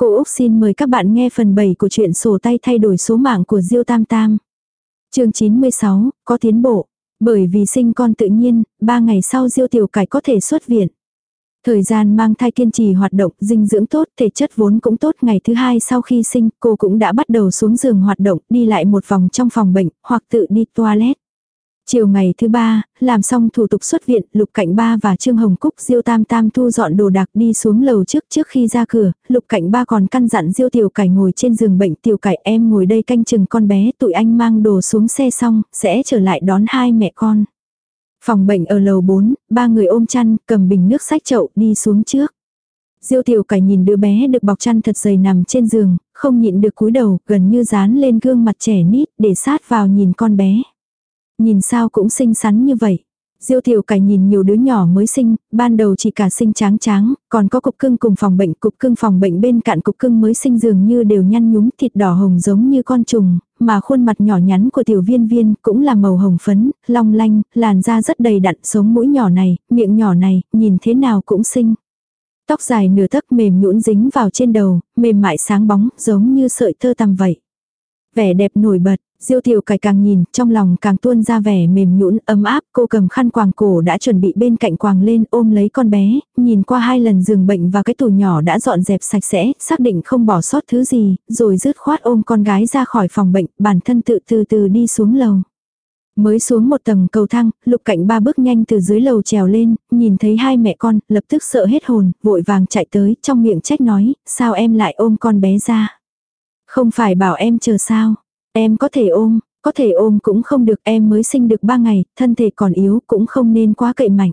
Cô Úc xin mời các bạn nghe phần 7 của truyện sổ tay thay đổi số mạng của Diêu Tam Tam. chương 96, có tiến bộ. Bởi vì sinh con tự nhiên, 3 ngày sau Diêu Tiểu Cải có thể xuất viện. Thời gian mang thai kiên trì hoạt động, dinh dưỡng tốt, thể chất vốn cũng tốt. Ngày thứ hai sau khi sinh, cô cũng đã bắt đầu xuống giường hoạt động, đi lại một vòng trong phòng bệnh, hoặc tự đi toilet. Chiều ngày thứ ba, làm xong thủ tục xuất viện, Lục cảnh Ba và Trương Hồng Cúc Diêu Tam Tam thu dọn đồ đạc đi xuống lầu trước trước khi ra cửa, Lục cảnh Ba còn căn dặn Diêu Tiểu Cải ngồi trên giường bệnh Tiểu Cải em ngồi đây canh chừng con bé, tụi anh mang đồ xuống xe xong, sẽ trở lại đón hai mẹ con. Phòng bệnh ở lầu 4, ba người ôm chăn, cầm bình nước sách chậu đi xuống trước. Diêu tiểu cải nhìn đứa bé được bọc chăn thật dày nằm trên giường, không nhịn được cúi đầu, gần như dán lên gương mặt trẻ nít để sát vào nhìn con bé. Nhìn sao cũng xinh xắn như vậy. Diêu tiểu cải nhìn nhiều đứa nhỏ mới sinh, ban đầu chỉ cả sinh tráng tráng, còn có cục cưng cùng phòng bệnh, cục cưng phòng bệnh bên cạnh cục cưng mới sinh dường như đều nhăn nhúm thịt đỏ hồng giống như con trùng, mà khuôn mặt nhỏ nhắn của tiểu viên viên cũng là màu hồng phấn, long lanh, làn da rất đầy đặn sống mũi nhỏ này, miệng nhỏ này, nhìn thế nào cũng xinh. Tóc dài nửa tấc mềm nhũn dính vào trên đầu, mềm mại sáng bóng, giống như sợi tơ tằm vậy. Vẻ đẹp nổi bật, Diêu tiểu cải càng nhìn, trong lòng càng tuôn ra vẻ mềm nhũn ấm áp, cô cầm khăn quàng cổ đã chuẩn bị bên cạnh quàng lên ôm lấy con bé, nhìn qua hai lần giường bệnh và cái tủ nhỏ đã dọn dẹp sạch sẽ, xác định không bỏ sót thứ gì, rồi rứt khoát ôm con gái ra khỏi phòng bệnh, bản thân tự từ từ đi xuống lầu. Mới xuống một tầng cầu thang, lục cạnh ba bước nhanh từ dưới lầu trèo lên, nhìn thấy hai mẹ con, lập tức sợ hết hồn, vội vàng chạy tới, trong miệng trách nói, sao em lại ôm con bé ra. Không phải bảo em chờ sao. Em có thể ôm, có thể ôm cũng không được em mới sinh được 3 ngày, thân thể còn yếu cũng không nên quá cậy mạnh.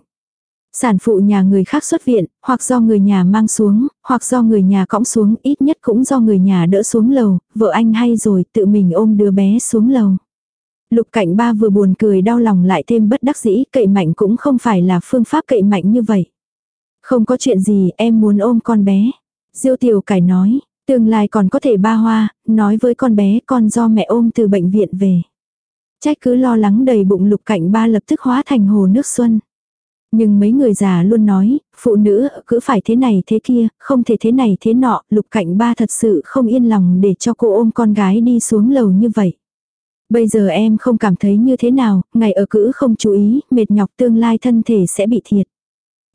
Sản phụ nhà người khác xuất viện, hoặc do người nhà mang xuống, hoặc do người nhà cõng xuống, ít nhất cũng do người nhà đỡ xuống lầu, vợ anh hay rồi tự mình ôm đứa bé xuống lầu. Lục cảnh ba vừa buồn cười đau lòng lại thêm bất đắc dĩ, cậy mạnh cũng không phải là phương pháp cậy mạnh như vậy. Không có chuyện gì, em muốn ôm con bé. Diêu tiểu cải nói, Tương lai còn có thể ba hoa, nói với con bé con do mẹ ôm từ bệnh viện về. Trách cứ lo lắng đầy bụng lục cảnh ba lập tức hóa thành hồ nước xuân. Nhưng mấy người già luôn nói, phụ nữ cứ phải thế này thế kia, không thể thế này thế nọ, lục cảnh ba thật sự không yên lòng để cho cô ôm con gái đi xuống lầu như vậy. Bây giờ em không cảm thấy như thế nào, ngày ở cữ không chú ý, mệt nhọc tương lai thân thể sẽ bị thiệt.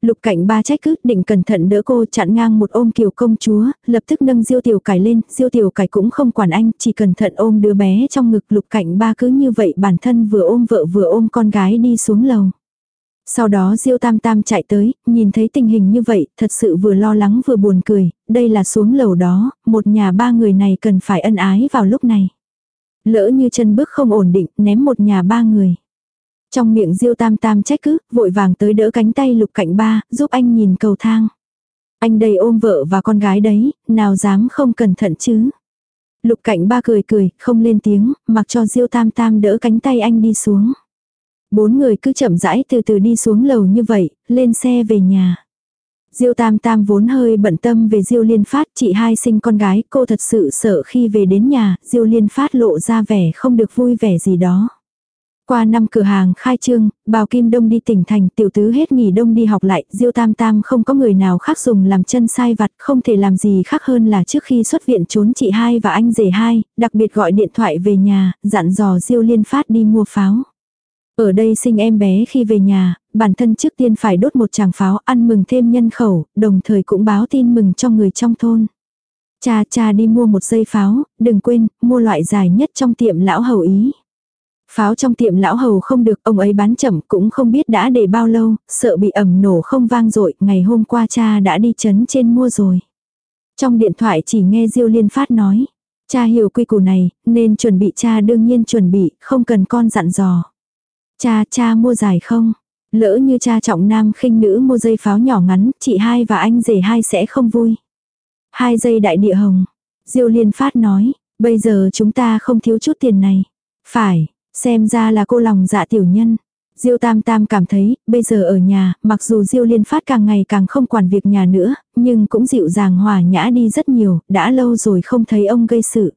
Lục cảnh ba trách cứ định cẩn thận đỡ cô chặn ngang một ôm kiều công chúa, lập tức nâng diêu tiểu cải lên, diêu tiểu cải cũng không quản anh, chỉ cẩn thận ôm đứa bé trong ngực lục cảnh ba cứ như vậy bản thân vừa ôm vợ vừa ôm con gái đi xuống lầu. Sau đó diêu tam tam chạy tới, nhìn thấy tình hình như vậy, thật sự vừa lo lắng vừa buồn cười, đây là xuống lầu đó, một nhà ba người này cần phải ân ái vào lúc này. Lỡ như chân bước không ổn định, ném một nhà ba người. Trong miệng diêu tam tam trách cứ, vội vàng tới đỡ cánh tay lục cạnh ba, giúp anh nhìn cầu thang. Anh đầy ôm vợ và con gái đấy, nào dám không cẩn thận chứ. Lục cạnh ba cười cười, không lên tiếng, mặc cho diêu tam tam đỡ cánh tay anh đi xuống. Bốn người cứ chậm rãi từ từ đi xuống lầu như vậy, lên xe về nhà. Diêu Tam Tam vốn hơi bận tâm về Diêu Liên Phát, chị hai sinh con gái, cô thật sự sợ khi về đến nhà, Diêu Liên Phát lộ ra vẻ không được vui vẻ gì đó. Qua năm cửa hàng khai trương, bào Kim Đông đi tỉnh thành, tiểu tứ hết nghỉ đông đi học lại, Diêu Tam Tam không có người nào khác dùng làm chân sai vặt, không thể làm gì khác hơn là trước khi xuất viện trốn chị hai và anh rể hai, đặc biệt gọi điện thoại về nhà, dặn dò Diêu Liên Phát đi mua pháo. Ở đây sinh em bé khi về nhà, bản thân trước tiên phải đốt một tràng pháo ăn mừng thêm nhân khẩu, đồng thời cũng báo tin mừng cho người trong thôn. Cha cha đi mua một dây pháo, đừng quên, mua loại dài nhất trong tiệm lão hầu ý. Pháo trong tiệm lão hầu không được ông ấy bán chậm cũng không biết đã để bao lâu, sợ bị ẩm nổ không vang dội ngày hôm qua cha đã đi chấn trên mua rồi. Trong điện thoại chỉ nghe Diêu Liên Phát nói, cha hiểu quy củ này, nên chuẩn bị cha đương nhiên chuẩn bị, không cần con dặn dò. Cha, cha mua dài không? Lỡ như cha trọng nam khinh nữ mua dây pháo nhỏ ngắn, chị hai và anh rể hai sẽ không vui. Hai dây đại địa hồng. Diêu Liên Phát nói, bây giờ chúng ta không thiếu chút tiền này. Phải, Xem ra là cô lòng dạ tiểu nhân. Diêu Tam Tam cảm thấy, bây giờ ở nhà, mặc dù Diêu Liên Phát càng ngày càng không quản việc nhà nữa, nhưng cũng dịu dàng hòa nhã đi rất nhiều, đã lâu rồi không thấy ông gây sự.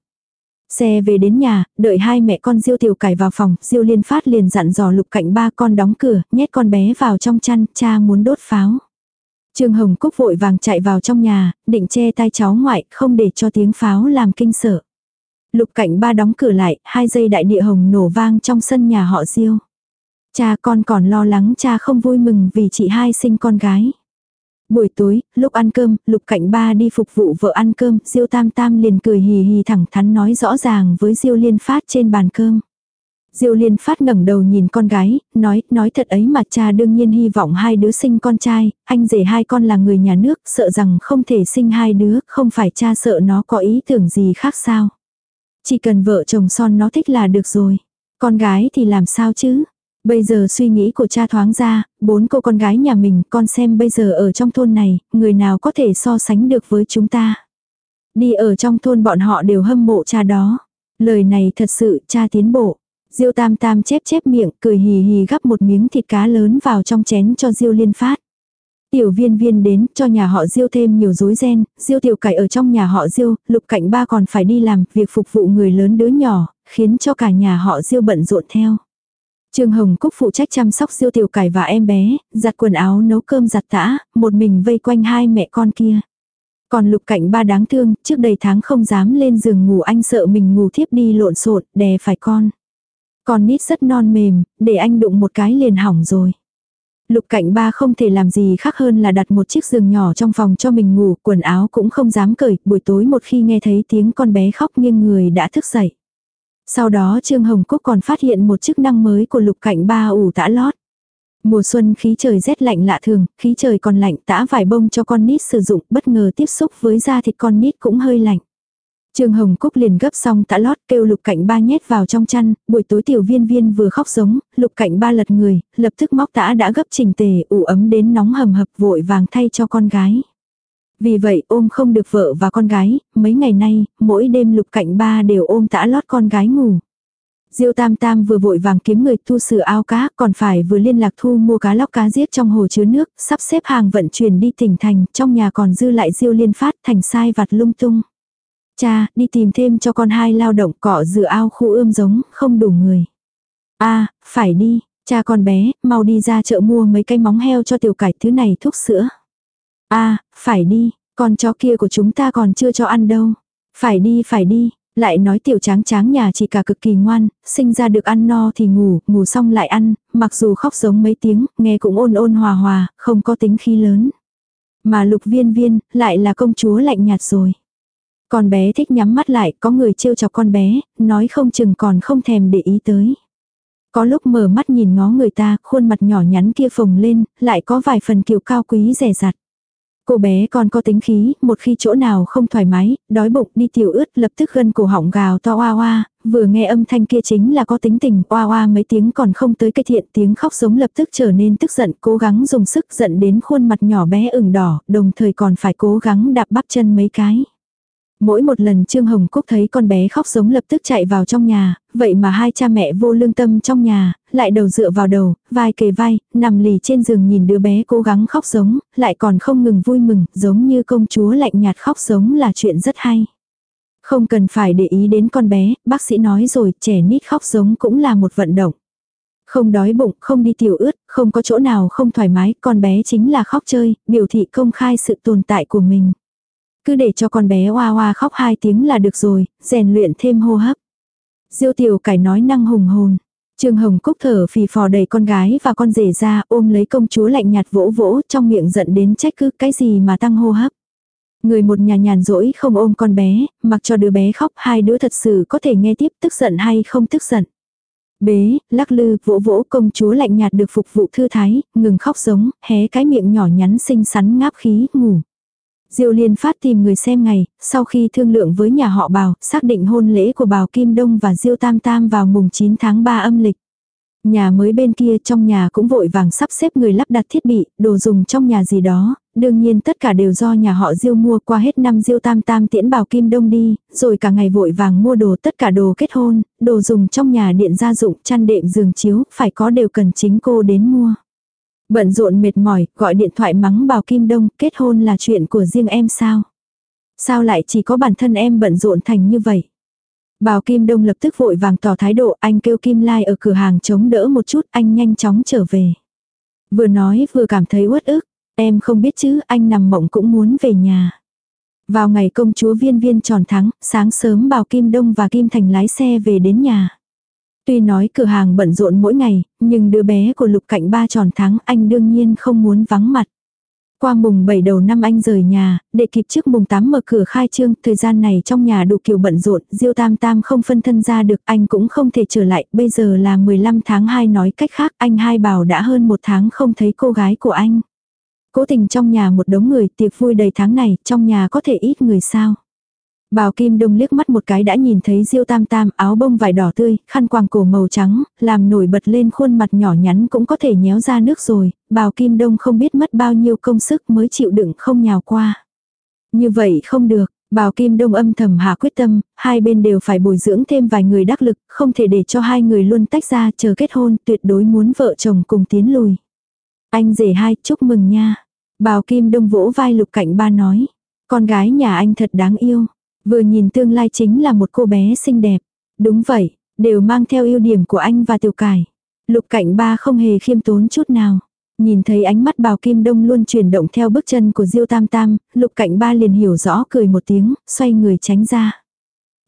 Xe về đến nhà, đợi hai mẹ con Diêu Tiểu Cải vào phòng, Diêu Liên Phát liền dặn dò Lục Cạnh ba con đóng cửa, nhét con bé vào trong chăn, cha muốn đốt pháo. Trương Hồng Cúc vội vàng chạy vào trong nhà, định che tay cháu ngoại, không để cho tiếng pháo làm kinh sợ. Lục cảnh ba đóng cửa lại, hai giây đại địa hồng nổ vang trong sân nhà họ Diêu. Cha con còn lo lắng cha không vui mừng vì chị hai sinh con gái. Buổi tối, lúc ăn cơm, Lục Cảnh Ba đi phục vụ vợ ăn cơm, Diêu Tam Tam liền cười hì hì thẳng thắn nói rõ ràng với Diêu Liên Phát trên bàn cơm. Diêu Liên Phát ngẩng đầu nhìn con gái, nói, nói thật ấy mà cha đương nhiên hy vọng hai đứa sinh con trai, anh rể hai con là người nhà nước, sợ rằng không thể sinh hai đứa, không phải cha sợ nó có ý tưởng gì khác sao. Chỉ cần vợ chồng son nó thích là được rồi. Con gái thì làm sao chứ? Bây giờ suy nghĩ của cha thoáng ra, bốn cô con gái nhà mình, con xem bây giờ ở trong thôn này, người nào có thể so sánh được với chúng ta. Đi ở trong thôn bọn họ đều hâm mộ cha đó. Lời này thật sự cha tiến bộ. Diêu tam tam chép chép miệng, cười hì hì gắp một miếng thịt cá lớn vào trong chén cho Diêu liên phát. Tiểu viên viên đến cho nhà họ Diêu thêm nhiều rối ren, Diêu tiểu cải ở trong nhà họ Diêu, lục cạnh ba còn phải đi làm việc phục vụ người lớn đứa nhỏ, khiến cho cả nhà họ Diêu bận rộn theo. Trương Hồng Cúc phụ trách chăm sóc Diêu tiểu cải và em bé, giặt quần áo nấu cơm giặt tã, một mình vây quanh hai mẹ con kia. Còn lục cạnh ba đáng thương, trước đầy tháng không dám lên giường ngủ anh sợ mình ngủ thiếp đi lộn xộn, đè phải con. Con nít rất non mềm, để anh đụng một cái liền hỏng rồi. Lục cạnh ba không thể làm gì khác hơn là đặt một chiếc giường nhỏ trong phòng cho mình ngủ, quần áo cũng không dám cởi, buổi tối một khi nghe thấy tiếng con bé khóc nghiêng người đã thức dậy. Sau đó Trương Hồng Cúc còn phát hiện một chức năng mới của lục cạnh ba ủ tã lót. Mùa xuân khí trời rét lạnh lạ thường, khí trời còn lạnh tã vải bông cho con nít sử dụng, bất ngờ tiếp xúc với da thịt con nít cũng hơi lạnh. Trương Hồng Cúc liền gấp xong tã lót kêu lục cạnh ba nhét vào trong chăn, buổi tối tiểu viên viên vừa khóc giống, lục cạnh ba lật người, lập tức móc tã đã gấp chỉnh tề, ủ ấm đến nóng hầm hập vội vàng thay cho con gái. Vì vậy ôm không được vợ và con gái, mấy ngày nay, mỗi đêm lục cạnh ba đều ôm tã lót con gái ngủ. Diêu Tam Tam vừa vội vàng kiếm người thu sửa ao cá, còn phải vừa liên lạc thu mua cá lóc cá giết trong hồ chứa nước, sắp xếp hàng vận chuyển đi tỉnh thành, trong nhà còn dư lại Diêu Liên phát thành sai vặt lung tung. Cha, đi tìm thêm cho con hai lao động cỏ dựa ao khu ươm giống, không đủ người. a phải đi, cha con bé, mau đi ra chợ mua mấy cái móng heo cho tiểu cải thứ này thuốc sữa. a phải đi, con chó kia của chúng ta còn chưa cho ăn đâu. Phải đi phải đi, lại nói tiểu tráng tráng nhà chỉ cả cực kỳ ngoan, sinh ra được ăn no thì ngủ, ngủ xong lại ăn, mặc dù khóc giống mấy tiếng, nghe cũng ôn ôn hòa hòa, không có tính khí lớn. Mà lục viên viên, lại là công chúa lạnh nhạt rồi. Con bé thích nhắm mắt lại, có người trêu chọc con bé, nói không chừng còn không thèm để ý tới. Có lúc mở mắt nhìn ngó người ta, khuôn mặt nhỏ nhắn kia phồng lên, lại có vài phần kiều cao quý rẻ rặt. Cô bé còn có tính khí, một khi chỗ nào không thoải mái, đói bụng đi tiểu ướt lập tức gân cổ họng gào to oa oa, vừa nghe âm thanh kia chính là có tính tình, oa oa mấy tiếng còn không tới cái thiện tiếng khóc giống lập tức trở nên tức giận, cố gắng dùng sức giận đến khuôn mặt nhỏ bé ửng đỏ, đồng thời còn phải cố gắng đạp bắp chân mấy cái. Mỗi một lần Trương Hồng Cúc thấy con bé khóc giống lập tức chạy vào trong nhà, vậy mà hai cha mẹ vô lương tâm trong nhà, lại đầu dựa vào đầu, vai kề vai, nằm lì trên giường nhìn đứa bé cố gắng khóc giống, lại còn không ngừng vui mừng, giống như công chúa lạnh nhạt khóc giống là chuyện rất hay. Không cần phải để ý đến con bé, bác sĩ nói rồi, trẻ nít khóc giống cũng là một vận động. Không đói bụng, không đi tiểu ướt, không có chỗ nào không thoải mái, con bé chính là khóc chơi, biểu thị công khai sự tồn tại của mình. Cứ để cho con bé hoa hoa khóc hai tiếng là được rồi, rèn luyện thêm hô hấp. Diêu tiểu cải nói năng hùng hồn. Trương Hồng Cúc thở phì phò đầy con gái và con rể ra ôm lấy công chúa lạnh nhạt vỗ vỗ trong miệng giận đến trách cứ cái gì mà tăng hô hấp. Người một nhà nhàn rỗi không ôm con bé, mặc cho đứa bé khóc hai đứa thật sự có thể nghe tiếp tức giận hay không tức giận. Bế, lắc lư, vỗ vỗ công chúa lạnh nhạt được phục vụ thư thái, ngừng khóc giống, hé cái miệng nhỏ nhắn xinh xắn ngáp khí, ngủ. Diêu Liên phát tìm người xem ngày, sau khi thương lượng với nhà họ Bào, xác định hôn lễ của Bào Kim Đông và Diêu Tam Tam vào mùng 9 tháng 3 âm lịch. Nhà mới bên kia trong nhà cũng vội vàng sắp xếp người lắp đặt thiết bị, đồ dùng trong nhà gì đó, đương nhiên tất cả đều do nhà họ Diêu mua qua hết năm Diêu Tam Tam tiễn Bào Kim Đông đi, rồi cả ngày vội vàng mua đồ tất cả đồ kết hôn, đồ dùng trong nhà điện gia dụng, chăn đệm giường chiếu, phải có đều cần chính cô đến mua. Bận rộn mệt mỏi, gọi điện thoại mắng bào Kim Đông, kết hôn là chuyện của riêng em sao? Sao lại chỉ có bản thân em bận rộn thành như vậy? Bào Kim Đông lập tức vội vàng tỏ thái độ, anh kêu Kim Lai ở cửa hàng chống đỡ một chút, anh nhanh chóng trở về. Vừa nói vừa cảm thấy uất ức, Em không biết chứ, anh nằm mộng cũng muốn về nhà. Vào ngày công chúa viên viên tròn thắng, sáng sớm Bào Kim Đông và Kim Thành lái xe về đến nhà. Tuy nói cửa hàng bận rộn mỗi ngày, nhưng đứa bé của lục cạnh ba tròn tháng anh đương nhiên không muốn vắng mặt. Qua mùng 7 đầu năm anh rời nhà, để kịp trước mùng 8 mở cửa khai trương, thời gian này trong nhà đủ kiểu bận rộn, Diêu Tam Tam không phân thân ra được, anh cũng không thể trở lại, bây giờ là 15 tháng 2 nói cách khác, anh hai bảo đã hơn một tháng không thấy cô gái của anh. Cố tình trong nhà một đống người tiệc vui đầy tháng này, trong nhà có thể ít người sao. Bào Kim Đông liếc mắt một cái đã nhìn thấy Diêu Tam Tam áo bông vải đỏ tươi, khăn quàng cổ màu trắng, làm nổi bật lên khuôn mặt nhỏ nhắn cũng có thể nhéo ra nước rồi, Bào Kim Đông không biết mất bao nhiêu công sức mới chịu đựng không nhào qua. Như vậy không được, Bào Kim Đông âm thầm hạ quyết tâm, hai bên đều phải bồi dưỡng thêm vài người đắc lực, không thể để cho hai người luôn tách ra chờ kết hôn, tuyệt đối muốn vợ chồng cùng tiến lùi. Anh rể hai, chúc mừng nha. Bào Kim Đông vỗ vai lục cảnh ba nói. Con gái nhà anh thật đáng yêu. Vừa nhìn tương lai chính là một cô bé xinh đẹp. Đúng vậy, đều mang theo ưu điểm của anh và tiểu cải. Lục cạnh ba không hề khiêm tốn chút nào. Nhìn thấy ánh mắt bào kim đông luôn chuyển động theo bước chân của Diêu Tam Tam, lục cạnh ba liền hiểu rõ cười một tiếng, xoay người tránh ra.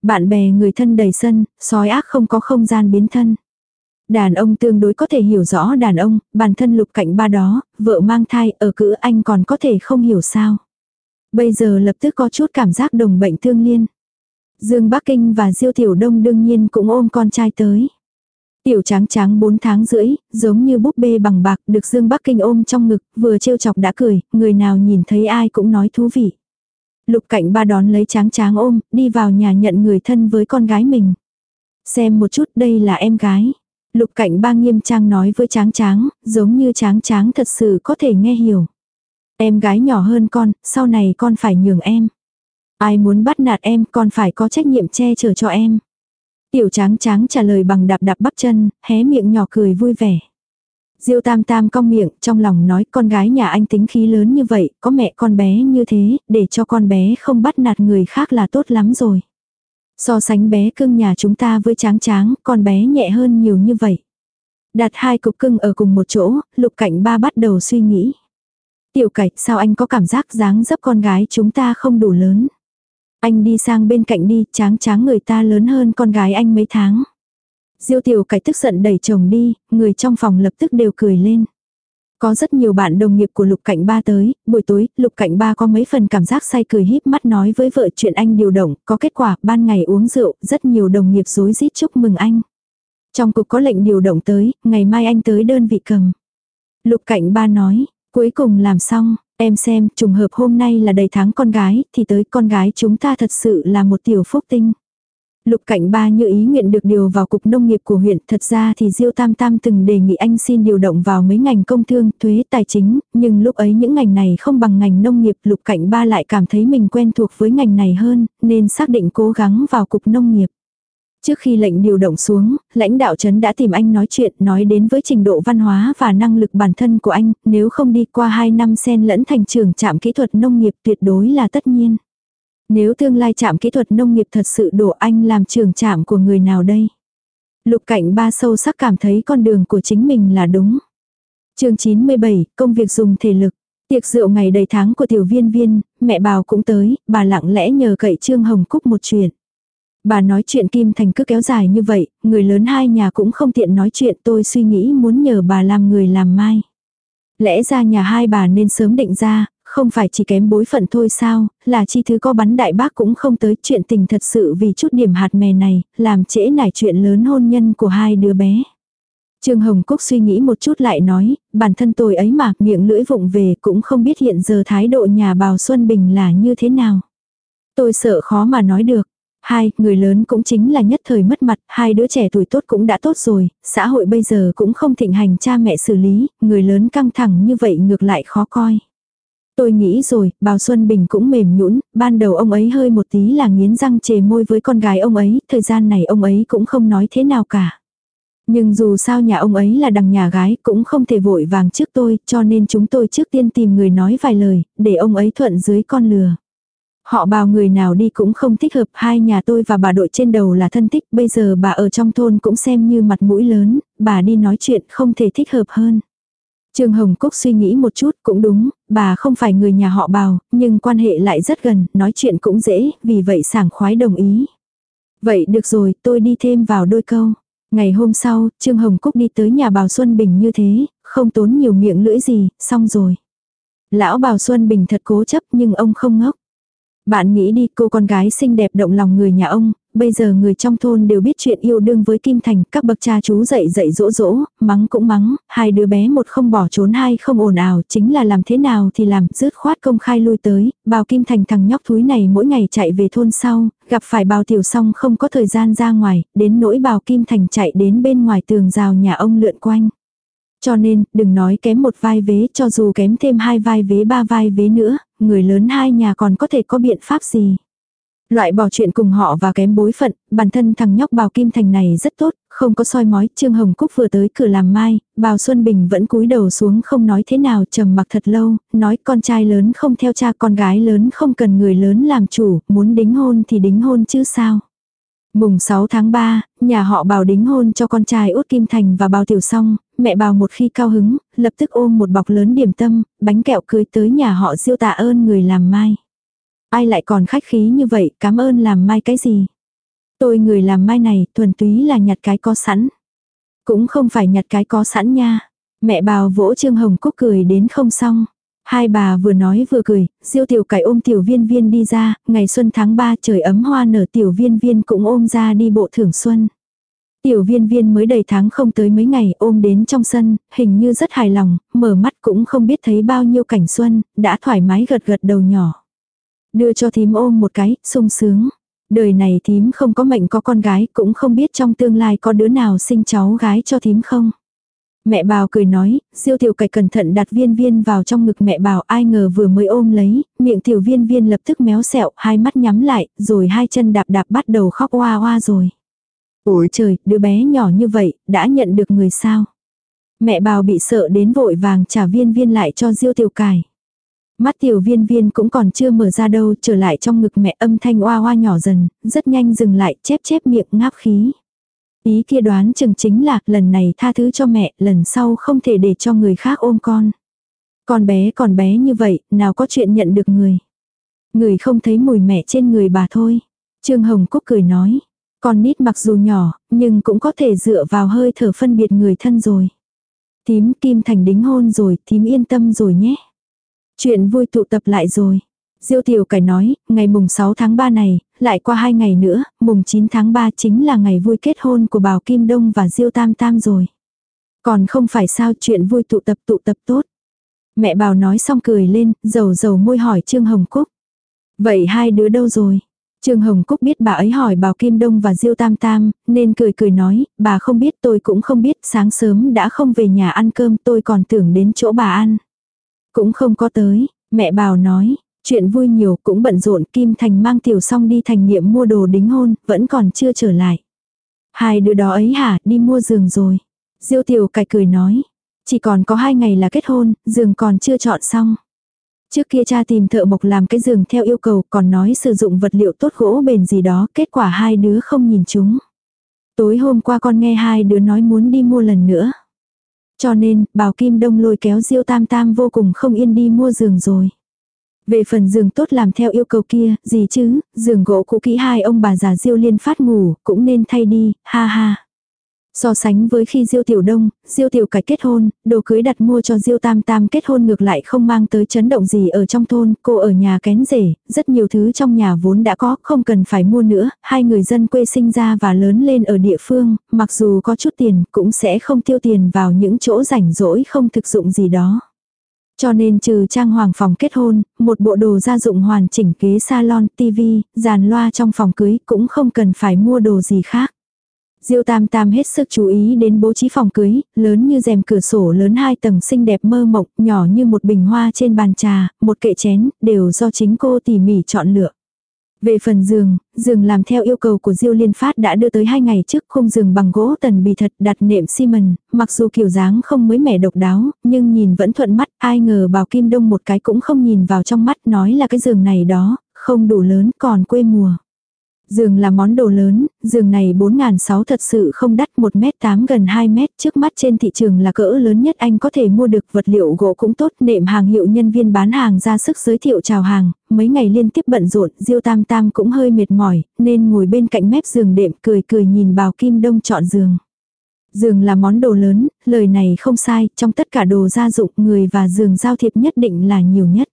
Bạn bè người thân đầy sân, sói ác không có không gian biến thân. Đàn ông tương đối có thể hiểu rõ đàn ông, bản thân lục cạnh ba đó, vợ mang thai ở cữ anh còn có thể không hiểu sao. Bây giờ lập tức có chút cảm giác đồng bệnh thương liên. Dương Bắc Kinh và Diêu Tiểu Đông đương nhiên cũng ôm con trai tới. Tiểu tráng tráng 4 tháng rưỡi, giống như búp bê bằng bạc, được Dương Bắc Kinh ôm trong ngực, vừa trêu chọc đã cười, người nào nhìn thấy ai cũng nói thú vị. Lục cảnh ba đón lấy tráng tráng ôm, đi vào nhà nhận người thân với con gái mình. Xem một chút đây là em gái. Lục cảnh ba nghiêm trang nói với tráng tráng, giống như tráng tráng thật sự có thể nghe hiểu. Em gái nhỏ hơn con, sau này con phải nhường em. Ai muốn bắt nạt em con phải có trách nhiệm che chở cho em. Tiểu tráng tráng trả lời bằng đạp đạp bắp chân, hé miệng nhỏ cười vui vẻ. Diêu tam tam cong miệng, trong lòng nói con gái nhà anh tính khí lớn như vậy, có mẹ con bé như thế, để cho con bé không bắt nạt người khác là tốt lắm rồi. So sánh bé cưng nhà chúng ta với tráng tráng, con bé nhẹ hơn nhiều như vậy. Đặt hai cục cưng ở cùng một chỗ, lục cảnh ba bắt đầu suy nghĩ. Tiểu Cải, sao anh có cảm giác dáng dấp con gái chúng ta không đủ lớn? Anh đi sang bên cạnh đi, tráng tráng người ta lớn hơn con gái anh mấy tháng. Diêu tiểu Cải tức giận đẩy chồng đi, người trong phòng lập tức đều cười lên. Có rất nhiều bạn đồng nghiệp của Lục Cạnh Ba tới, buổi tối, Lục Cạnh Ba có mấy phần cảm giác say cười híp mắt nói với vợ chuyện anh điều động, có kết quả, ban ngày uống rượu, rất nhiều đồng nghiệp rối rít chúc mừng anh. Trong cục có lệnh điều động tới, ngày mai anh tới đơn vị cầm. Lục Cạnh Ba nói, cuối cùng làm xong, em xem, trùng hợp hôm nay là đầy tháng con gái, thì tới con gái chúng ta thật sự là một tiểu phúc tinh. Lục Cảnh Ba như ý nguyện được điều vào cục nông nghiệp của huyện, thật ra thì Diêu Tam Tam từng đề nghị anh xin điều động vào mấy ngành công thương, thuế, tài chính, nhưng lúc ấy những ngành này không bằng ngành nông nghiệp, Lục Cảnh Ba lại cảm thấy mình quen thuộc với ngành này hơn, nên xác định cố gắng vào cục nông nghiệp. Trước khi lệnh điều động xuống, lãnh đạo trấn đã tìm anh nói chuyện, nói đến với trình độ văn hóa và năng lực bản thân của anh, nếu không đi qua 2 năm sen lẫn thành trưởng trạm kỹ thuật nông nghiệp tuyệt đối là tất nhiên. Nếu tương lai trạm kỹ thuật nông nghiệp thật sự đổ anh làm trưởng trạm của người nào đây? Lục cảnh ba sâu sắc cảm thấy con đường của chính mình là đúng. chương 97, công việc dùng thể lực. Tiệc rượu ngày đầy tháng của tiểu viên viên, mẹ bào cũng tới, bà lặng lẽ nhờ cậy Trương Hồng Cúc một chuyện. Bà nói chuyện Kim Thành cứ kéo dài như vậy, người lớn hai nhà cũng không tiện nói chuyện tôi suy nghĩ muốn nhờ bà làm người làm mai. Lẽ ra nhà hai bà nên sớm định ra, không phải chỉ kém bối phận thôi sao, là chi thứ có bắn đại bác cũng không tới chuyện tình thật sự vì chút điểm hạt mè này, làm trễ nải chuyện lớn hôn nhân của hai đứa bé. Trương Hồng Cúc suy nghĩ một chút lại nói, bản thân tôi ấy mà miệng lưỡi vụng về cũng không biết hiện giờ thái độ nhà bào Xuân Bình là như thế nào. Tôi sợ khó mà nói được. Hai, người lớn cũng chính là nhất thời mất mặt, hai đứa trẻ tuổi tốt cũng đã tốt rồi, xã hội bây giờ cũng không thịnh hành cha mẹ xử lý, người lớn căng thẳng như vậy ngược lại khó coi. Tôi nghĩ rồi, Bào Xuân Bình cũng mềm nhũn, ban đầu ông ấy hơi một tí là nghiến răng chề môi với con gái ông ấy, thời gian này ông ấy cũng không nói thế nào cả. Nhưng dù sao nhà ông ấy là đằng nhà gái cũng không thể vội vàng trước tôi, cho nên chúng tôi trước tiên tìm người nói vài lời, để ông ấy thuận dưới con lừa. Họ bào người nào đi cũng không thích hợp, hai nhà tôi và bà đội trên đầu là thân thích, bây giờ bà ở trong thôn cũng xem như mặt mũi lớn, bà đi nói chuyện không thể thích hợp hơn. Trương Hồng Cúc suy nghĩ một chút cũng đúng, bà không phải người nhà họ bào, nhưng quan hệ lại rất gần, nói chuyện cũng dễ, vì vậy sảng khoái đồng ý. Vậy được rồi, tôi đi thêm vào đôi câu. Ngày hôm sau, Trương Hồng Cúc đi tới nhà bào Xuân Bình như thế, không tốn nhiều miệng lưỡi gì, xong rồi. Lão bào Xuân Bình thật cố chấp nhưng ông không ngốc. Bạn nghĩ đi cô con gái xinh đẹp động lòng người nhà ông, bây giờ người trong thôn đều biết chuyện yêu đương với Kim Thành, các bậc cha chú dạy dạy dỗ dỗ, mắng cũng mắng, hai đứa bé một không bỏ trốn hai không ồn ào, chính là làm thế nào thì làm, dứt khoát công khai lui tới, bào Kim Thành thằng nhóc thúi này mỗi ngày chạy về thôn sau, gặp phải bào tiểu song không có thời gian ra ngoài, đến nỗi bào Kim Thành chạy đến bên ngoài tường rào nhà ông lượn quanh. Cho nên, đừng nói kém một vai vế cho dù kém thêm hai vai vế ba vai vế nữa, người lớn hai nhà còn có thể có biện pháp gì. Loại bỏ chuyện cùng họ và kém bối phận, bản thân thằng nhóc bào kim thành này rất tốt, không có soi mói, Trương Hồng Cúc vừa tới cửa làm mai, bào Xuân Bình vẫn cúi đầu xuống không nói thế nào trầm mặc thật lâu, nói con trai lớn không theo cha con gái lớn không cần người lớn làm chủ, muốn đính hôn thì đính hôn chứ sao. Mùng 6 tháng 3, nhà họ bào đính hôn cho con trai út Kim Thành và bào Tiểu Song, mẹ bào một khi cao hứng, lập tức ôm một bọc lớn điểm tâm, bánh kẹo cưới tới nhà họ diêu tạ ơn người làm mai. Ai lại còn khách khí như vậy, cảm ơn làm mai cái gì? Tôi người làm mai này, thuần túy là nhặt cái có sẵn. Cũng không phải nhặt cái có sẵn nha. Mẹ bào vỗ Trương Hồng Cúc cười đến không xong. Hai bà vừa nói vừa cười, diêu tiểu cải ôm tiểu viên viên đi ra, ngày xuân tháng 3 trời ấm hoa nở tiểu viên viên cũng ôm ra đi bộ thưởng xuân. Tiểu viên viên mới đầy tháng không tới mấy ngày ôm đến trong sân, hình như rất hài lòng, mở mắt cũng không biết thấy bao nhiêu cảnh xuân, đã thoải mái gật gật đầu nhỏ. Đưa cho thím ôm một cái, sung sướng. Đời này thím không có mệnh có con gái, cũng không biết trong tương lai có đứa nào sinh cháu gái cho thím không. Mẹ bào cười nói, siêu tiểu cạch cẩn thận đặt viên viên vào trong ngực mẹ bào ai ngờ vừa mới ôm lấy, miệng tiểu viên viên lập tức méo sẹo, hai mắt nhắm lại, rồi hai chân đạp đạp bắt đầu khóc oa oa rồi. Ôi trời, đứa bé nhỏ như vậy, đã nhận được người sao? Mẹ bào bị sợ đến vội vàng trả viên viên lại cho diêu tiểu cải. Mắt tiểu viên viên cũng còn chưa mở ra đâu, trở lại trong ngực mẹ âm thanh oa oa nhỏ dần, rất nhanh dừng lại, chép chép miệng ngáp khí. Ý kia đoán chừng chính là, lần này tha thứ cho mẹ, lần sau không thể để cho người khác ôm con. Con bé còn bé như vậy, nào có chuyện nhận được người. Người không thấy mùi mẹ trên người bà thôi. Trương Hồng Cúc cười nói. Con nít mặc dù nhỏ, nhưng cũng có thể dựa vào hơi thở phân biệt người thân rồi. Tím Kim Thành đính hôn rồi, Tím yên tâm rồi nhé. Chuyện vui tụ tập lại rồi. Diêu Tiểu Cải nói, ngày mùng 6 tháng 3 này, lại qua hai ngày nữa, mùng 9 tháng 3 chính là ngày vui kết hôn của Bảo Kim Đông và Diêu Tam Tam rồi. Còn không phải sao chuyện vui tụ tập tụ tập tốt. Mẹ Bảo nói xong cười lên, dầu dầu môi hỏi Trương Hồng Cúc. Vậy hai đứa đâu rồi? Trương Hồng Cúc biết bà ấy hỏi Bảo Kim Đông và Diêu Tam Tam, nên cười cười nói, bà không biết tôi cũng không biết, sáng sớm đã không về nhà ăn cơm tôi còn tưởng đến chỗ bà ăn. Cũng không có tới, mẹ Bảo nói, chuyện vui nhiều cũng bận rộn Kim Thành mang tiểu song đi thành nghiệm mua đồ đính hôn, vẫn còn chưa trở lại. Hai đứa đó ấy hả, đi mua giường rồi. Diêu tiểu cài cười nói, chỉ còn có hai ngày là kết hôn, giường còn chưa chọn xong. Trước kia cha tìm thợ mộc làm cái giường theo yêu cầu còn nói sử dụng vật liệu tốt gỗ bền gì đó, kết quả hai đứa không nhìn chúng. Tối hôm qua con nghe hai đứa nói muốn đi mua lần nữa. Cho nên, bào Kim Đông lôi kéo Diêu Tam Tam vô cùng không yên đi mua giường rồi. Về phần giường tốt làm theo yêu cầu kia, gì chứ, giường gỗ cũ kỹ hai ông bà già Diêu liên phát ngủ, cũng nên thay đi, ha ha. So sánh với khi Diêu Tiểu Đông, Diêu Tiểu Cải kết hôn, đồ cưới đặt mua cho Diêu Tam Tam kết hôn ngược lại không mang tới chấn động gì ở trong thôn, cô ở nhà kén rể, rất nhiều thứ trong nhà vốn đã có, không cần phải mua nữa, hai người dân quê sinh ra và lớn lên ở địa phương, mặc dù có chút tiền, cũng sẽ không tiêu tiền vào những chỗ rảnh rỗi không thực dụng gì đó. Cho nên trừ trang hoàng phòng kết hôn, một bộ đồ gia dụng hoàn chỉnh ghế salon, tivi, dàn loa trong phòng cưới cũng không cần phải mua đồ gì khác. Diêu Tam Tam hết sức chú ý đến bố trí phòng cưới, lớn như rèm cửa sổ lớn hai tầng xinh đẹp mơ mộng, nhỏ như một bình hoa trên bàn trà, một kệ chén, đều do chính cô tỉ mỉ chọn lựa. Về phần giường, giường làm theo yêu cầu của Diêu Liên Phát đã đưa tới hai ngày trước khung giường bằng gỗ tần bì thật đặt nệm xi mần, mặc dù kiểu dáng không mới mẻ độc đáo, nhưng nhìn vẫn thuận mắt, ai ngờ Bảo Kim Đông một cái cũng không nhìn vào trong mắt nói là cái giường này đó, không đủ lớn còn quê mùa. Giường là món đồ lớn, giường này 4.600 thật sự không đắt 1m8 gần 2m trước mắt trên thị trường là cỡ lớn nhất anh có thể mua được vật liệu gỗ cũng tốt nệm hàng hiệu nhân viên bán hàng ra sức giới thiệu chào hàng, mấy ngày liên tiếp bận rộn Diêu Tam Tam cũng hơi mệt mỏi nên ngồi bên cạnh mép giường đệm cười cười nhìn bào kim đông chọn giường. Giường là món đồ lớn, lời này không sai, trong tất cả đồ gia dụng người và giường giao thiệp nhất định là nhiều nhất.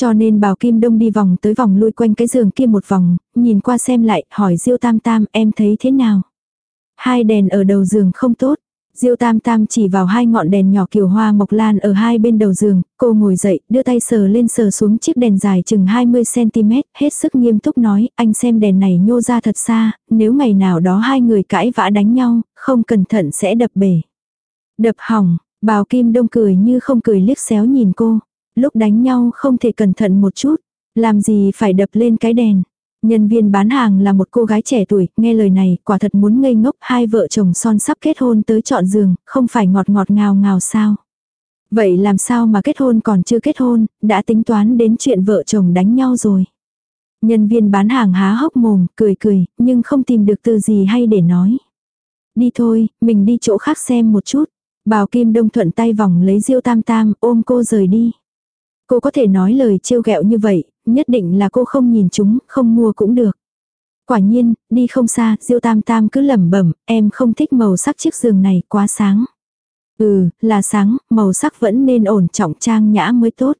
Cho nên bào Kim Đông đi vòng tới vòng lui quanh cái giường kia một vòng, nhìn qua xem lại, hỏi Diêu Tam Tam em thấy thế nào. Hai đèn ở đầu giường không tốt. Diêu Tam Tam chỉ vào hai ngọn đèn nhỏ kiểu hoa mộc lan ở hai bên đầu giường, cô ngồi dậy, đưa tay sờ lên sờ xuống chiếc đèn dài chừng 20cm, hết sức nghiêm túc nói, anh xem đèn này nhô ra thật xa, nếu ngày nào đó hai người cãi vã đánh nhau, không cẩn thận sẽ đập bể. Đập hỏng, bào kim đông cười như không cười liếc xéo nhìn cô. Lúc đánh nhau không thể cẩn thận một chút, làm gì phải đập lên cái đèn. Nhân viên bán hàng là một cô gái trẻ tuổi, nghe lời này, quả thật muốn ngây ngốc, hai vợ chồng son sắp kết hôn tới chọn giường, không phải ngọt ngọt ngào ngào sao. Vậy làm sao mà kết hôn còn chưa kết hôn, đã tính toán đến chuyện vợ chồng đánh nhau rồi. Nhân viên bán hàng há hốc mồm, cười cười, nhưng không tìm được từ gì hay để nói. Đi thôi, mình đi chỗ khác xem một chút. Bào Kim Đông thuận tay vòng lấy Diêu Tam Tam, ôm cô rời đi. Cô có thể nói lời trêu ghẹo như vậy, nhất định là cô không nhìn chúng, không mua cũng được. Quả nhiên, đi không xa, Diêu Tam Tam cứ lẩm bẩm, em không thích màu sắc chiếc giường này, quá sáng. Ừ, là sáng, màu sắc vẫn nên ổn trọng trang nhã mới tốt.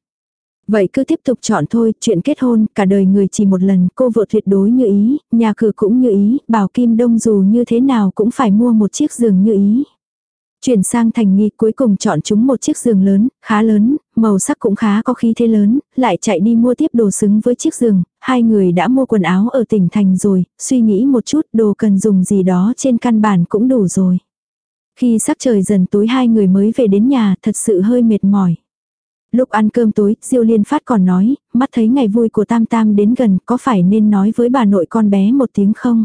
Vậy cứ tiếp tục chọn thôi, chuyện kết hôn, cả đời người chỉ một lần, cô vợ tuyệt đối như ý, nhà cửa cũng như ý, bảo Kim Đông dù như thế nào cũng phải mua một chiếc giường như ý. Chuyển sang thành nghi cuối cùng chọn chúng một chiếc giường lớn, khá lớn, màu sắc cũng khá có khí thế lớn, lại chạy đi mua tiếp đồ xứng với chiếc giường, hai người đã mua quần áo ở tỉnh thành rồi, suy nghĩ một chút đồ cần dùng gì đó trên căn bản cũng đủ rồi. Khi sắc trời dần tối hai người mới về đến nhà thật sự hơi mệt mỏi. Lúc ăn cơm tối, Diêu Liên Phát còn nói, mắt thấy ngày vui của Tam Tam đến gần có phải nên nói với bà nội con bé một tiếng không?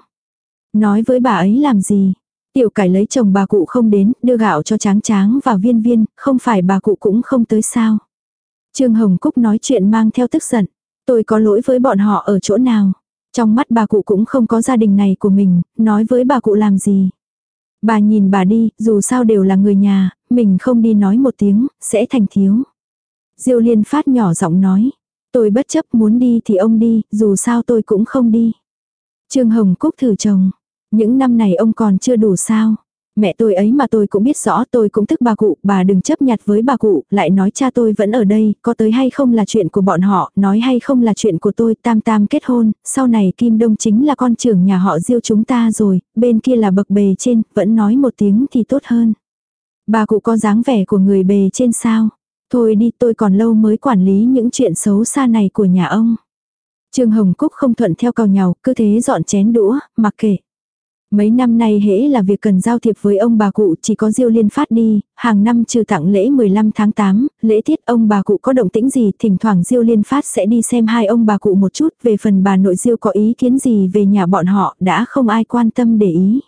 Nói với bà ấy làm gì? Tiểu cải lấy chồng bà cụ không đến, đưa gạo cho tráng tráng và viên viên, không phải bà cụ cũng không tới sao. Trương Hồng Cúc nói chuyện mang theo tức giận. Tôi có lỗi với bọn họ ở chỗ nào. Trong mắt bà cụ cũng không có gia đình này của mình, nói với bà cụ làm gì. Bà nhìn bà đi, dù sao đều là người nhà, mình không đi nói một tiếng, sẽ thành thiếu. Diêu liên phát nhỏ giọng nói. Tôi bất chấp muốn đi thì ông đi, dù sao tôi cũng không đi. Trương Hồng Cúc thử chồng. Những năm này ông còn chưa đủ sao. Mẹ tôi ấy mà tôi cũng biết rõ tôi cũng tức bà cụ, bà đừng chấp nhặt với bà cụ, lại nói cha tôi vẫn ở đây, có tới hay không là chuyện của bọn họ, nói hay không là chuyện của tôi, tam tam kết hôn, sau này Kim Đông chính là con trưởng nhà họ diêu chúng ta rồi, bên kia là bậc bề trên, vẫn nói một tiếng thì tốt hơn. Bà cụ có dáng vẻ của người bề trên sao? Thôi đi tôi còn lâu mới quản lý những chuyện xấu xa này của nhà ông. Trương Hồng Cúc không thuận theo cào nhào, cứ thế dọn chén đũa, mặc kệ. Mấy năm nay hễ là việc cần giao thiệp với ông bà cụ chỉ có diêu liên phát đi, hàng năm trừ tặng lễ 15 tháng 8, lễ tiết ông bà cụ có động tĩnh gì thỉnh thoảng diêu liên phát sẽ đi xem hai ông bà cụ một chút về phần bà nội diêu có ý kiến gì về nhà bọn họ đã không ai quan tâm để ý.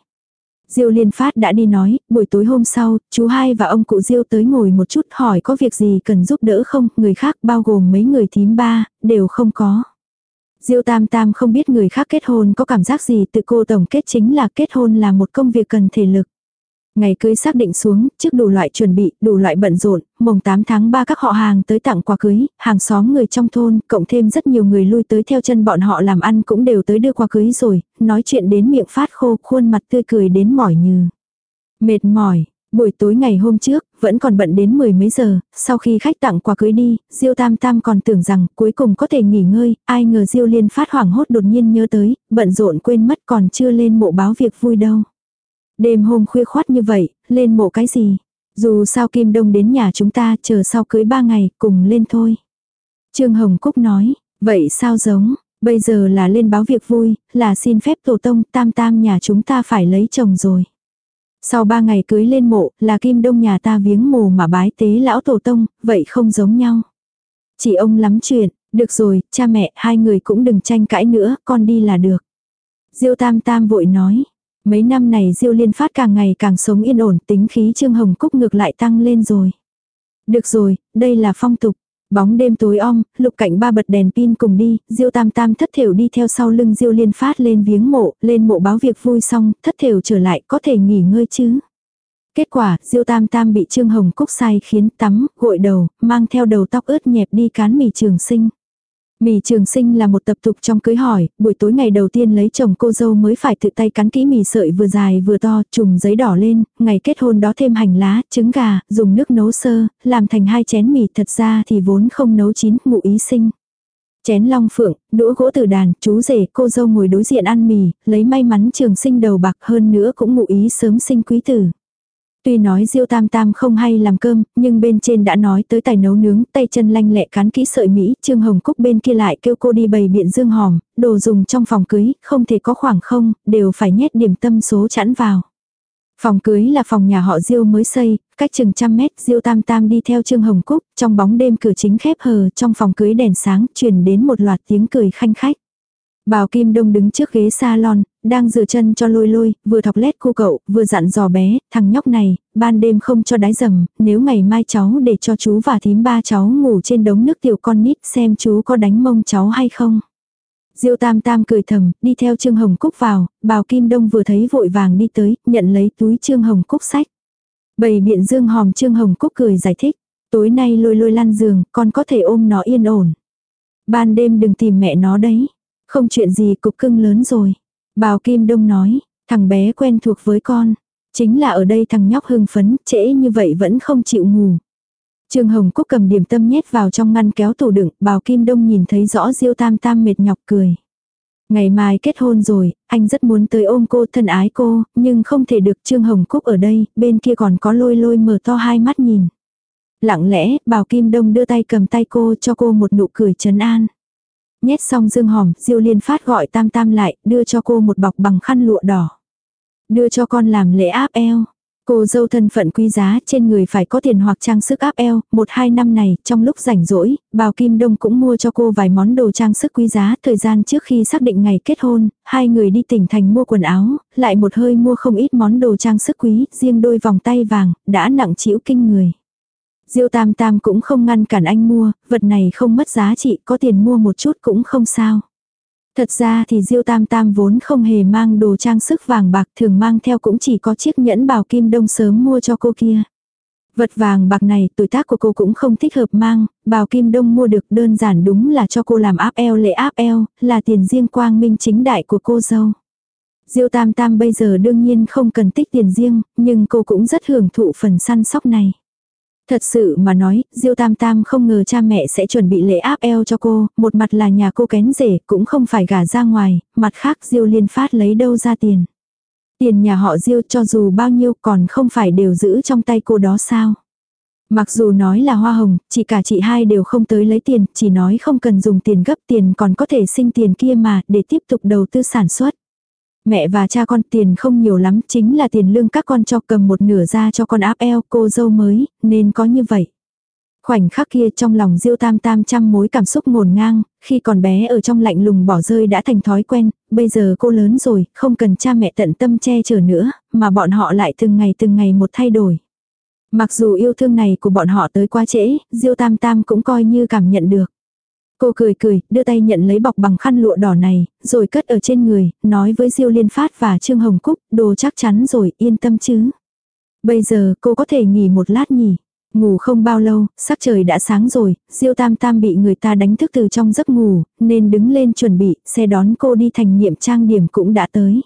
Diêu liên phát đã đi nói, buổi tối hôm sau, chú hai và ông cụ Diêu tới ngồi một chút hỏi có việc gì cần giúp đỡ không, người khác bao gồm mấy người thím ba, đều không có. Diêu Tam Tam không biết người khác kết hôn có cảm giác gì tự cô tổng kết chính là kết hôn là một công việc cần thể lực. Ngày cưới xác định xuống, trước đủ loại chuẩn bị, đủ loại bận rộn, mùng 8 tháng 3 các họ hàng tới tặng quà cưới, hàng xóm người trong thôn, cộng thêm rất nhiều người lui tới theo chân bọn họ làm ăn cũng đều tới đưa quà cưới rồi, nói chuyện đến miệng phát khô, khuôn mặt tươi cười đến mỏi như. Mệt mỏi, Buổi tối ngày hôm trước, vẫn còn bận đến mười mấy giờ, sau khi khách tặng quà cưới đi, Diêu Tam Tam còn tưởng rằng cuối cùng có thể nghỉ ngơi, ai ngờ Diêu Liên phát hoảng hốt đột nhiên nhớ tới, bận rộn quên mất còn chưa lên mộ báo việc vui đâu. Đêm hôm khuya khoát như vậy, lên mộ cái gì? Dù sao Kim Đông đến nhà chúng ta chờ sau cưới ba ngày, cùng lên thôi. Trương Hồng Cúc nói, vậy sao giống, bây giờ là lên báo việc vui, là xin phép tổ tông, tam tam nhà chúng ta phải lấy chồng rồi. Sau ba ngày cưới lên mộ, là kim đông nhà ta viếng mồ mà bái tế lão tổ tông, vậy không giống nhau. Chỉ ông lắm chuyện, được rồi, cha mẹ, hai người cũng đừng tranh cãi nữa, con đi là được. Diêu tam tam vội nói. Mấy năm này Diêu liên phát càng ngày càng sống yên ổn, tính khí Trương Hồng Cúc ngược lại tăng lên rồi. Được rồi, đây là phong tục. Bóng đêm tối om, lục cảnh ba bật đèn pin cùng đi, diêu tam tam thất thểu đi theo sau lưng diêu liên phát lên viếng mộ, lên mộ báo việc vui xong, thất thểu trở lại có thể nghỉ ngơi chứ. Kết quả, diêu tam tam bị trương hồng cúc sai khiến tắm, gội đầu, mang theo đầu tóc ướt nhẹp đi cán mì trường sinh. Mì trường sinh là một tập tục trong cưới hỏi, buổi tối ngày đầu tiên lấy chồng cô dâu mới phải tự tay cắn kỹ mì sợi vừa dài vừa to, trùm giấy đỏ lên, ngày kết hôn đó thêm hành lá, trứng gà, dùng nước nấu sơ, làm thành hai chén mì thật ra thì vốn không nấu chín, ngụ ý sinh. Chén long phượng, đũa gỗ từ đàn, chú rể, cô dâu ngồi đối diện ăn mì, lấy may mắn trường sinh đầu bạc hơn nữa cũng ngụ ý sớm sinh quý tử. Tuy nói Diêu Tam Tam không hay làm cơm, nhưng bên trên đã nói tới tài nấu nướng, tay chân lanh lẹ cán kỹ sợi Mỹ, Trương Hồng Cúc bên kia lại kêu cô đi bày biện dương hòm, đồ dùng trong phòng cưới, không thể có khoảng không, đều phải nhét điểm tâm số chẵn vào. Phòng cưới là phòng nhà họ Diêu mới xây, cách chừng trăm mét, Diêu Tam Tam đi theo Trương Hồng Cúc, trong bóng đêm cửa chính khép hờ, trong phòng cưới đèn sáng, truyền đến một loạt tiếng cười khanh khách. Bào Kim Đông đứng trước ghế salon, đang dựa chân cho lôi lôi, vừa thọc lét cô cậu, vừa dặn dò bé, thằng nhóc này, ban đêm không cho đái dầm, nếu ngày mai cháu để cho chú và thím ba cháu ngủ trên đống nước tiểu con nít xem chú có đánh mông cháu hay không. Diêu Tam Tam cười thầm, đi theo Trương Hồng Cúc vào, Bào Kim Đông vừa thấy vội vàng đi tới, nhận lấy túi Trương Hồng Cúc sách. Bầy biện dương hòm Trương Hồng Cúc cười giải thích, tối nay lôi lôi lăn giường, con có thể ôm nó yên ổn. Ban đêm đừng tìm mẹ nó đấy. Không chuyện gì cục cưng lớn rồi. Bào Kim Đông nói, thằng bé quen thuộc với con. Chính là ở đây thằng nhóc hưng phấn, trễ như vậy vẫn không chịu ngủ. Trương Hồng Cúc cầm điểm tâm nhét vào trong ngăn kéo tủ đựng, bào Kim Đông nhìn thấy rõ Diêu Tam Tam mệt nhọc cười. Ngày mai kết hôn rồi, anh rất muốn tới ôm cô thân ái cô, nhưng không thể được Trương Hồng Cúc ở đây, bên kia còn có lôi lôi mở to hai mắt nhìn. Lặng lẽ, bào Kim Đông đưa tay cầm tay cô cho cô một nụ cười trấn an. Nhét xong dương hòm, Diêu Liên Phát gọi Tam Tam lại, đưa cho cô một bọc bằng khăn lụa đỏ. Đưa cho con làm lễ áp eo. Cô dâu thân phận quý giá trên người phải có tiền hoặc trang sức áp eo, một hai năm này, trong lúc rảnh rỗi, Bào Kim Đông cũng mua cho cô vài món đồ trang sức quý giá. Thời gian trước khi xác định ngày kết hôn, hai người đi tỉnh thành mua quần áo, lại một hơi mua không ít món đồ trang sức quý, riêng đôi vòng tay vàng, đã nặng chịu kinh người. Diêu Tam Tam cũng không ngăn cản anh mua, vật này không mất giá trị, có tiền mua một chút cũng không sao. Thật ra thì Diêu Tam Tam vốn không hề mang đồ trang sức vàng bạc thường mang theo cũng chỉ có chiếc nhẫn bào kim đông sớm mua cho cô kia. Vật vàng bạc này tuổi tác của cô cũng không thích hợp mang, bào kim đông mua được đơn giản đúng là cho cô làm áp eo lễ áp eo, là tiền riêng quang minh chính đại của cô dâu. Diêu Tam Tam bây giờ đương nhiên không cần tích tiền riêng, nhưng cô cũng rất hưởng thụ phần săn sóc này. Thật sự mà nói, Diêu Tam Tam không ngờ cha mẹ sẽ chuẩn bị lễ áp eo cho cô, một mặt là nhà cô kén rể, cũng không phải gả ra ngoài, mặt khác Diêu Liên Phát lấy đâu ra tiền. Tiền nhà họ Diêu cho dù bao nhiêu còn không phải đều giữ trong tay cô đó sao. Mặc dù nói là hoa hồng, chị cả chị hai đều không tới lấy tiền, chỉ nói không cần dùng tiền gấp tiền còn có thể sinh tiền kia mà để tiếp tục đầu tư sản xuất. Mẹ và cha con tiền không nhiều lắm, chính là tiền lương các con cho cầm một nửa ra cho con áp eo cô dâu mới, nên có như vậy. Khoảnh khắc kia trong lòng Diêu Tam Tam trăm mối cảm xúc ngổn ngang, khi còn bé ở trong lạnh lùng bỏ rơi đã thành thói quen, bây giờ cô lớn rồi, không cần cha mẹ tận tâm che chở nữa, mà bọn họ lại từng ngày từng ngày một thay đổi. Mặc dù yêu thương này của bọn họ tới quá trễ, Diêu Tam Tam cũng coi như cảm nhận được. Cô cười cười, đưa tay nhận lấy bọc bằng khăn lụa đỏ này, rồi cất ở trên người, nói với Diêu Liên Phát và Trương Hồng Cúc, đồ chắc chắn rồi, yên tâm chứ. Bây giờ cô có thể nghỉ một lát nhỉ. Ngủ không bao lâu, sắc trời đã sáng rồi, Diêu Tam Tam bị người ta đánh thức từ trong giấc ngủ, nên đứng lên chuẩn bị, xe đón cô đi thành niệm trang điểm cũng đã tới.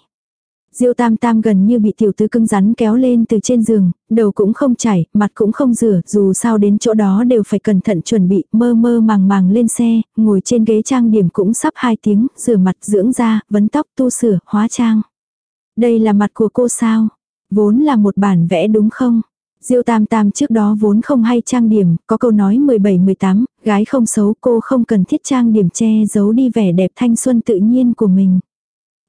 Diêu tam tam gần như bị tiểu tứ cưng rắn kéo lên từ trên giường, đầu cũng không chảy, mặt cũng không rửa, dù sao đến chỗ đó đều phải cẩn thận chuẩn bị, mơ mơ màng màng lên xe, ngồi trên ghế trang điểm cũng sắp 2 tiếng, rửa mặt dưỡng da, vấn tóc tu sửa, hóa trang. Đây là mặt của cô sao? Vốn là một bản vẽ đúng không? Diêu tam tam trước đó vốn không hay trang điểm, có câu nói 17-18, gái không xấu cô không cần thiết trang điểm che giấu đi vẻ đẹp thanh xuân tự nhiên của mình.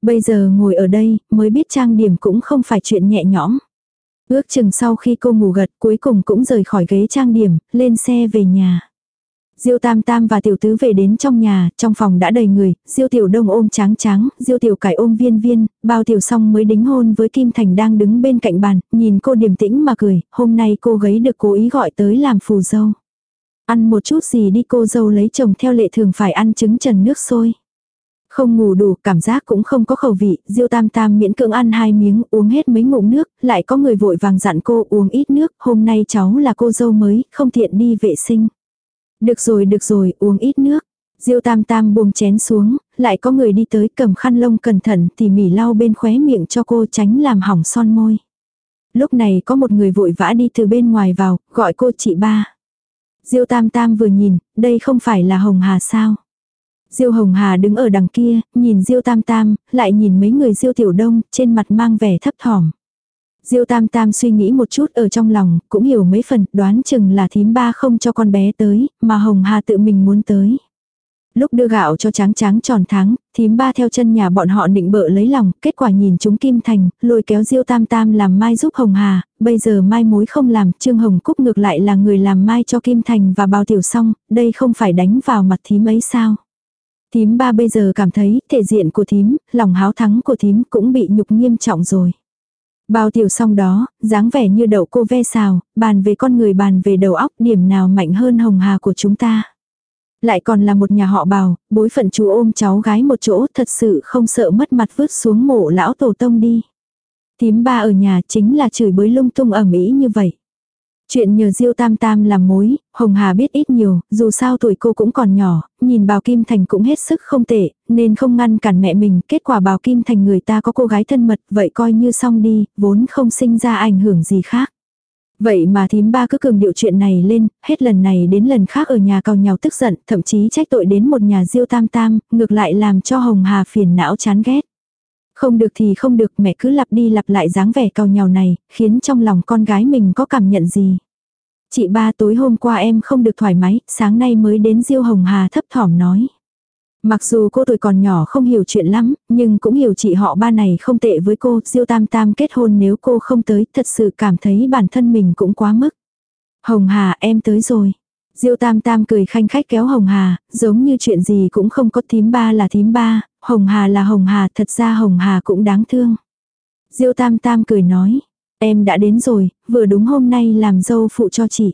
Bây giờ ngồi ở đây, mới biết trang điểm cũng không phải chuyện nhẹ nhõm. Ước chừng sau khi cô ngủ gật cuối cùng cũng rời khỏi ghế trang điểm, lên xe về nhà. Diêu Tam Tam và Tiểu Tứ về đến trong nhà, trong phòng đã đầy người, Diêu Tiểu Đông ôm tráng tráng, Diêu Tiểu Cải ôm viên viên, bao Tiểu Song mới đính hôn với Kim Thành đang đứng bên cạnh bàn, nhìn cô điềm tĩnh mà cười, hôm nay cô gấy được cố ý gọi tới làm phù dâu. Ăn một chút gì đi cô dâu lấy chồng theo lệ thường phải ăn trứng trần nước sôi. Không ngủ đủ, cảm giác cũng không có khẩu vị, Diêu Tam Tam miễn cưỡng ăn hai miếng, uống hết mấy ngụm nước, lại có người vội vàng dặn cô uống ít nước, hôm nay cháu là cô dâu mới, không tiện đi vệ sinh. Được rồi, được rồi, uống ít nước. Diêu Tam Tam buông chén xuống, lại có người đi tới cầm khăn lông cẩn thận tỉ mỉ lau bên khóe miệng cho cô tránh làm hỏng son môi. Lúc này có một người vội vã đi từ bên ngoài vào, gọi cô chị ba. Diêu Tam Tam vừa nhìn, đây không phải là Hồng Hà sao? Diêu Hồng Hà đứng ở đằng kia, nhìn Diêu Tam Tam, lại nhìn mấy người Diêu Tiểu Đông, trên mặt mang vẻ thấp thỏm. Diêu Tam Tam suy nghĩ một chút ở trong lòng, cũng hiểu mấy phần, đoán chừng là thím ba không cho con bé tới, mà Hồng Hà tự mình muốn tới. Lúc đưa gạo cho tráng tráng tròn tháng, thím ba theo chân nhà bọn họ định bợ lấy lòng, kết quả nhìn chúng Kim Thành, lôi kéo Diêu Tam Tam làm mai giúp Hồng Hà, bây giờ mai mối không làm, Trương Hồng Cúc ngược lại là người làm mai cho Kim Thành và bào tiểu xong, đây không phải đánh vào mặt thím ấy sao. Thím ba bây giờ cảm thấy thể diện của thím, lòng háo thắng của thím cũng bị nhục nghiêm trọng rồi. Bao tiểu xong đó, dáng vẻ như đậu cô ve xào, bàn về con người bàn về đầu óc điểm nào mạnh hơn hồng hà của chúng ta. Lại còn là một nhà họ bào, bối phận chú ôm cháu gái một chỗ thật sự không sợ mất mặt vứt xuống mộ lão tổ tông đi. Thím ba ở nhà chính là chửi bới lung tung ẩm ý như vậy. Chuyện nhờ Diêu Tam Tam làm mối, Hồng Hà biết ít nhiều, dù sao tuổi cô cũng còn nhỏ, nhìn Bào Kim Thành cũng hết sức không tệ, nên không ngăn cản mẹ mình, kết quả Bào Kim Thành người ta có cô gái thân mật, vậy coi như xong đi, vốn không sinh ra ảnh hưởng gì khác. Vậy mà thím ba cứ cường điệu chuyện này lên, hết lần này đến lần khác ở nhà cào nhau tức giận, thậm chí trách tội đến một nhà Diêu Tam Tam, ngược lại làm cho Hồng Hà phiền não chán ghét. Không được thì không được mẹ cứ lặp đi lặp lại dáng vẻ cao nhào này, khiến trong lòng con gái mình có cảm nhận gì. Chị ba tối hôm qua em không được thoải mái, sáng nay mới đến Diêu Hồng Hà thấp thỏm nói. Mặc dù cô tuổi còn nhỏ không hiểu chuyện lắm, nhưng cũng hiểu chị họ ba này không tệ với cô, Diêu Tam Tam kết hôn nếu cô không tới, thật sự cảm thấy bản thân mình cũng quá mức. Hồng Hà em tới rồi. Diêu Tam Tam cười khanh khách kéo Hồng Hà, giống như chuyện gì cũng không có thím ba là thím ba, Hồng Hà là Hồng Hà, thật ra Hồng Hà cũng đáng thương. Diêu Tam Tam cười nói, em đã đến rồi, vừa đúng hôm nay làm dâu phụ cho chị.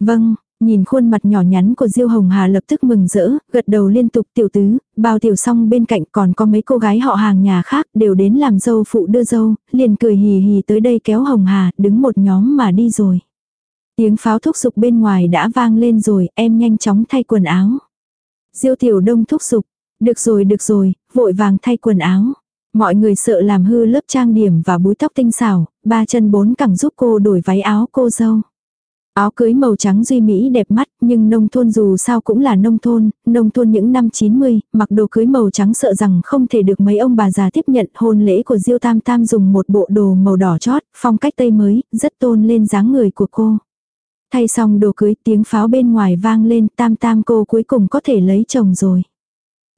Vâng, nhìn khuôn mặt nhỏ nhắn của Diêu Hồng Hà lập tức mừng rỡ, gật đầu liên tục tiểu tứ, bao tiểu xong bên cạnh còn có mấy cô gái họ hàng nhà khác đều đến làm dâu phụ đưa dâu, liền cười hì hì tới đây kéo Hồng Hà, đứng một nhóm mà đi rồi. Tiếng pháo thúc giục bên ngoài đã vang lên rồi, em nhanh chóng thay quần áo. Diêu tiểu đông thúc giục, được rồi được rồi, vội vàng thay quần áo. Mọi người sợ làm hư lớp trang điểm và búi tóc tinh xảo, ba chân bốn cẳng giúp cô đổi váy áo cô dâu. Áo cưới màu trắng duy mỹ đẹp mắt, nhưng nông thôn dù sao cũng là nông thôn, nông thôn những năm 90, mặc đồ cưới màu trắng sợ rằng không thể được mấy ông bà già tiếp nhận hôn lễ của Diêu Tam Tam dùng một bộ đồ màu đỏ chót, phong cách tây mới, rất tôn lên dáng người của cô. Thay xong đồ cưới tiếng pháo bên ngoài vang lên Tam Tam cô cuối cùng có thể lấy chồng rồi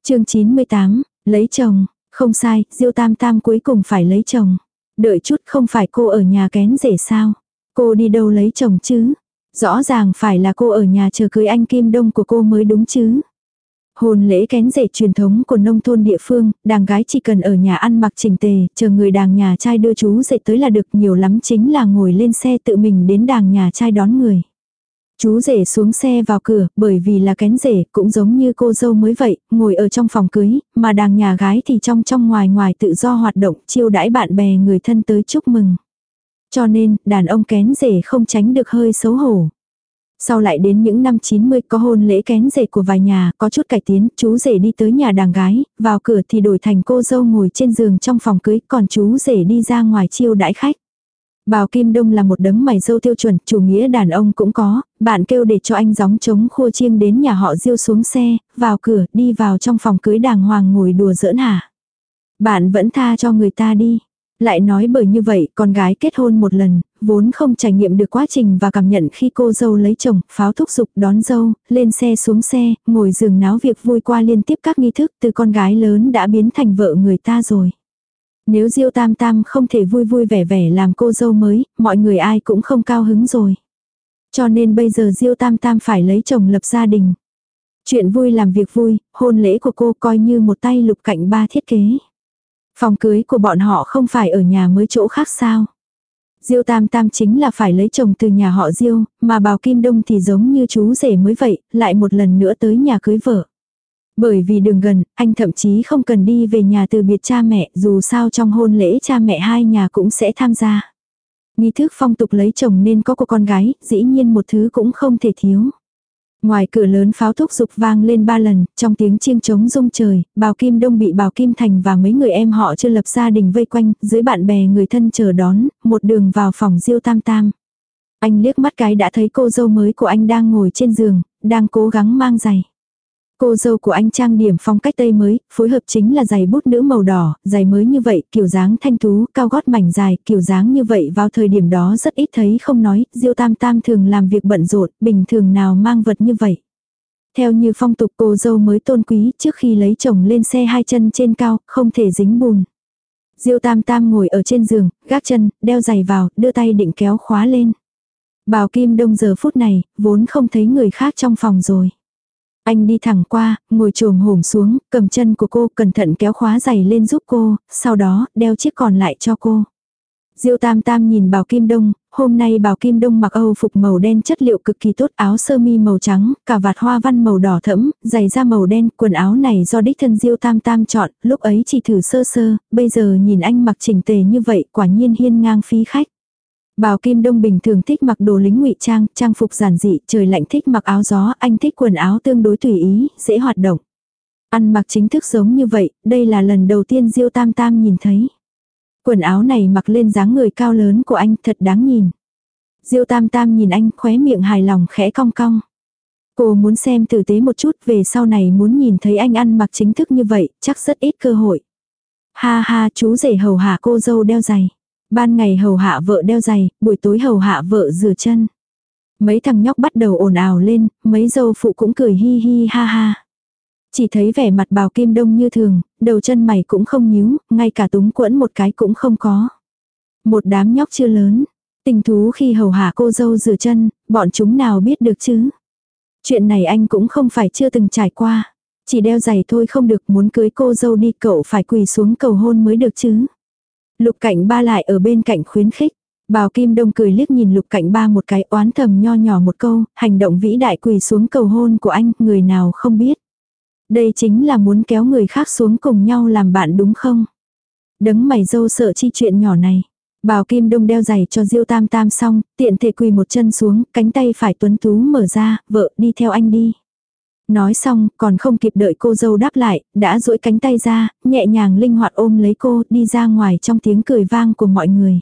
chương 98, lấy chồng, không sai, Diêu Tam Tam cuối cùng phải lấy chồng. Đợi chút không phải cô ở nhà kén rể sao? Cô đi đâu lấy chồng chứ? Rõ ràng phải là cô ở nhà chờ cưới anh Kim Đông của cô mới đúng chứ? Hôn lễ kén rể truyền thống của nông thôn địa phương, đàn gái chỉ cần ở nhà ăn mặc chỉnh tề, chờ người đàng nhà trai đưa chú rể tới là được nhiều lắm chính là ngồi lên xe tự mình đến đàng nhà trai đón người. Chú rể xuống xe vào cửa, bởi vì là kén rể, cũng giống như cô dâu mới vậy, ngồi ở trong phòng cưới, mà đàng nhà gái thì trong trong ngoài ngoài tự do hoạt động, chiêu đãi bạn bè người thân tới chúc mừng. Cho nên, đàn ông kén rể không tránh được hơi xấu hổ. Sau lại đến những năm 90 có hôn lễ kén rể của vài nhà, có chút cải tiến, chú rể đi tới nhà đàng gái, vào cửa thì đổi thành cô dâu ngồi trên giường trong phòng cưới, còn chú rể đi ra ngoài chiêu đãi khách. Bào Kim Đông là một đấng mày dâu tiêu chuẩn, chủ nghĩa đàn ông cũng có, bạn kêu để cho anh gióng trống khua chiêng đến nhà họ diêu xuống xe, vào cửa, đi vào trong phòng cưới đàng hoàng ngồi đùa giỡn hả. Bạn vẫn tha cho người ta đi. Lại nói bởi như vậy, con gái kết hôn một lần, vốn không trải nghiệm được quá trình và cảm nhận khi cô dâu lấy chồng, pháo thúc dục đón dâu, lên xe xuống xe, ngồi giường náo việc vui qua liên tiếp các nghi thức từ con gái lớn đã biến thành vợ người ta rồi. Nếu Diêu Tam Tam không thể vui vui vẻ vẻ làm cô dâu mới, mọi người ai cũng không cao hứng rồi. Cho nên bây giờ Diêu Tam Tam phải lấy chồng lập gia đình. Chuyện vui làm việc vui, hôn lễ của cô coi như một tay lục cạnh ba thiết kế. Phòng cưới của bọn họ không phải ở nhà mới chỗ khác sao. Diêu Tam Tam chính là phải lấy chồng từ nhà họ Diêu, mà Bào Kim Đông thì giống như chú rể mới vậy, lại một lần nữa tới nhà cưới vợ. Bởi vì đường gần, anh thậm chí không cần đi về nhà từ biệt cha mẹ, dù sao trong hôn lễ cha mẹ hai nhà cũng sẽ tham gia. Nghi thức phong tục lấy chồng nên có cô con gái, dĩ nhiên một thứ cũng không thể thiếu. Ngoài cửa lớn pháo thúc dục vang lên ba lần, trong tiếng chiêng trống rung trời, Bào Kim Đông bị Bào Kim Thành và mấy người em họ chưa lập gia đình vây quanh, dưới bạn bè người thân chờ đón, một đường vào phòng Diêu Tam Tam. Anh liếc mắt cái đã thấy cô dâu mới của anh đang ngồi trên giường, đang cố gắng mang giày. Cô dâu của anh trang điểm phong cách tây mới, phối hợp chính là giày bút nữ màu đỏ, giày mới như vậy, kiểu dáng thanh tú, cao gót mảnh dài, kiểu dáng như vậy vào thời điểm đó rất ít thấy không nói, Diêu Tam Tam thường làm việc bận rộn, bình thường nào mang vật như vậy. Theo như phong tục cô dâu mới tôn quý, trước khi lấy chồng lên xe hai chân trên cao, không thể dính bùn. Diêu Tam Tam ngồi ở trên giường, gác chân, đeo giày vào, đưa tay định kéo khóa lên. Bào Kim Đông giờ phút này, vốn không thấy người khác trong phòng rồi. Anh đi thẳng qua, ngồi trồm hổm xuống, cầm chân của cô, cẩn thận kéo khóa giày lên giúp cô, sau đó, đeo chiếc còn lại cho cô. Diêu Tam Tam nhìn Bảo Kim Đông, hôm nay Bảo Kim Đông mặc Âu phục màu đen chất liệu cực kỳ tốt, áo sơ mi màu trắng, cả vạt hoa văn màu đỏ thẫm, giày da màu đen, quần áo này do đích thân Diêu Tam Tam chọn, lúc ấy chỉ thử sơ sơ, bây giờ nhìn anh mặc chỉnh tề như vậy, quả nhiên hiên ngang phí khách. Bào Kim Đông bình thường thích mặc đồ lính ngụy trang, trang phục giản dị, trời lạnh thích mặc áo gió, anh thích quần áo tương đối tùy ý, dễ hoạt động. Ăn mặc chính thức giống như vậy, đây là lần đầu tiên Diêu Tam Tam nhìn thấy. Quần áo này mặc lên dáng người cao lớn của anh thật đáng nhìn. Diêu Tam Tam nhìn anh khóe miệng hài lòng khẽ cong cong. Cô muốn xem tử tế một chút về sau này muốn nhìn thấy anh ăn mặc chính thức như vậy, chắc rất ít cơ hội. Ha ha chú rể hầu hạ cô dâu đeo giày. Ban ngày hầu hạ vợ đeo giày, buổi tối hầu hạ vợ rửa chân. Mấy thằng nhóc bắt đầu ồn ào lên, mấy dâu phụ cũng cười hi hi ha ha. Chỉ thấy vẻ mặt bào kim đông như thường, đầu chân mày cũng không nhíu, ngay cả túng quẫn một cái cũng không có. Một đám nhóc chưa lớn, tình thú khi hầu hạ cô dâu rửa chân, bọn chúng nào biết được chứ. Chuyện này anh cũng không phải chưa từng trải qua. Chỉ đeo giày thôi không được muốn cưới cô dâu đi cậu phải quỳ xuống cầu hôn mới được chứ. Lục cảnh ba lại ở bên cạnh khuyến khích. Bào Kim Đông cười liếc nhìn lục cảnh ba một cái oán thầm nho nhỏ một câu, hành động vĩ đại quỳ xuống cầu hôn của anh, người nào không biết. Đây chính là muốn kéo người khác xuống cùng nhau làm bạn đúng không? Đấng mày dâu sợ chi chuyện nhỏ này. Bào Kim Đông đeo giày cho Diêu Tam Tam xong, tiện thể quỳ một chân xuống, cánh tay phải tuấn tú mở ra, vợ đi theo anh đi. Nói xong, còn không kịp đợi cô dâu đáp lại, đã duỗi cánh tay ra, nhẹ nhàng linh hoạt ôm lấy cô, đi ra ngoài trong tiếng cười vang của mọi người.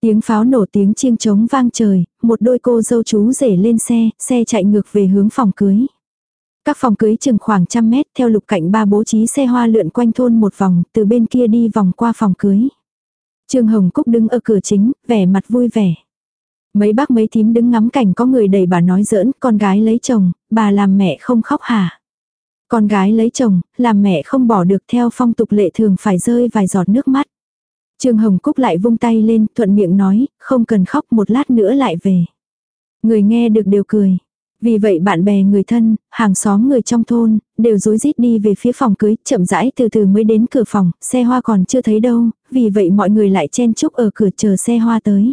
Tiếng pháo nổ tiếng chiêng trống vang trời, một đôi cô dâu chú rể lên xe, xe chạy ngược về hướng phòng cưới. Các phòng cưới chừng khoảng trăm mét theo lục cạnh ba bố trí xe hoa lượn quanh thôn một vòng, từ bên kia đi vòng qua phòng cưới. Trương Hồng Cúc đứng ở cửa chính, vẻ mặt vui vẻ. Mấy bác mấy thím đứng ngắm cảnh có người đầy bà nói giỡn, con gái lấy chồng, bà làm mẹ không khóc hả? Con gái lấy chồng, làm mẹ không bỏ được theo phong tục lệ thường phải rơi vài giọt nước mắt. Trương Hồng Cúc lại vung tay lên, thuận miệng nói, không cần khóc một lát nữa lại về. Người nghe được đều cười. Vì vậy bạn bè người thân, hàng xóm người trong thôn, đều rối rít đi về phía phòng cưới, chậm rãi từ từ mới đến cửa phòng, xe hoa còn chưa thấy đâu, vì vậy mọi người lại chen chúc ở cửa chờ xe hoa tới.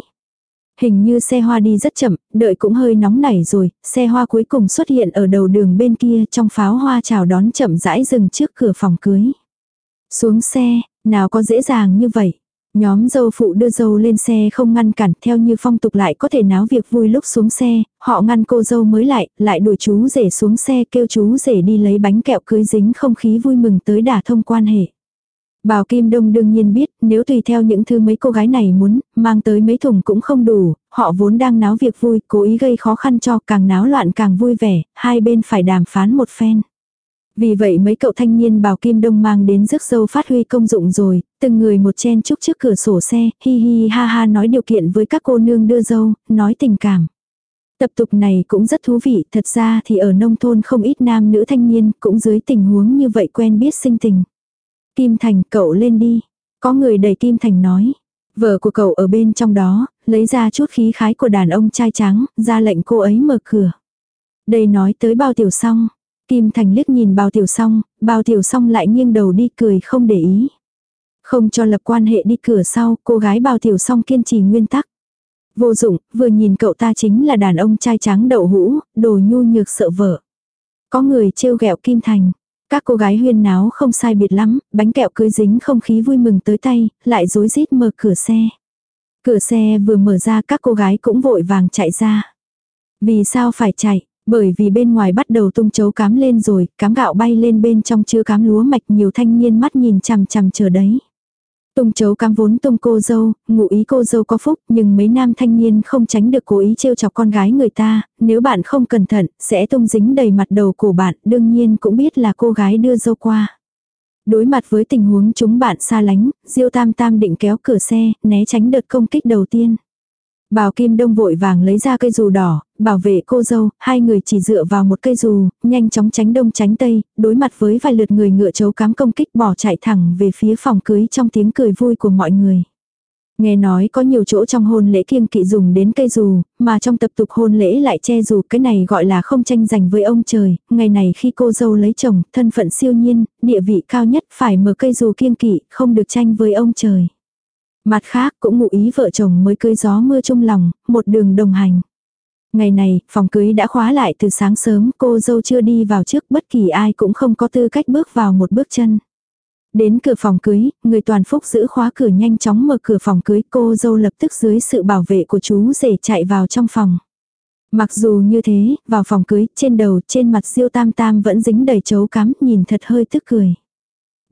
Hình như xe hoa đi rất chậm, đợi cũng hơi nóng nảy rồi, xe hoa cuối cùng xuất hiện ở đầu đường bên kia trong pháo hoa chào đón chậm rãi dừng trước cửa phòng cưới. Xuống xe, nào có dễ dàng như vậy. Nhóm dâu phụ đưa dâu lên xe không ngăn cản theo như phong tục lại có thể náo việc vui lúc xuống xe, họ ngăn cô dâu mới lại, lại đuổi chú rể xuống xe kêu chú rể đi lấy bánh kẹo cưới dính không khí vui mừng tới đả thông quan hệ. Bào Kim Đông đương nhiên biết, nếu tùy theo những thứ mấy cô gái này muốn, mang tới mấy thùng cũng không đủ, họ vốn đang náo việc vui, cố ý gây khó khăn cho càng náo loạn càng vui vẻ, hai bên phải đàm phán một phen. Vì vậy mấy cậu thanh niên bào Kim Đông mang đến rước dâu phát huy công dụng rồi, từng người một chen chúc trước cửa sổ xe, hi hi ha ha nói điều kiện với các cô nương đưa dâu, nói tình cảm. Tập tục này cũng rất thú vị, thật ra thì ở nông thôn không ít nam nữ thanh niên cũng dưới tình huống như vậy quen biết sinh tình. Kim Thành cậu lên đi. Có người đẩy Kim Thành nói. Vợ của cậu ở bên trong đó, lấy ra chút khí khái của đàn ông trai trắng, ra lệnh cô ấy mở cửa. Đây nói tới bao tiểu song. Kim Thành liếc nhìn bao tiểu song, bao tiểu song lại nghiêng đầu đi cười không để ý. Không cho lập quan hệ đi cửa sau, cô gái bao tiểu song kiên trì nguyên tắc. Vô dụng, vừa nhìn cậu ta chính là đàn ông trai trắng đậu hũ, đồ nhu nhược sợ vợ. Có người trêu ghẹo Kim Thành. Các cô gái huyên náo không sai biệt lắm, bánh kẹo cưới dính không khí vui mừng tới tay, lại rối rít mở cửa xe. Cửa xe vừa mở ra các cô gái cũng vội vàng chạy ra. Vì sao phải chạy? Bởi vì bên ngoài bắt đầu tung chấu cám lên rồi, cám gạo bay lên bên trong chưa cám lúa mạch nhiều thanh niên mắt nhìn chằm chằm chờ đấy. Tung chấu cam vốn tung cô dâu, ngụ ý cô dâu có phúc, nhưng mấy nam thanh niên không tránh được cố ý trêu chọc con gái người ta, nếu bạn không cẩn thận, sẽ tung dính đầy mặt đầu của bạn, đương nhiên cũng biết là cô gái đưa dâu qua. Đối mặt với tình huống chúng bạn xa lánh, Diêu Tam Tam định kéo cửa xe, né tránh đợt công kích đầu tiên. Bào Kim Đông vội vàng lấy ra cây dù đỏ, bảo vệ cô dâu, hai người chỉ dựa vào một cây dù, nhanh chóng tránh đông tránh tây, đối mặt với vài lượt người ngựa chấu cám công kích bỏ chạy thẳng về phía phòng cưới trong tiếng cười vui của mọi người. Nghe nói có nhiều chỗ trong hôn lễ kiêng kỵ dùng đến cây dù, mà trong tập tục hôn lễ lại che dù cái này gọi là không tranh giành với ông trời, ngày này khi cô dâu lấy chồng, thân phận siêu nhiên, địa vị cao nhất phải mở cây dù kiêng kỵ, không được tranh với ông trời. Mặt khác cũng ngụ ý vợ chồng mới cưới gió mưa trong lòng, một đường đồng hành. Ngày này, phòng cưới đã khóa lại từ sáng sớm, cô dâu chưa đi vào trước, bất kỳ ai cũng không có tư cách bước vào một bước chân. Đến cửa phòng cưới, người toàn phúc giữ khóa cửa nhanh chóng mở cửa phòng cưới, cô dâu lập tức dưới sự bảo vệ của chú rể chạy vào trong phòng. Mặc dù như thế, vào phòng cưới, trên đầu, trên mặt siêu tam tam vẫn dính đầy chấu cắm, nhìn thật hơi tức cười.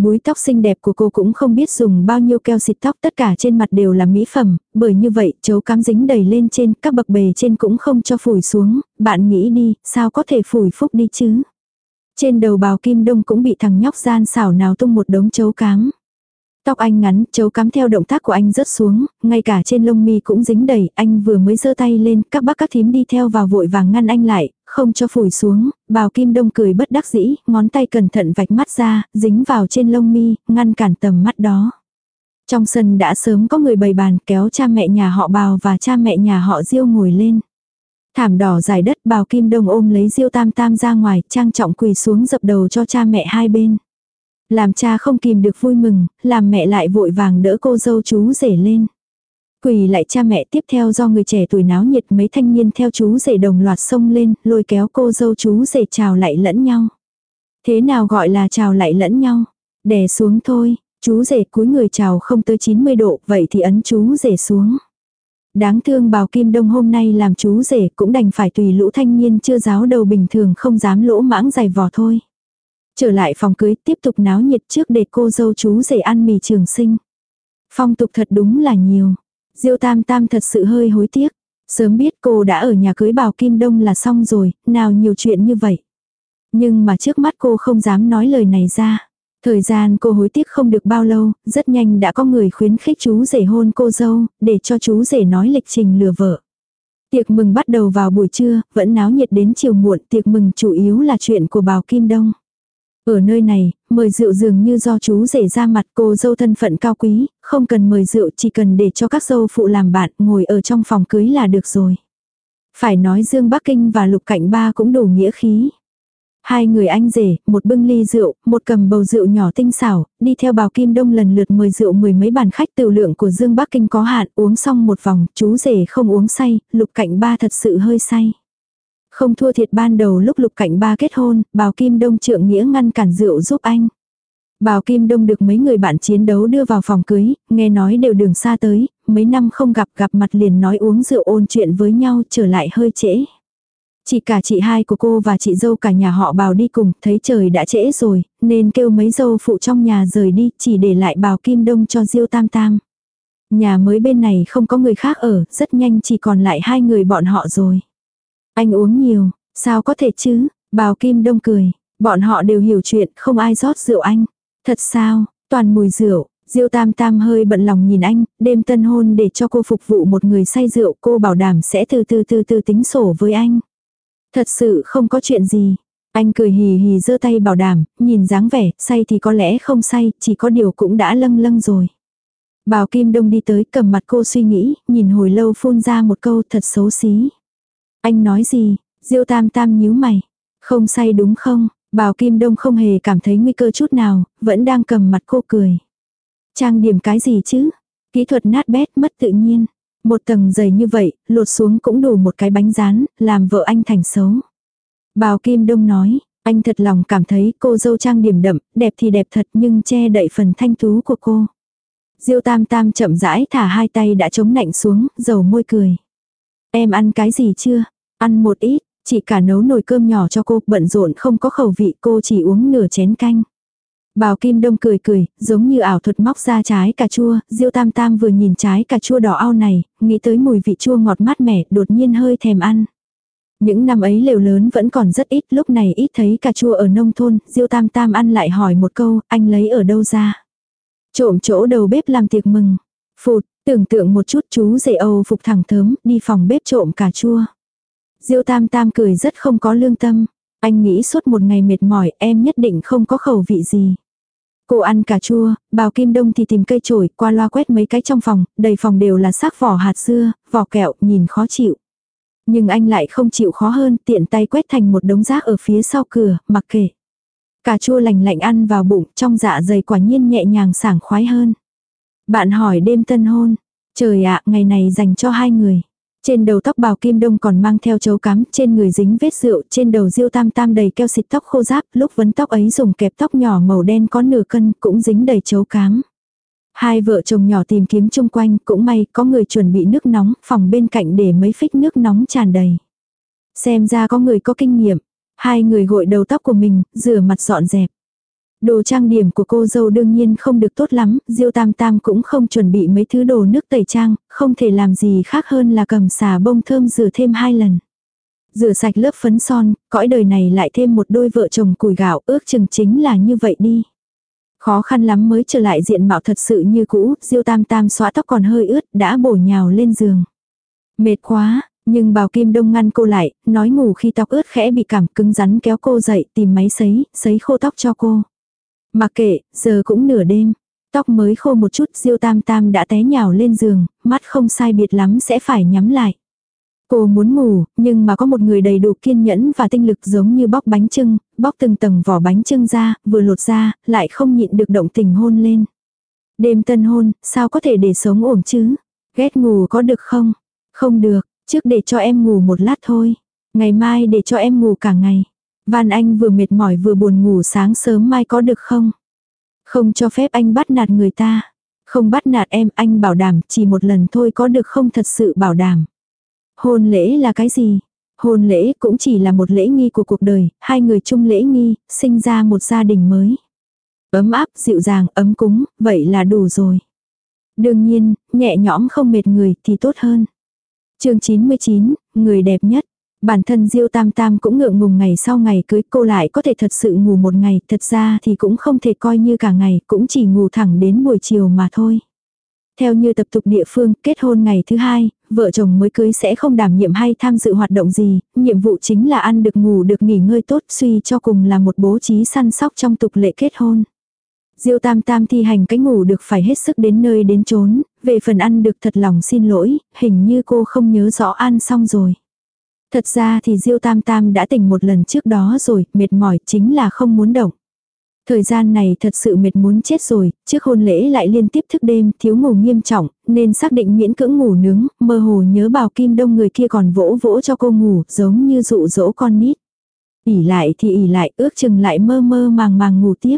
Búi tóc xinh đẹp của cô cũng không biết dùng bao nhiêu keo xịt tóc tất cả trên mặt đều là mỹ phẩm, bởi như vậy chấu cám dính đầy lên trên, các bậc bề trên cũng không cho phủi xuống, bạn nghĩ đi, sao có thể phủi phúc đi chứ. Trên đầu bào kim đông cũng bị thằng nhóc gian xảo nào tung một đống chấu cám. Tóc anh ngắn, chấu cắm theo động tác của anh rớt xuống, ngay cả trên lông mi cũng dính đầy, anh vừa mới giơ tay lên, các bác các thím đi theo vào vội vàng ngăn anh lại, không cho phủi xuống, bào kim đông cười bất đắc dĩ, ngón tay cẩn thận vạch mắt ra, dính vào trên lông mi, ngăn cản tầm mắt đó. Trong sân đã sớm có người bày bàn kéo cha mẹ nhà họ bào và cha mẹ nhà họ diêu ngồi lên. Thảm đỏ dài đất bào kim đông ôm lấy diêu tam tam ra ngoài, trang trọng quỳ xuống dập đầu cho cha mẹ hai bên. Làm cha không kìm được vui mừng, làm mẹ lại vội vàng đỡ cô dâu chú rể lên. Quỳ lại cha mẹ tiếp theo do người trẻ tuổi náo nhiệt mấy thanh niên theo chú rể đồng loạt xông lên, lôi kéo cô dâu chú rể chào lại lẫn nhau. Thế nào gọi là chào lại lẫn nhau? Đè xuống thôi, chú rể cúi người chào không tới 90 độ, vậy thì ấn chú rể xuống. Đáng thương bào kim đông hôm nay làm chú rể cũng đành phải tùy lũ thanh niên chưa giáo đầu bình thường không dám lỗ mãng dài vò thôi. Trở lại phòng cưới tiếp tục náo nhiệt trước để cô dâu chú rể ăn mì trường sinh. Phong tục thật đúng là nhiều. Diêu tam tam thật sự hơi hối tiếc. Sớm biết cô đã ở nhà cưới bảo Kim Đông là xong rồi, nào nhiều chuyện như vậy. Nhưng mà trước mắt cô không dám nói lời này ra. Thời gian cô hối tiếc không được bao lâu, rất nhanh đã có người khuyến khích chú rể hôn cô dâu, để cho chú rể nói lịch trình lừa vợ. Tiệc mừng bắt đầu vào buổi trưa, vẫn náo nhiệt đến chiều muộn, tiệc mừng chủ yếu là chuyện của bào Kim Đông. Ở nơi này, mời rượu dường như do chú rể ra mặt cô dâu thân phận cao quý, không cần mời rượu chỉ cần để cho các dâu phụ làm bạn ngồi ở trong phòng cưới là được rồi. Phải nói Dương Bắc Kinh và Lục Cạnh Ba cũng đủ nghĩa khí. Hai người anh rể, một bưng ly rượu, một cầm bầu rượu nhỏ tinh xảo, đi theo bào kim đông lần lượt mời rượu mười mấy bàn khách tiểu lượng của Dương Bắc Kinh có hạn, uống xong một vòng, chú rể không uống say, lục cạnh ba thật sự hơi say. Không thua thiệt ban đầu lúc lục cảnh ba kết hôn, bào kim đông trượng nghĩa ngăn cản rượu giúp anh. Bào Kim Đông được mấy người bạn chiến đấu đưa vào phòng cưới, nghe nói đều đường xa tới, mấy năm không gặp gặp mặt liền nói uống rượu ôn chuyện với nhau trở lại hơi trễ. Chỉ cả chị hai của cô và chị dâu cả nhà họ bào đi cùng, thấy trời đã trễ rồi, nên kêu mấy dâu phụ trong nhà rời đi, chỉ để lại bào Kim Đông cho Diêu Tam Tam. Nhà mới bên này không có người khác ở, rất nhanh chỉ còn lại hai người bọn họ rồi. Anh uống nhiều, sao có thể chứ? Bào Kim Đông cười, bọn họ đều hiểu chuyện, không ai rót rượu anh. Thật sao, toàn mùi rượu, Diêu Tam Tam hơi bận lòng nhìn anh, đêm tân hôn để cho cô phục vụ một người say rượu, cô bảo đảm sẽ từ từ từ từ tính sổ với anh. Thật sự không có chuyện gì. Anh cười hì hì giơ tay bảo đảm, nhìn dáng vẻ, say thì có lẽ không say, chỉ có điều cũng đã lâng lâng rồi. Bào Kim Đông đi tới cầm mặt cô suy nghĩ, nhìn hồi lâu phun ra một câu thật xấu xí. Anh nói gì? Diêu tam tam nhíu mày. Không say đúng không? Bào Kim Đông không hề cảm thấy nguy cơ chút nào, vẫn đang cầm mặt cô cười. Trang điểm cái gì chứ? Kỹ thuật nát bét mất tự nhiên. Một tầng dày như vậy, lột xuống cũng đủ một cái bánh rán, làm vợ anh thành xấu. Bào Kim Đông nói, anh thật lòng cảm thấy cô dâu trang điểm đậm, đẹp thì đẹp thật nhưng che đậy phần thanh tú của cô. Diêu Tam Tam chậm rãi thả hai tay đã chống nạnh xuống, dầu môi cười. Em ăn cái gì chưa? Ăn một ít, chị cả nấu nồi cơm nhỏ cho cô, bận rộn không có khẩu vị cô chỉ uống nửa chén canh. Bào Kim Đông cười cười, giống như ảo thuật móc ra trái cà chua, Diêu Tam Tam vừa nhìn trái cà chua đỏ ao này, nghĩ tới mùi vị chua ngọt mát mẻ, đột nhiên hơi thèm ăn. Những năm ấy lều lớn vẫn còn rất ít, lúc này ít thấy cà chua ở nông thôn, Diêu Tam Tam ăn lại hỏi một câu, anh lấy ở đâu ra? Trộm chỗ đầu bếp làm tiệc mừng. Phụt, tưởng tượng một chút chú rể Âu phục thẳng thớm, đi phòng bếp trộm cà chua. Diêu Tam Tam cười rất không có lương tâm. Anh nghĩ suốt một ngày mệt mỏi em nhất định không có khẩu vị gì. Cô ăn cà chua, bào kim đông thì tìm cây chổi, qua loa quét mấy cái trong phòng, đầy phòng đều là xác vỏ hạt dưa, vỏ kẹo, nhìn khó chịu. Nhưng anh lại không chịu khó hơn, tiện tay quét thành một đống rác ở phía sau cửa, mặc kệ. Cà chua lành lạnh ăn vào bụng, trong dạ dày quả nhiên nhẹ nhàng sảng khoái hơn. Bạn hỏi đêm tân hôn. Trời ạ, ngày này dành cho hai người. Trên đầu tóc bào kim đông còn mang theo chấu cắm, trên người dính vết rượu, trên đầu diêu tam tam đầy keo xịt tóc khô ráp lúc vấn tóc ấy dùng kẹp tóc nhỏ màu đen có nửa cân, cũng dính đầy chấu cám. Hai vợ chồng nhỏ tìm kiếm chung quanh, cũng may có người chuẩn bị nước nóng, phòng bên cạnh để mấy phích nước nóng tràn đầy. Xem ra có người có kinh nghiệm. Hai người gội đầu tóc của mình, rửa mặt dọn dẹp. Đồ trang điểm của cô dâu đương nhiên không được tốt lắm, Diêu Tam Tam cũng không chuẩn bị mấy thứ đồ nước tẩy trang, không thể làm gì khác hơn là cầm xà bông thơm rửa thêm hai lần. Rửa sạch lớp phấn son, cõi đời này lại thêm một đôi vợ chồng củi gạo, ước chừng chính là như vậy đi. Khó khăn lắm mới trở lại diện mạo thật sự như cũ, Diêu Tam Tam xóa tóc còn hơi ướt, đã bổ nhào lên giường. Mệt quá, nhưng bào kim đông ngăn cô lại, nói ngủ khi tóc ướt khẽ bị cảm cứng rắn kéo cô dậy tìm máy sấy, sấy khô tóc cho cô. Mặc kệ, giờ cũng nửa đêm. Tóc mới khô một chút diêu tam tam đã té nhào lên giường, mắt không sai biệt lắm sẽ phải nhắm lại. Cô muốn ngủ, nhưng mà có một người đầy đủ kiên nhẫn và tinh lực giống như bóc bánh trưng, bóc từng tầng vỏ bánh trưng ra, vừa lột ra, lại không nhịn được động tình hôn lên. Đêm tân hôn, sao có thể để sống ổn chứ? Ghét ngủ có được không? Không được, trước để cho em ngủ một lát thôi. Ngày mai để cho em ngủ cả ngày. Van Anh vừa mệt mỏi vừa buồn ngủ sáng sớm mai có được không? Không cho phép anh bắt nạt người ta. Không bắt nạt em, anh bảo đảm chỉ một lần thôi có được không thật sự bảo đảm. Hôn lễ là cái gì? Hôn lễ cũng chỉ là một lễ nghi của cuộc đời, hai người chung lễ nghi, sinh ra một gia đình mới. Ấm áp, dịu dàng, ấm cúng, vậy là đủ rồi. Đương nhiên, nhẹ nhõm không mệt người thì tốt hơn. chương 99, người đẹp nhất. Bản thân Diêu Tam Tam cũng ngượng ngùng ngày sau ngày cưới cô lại có thể thật sự ngủ một ngày, thật ra thì cũng không thể coi như cả ngày, cũng chỉ ngủ thẳng đến buổi chiều mà thôi. Theo như tập tục địa phương, kết hôn ngày thứ hai, vợ chồng mới cưới sẽ không đảm nhiệm hay tham dự hoạt động gì, nhiệm vụ chính là ăn được ngủ được nghỉ ngơi tốt, suy cho cùng là một bố trí săn sóc trong tục lệ kết hôn. Diêu Tam Tam thi hành cái ngủ được phải hết sức đến nơi đến chốn, về phần ăn được thật lòng xin lỗi, hình như cô không nhớ rõ ăn xong rồi. Thật ra thì Diêu Tam Tam đã tỉnh một lần trước đó rồi, mệt mỏi chính là không muốn động. Thời gian này thật sự mệt muốn chết rồi, trước hôn lễ lại liên tiếp thức đêm, thiếu ngủ nghiêm trọng, nên xác định miễn cưỡng ngủ nướng, mơ hồ nhớ bào kim đông người kia còn vỗ vỗ cho cô ngủ, giống như dụ dỗ con nít. ỉ lại thì ỉ lại, ước chừng lại mơ mơ màng màng ngủ tiếp.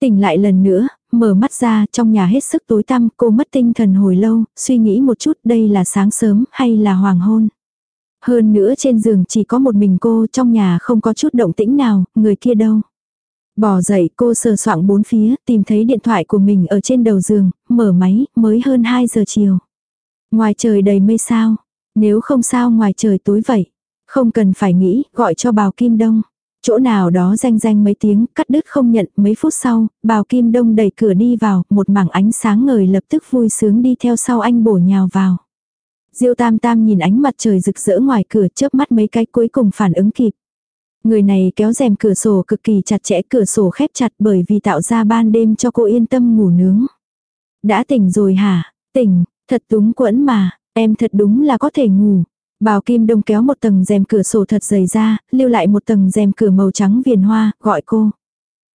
Tỉnh lại lần nữa, mở mắt ra trong nhà hết sức tối tăm, cô mất tinh thần hồi lâu, suy nghĩ một chút đây là sáng sớm hay là hoàng hôn. Hơn nữa trên giường chỉ có một mình cô trong nhà không có chút động tĩnh nào, người kia đâu. Bỏ dậy cô sờ soạng bốn phía, tìm thấy điện thoại của mình ở trên đầu giường, mở máy, mới hơn 2 giờ chiều. Ngoài trời đầy mây sao, nếu không sao ngoài trời tối vậy. Không cần phải nghĩ, gọi cho bào Kim Đông. Chỗ nào đó danh danh mấy tiếng, cắt đứt không nhận, mấy phút sau, bào Kim Đông đẩy cửa đi vào, một mảng ánh sáng ngời lập tức vui sướng đi theo sau anh bổ nhào vào. Diêu Tam Tam nhìn ánh mặt trời rực rỡ ngoài cửa chớp mắt mấy cái cuối cùng phản ứng kịp. Người này kéo rèm cửa sổ cực kỳ chặt chẽ cửa sổ khép chặt bởi vì tạo ra ban đêm cho cô yên tâm ngủ nướng. Đã tỉnh rồi hả? Tỉnh, thật túng quẫn mà, em thật đúng là có thể ngủ. Bào Kim Đông kéo một tầng rèm cửa sổ thật dày ra, lưu lại một tầng rèm cửa màu trắng viền hoa, gọi cô.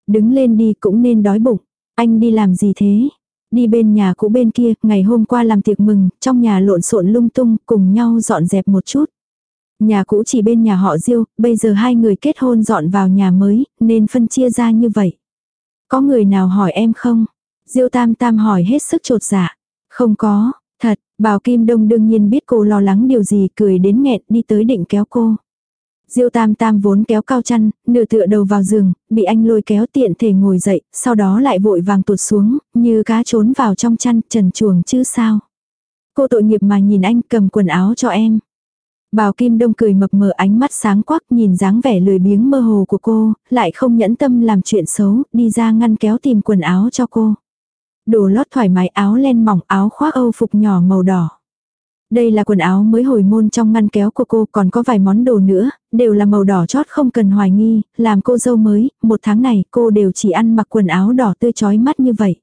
Đứng lên đi cũng nên đói bụng. Anh đi làm gì thế? Đi bên nhà cũ bên kia, ngày hôm qua làm tiệc mừng, trong nhà lộn xộn lung tung, cùng nhau dọn dẹp một chút. Nhà cũ chỉ bên nhà họ Diêu, bây giờ hai người kết hôn dọn vào nhà mới, nên phân chia ra như vậy. Có người nào hỏi em không? Diêu Tam Tam hỏi hết sức trột dạ. Không có, thật, Bào Kim Đông đương nhiên biết cô lo lắng điều gì, cười đến nghẹn đi tới định kéo cô. Diêu Tam Tam vốn kéo cao chăn, nửa tựa đầu vào giường, bị anh lôi kéo tiện thể ngồi dậy, sau đó lại vội vàng tụt xuống, như cá trốn vào trong chăn, trần chuồng chứ sao. Cô tội nghiệp mà nhìn anh cầm quần áo cho em. Bào Kim Đông cười mập mờ ánh mắt sáng quắc nhìn dáng vẻ lười biếng mơ hồ của cô, lại không nhẫn tâm làm chuyện xấu, đi ra ngăn kéo tìm quần áo cho cô. Đồ lót thoải mái áo len mỏng áo khoác âu phục nhỏ màu đỏ. Đây là quần áo mới hồi môn trong ngăn kéo của cô còn có vài món đồ nữa, đều là màu đỏ chót không cần hoài nghi, làm cô dâu mới, một tháng này cô đều chỉ ăn mặc quần áo đỏ tươi chói mắt như vậy.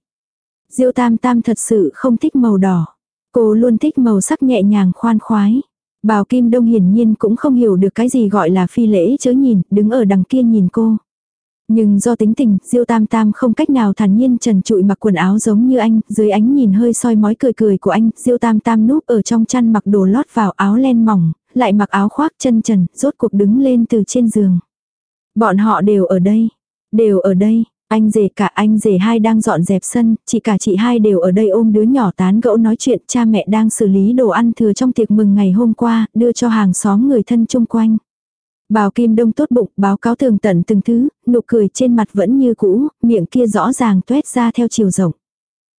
Diêu Tam Tam thật sự không thích màu đỏ. Cô luôn thích màu sắc nhẹ nhàng khoan khoái. Bào Kim Đông hiển nhiên cũng không hiểu được cái gì gọi là phi lễ chớ nhìn, đứng ở đằng kia nhìn cô. Nhưng do tính tình, Diêu Tam Tam không cách nào thản nhiên trần trụi mặc quần áo giống như anh, dưới ánh nhìn hơi soi mói cười cười của anh, Diêu Tam Tam núp ở trong chăn mặc đồ lót vào áo len mỏng, lại mặc áo khoác chân trần, rốt cuộc đứng lên từ trên giường. Bọn họ đều ở đây, đều ở đây, anh rể cả anh rể hai đang dọn dẹp sân, chị cả chị hai đều ở đây ôm đứa nhỏ tán gẫu nói chuyện, cha mẹ đang xử lý đồ ăn thừa trong tiệc mừng ngày hôm qua, đưa cho hàng xóm người thân chung quanh. Bào Kim Đông tốt bụng, báo cáo tường tận từng thứ, nụ cười trên mặt vẫn như cũ, miệng kia rõ ràng tuét ra theo chiều rộng.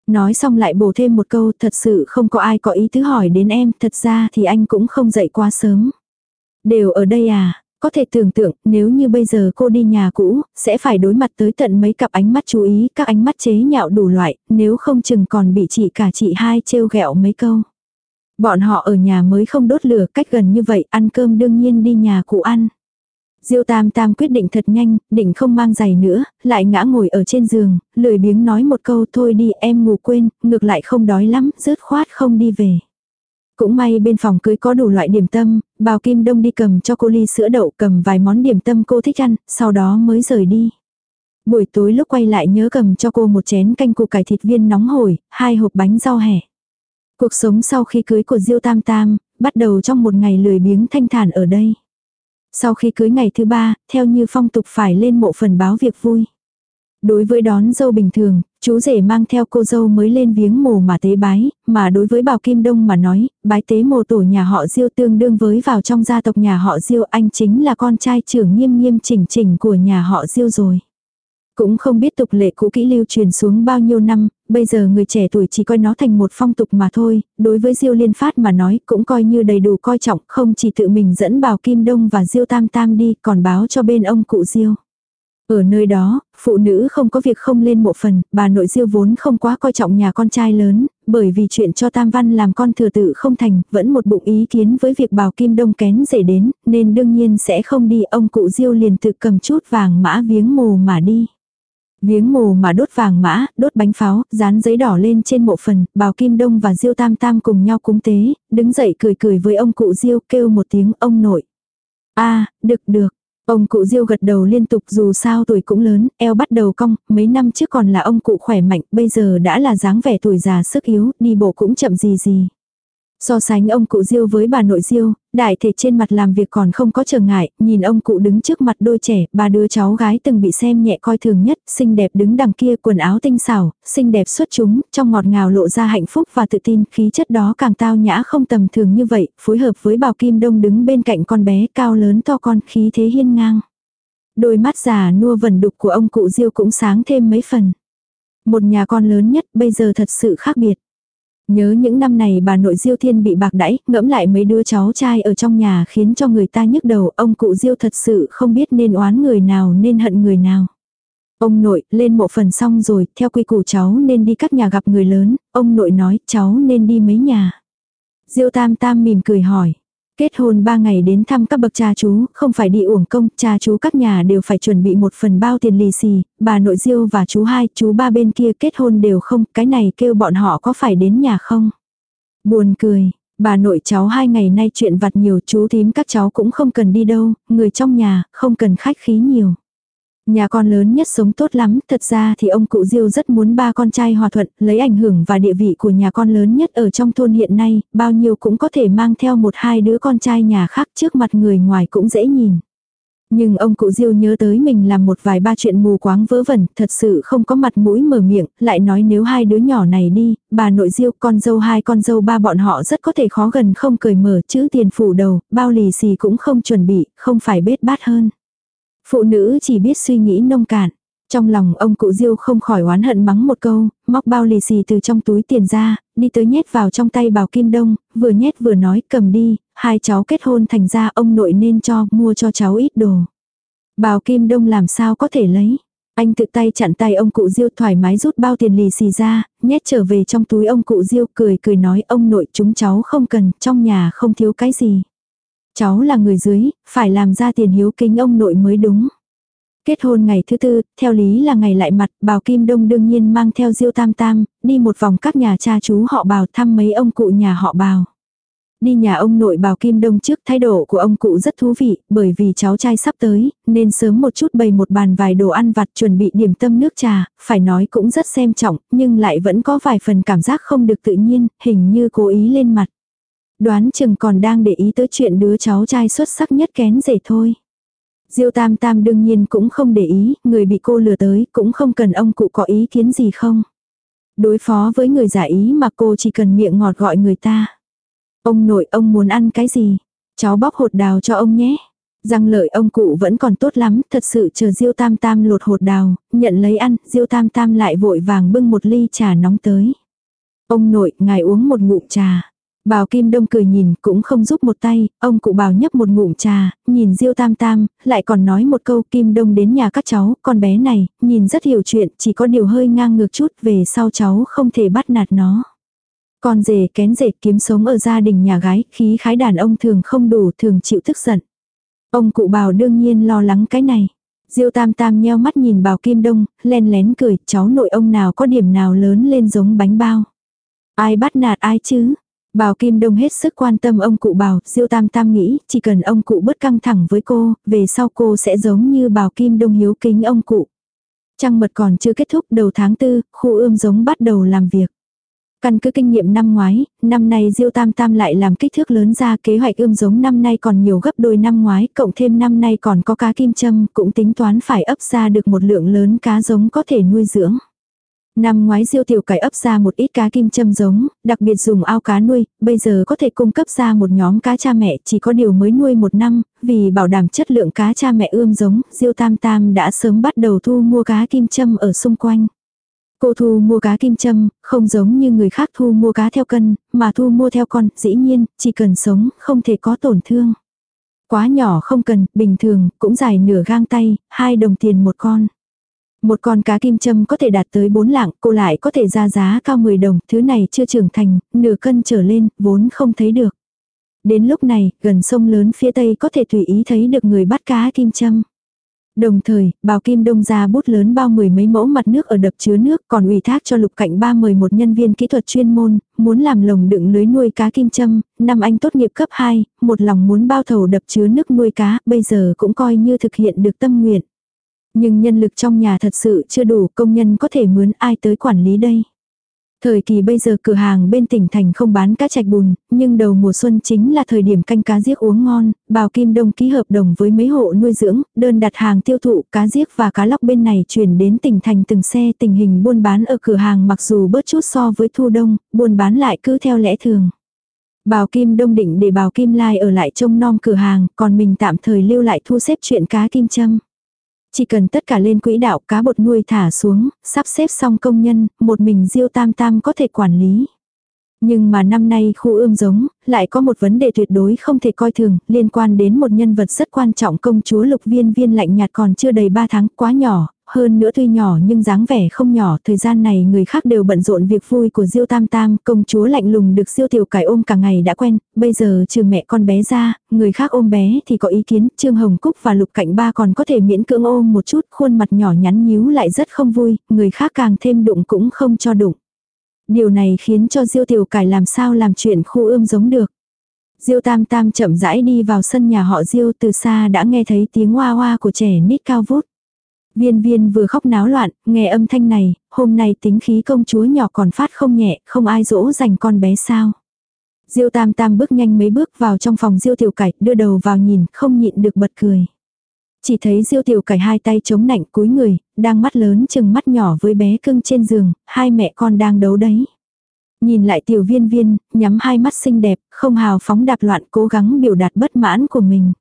Nói xong lại bổ thêm một câu, thật sự không có ai có ý tứ hỏi đến em, thật ra thì anh cũng không dậy quá sớm. Đều ở đây à, có thể tưởng tượng, nếu như bây giờ cô đi nhà cũ, sẽ phải đối mặt tới tận mấy cặp ánh mắt chú ý, các ánh mắt chế nhạo đủ loại, nếu không chừng còn bị chị cả chị hai trêu ghẹo mấy câu. Bọn họ ở nhà mới không đốt lửa cách gần như vậy, ăn cơm đương nhiên đi nhà cũ ăn. Diêu Tam Tam quyết định thật nhanh, định không mang giày nữa, lại ngã ngồi ở trên giường, lười biếng nói một câu thôi đi em ngủ quên, ngược lại không đói lắm, rớt khoát không đi về. Cũng may bên phòng cưới có đủ loại điểm tâm, bào kim đông đi cầm cho cô ly sữa đậu cầm vài món điểm tâm cô thích ăn, sau đó mới rời đi. Buổi tối lúc quay lại nhớ cầm cho cô một chén canh củ cải thịt viên nóng hổi, hai hộp bánh rau hẻ. Cuộc sống sau khi cưới của Diêu Tam Tam, bắt đầu trong một ngày lười biếng thanh thản ở đây. Sau khi cưới ngày thứ ba, theo như phong tục phải lên mộ phần báo việc vui. Đối với đón dâu bình thường, chú rể mang theo cô dâu mới lên viếng mồ mà tế bái, mà đối với bào Kim Đông mà nói, bái tế mồ tổ nhà họ Diêu tương đương với vào trong gia tộc nhà họ Diêu anh chính là con trai trưởng nghiêm nghiêm chỉnh chỉnh của nhà họ Diêu rồi. Cũng không biết tục lệ cũ kỹ lưu truyền xuống bao nhiêu năm, bây giờ người trẻ tuổi chỉ coi nó thành một phong tục mà thôi, đối với Diêu Liên Phát mà nói cũng coi như đầy đủ coi trọng, không chỉ tự mình dẫn Bảo Kim Đông và Diêu Tam Tam đi, còn báo cho bên ông cụ Diêu. Ở nơi đó, phụ nữ không có việc không lên mộ phần, bà nội diêu vốn không quá coi trọng nhà con trai lớn, bởi vì chuyện cho Tam Văn làm con thừa tự không thành, vẫn một bụng ý kiến với việc bào kim đông kén rể đến, nên đương nhiên sẽ không đi, ông cụ diêu liền tự cầm chút vàng mã viếng mồ mà đi. Miếng mồ mà đốt vàng mã, đốt bánh pháo, dán giấy đỏ lên trên mộ phần, bào kim đông và diêu tam tam cùng nhau cúng tế, đứng dậy cười cười với ông cụ diêu kêu một tiếng ông nội. a được được, Ông cụ Diêu gật đầu liên tục dù sao tuổi cũng lớn, eo bắt đầu cong, mấy năm trước còn là ông cụ khỏe mạnh, bây giờ đã là dáng vẻ tuổi già sức yếu, đi bộ cũng chậm gì gì. So sánh ông cụ Diêu với bà nội Diêu, đại thể trên mặt làm việc còn không có trở ngại, nhìn ông cụ đứng trước mặt đôi trẻ, ba đứa cháu gái từng bị xem nhẹ coi thường nhất, xinh đẹp đứng đằng kia quần áo tinh xảo, xinh đẹp xuất chúng, trong ngọt ngào lộ ra hạnh phúc và tự tin, khí chất đó càng tao nhã không tầm thường như vậy, phối hợp với bào kim đông đứng bên cạnh con bé cao lớn to con khí thế hiên ngang. Đôi mắt già nua vẩn đục của ông cụ Diêu cũng sáng thêm mấy phần. Một nhà con lớn nhất bây giờ thật sự khác biệt. Nhớ những năm này bà nội Diêu Thiên bị bạc đãi, ngẫm lại mấy đứa cháu trai ở trong nhà khiến cho người ta nhức đầu, ông cụ Diêu thật sự không biết nên oán người nào nên hận người nào. Ông nội, lên mộ phần xong rồi, theo quy củ cháu nên đi các nhà gặp người lớn, ông nội nói cháu nên đi mấy nhà. Diêu Tam Tam mỉm cười hỏi, Kết hôn 3 ngày đến thăm các bậc cha chú, không phải đi uổng công, cha chú các nhà đều phải chuẩn bị một phần bao tiền lì xì, bà nội diêu và chú hai, chú ba bên kia kết hôn đều không, cái này kêu bọn họ có phải đến nhà không? Buồn cười, bà nội cháu hai ngày nay chuyện vặt nhiều chú thím các cháu cũng không cần đi đâu, người trong nhà, không cần khách khí nhiều. Nhà con lớn nhất sống tốt lắm, thật ra thì ông cụ Diêu rất muốn ba con trai hòa thuận, lấy ảnh hưởng và địa vị của nhà con lớn nhất ở trong thôn hiện nay, bao nhiêu cũng có thể mang theo một hai đứa con trai nhà khác trước mặt người ngoài cũng dễ nhìn. Nhưng ông cụ Diêu nhớ tới mình làm một vài ba chuyện mù quáng vớ vẩn, thật sự không có mặt mũi mở miệng, lại nói nếu hai đứa nhỏ này đi, bà nội Diêu con dâu hai con dâu ba bọn họ rất có thể khó gần không cười mở chữ tiền phủ đầu, bao lì xì cũng không chuẩn bị, không phải bết bát hơn. Phụ nữ chỉ biết suy nghĩ nông cạn. Trong lòng ông cụ Diêu không khỏi oán hận mắng một câu, móc bao lì xì từ trong túi tiền ra, đi tới nhét vào trong tay bào Kim Đông, vừa nhét vừa nói cầm đi, hai cháu kết hôn thành ra ông nội nên cho, mua cho cháu ít đồ. Bào Kim Đông làm sao có thể lấy. Anh tự tay chặn tay ông cụ Diêu thoải mái rút bao tiền lì xì ra, nhét trở về trong túi ông cụ Diêu cười cười nói ông nội chúng cháu không cần, trong nhà không thiếu cái gì. Cháu là người dưới, phải làm ra tiền hiếu kính ông nội mới đúng. Kết hôn ngày thứ tư, theo lý là ngày lại mặt, bào Kim Đông đương nhiên mang theo Diêu Tam Tam, đi một vòng các nhà cha chú họ bào thăm mấy ông cụ nhà họ bào. Đi nhà ông nội bào Kim Đông trước thái độ của ông cụ rất thú vị, bởi vì cháu trai sắp tới, nên sớm một chút bày một bàn vài đồ ăn vặt chuẩn bị điểm tâm nước trà, phải nói cũng rất xem trọng, nhưng lại vẫn có vài phần cảm giác không được tự nhiên, hình như cố ý lên mặt. Đoán chừng còn đang để ý tới chuyện đứa cháu trai xuất sắc nhất kén rể thôi. Diêu Tam Tam đương nhiên cũng không để ý, người bị cô lừa tới cũng không cần ông cụ có ý kiến gì không. Đối phó với người giả ý mà cô chỉ cần miệng ngọt gọi người ta. Ông nội ông muốn ăn cái gì? Cháu bóc hột đào cho ông nhé. Răng lợi ông cụ vẫn còn tốt lắm, thật sự chờ Diêu Tam Tam lột hột đào, nhận lấy ăn, Diêu Tam Tam lại vội vàng bưng một ly trà nóng tới. Ông nội, ngài uống một ngụm trà. Bào Kim Đông cười nhìn, cũng không giúp một tay, ông cụ bào nhấp một ngụm trà, nhìn Diêu Tam Tam, lại còn nói một câu Kim Đông đến nhà các cháu, con bé này, nhìn rất hiểu chuyện, chỉ có điều hơi ngang ngược chút, về sau cháu không thể bắt nạt nó. Con rể kén rể kiếm sống ở gia đình nhà gái, khí khái đàn ông thường không đủ, thường chịu tức giận. Ông cụ bào đương nhiên lo lắng cái này. Diêu tam tam nheo mắt nhìn bào kim đông, len lén cười, cháu nội ông nào có điểm nào lớn lên giống bánh bao. Ai bắt nạt ai chứ? Bào Kim Đông hết sức quan tâm ông cụ bào, Diêu Tam Tam nghĩ, chỉ cần ông cụ bớt căng thẳng với cô, về sau cô sẽ giống như bào Kim Đông hiếu kính ông cụ. Trăng mật còn chưa kết thúc đầu tháng tư, khu ươm giống bắt đầu làm việc. Căn cứ kinh nghiệm năm ngoái, năm nay Diêu Tam Tam lại làm kích thước lớn ra kế hoạch ươm giống năm nay còn nhiều gấp đôi năm ngoái, cộng thêm năm nay còn có cá kim châm, cũng tính toán phải ấp ra được một lượng lớn cá giống có thể nuôi dưỡng. Năm ngoái diêu tiểu cải ấp ra một ít cá kim châm giống, đặc biệt dùng ao cá nuôi, bây giờ có thể cung cấp ra một nhóm cá cha mẹ chỉ có điều mới nuôi một năm, vì bảo đảm chất lượng cá cha mẹ ươm giống, diêu tam tam đã sớm bắt đầu thu mua cá kim châm ở xung quanh. Cô thu mua cá kim châm, không giống như người khác thu mua cá theo cân, mà thu mua theo con, dĩ nhiên, chỉ cần sống, không thể có tổn thương. Quá nhỏ không cần, bình thường, cũng dài nửa gang tay, hai đồng tiền một con. Một con cá kim châm có thể đạt tới 4 lạng, cô lại có thể ra giá cao 10 đồng, thứ này chưa trưởng thành, nửa cân trở lên, vốn không thấy được. Đến lúc này, gần sông lớn phía tây có thể tùy ý thấy được người bắt cá kim châm. Đồng thời, bào kim đông ra bút lớn bao mười mấy mẫu mặt nước ở đập chứa nước còn ủy thác cho lục cạnh ba mời một nhân viên kỹ thuật chuyên môn, muốn làm lồng đựng lưới nuôi cá kim châm, năm anh tốt nghiệp cấp 2, một lòng muốn bao thầu đập chứa nước nuôi cá, bây giờ cũng coi như thực hiện được tâm nguyện. Nhưng nhân lực trong nhà thật sự chưa đủ công nhân có thể mướn ai tới quản lý đây. Thời kỳ bây giờ cửa hàng bên tỉnh thành không bán cá chạch bùn, nhưng đầu mùa xuân chính là thời điểm canh cá giếc uống ngon, bào kim đông ký hợp đồng với mấy hộ nuôi dưỡng, đơn đặt hàng tiêu thụ cá giếc và cá lóc bên này chuyển đến tỉnh thành từng xe tình hình buôn bán ở cửa hàng mặc dù bớt chút so với thu đông, buôn bán lại cứ theo lẽ thường. Bào Kim Đông định để Bào Kim Lai ở lại trông nom cửa hàng, còn mình tạm thời lưu lại thu xếp chuyện cá kim châm. Chỉ cần tất cả lên quỹ đạo cá bột nuôi thả xuống, sắp xếp xong công nhân, một mình Diêu Tam Tam có thể quản lý. Nhưng mà năm nay khu ươm giống, lại có một vấn đề tuyệt đối không thể coi thường, liên quan đến một nhân vật rất quan trọng công chúa lục viên viên lạnh nhạt còn chưa đầy 3 tháng, quá nhỏ, hơn nữa tuy nhỏ nhưng dáng vẻ không nhỏ, thời gian này người khác đều bận rộn việc vui của Diêu Tam Tam, công chúa lạnh lùng được Diêu Tiểu Cải ôm cả ngày đã quen, bây giờ trừ mẹ con bé ra, người khác ôm bé thì có ý kiến, Trương Hồng Cúc và Lục Cạnh Ba còn có thể miễn cưỡng ôm một chút, khuôn mặt nhỏ nhắn nhíu lại rất không vui, người khác càng thêm đụng cũng không cho đụng. Điều này khiến cho Diêu Tiểu Cải làm sao làm chuyện khu ươm giống được. Diêu Tam Tam chậm rãi đi vào sân nhà họ Diêu từ xa đã nghe thấy tiếng hoa hoa của trẻ nít cao vút. Viên viên vừa khóc náo loạn, nghe âm thanh này, hôm nay tính khí công chúa nhỏ còn phát không nhẹ, không ai dỗ dành con bé sao. Diêu tam tam bước nhanh mấy bước vào trong phòng diêu tiểu cải, đưa đầu vào nhìn, không nhịn được bật cười. Chỉ thấy diêu tiểu cải hai tay chống nạnh cúi người, đang mắt lớn chừng mắt nhỏ với bé cưng trên giường, hai mẹ con đang đấu đấy. Nhìn lại tiểu viên viên, nhắm hai mắt xinh đẹp, không hào phóng đạp loạn cố gắng biểu đạt bất mãn của mình.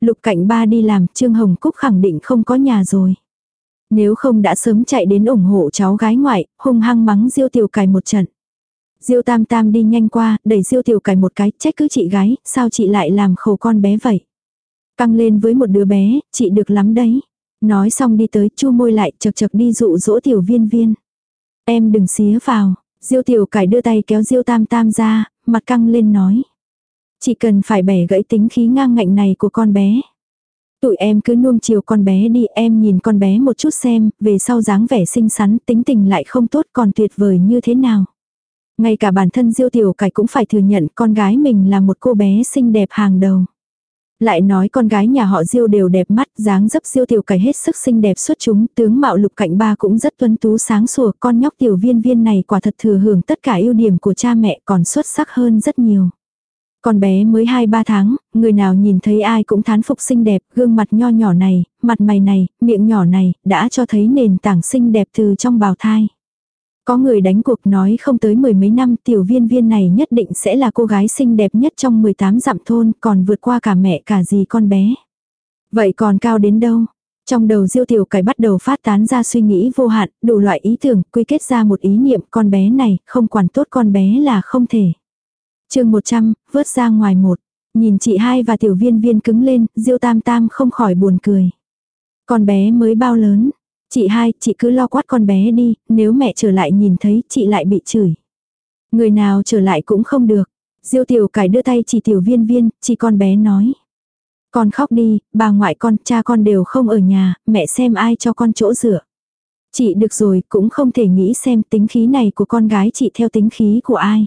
Lục cạnh ba đi làm, Trương Hồng Cúc khẳng định không có nhà rồi. Nếu không đã sớm chạy đến ủng hộ cháu gái ngoại, hung hăng mắng Diêu Tiểu Cải một trận. Diêu Tam Tam đi nhanh qua, đẩy Diêu Tiểu Cải một cái, trách cứ chị gái, sao chị lại làm khổ con bé vậy? Căng lên với một đứa bé, chị được lắm đấy. Nói xong đi tới, chu môi lại, chật chật đi dụ dỗ tiểu viên viên. Em đừng xía vào. Diêu Tiểu Cải đưa tay kéo Diêu Tam Tam ra, mặt căng lên nói. Chỉ cần phải bẻ gãy tính khí ngang ngạnh này của con bé. Tụi em cứ nuông chiều con bé đi, em nhìn con bé một chút xem, về sau dáng vẻ xinh xắn, tính tình lại không tốt còn tuyệt vời như thế nào. Ngay cả bản thân Diêu Tiểu Cải cũng phải thừa nhận con gái mình là một cô bé xinh đẹp hàng đầu. Lại nói con gái nhà họ Diêu đều đẹp mắt, dáng dấp Diêu Tiểu Cải hết sức xinh đẹp xuất chúng, tướng mạo lục cạnh ba cũng rất tuấn tú sáng sủa, con nhóc tiểu viên viên này quả thật thừa hưởng tất cả ưu điểm của cha mẹ còn xuất sắc hơn rất nhiều. Con bé mới 2-3 tháng, người nào nhìn thấy ai cũng thán phục xinh đẹp, gương mặt nho nhỏ này, mặt mày này, miệng nhỏ này, đã cho thấy nền tảng xinh đẹp từ trong bào thai. Có người đánh cuộc nói không tới mười mấy năm tiểu viên viên này nhất định sẽ là cô gái xinh đẹp nhất trong 18 dặm thôn, còn vượt qua cả mẹ cả gì con bé. Vậy còn cao đến đâu? Trong đầu diêu tiểu cải bắt đầu phát tán ra suy nghĩ vô hạn, đủ loại ý tưởng, quy kết ra một ý niệm con bé này, không quản tốt con bé là không thể chương 100, vớt ra ngoài một. Nhìn chị hai và tiểu viên viên cứng lên, diêu tam tam không khỏi buồn cười. Con bé mới bao lớn. Chị hai, chị cứ lo quát con bé đi, nếu mẹ trở lại nhìn thấy chị lại bị chửi. Người nào trở lại cũng không được. Diêu tiểu cải đưa tay chỉ tiểu viên viên, chỉ con bé nói. Con khóc đi, bà ngoại con, cha con đều không ở nhà, mẹ xem ai cho con chỗ dựa. Chị được rồi, cũng không thể nghĩ xem tính khí này của con gái chị theo tính khí của ai.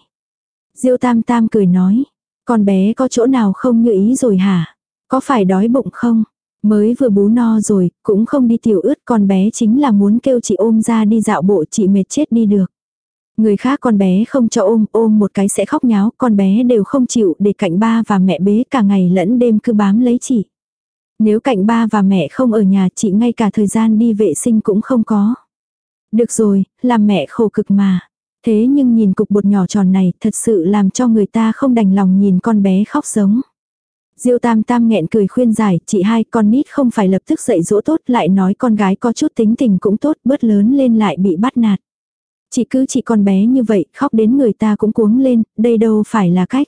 Diêu Tam Tam cười nói, con bé có chỗ nào không như ý rồi hả? Có phải đói bụng không? Mới vừa bú no rồi, cũng không đi tiểu ướt con bé chính là muốn kêu chị ôm ra đi dạo bộ chị mệt chết đi được. Người khác con bé không cho ôm, ôm một cái sẽ khóc nháo, con bé đều không chịu để cạnh ba và mẹ bế cả ngày lẫn đêm cứ bám lấy chị. Nếu cạnh ba và mẹ không ở nhà chị ngay cả thời gian đi vệ sinh cũng không có. Được rồi, làm mẹ khổ cực mà. Thế nhưng nhìn cục bột nhỏ tròn này thật sự làm cho người ta không đành lòng nhìn con bé khóc giống. Diêu tam tam nghẹn cười khuyên giải, chị hai con nít không phải lập tức dạy dỗ tốt lại nói con gái có chút tính tình cũng tốt bớt lớn lên lại bị bắt nạt. Chị cứ chị con bé như vậy khóc đến người ta cũng cuống lên, đây đâu phải là cách.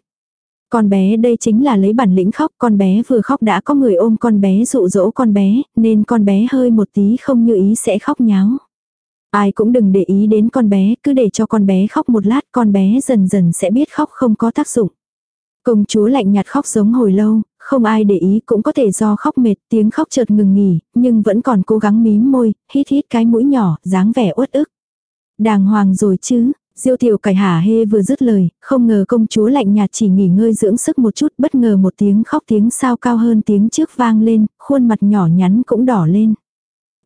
Con bé đây chính là lấy bản lĩnh khóc, con bé vừa khóc đã có người ôm con bé dụ dỗ con bé, nên con bé hơi một tí không như ý sẽ khóc nháo. Ai cũng đừng để ý đến con bé, cứ để cho con bé khóc một lát, con bé dần dần sẽ biết khóc không có tác dụng. Công chúa lạnh nhạt khóc giống hồi lâu, không ai để ý cũng có thể do khóc mệt, tiếng khóc chợt ngừng nghỉ, nhưng vẫn còn cố gắng mím môi, hít hít cái mũi nhỏ, dáng vẻ uất ức. Đàng hoàng rồi chứ, Diêu tiểu cải hả hê vừa dứt lời, không ngờ công chúa lạnh nhạt chỉ nghỉ ngơi dưỡng sức một chút, bất ngờ một tiếng khóc tiếng sao cao hơn tiếng trước vang lên, khuôn mặt nhỏ nhắn cũng đỏ lên.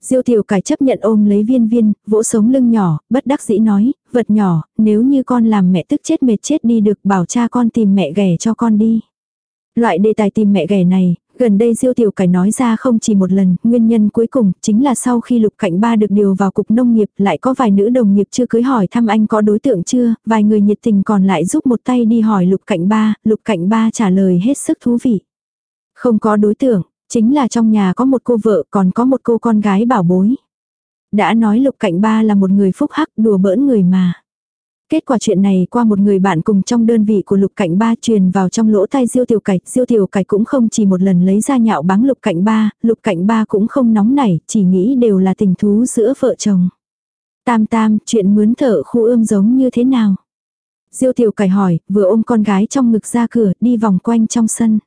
Diêu tiểu cải chấp nhận ôm lấy viên viên, vỗ sống lưng nhỏ, bất đắc dĩ nói, vật nhỏ, nếu như con làm mẹ tức chết mệt chết đi được bảo cha con tìm mẹ ghẻ cho con đi. Loại đề tài tìm mẹ ghẻ này, gần đây Diêu Tiểu Cải nói ra không chỉ một lần, nguyên nhân cuối cùng chính là sau khi Lục Cạnh Ba được điều vào cục nông nghiệp, lại có vài nữ đồng nghiệp chưa cưới hỏi thăm anh có đối tượng chưa, vài người nhiệt tình còn lại giúp một tay đi hỏi Lục Cạnh Ba, Lục Cạnh Ba trả lời hết sức thú vị. Không có đối tượng, Chính là trong nhà có một cô vợ còn có một cô con gái bảo bối. Đã nói lục cạnh ba là một người phúc hắc đùa bỡn người mà. Kết quả chuyện này qua một người bạn cùng trong đơn vị của lục cạnh ba truyền vào trong lỗ tai diêu tiểu cạch. Diêu tiểu cạch cũng không chỉ một lần lấy ra nhạo báng lục cạnh ba, lục cạnh ba cũng không nóng nảy, chỉ nghĩ đều là tình thú giữa vợ chồng. Tam tam, chuyện mướn thở khu ươm giống như thế nào? Diêu tiểu cải hỏi, vừa ôm con gái trong ngực ra cửa, đi vòng quanh trong sân.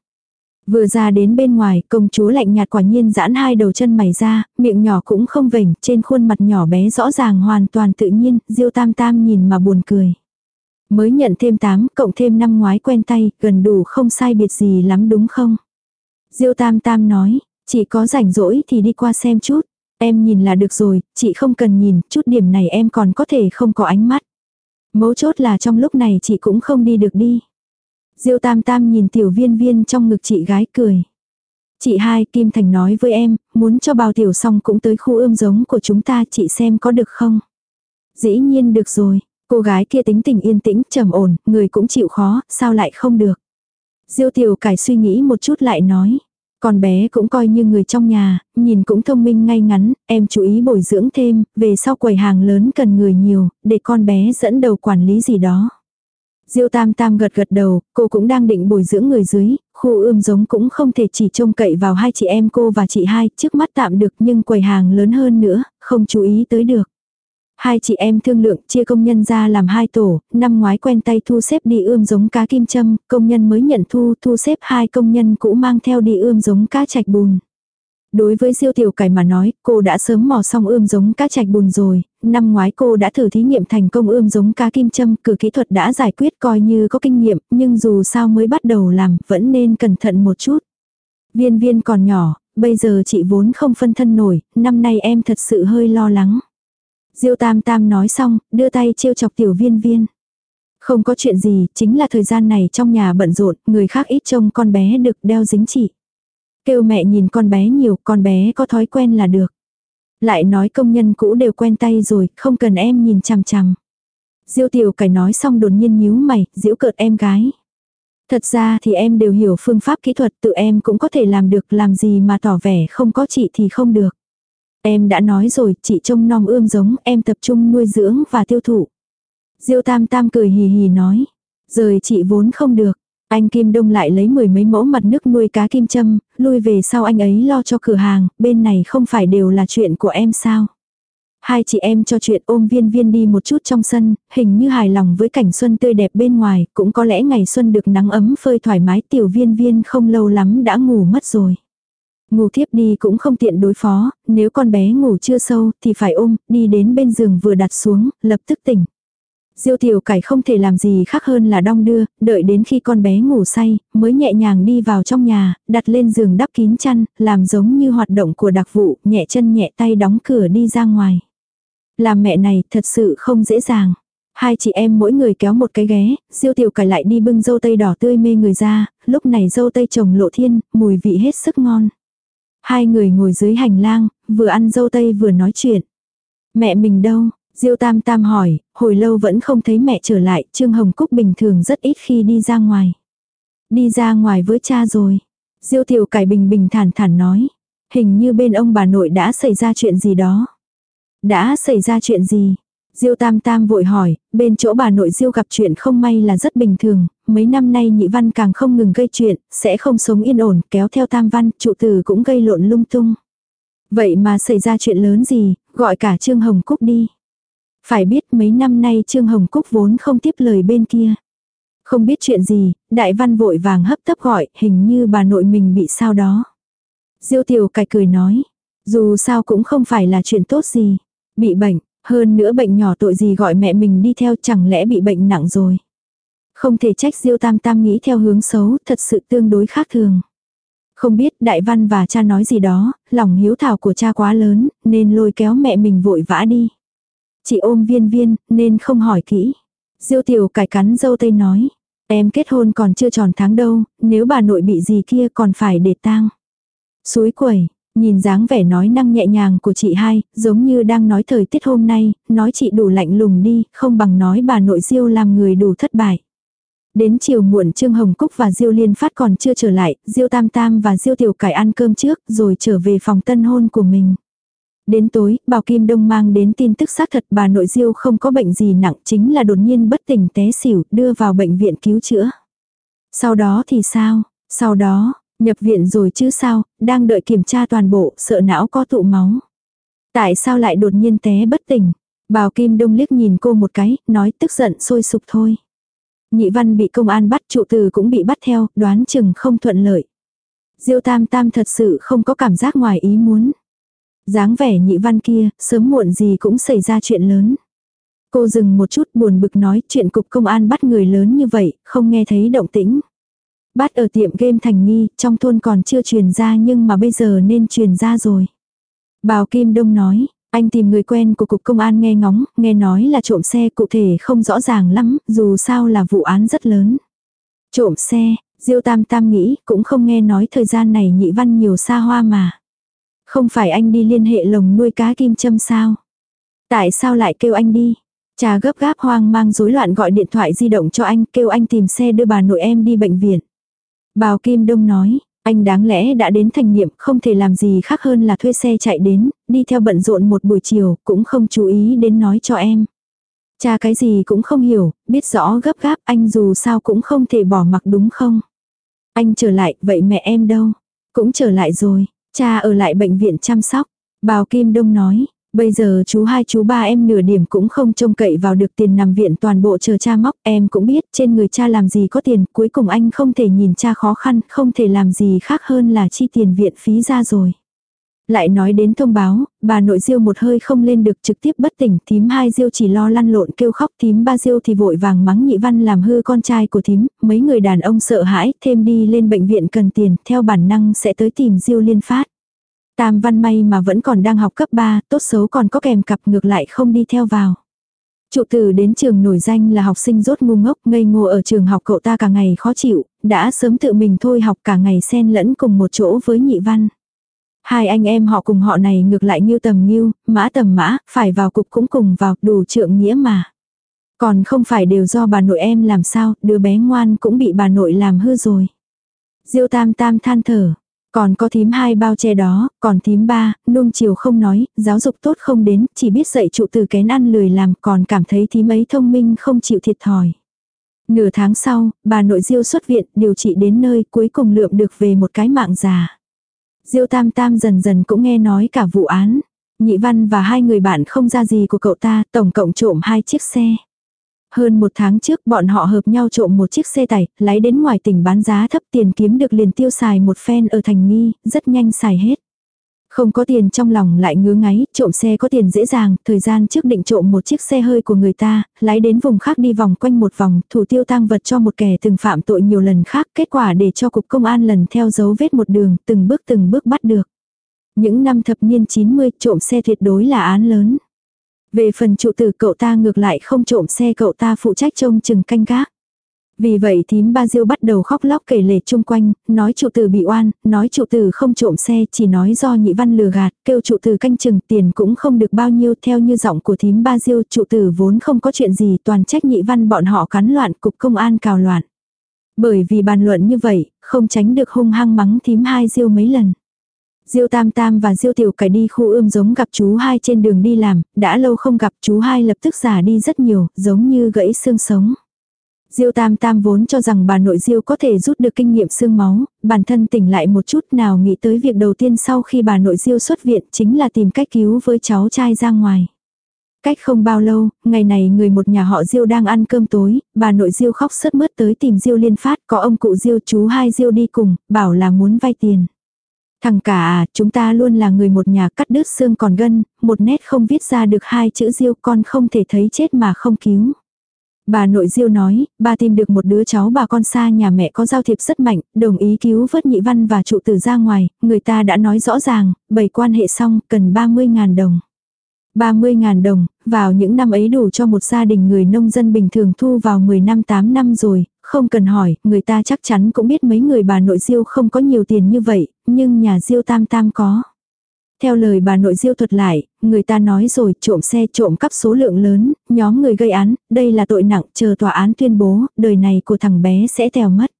Vừa ra đến bên ngoài, công chúa lạnh nhạt quả nhiên giãn hai đầu chân mày ra, miệng nhỏ cũng không vểnh, trên khuôn mặt nhỏ bé rõ ràng hoàn toàn tự nhiên, diêu tam tam nhìn mà buồn cười. Mới nhận thêm 8, cộng thêm năm ngoái quen tay, gần đủ không sai biệt gì lắm đúng không? Diêu tam tam nói, chỉ có rảnh rỗi thì đi qua xem chút. Em nhìn là được rồi, chị không cần nhìn, chút điểm này em còn có thể không có ánh mắt. Mấu chốt là trong lúc này chị cũng không đi được đi. Diêu tam tam nhìn tiểu viên viên trong ngực chị gái cười. Chị hai Kim Thành nói với em, muốn cho bào tiểu xong cũng tới khu ươm giống của chúng ta chị xem có được không. Dĩ nhiên được rồi, cô gái kia tính tình yên tĩnh, trầm ổn, người cũng chịu khó, sao lại không được. Diêu tiểu cải suy nghĩ một chút lại nói. Con bé cũng coi như người trong nhà, nhìn cũng thông minh ngay ngắn, em chú ý bồi dưỡng thêm, về sau quầy hàng lớn cần người nhiều, để con bé dẫn đầu quản lý gì đó. Diêu Tam Tam gật gật đầu, cô cũng đang định bồi dưỡng người dưới, khu ươm giống cũng không thể chỉ trông cậy vào hai chị em cô và chị hai, trước mắt tạm được nhưng quầy hàng lớn hơn nữa, không chú ý tới được. Hai chị em thương lượng chia công nhân ra làm hai tổ, năm ngoái quen tay thu xếp đi ươm giống cá kim châm, công nhân mới nhận thu, thu xếp hai công nhân cũ mang theo đi ươm giống cá trạch bùn. Đối với siêu tiểu cải mà nói, cô đã sớm mò xong ươm giống cá trạch bùn rồi, năm ngoái cô đã thử thí nghiệm thành công ươm giống cá kim châm, cử kỹ thuật đã giải quyết coi như có kinh nghiệm, nhưng dù sao mới bắt đầu làm, vẫn nên cẩn thận một chút. Viên viên còn nhỏ, bây giờ chị vốn không phân thân nổi, năm nay em thật sự hơi lo lắng. Diêu Tam Tam nói xong, đưa tay trêu chọc tiểu viên viên. Không có chuyện gì, chính là thời gian này trong nhà bận rộn, người khác ít trông con bé được đeo dính chị. Kêu mẹ nhìn con bé nhiều, con bé có thói quen là được. Lại nói công nhân cũ đều quen tay rồi, không cần em nhìn chằm chằm. Diêu tiểu cải nói xong đột nhiên nhíu mày, giễu cợt em gái. Thật ra thì em đều hiểu phương pháp kỹ thuật tự em cũng có thể làm được làm gì mà tỏ vẻ không có chị thì không được. Em đã nói rồi, chị trông nom ươm giống, em tập trung nuôi dưỡng và tiêu thụ. Diêu tam tam cười hì hì nói. Rời chị vốn không được. Anh Kim Đông lại lấy mười mấy mẫu mặt nước nuôi cá kim châm, lui về sau anh ấy lo cho cửa hàng, bên này không phải đều là chuyện của em sao. Hai chị em cho chuyện ôm viên viên đi một chút trong sân, hình như hài lòng với cảnh xuân tươi đẹp bên ngoài, cũng có lẽ ngày xuân được nắng ấm phơi thoải mái tiểu viên viên không lâu lắm đã ngủ mất rồi. Ngủ thiếp đi cũng không tiện đối phó, nếu con bé ngủ chưa sâu thì phải ôm, đi đến bên giường vừa đặt xuống, lập tức tỉnh. Diêu tiểu cải không thể làm gì khác hơn là đong đưa, đợi đến khi con bé ngủ say, mới nhẹ nhàng đi vào trong nhà, đặt lên giường đắp kín chăn, làm giống như hoạt động của đặc vụ, nhẹ chân nhẹ tay đóng cửa đi ra ngoài. Làm mẹ này thật sự không dễ dàng. Hai chị em mỗi người kéo một cái ghé, diêu tiểu cải lại đi bưng dâu tây đỏ tươi mê người ra, lúc này dâu tây trồng lộ thiên, mùi vị hết sức ngon. Hai người ngồi dưới hành lang, vừa ăn dâu tây vừa nói chuyện. Mẹ mình đâu? Diêu Tam Tam hỏi, hồi lâu vẫn không thấy mẹ trở lại, Trương Hồng Cúc bình thường rất ít khi đi ra ngoài. Đi ra ngoài với cha rồi. Diêu Tiểu Cải bình bình thản thản nói, hình như bên ông bà nội đã xảy ra chuyện gì đó. Đã xảy ra chuyện gì? Diêu Tam Tam vội hỏi, bên chỗ bà nội Diêu gặp chuyện không may là rất bình thường, mấy năm nay nhị văn càng không ngừng gây chuyện, sẽ không sống yên ổn, kéo theo Tam văn, trụ tử cũng gây lộn lung tung. Vậy mà xảy ra chuyện lớn gì, gọi cả Trương Hồng Cúc đi. Phải biết mấy năm nay Trương Hồng Cúc vốn không tiếp lời bên kia. Không biết chuyện gì, đại văn vội vàng hấp tấp gọi, hình như bà nội mình bị sao đó. Diêu tiểu cài cười nói, dù sao cũng không phải là chuyện tốt gì. Bị bệnh, hơn nữa bệnh nhỏ tội gì gọi mẹ mình đi theo chẳng lẽ bị bệnh nặng rồi. Không thể trách Diêu Tam Tam nghĩ theo hướng xấu, thật sự tương đối khác thường. Không biết Đại Văn và cha nói gì đó, lòng hiếu thảo của cha quá lớn, nên lôi kéo mẹ mình vội vã đi. Chị ôm viên viên, nên không hỏi kỹ. Diêu tiểu cải cắn dâu tây nói. Em kết hôn còn chưa tròn tháng đâu, nếu bà nội bị gì kia còn phải để tang. Suối quẩy, nhìn dáng vẻ nói năng nhẹ nhàng của chị hai, giống như đang nói thời tiết hôm nay, nói chị đủ lạnh lùng đi, không bằng nói bà nội Diêu làm người đủ thất bại. Đến chiều muộn Trương Hồng Cúc và Diêu Liên Phát còn chưa trở lại, Diêu Tam Tam và Diêu Tiểu Cải ăn cơm trước rồi trở về phòng tân hôn của mình. Đến tối, Bảo Kim Đông mang đến tin tức xác thật bà nội Diêu không có bệnh gì nặng chính là đột nhiên bất tỉnh té xỉu đưa vào bệnh viện cứu chữa. Sau đó thì sao? Sau đó, nhập viện rồi chứ sao, đang đợi kiểm tra toàn bộ, sợ não có tụ máu. Tại sao lại đột nhiên té bất tỉnh? Bảo Kim Đông liếc nhìn cô một cái, nói tức giận sôi sục thôi. Nhị văn bị công an bắt trụ từ cũng bị bắt theo, đoán chừng không thuận lợi. Diêu tam tam thật sự không có cảm giác ngoài ý muốn dáng vẻ nhị văn kia, sớm muộn gì cũng xảy ra chuyện lớn. Cô dừng một chút buồn bực nói chuyện cục công an bắt người lớn như vậy, không nghe thấy động tĩnh. Bắt ở tiệm game thành nghi, trong thôn còn chưa truyền ra nhưng mà bây giờ nên truyền ra rồi. Bào Kim Đông nói, anh tìm người quen của cục công an nghe ngóng, nghe nói là trộm xe cụ thể không rõ ràng lắm, dù sao là vụ án rất lớn. Trộm xe, Diêu Tam Tam nghĩ cũng không nghe nói thời gian này nhị văn nhiều xa hoa mà. Không phải anh đi liên hệ lồng nuôi cá kim châm sao? Tại sao lại kêu anh đi? Cha gấp gáp hoang mang rối loạn gọi điện thoại di động cho anh kêu anh tìm xe đưa bà nội em đi bệnh viện. Bào Kim Đông nói, anh đáng lẽ đã đến thành niệm không thể làm gì khác hơn là thuê xe chạy đến, đi theo bận rộn một buổi chiều, cũng không chú ý đến nói cho em. Cha cái gì cũng không hiểu, biết rõ gấp gáp anh dù sao cũng không thể bỏ mặc đúng không? Anh trở lại, vậy mẹ em đâu? Cũng trở lại rồi, cha ở lại bệnh viện chăm sóc. Bào Kim Đông nói, bây giờ chú hai chú ba em nửa điểm cũng không trông cậy vào được tiền nằm viện toàn bộ chờ cha móc. Em cũng biết trên người cha làm gì có tiền, cuối cùng anh không thể nhìn cha khó khăn, không thể làm gì khác hơn là chi tiền viện phí ra rồi. Lại nói đến thông báo, bà nội diêu một hơi không lên được trực tiếp bất tỉnh, thím hai diêu chỉ lo lăn lộn kêu khóc, thím ba diêu thì vội vàng mắng nhị văn làm hư con trai của thím, mấy người đàn ông sợ hãi, thêm đi lên bệnh viện cần tiền, theo bản năng sẽ tới tìm diêu liên phát. Tam văn may mà vẫn còn đang học cấp 3, tốt xấu còn có kèm cặp ngược lại không đi theo vào. Trụ tử đến trường nổi danh là học sinh rốt ngu ngốc, ngây ngô ở trường học cậu ta cả ngày khó chịu, đã sớm tự mình thôi học cả ngày xen lẫn cùng một chỗ với nhị văn. Hai anh em họ cùng họ này ngược lại như tầm như, mã tầm mã, phải vào cục cũng cùng vào, đủ trượng nghĩa mà. Còn không phải đều do bà nội em làm sao, đứa bé ngoan cũng bị bà nội làm hư rồi. Diêu tam tam than thở. Còn có thím hai bao che đó, còn thím ba, nung chiều không nói, giáo dục tốt không đến, chỉ biết dạy trụ từ kén ăn lười làm, còn cảm thấy thím ấy thông minh không chịu thiệt thòi. Nửa tháng sau, bà nội diêu xuất viện, điều trị đến nơi cuối cùng lượm được về một cái mạng già. Diêu Tam Tam dần dần cũng nghe nói cả vụ án. Nhị Văn và hai người bạn không ra gì của cậu ta, tổng cộng trộm hai chiếc xe. Hơn một tháng trước bọn họ hợp nhau trộm một chiếc xe tải, lái đến ngoài tỉnh bán giá thấp tiền kiếm được liền tiêu xài một phen ở thành nghi, rất nhanh xài hết. Không có tiền trong lòng lại ngứa ngáy, trộm xe có tiền dễ dàng, thời gian trước định trộm một chiếc xe hơi của người ta, lái đến vùng khác đi vòng quanh một vòng, thủ tiêu tang vật cho một kẻ từng phạm tội nhiều lần khác, kết quả để cho cục công an lần theo dấu vết một đường, từng bước từng bước bắt được. Những năm thập niên 90 trộm xe tuyệt đối là án lớn. Về phần trụ tử cậu ta ngược lại không trộm xe cậu ta phụ trách trông chừng canh gác. Vì vậy thím ba diêu bắt đầu khóc lóc kể lể chung quanh, nói trụ tử bị oan, nói trụ tử không trộm xe, chỉ nói do nhị văn lừa gạt, kêu trụ tử canh chừng tiền cũng không được bao nhiêu theo như giọng của thím ba diêu trụ tử vốn không có chuyện gì toàn trách nhị văn bọn họ cắn loạn cục công an cào loạn. Bởi vì bàn luận như vậy, không tránh được hung hăng mắng thím hai diêu mấy lần. Diêu Tam Tam và Diêu Tiểu Cải đi khu ươm giống gặp chú hai trên đường đi làm, đã lâu không gặp chú hai lập tức già đi rất nhiều, giống như gãy xương sống. Diêu Tam Tam vốn cho rằng bà nội Diêu có thể rút được kinh nghiệm xương máu, bản thân tỉnh lại một chút nào nghĩ tới việc đầu tiên sau khi bà nội Diêu xuất viện chính là tìm cách cứu với cháu trai ra ngoài. Cách không bao lâu, ngày này người một nhà họ Diêu đang ăn cơm tối, bà nội Diêu khóc sướt mướt tới tìm Diêu liên phát, có ông cụ Diêu chú hai Diêu đi cùng, bảo là muốn vay tiền. Thằng cả à, chúng ta luôn là người một nhà cắt đứt xương còn gân, một nét không viết ra được hai chữ Diêu con không thể thấy chết mà không cứu. Bà nội diêu nói, bà tìm được một đứa cháu bà con xa nhà mẹ có giao thiệp rất mạnh, đồng ý cứu vớt nhị văn và trụ tử ra ngoài, người ta đã nói rõ ràng, bày quan hệ xong, cần 30.000 đồng. 30.000 đồng, vào những năm ấy đủ cho một gia đình người nông dân bình thường thu vào 10 năm 8 năm rồi, không cần hỏi, người ta chắc chắn cũng biết mấy người bà nội diêu không có nhiều tiền như vậy, nhưng nhà diêu tam tam có. Theo lời bà nội diêu thuật lại, người ta nói rồi trộm xe trộm cắp số lượng lớn, nhóm người gây án, đây là tội nặng, chờ tòa án tuyên bố, đời này của thằng bé sẽ tèo mất.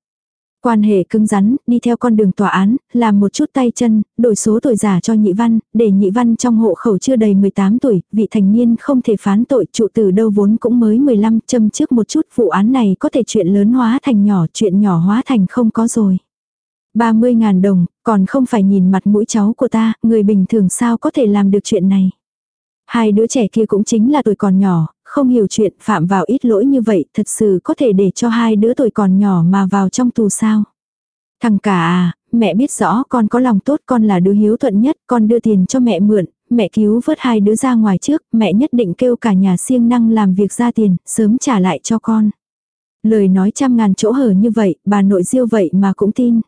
Quan hệ cứng rắn, đi theo con đường tòa án, làm một chút tay chân, đổi số tuổi giả cho nhị văn, để nhị văn trong hộ khẩu chưa đầy 18 tuổi, vị thành niên không thể phán tội trụ tử đâu vốn cũng mới 15 châm trước một chút vụ án này có thể chuyện lớn hóa thành nhỏ, chuyện nhỏ hóa thành không có rồi. 30.000 đồng, còn không phải nhìn mặt mũi cháu của ta, người bình thường sao có thể làm được chuyện này. Hai đứa trẻ kia cũng chính là tuổi còn nhỏ, không hiểu chuyện phạm vào ít lỗi như vậy thật sự có thể để cho hai đứa tuổi còn nhỏ mà vào trong tù sao. Thằng cả à, mẹ biết rõ con có lòng tốt con là đứa hiếu thuận nhất, con đưa tiền cho mẹ mượn, mẹ cứu vớt hai đứa ra ngoài trước, mẹ nhất định kêu cả nhà siêng năng làm việc ra tiền, sớm trả lại cho con. Lời nói trăm ngàn chỗ hở như vậy, bà nội diêu vậy mà cũng tin.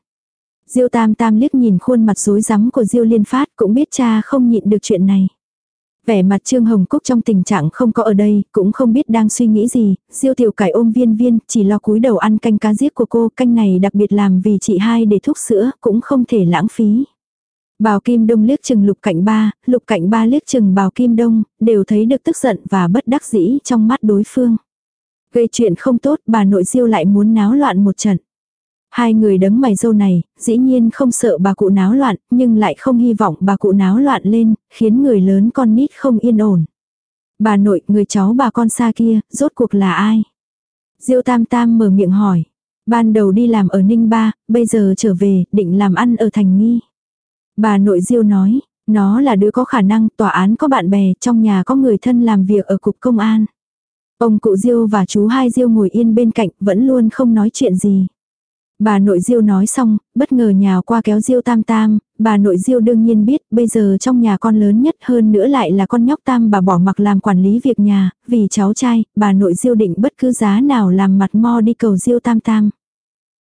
Diêu Tam Tam liếc nhìn khuôn mặt rối rắm của Diêu Liên Phát cũng biết cha không nhịn được chuyện này. Vẻ mặt Trương Hồng Cúc trong tình trạng không có ở đây, cũng không biết đang suy nghĩ gì, Diêu Tiểu Cải ôm viên viên, chỉ lo cúi đầu ăn canh cá giết của cô, canh này đặc biệt làm vì chị hai để thuốc sữa, cũng không thể lãng phí. Bào Kim Đông liếc chừng Lục Cảnh Ba, Lục Cảnh Ba liếc chừng Bào Kim Đông, đều thấy được tức giận và bất đắc dĩ trong mắt đối phương. Gây chuyện không tốt, bà nội Diêu lại muốn náo loạn một trận. Hai người đấng mày dâu này, dĩ nhiên không sợ bà cụ náo loạn, nhưng lại không hy vọng bà cụ náo loạn lên, khiến người lớn con nít không yên ổn. Bà nội, người cháu bà con xa kia, rốt cuộc là ai? Diêu Tam Tam mở miệng hỏi. Ban đầu đi làm ở Ninh Ba, bây giờ trở về, định làm ăn ở Thành Nghi. Bà nội Diêu nói, nó là đứa có khả năng, tòa án có bạn bè, trong nhà có người thân làm việc ở cục công an. Ông cụ Diêu và chú hai Diêu ngồi yên bên cạnh, vẫn luôn không nói chuyện gì. Bà nội Diêu nói xong, bất ngờ nhào qua kéo Diêu Tam Tam, bà nội Diêu đương nhiên biết, bây giờ trong nhà con lớn nhất hơn nữa lại là con nhóc Tam bà bỏ mặc làm quản lý việc nhà, vì cháu trai, bà nội Diêu định bất cứ giá nào làm mặt mo đi cầu Diêu Tam Tam.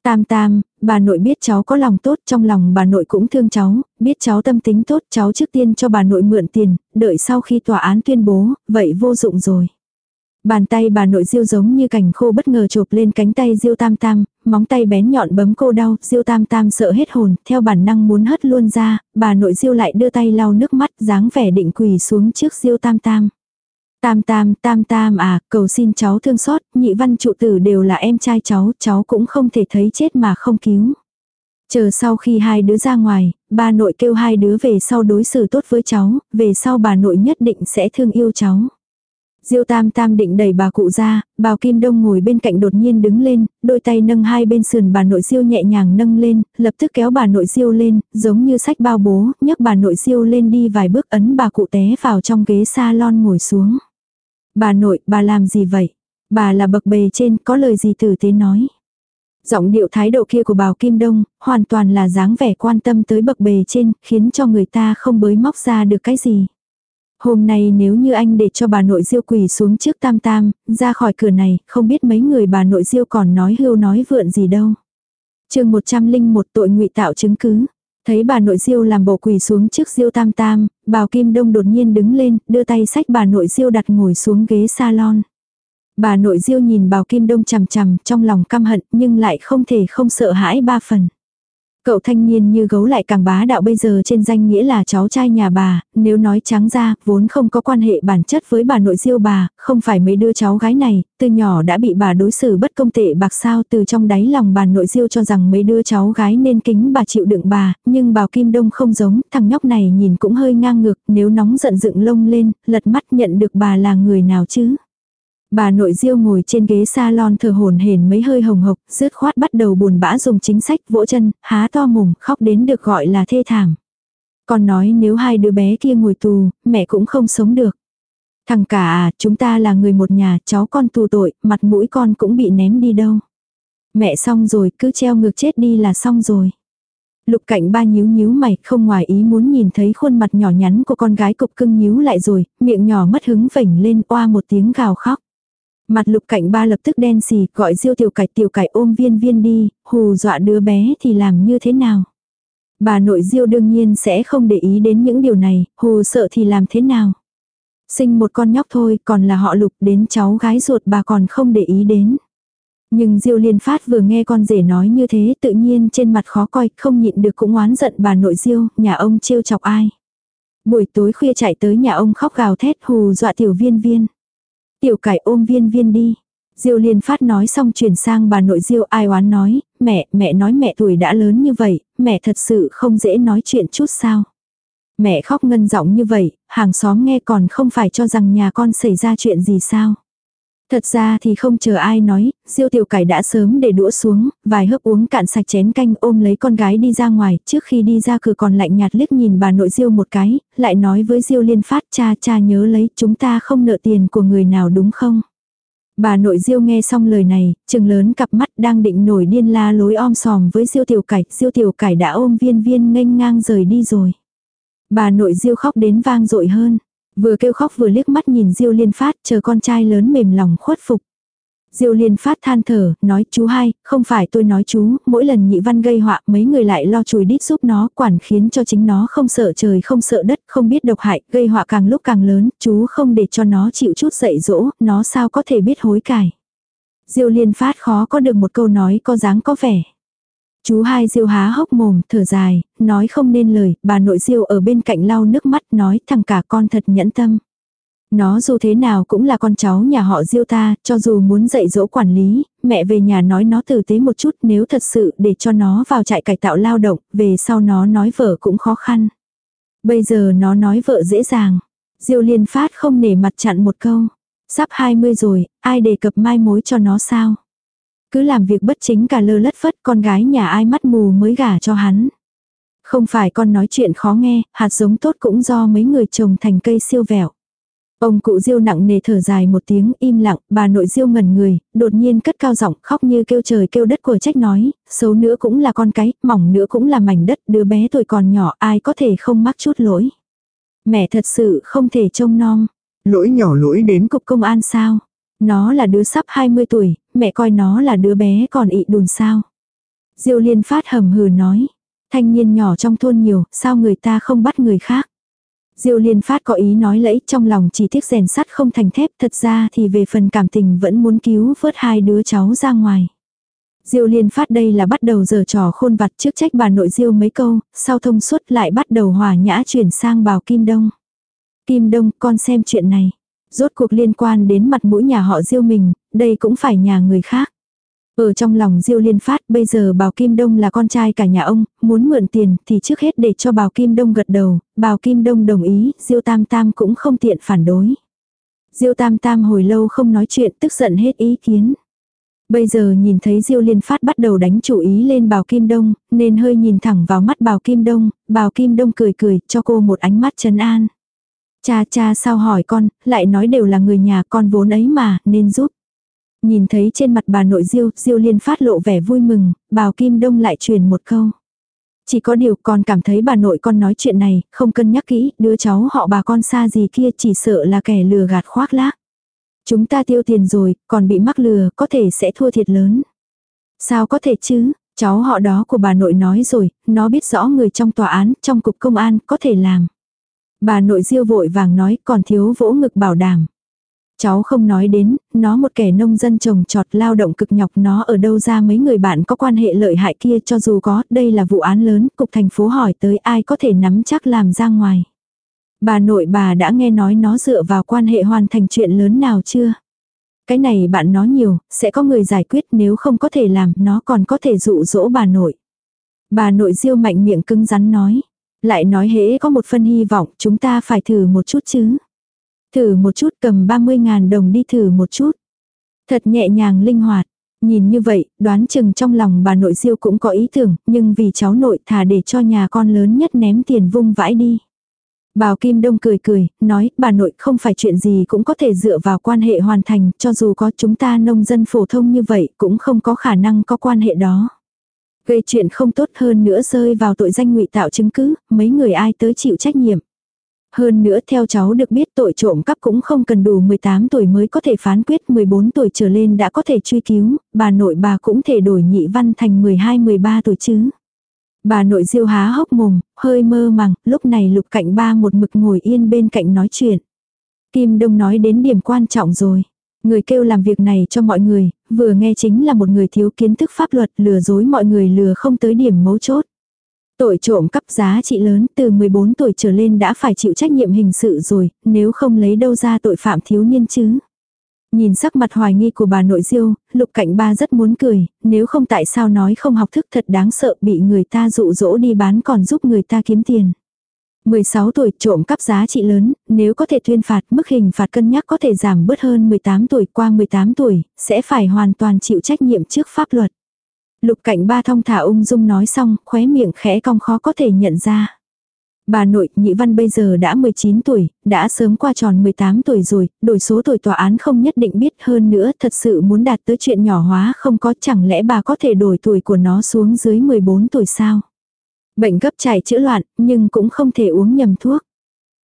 Tam Tam, bà nội biết cháu có lòng tốt, trong lòng bà nội cũng thương cháu, biết cháu tâm tính tốt, cháu trước tiên cho bà nội mượn tiền, đợi sau khi tòa án tuyên bố, vậy vô dụng rồi. Bàn tay bà nội diêu giống như cành khô bất ngờ chộp lên cánh tay diêu tam tam, móng tay bén nhọn bấm cô đau, diêu tam tam sợ hết hồn, theo bản năng muốn hất luôn ra, bà nội diêu lại đưa tay lau nước mắt dáng vẻ định quỳ xuống trước diêu tam tam. Tam tam, tam tam à, cầu xin cháu thương xót, nhị văn trụ tử đều là em trai cháu, cháu cũng không thể thấy chết mà không cứu. Chờ sau khi hai đứa ra ngoài, bà nội kêu hai đứa về sau đối xử tốt với cháu, về sau bà nội nhất định sẽ thương yêu cháu. Diêu tam tam định đẩy bà cụ ra, bào kim đông ngồi bên cạnh đột nhiên đứng lên, đôi tay nâng hai bên sườn bà nội diêu nhẹ nhàng nâng lên, lập tức kéo bà nội diêu lên, giống như sách bao bố, nhấc bà nội diêu lên đi vài bước ấn bà cụ té vào trong ghế salon ngồi xuống. Bà nội, bà làm gì vậy? Bà là bậc bề trên, có lời gì tử tế nói. Giọng điệu thái độ kia của bào Kim Đông, hoàn toàn là dáng vẻ quan tâm tới bậc bề trên, khiến cho người ta không bới móc ra được cái gì. Hôm nay nếu như anh để cho bà nội diêu quỳ xuống trước tam tam, ra khỏi cửa này, không biết mấy người bà nội diêu còn nói hưu nói vượn gì đâu. chương 101 tội ngụy tạo chứng cứ. Thấy bà nội diêu làm bộ quỳ xuống trước diêu tam tam, bào kim đông đột nhiên đứng lên, đưa tay sách bà nội diêu đặt ngồi xuống ghế salon. Bà nội diêu nhìn bào kim đông chằm chằm trong lòng căm hận nhưng lại không thể không sợ hãi ba phần. Cậu thanh niên như gấu lại càng bá đạo bây giờ trên danh nghĩa là cháu trai nhà bà, nếu nói trắng ra, vốn không có quan hệ bản chất với bà nội diêu bà, không phải mấy đứa cháu gái này, từ nhỏ đã bị bà đối xử bất công tệ bạc sao từ trong đáy lòng bà nội diêu cho rằng mấy đứa cháu gái nên kính bà chịu đựng bà, nhưng bào kim đông không giống, thằng nhóc này nhìn cũng hơi ngang ngược, nếu nóng giận dựng lông lên, lật mắt nhận được bà là người nào chứ. Bà nội diêu ngồi trên ghế salon thờ hồn hển mấy hơi hồng hộc, rứt khoát bắt đầu buồn bã dùng chính sách vỗ chân, há to mồm, khóc đến được gọi là thê thảm. Còn nói nếu hai đứa bé kia ngồi tù, mẹ cũng không sống được. Thằng cả à, chúng ta là người một nhà, cháu con tù tội, mặt mũi con cũng bị ném đi đâu. Mẹ xong rồi, cứ treo ngược chết đi là xong rồi. Lục cạnh ba nhíu nhíu mày, không ngoài ý muốn nhìn thấy khuôn mặt nhỏ nhắn của con gái cục cưng nhíu lại rồi, miệng nhỏ mất hứng vểnh lên oa một tiếng gào khóc. Mặt lục cảnh ba lập tức đen xì, gọi diêu tiểu cải tiểu cải ôm viên viên đi, hù dọa đứa bé thì làm như thế nào. Bà nội diêu đương nhiên sẽ không để ý đến những điều này, hù sợ thì làm thế nào. Sinh một con nhóc thôi, còn là họ lục đến cháu gái ruột bà còn không để ý đến. Nhưng Diêu Liên Phát vừa nghe con rể nói như thế tự nhiên trên mặt khó coi, không nhịn được cũng oán giận bà nội Diêu, nhà ông trêu chọc ai. Buổi tối khuya chạy tới nhà ông khóc gào thét hù dọa tiểu viên viên. Tiểu cải ôm viên viên đi. Diêu liên phát nói xong chuyển sang bà nội diêu ai oán nói, mẹ, mẹ nói mẹ tuổi đã lớn như vậy, mẹ thật sự không dễ nói chuyện chút sao. Mẹ khóc ngân giọng như vậy, hàng xóm nghe còn không phải cho rằng nhà con xảy ra chuyện gì sao. Thật ra thì không chờ ai nói, diêu tiểu cải đã sớm để đũa xuống, vài hớp uống cạn sạch chén canh ôm lấy con gái đi ra ngoài, trước khi đi ra cửa còn lạnh nhạt liếc nhìn bà nội diêu một cái, lại nói với diêu liên phát cha cha nhớ lấy chúng ta không nợ tiền của người nào đúng không. Bà nội diêu nghe xong lời này, trừng lớn cặp mắt đang định nổi điên la lối om sòm với diêu tiểu cải, diêu tiểu cải đã ôm viên viên nghênh ngang rời đi rồi. Bà nội diêu khóc đến vang dội hơn. Vừa kêu khóc vừa liếc mắt nhìn Diêu Liên Phát chờ con trai lớn mềm lòng khuất phục. Diêu liên phát than thở, nói chú hai, không phải tôi nói chú, mỗi lần nhị văn gây họa mấy người lại lo chùi đít giúp nó, quản khiến cho chính nó không sợ trời không sợ đất, không biết độc hại, gây họa càng lúc càng lớn, chú không để cho nó chịu chút dạy dỗ, nó sao có thể biết hối cải. Diêu liên phát khó có được một câu nói có dáng có vẻ. Chú hai diêu há hốc mồm, thở dài, nói không nên lời, bà nội diêu ở bên cạnh lau nước mắt nói thằng cả con thật nhẫn tâm. Nó dù thế nào cũng là con cháu nhà họ diêu ta, cho dù muốn dạy dỗ quản lý, mẹ về nhà nói nó tử tế một chút nếu thật sự để cho nó vào trại cải tạo lao động, về sau nó nói vợ cũng khó khăn. Bây giờ nó nói vợ dễ dàng. Diêu liên phát không nể mặt chặn một câu. Sắp 20 rồi, ai đề cập mai mối cho nó sao? Cứ làm việc bất chính cả lơ lất phất con gái nhà ai mắt mù mới gả cho hắn. Không phải con nói chuyện khó nghe, hạt giống tốt cũng do mấy người trồng thành cây siêu vẹo. Ông cụ Diêu nặng nề thở dài một tiếng im lặng, bà nội Diêu ngẩn người, đột nhiên cất cao giọng khóc như kêu trời kêu đất của trách nói, xấu nữa cũng là con cái, mỏng nữa cũng là mảnh đất, đứa bé tuổi còn nhỏ ai có thể không mắc chút lỗi. Mẹ thật sự không thể trông non. Lỗi nhỏ lỗi đến cục công an sao? Nó là đứa sắp 20 tuổi, mẹ coi nó là đứa bé còn ị đùn sao. Diêu liên phát hầm hừ nói. Thanh niên nhỏ trong thôn nhiều, sao người ta không bắt người khác. Diêu liên phát có ý nói lẫy trong lòng chỉ tiếc rèn sắt không thành thép thật ra thì về phần cảm tình vẫn muốn cứu vớt hai đứa cháu ra ngoài. Diêu liên phát đây là bắt đầu giờ trò khôn vặt trước trách bà nội diêu mấy câu, sau thông suốt lại bắt đầu hòa nhã chuyển sang bào Kim Đông. Kim Đông con xem chuyện này. Rốt cuộc liên quan đến mặt mũi nhà họ Diêu mình, đây cũng phải nhà người khác. Ở trong lòng Diêu Liên Phát, bây giờ Bào Kim Đông là con trai cả nhà ông, muốn mượn tiền thì trước hết để cho Bào Kim Đông gật đầu, Bào Kim Đông đồng ý, Diêu Tam Tam cũng không tiện phản đối. Diêu Tam Tam hồi lâu không nói chuyện, tức giận hết ý kiến. Bây giờ nhìn thấy Diêu Liên Phát bắt đầu đánh chủ ý lên Bào Kim Đông, nên hơi nhìn thẳng vào mắt Bào Kim Đông, Bào Kim Đông cười cười, cho cô một ánh mắt trấn an. Cha cha sao hỏi con, lại nói đều là người nhà con vốn ấy mà, nên giúp. Nhìn thấy trên mặt bà nội Diêu, Diêu liên phát lộ vẻ vui mừng, bào Kim Đông lại truyền một câu. Chỉ có điều con cảm thấy bà nội con nói chuyện này, không cân nhắc kỹ, đứa cháu họ bà con xa gì kia chỉ sợ là kẻ lừa gạt khoác lác. Chúng ta tiêu tiền rồi, còn bị mắc lừa, có thể sẽ thua thiệt lớn. Sao có thể chứ, cháu họ đó của bà nội nói rồi, nó biết rõ người trong tòa án, trong cục công an, có thể làm. Bà nội diêu vội vàng nói còn thiếu vỗ ngực bảo đảm. Cháu không nói đến, nó một kẻ nông dân trồng trọt lao động cực nhọc nó ở đâu ra mấy người bạn có quan hệ lợi hại kia cho dù có, đây là vụ án lớn, cục thành phố hỏi tới ai có thể nắm chắc làm ra ngoài. Bà nội bà đã nghe nói nó dựa vào quan hệ hoàn thành chuyện lớn nào chưa? Cái này bạn nói nhiều, sẽ có người giải quyết nếu không có thể làm, nó còn có thể dụ dỗ bà nội. Bà nội diêu mạnh miệng cứng rắn nói. Lại nói hễ có một phân hy vọng, chúng ta phải thử một chút chứ. Thử một chút cầm 30.000 đồng đi thử một chút. Thật nhẹ nhàng linh hoạt. Nhìn như vậy, đoán chừng trong lòng bà nội diêu cũng có ý tưởng, nhưng vì cháu nội thà để cho nhà con lớn nhất ném tiền vung vãi đi. Bào Kim Đông cười cười, nói, bà nội không phải chuyện gì cũng có thể dựa vào quan hệ hoàn thành, cho dù có chúng ta nông dân phổ thông như vậy cũng không có khả năng có quan hệ đó. Gây chuyện không tốt hơn nữa rơi vào tội danh ngụy tạo chứng cứ, mấy người ai tới chịu trách nhiệm. Hơn nữa theo cháu được biết tội trộm cắp cũng không cần đủ 18 tuổi mới có thể phán quyết 14 tuổi trở lên đã có thể truy cứu, bà nội bà cũng thể đổi nhị văn thành 12-13 tuổi chứ. Bà nội diêu há hốc mồm, hơi mơ màng, lúc này lục cạnh ba một mực ngồi yên bên cạnh nói chuyện. Kim Đông nói đến điểm quan trọng rồi. Người kêu làm việc này cho mọi người, vừa nghe chính là một người thiếu kiến thức pháp luật lừa dối mọi người lừa không tới điểm mấu chốt. Tội trộm cắp giá trị lớn từ 14 tuổi trở lên đã phải chịu trách nhiệm hình sự rồi, nếu không lấy đâu ra tội phạm thiếu niên chứ. Nhìn sắc mặt hoài nghi của bà nội diêu, lục cạnh ba rất muốn cười, nếu không tại sao nói không học thức thật đáng sợ bị người ta dụ dỗ đi bán còn giúp người ta kiếm tiền. 16 tuổi trộm cắp giá trị lớn, nếu có thể tuyên phạt mức hình phạt cân nhắc có thể giảm bớt hơn 18 tuổi qua 18 tuổi, sẽ phải hoàn toàn chịu trách nhiệm trước pháp luật. Lục cảnh ba thong thả ung dung nói xong, khóe miệng khẽ cong khó có thể nhận ra. Bà nội, nhị văn bây giờ đã 19 tuổi, đã sớm qua tròn 18 tuổi rồi, đổi số tuổi tòa án không nhất định biết hơn nữa, thật sự muốn đạt tới chuyện nhỏ hóa không có chẳng lẽ bà có thể đổi tuổi của nó xuống dưới 14 tuổi sao? Bệnh gấp chảy chữa loạn, nhưng cũng không thể uống nhầm thuốc.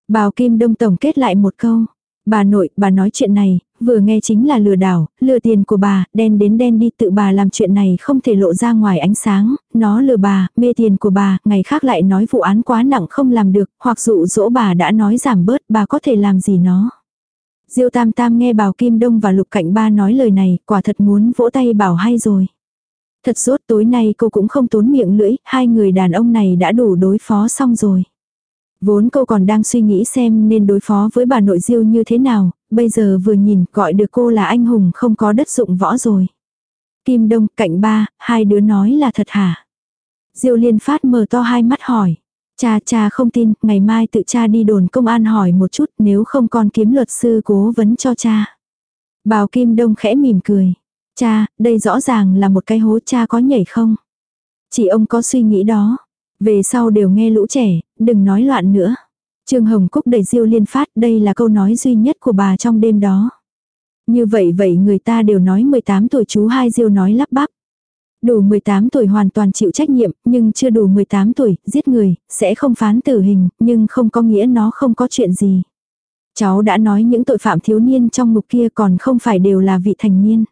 Bào Kim Đông tổng kết lại một câu. Bà nội, bà nói chuyện này, vừa nghe chính là lừa đảo, lừa tiền của bà, đen đến đen đi tự bà làm chuyện này không thể lộ ra ngoài ánh sáng, nó lừa bà, mê tiền của bà, ngày khác lại nói vụ án quá nặng không làm được, hoặc dụ dỗ bà đã nói giảm bớt, bà có thể làm gì nó. Diêu Tam Tam nghe bào Kim Đông và Lục Cạnh Ba nói lời này, quả thật muốn vỗ tay bảo hay rồi. Thật rốt tối nay cô cũng không tốn miệng lưỡi, hai người đàn ông này đã đủ đối phó xong rồi. Vốn cô còn đang suy nghĩ xem nên đối phó với bà nội diêu như thế nào, bây giờ vừa nhìn gọi được cô là anh hùng không có đất dụng võ rồi. Kim Đông, cạnh ba, hai đứa nói là thật hả? Diêu liên phát mở to hai mắt hỏi. Cha cha không tin, ngày mai tự cha đi đồn công an hỏi một chút nếu không con kiếm luật sư cố vấn cho cha. Bào Kim Đông khẽ mỉm cười. Cha, đây rõ ràng là một cái hố cha có nhảy không? Chỉ ông có suy nghĩ đó. Về sau đều nghe lũ trẻ, đừng nói loạn nữa. Trương Hồng Cúc đầy diêu liên phát, đây là câu nói duy nhất của bà trong đêm đó. Như vậy vậy người ta đều nói 18 tuổi chú hai diêu nói lắp bắp. Đủ 18 tuổi hoàn toàn chịu trách nhiệm, nhưng chưa đủ 18 tuổi, giết người, sẽ không phán tử hình, nhưng không có nghĩa nó không có chuyện gì. Cháu đã nói những tội phạm thiếu niên trong ngục kia còn không phải đều là vị thành niên.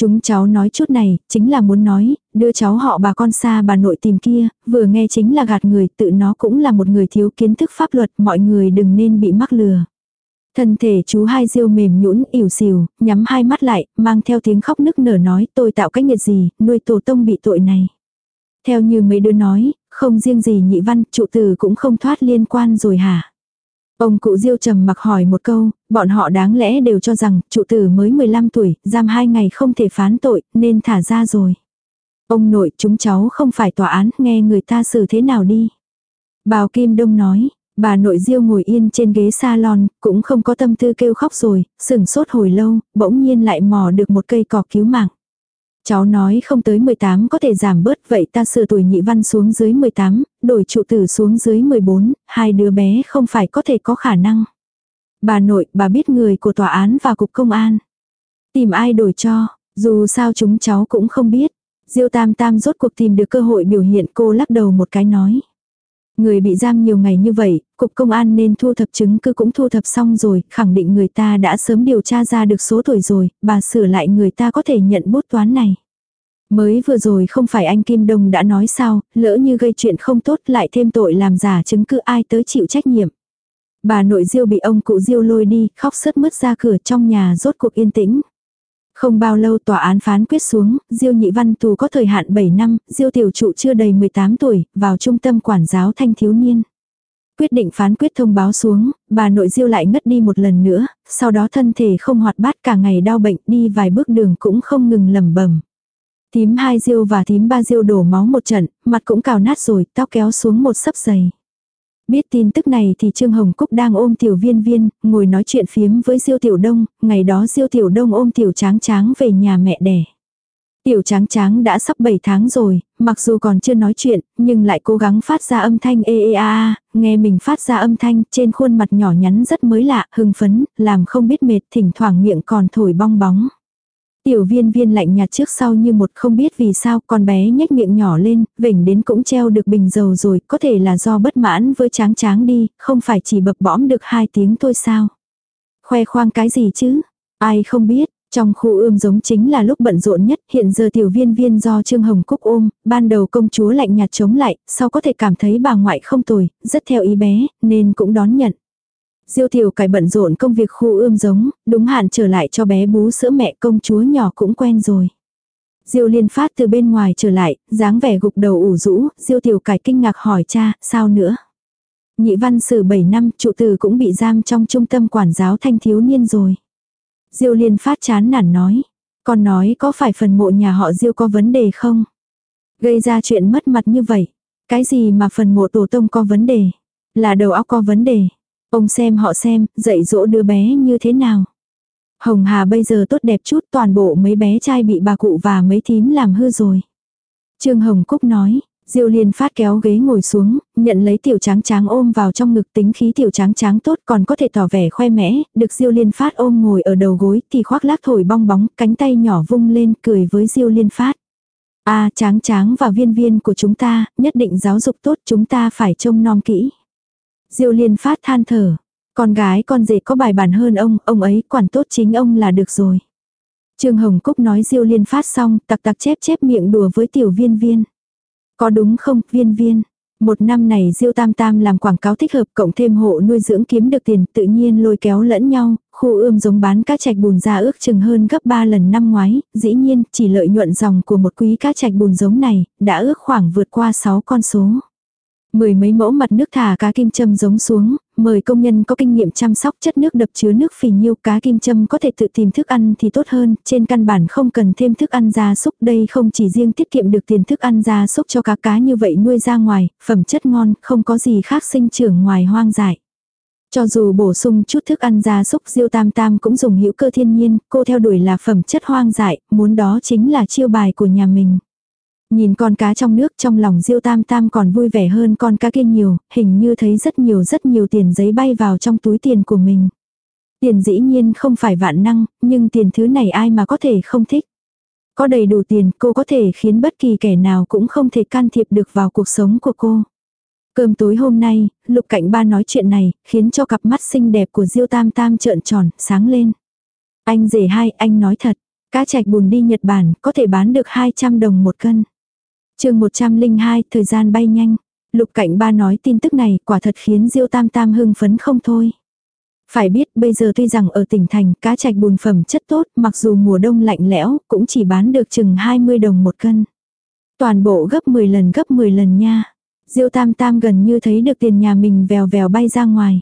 Chúng cháu nói chút này, chính là muốn nói, đưa cháu họ bà con xa bà nội tìm kia, vừa nghe chính là gạt người, tự nó cũng là một người thiếu kiến thức pháp luật, mọi người đừng nên bị mắc lừa. Thân thể chú hai diêu mềm nhũn ỉu xìu, nhắm hai mắt lại, mang theo tiếng khóc nức nở nói tôi tạo cách nghiệt gì, nuôi tổ tông bị tội này. Theo như mấy đứa nói, không riêng gì nhị văn, trụ tử cũng không thoát liên quan rồi hả? Ông cụ Diêu trầm mặc hỏi một câu, bọn họ đáng lẽ đều cho rằng trụ tử mới 15 tuổi, giam hai ngày không thể phán tội, nên thả ra rồi. Ông nội chúng cháu không phải tòa án, nghe người ta xử thế nào đi. Bào Kim Đông nói, bà nội Diêu ngồi yên trên ghế salon, cũng không có tâm tư kêu khóc rồi, sừng sốt hồi lâu, bỗng nhiên lại mò được một cây cỏ cứu mạng. Cháu nói không tới 18 có thể giảm bớt vậy ta sửa tuổi nhị văn xuống dưới 18, đổi trụ tử xuống dưới 14, hai đứa bé không phải có thể có khả năng. Bà nội, bà biết người của tòa án và cục công an. Tìm ai đổi cho, dù sao chúng cháu cũng không biết. Diêu Tam Tam rốt cuộc tìm được cơ hội biểu hiện cô lắc đầu một cái nói. Người bị giam nhiều ngày như vậy, cục công an nên thu thập chứng cứ cũng thu thập xong rồi, khẳng định người ta đã sớm điều tra ra được số tuổi rồi, bà sửa lại người ta có thể nhận bút toán này. Mới vừa rồi không phải anh Kim Đông đã nói sao, lỡ như gây chuyện không tốt lại thêm tội làm giả chứng cứ ai tới chịu trách nhiệm. Bà nội Diêu bị ông cụ Diêu lôi đi, khóc sướt mướt ra cửa trong nhà rốt cuộc yên tĩnh. Không bao lâu tòa án phán quyết xuống, Diêu Nhị Văn tù có thời hạn 7 năm, Diêu Tiểu Trụ chưa đầy 18 tuổi, vào trung tâm quản giáo thanh thiếu niên. Quyết định phán quyết thông báo xuống, bà nội Diêu lại ngất đi một lần nữa, sau đó thân thể không hoạt bát cả ngày đau bệnh đi vài bước đường cũng không ngừng lầm bẩm Tím hai Diêu và tím ba Diêu đổ máu một trận, mặt cũng cào nát rồi, tóc kéo xuống một sấp giày. Biết tin tức này thì Trương Hồng Cúc đang ôm tiểu viên viên, ngồi nói chuyện phiếm với Diêu Tiểu Đông, ngày đó Diêu Tiểu Đông ôm tiểu tráng tráng về nhà mẹ đẻ. Tiểu tráng tráng đã sắp 7 tháng rồi, mặc dù còn chưa nói chuyện, nhưng lại cố gắng phát ra âm thanh ê ê a a, nghe mình phát ra âm thanh trên khuôn mặt nhỏ nhắn rất mới lạ, hưng phấn, làm không biết mệt, thỉnh thoảng miệng còn thổi bong bóng. Tiểu viên viên lạnh nhạt trước sau như một không biết vì sao con bé nhếch miệng nhỏ lên, vỉnh đến cũng treo được bình dầu rồi, có thể là do bất mãn với tráng tráng đi, không phải chỉ bập bõm được hai tiếng thôi sao. Khoe khoang cái gì chứ? Ai không biết, trong khu ươm giống chính là lúc bận rộn nhất, hiện giờ tiểu viên viên do Trương Hồng Cúc ôm, ban đầu công chúa lạnh nhạt chống lại, sau có thể cảm thấy bà ngoại không tồi, rất theo ý bé, nên cũng đón nhận. Diêu tiểu cải bận rộn công việc khu ươm giống, đúng hạn trở lại cho bé bú sữa mẹ công chúa nhỏ cũng quen rồi. Diêu liên phát từ bên ngoài trở lại, dáng vẻ gục đầu ủ rũ, diêu tiểu cải kinh ngạc hỏi cha, sao nữa? Nhị văn sử 7 năm, trụ tử cũng bị giam trong trung tâm quản giáo thanh thiếu niên rồi. Diêu liên phát chán nản nói, con nói có phải phần mộ nhà họ diêu có vấn đề không? Gây ra chuyện mất mặt như vậy. Cái gì mà phần mộ tổ tông có vấn đề? Là đầu óc có vấn đề. Ông xem họ xem, dạy dỗ đứa bé như thế nào. Hồng Hà bây giờ tốt đẹp chút toàn bộ mấy bé trai bị bà cụ và mấy thím làm hư rồi. Trương Hồng Cúc nói, Diêu Liên phát kéo ghế ngồi xuống, nhận lấy tiểu tráng tráng ôm vào trong ngực tính khí tiểu tráng tráng tốt còn có thể tỏ vẻ khoe mẽ, được Diêu Liên phát ôm ngồi ở đầu gối thì khoác lác thổi bong bóng, cánh tay nhỏ vung lên cười với Diêu Liên phát. a tráng tráng và viên viên của chúng ta, nhất định giáo dục tốt chúng ta phải trông nom kỹ. Diêu liên phát than thở. Con gái con rể có bài bản hơn ông, ông ấy quản tốt chính ông là được rồi. Trương Hồng Cúc nói Diêu Liên phát xong, tặc tặc chép chép miệng đùa với tiểu viên viên. Có đúng không, viên viên? Một năm này Diêu Tam Tam làm quảng cáo thích hợp cộng thêm hộ nuôi dưỡng kiếm được tiền tự nhiên lôi kéo lẫn nhau, khu ươm giống bán cá trạch bùn ra ước chừng hơn gấp 3 lần năm ngoái, dĩ nhiên chỉ lợi nhuận dòng của một quý cá trạch bùn giống này đã ước khoảng vượt qua 6 con số. Mười mấy mẫu mặt nước thả cá kim châm giống xuống, mời công nhân có kinh nghiệm chăm sóc chất nước đập chứa nước phì nhiêu cá kim châm có thể tự tìm thức ăn thì tốt hơn, trên căn bản không cần thêm thức ăn gia súc đây không chỉ riêng tiết kiệm được tiền thức ăn gia súc cho cá cá như vậy nuôi ra ngoài, phẩm chất ngon, không có gì khác sinh trưởng ngoài hoang dại. Cho dù bổ sung chút thức ăn gia súc diêu tam tam cũng dùng hữu cơ thiên nhiên, cô theo đuổi là phẩm chất hoang dại, muốn đó chính là chiêu bài của nhà mình. Nhìn con cá trong nước trong lòng diêu tam tam còn vui vẻ hơn con cá kia nhiều, hình như thấy rất nhiều rất nhiều tiền giấy bay vào trong túi tiền của mình. Tiền dĩ nhiên không phải vạn năng, nhưng tiền thứ này ai mà có thể không thích. Có đầy đủ tiền cô có thể khiến bất kỳ kẻ nào cũng không thể can thiệp được vào cuộc sống của cô. Cơm tối hôm nay, lục cạnh ba nói chuyện này, khiến cho cặp mắt xinh đẹp của Diêu Tam Tam trợn tròn, sáng lên. Anh rể hai, anh nói thật, cá trạch bùn đi Nhật Bản có thể bán được 200 đồng một cân chương 102, thời gian bay nhanh. Lục cảnh ba nói tin tức này quả thật khiến Diêu Tam Tam hưng phấn không thôi. Phải biết bây giờ tuy rằng ở tỉnh thành cá trạch bùn phẩm chất tốt mặc dù mùa đông lạnh lẽo cũng chỉ bán được chừng 20 đồng một cân. Toàn bộ gấp 10 lần gấp 10 lần nha. Diêu Tam Tam gần như thấy được tiền nhà mình vèo vèo bay ra ngoài.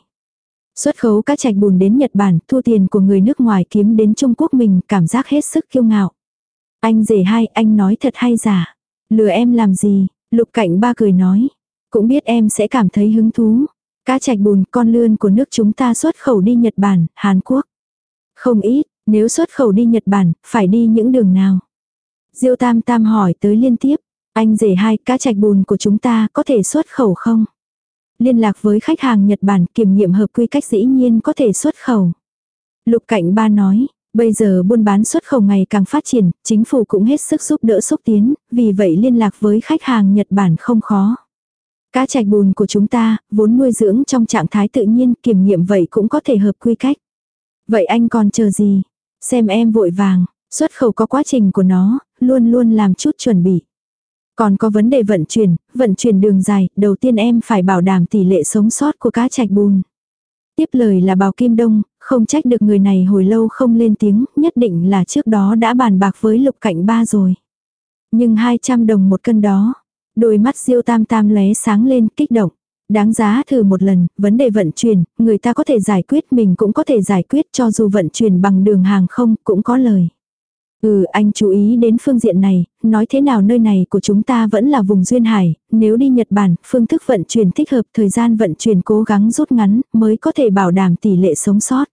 Xuất khấu cá trạch bùn đến Nhật Bản, thu tiền của người nước ngoài kiếm đến Trung Quốc mình, cảm giác hết sức kiêu ngạo. Anh rể hai, anh nói thật hay giả. Lừa em làm gì? Lục cảnh ba cười nói. Cũng biết em sẽ cảm thấy hứng thú. Cá trạch bùn con lươn của nước chúng ta xuất khẩu đi Nhật Bản, Hàn Quốc. Không ít, nếu xuất khẩu đi Nhật Bản, phải đi những đường nào? Diêu Tam Tam hỏi tới liên tiếp. Anh rể hai cá trạch bùn của chúng ta có thể xuất khẩu không? Liên lạc với khách hàng Nhật Bản kiểm nghiệm hợp quy cách dĩ nhiên có thể xuất khẩu. Lục cảnh ba nói, Bây giờ buôn bán xuất khẩu ngày càng phát triển, chính phủ cũng hết sức giúp đỡ xúc tiến, vì vậy liên lạc với khách hàng Nhật Bản không khó. Cá trạch bùn của chúng ta, vốn nuôi dưỡng trong trạng thái tự nhiên, kiểm nghiệm vậy cũng có thể hợp quy cách. Vậy anh còn chờ gì? Xem em vội vàng, xuất khẩu có quá trình của nó, luôn luôn làm chút chuẩn bị. Còn có vấn đề vận chuyển, vận chuyển đường dài, đầu tiên em phải bảo đảm tỷ lệ sống sót của cá trạch bùn. Tiếp lời là bào Kim Đông, không trách được người này hồi lâu không lên tiếng, nhất định là trước đó đã bàn bạc với lục cạnh ba rồi. Nhưng 200 đồng một cân đó, đôi mắt diêu tam tam lóe sáng lên kích động. Đáng giá thử một lần, vấn đề vận chuyển, người ta có thể giải quyết mình cũng có thể giải quyết cho dù vận chuyển bằng đường hàng không cũng có lời. Ừ anh chú ý đến phương diện này, nói thế nào nơi này của chúng ta vẫn là vùng duyên hải, nếu đi Nhật Bản, phương thức vận chuyển thích hợp thời gian vận chuyển cố gắng rút ngắn mới có thể bảo đảm tỷ lệ sống sót.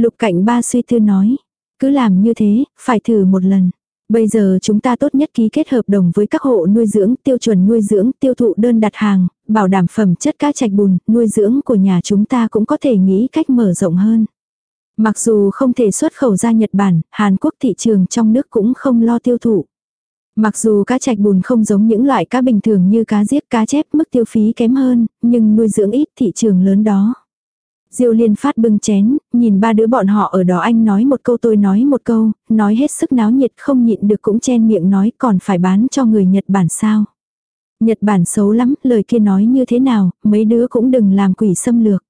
Lục cảnh ba suy tư nói, cứ làm như thế, phải thử một lần. Bây giờ chúng ta tốt nhất ký kết hợp đồng với các hộ nuôi dưỡng, tiêu chuẩn nuôi dưỡng, tiêu thụ đơn đặt hàng, bảo đảm phẩm chất cá trạch bùn, nuôi dưỡng của nhà chúng ta cũng có thể nghĩ cách mở rộng hơn. Mặc dù không thể xuất khẩu ra Nhật Bản, Hàn Quốc thị trường trong nước cũng không lo tiêu thụ. Mặc dù cá trạch bùn không giống những loại cá bình thường như cá giết cá chép mức tiêu phí kém hơn, nhưng nuôi dưỡng ít thị trường lớn đó. Diêu liên phát bưng chén, nhìn ba đứa bọn họ ở đó anh nói một câu tôi nói một câu, nói hết sức náo nhiệt không nhịn được cũng chen miệng nói còn phải bán cho người Nhật Bản sao. Nhật Bản xấu lắm, lời kia nói như thế nào, mấy đứa cũng đừng làm quỷ xâm lược.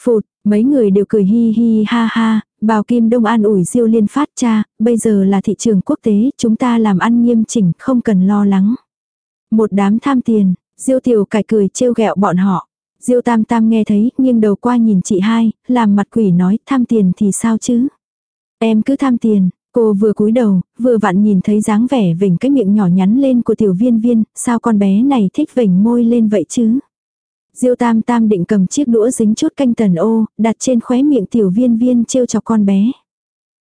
Phụt, mấy người đều cười hi hi ha ha, bào kim đông an ủi diêu liên phát cha, bây giờ là thị trường quốc tế, chúng ta làm ăn nghiêm chỉnh, không cần lo lắng. Một đám tham tiền, diêu tiểu cải cười trêu ghẹo bọn họ. Diêu tam tam nghe thấy, nghiêng đầu qua nhìn chị hai, làm mặt quỷ nói tham tiền thì sao chứ. Em cứ tham tiền, cô vừa cúi đầu, vừa vặn nhìn thấy dáng vẻ vỉnh cái miệng nhỏ nhắn lên của tiểu viên viên, sao con bé này thích vỉnh môi lên vậy chứ. Diêu tam tam định cầm chiếc đũa dính chút canh tần ô, đặt trên khóe miệng tiểu viên viên trêu cho con bé.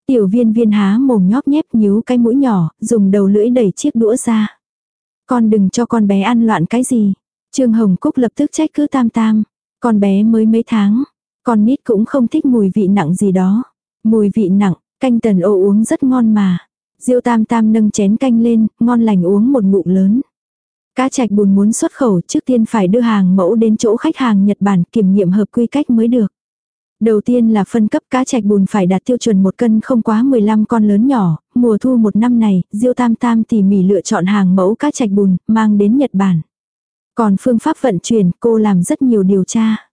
Tiểu viên viên há mồm nhóp nhép nhíu cái mũi nhỏ, dùng đầu lưỡi đẩy chiếc đũa ra. Con đừng cho con bé ăn loạn cái gì. Trương Hồng Cúc lập tức trách cứ tam tam. Con bé mới mấy tháng. Con nít cũng không thích mùi vị nặng gì đó. Mùi vị nặng, canh tần ô uống rất ngon mà. Diêu tam tam nâng chén canh lên, ngon lành uống một ngụm lớn. Cá trạch bùn muốn xuất khẩu trước tiên phải đưa hàng mẫu đến chỗ khách hàng Nhật Bản kiểm nghiệm hợp quy cách mới được. Đầu tiên là phân cấp cá trạch bùn phải đạt tiêu chuẩn một cân không quá 15 con lớn nhỏ, mùa thu một năm này, Diêu Tam Tam tỉ mỉ lựa chọn hàng mẫu cá trạch bùn, mang đến Nhật Bản. Còn phương pháp vận chuyển, cô làm rất nhiều điều tra.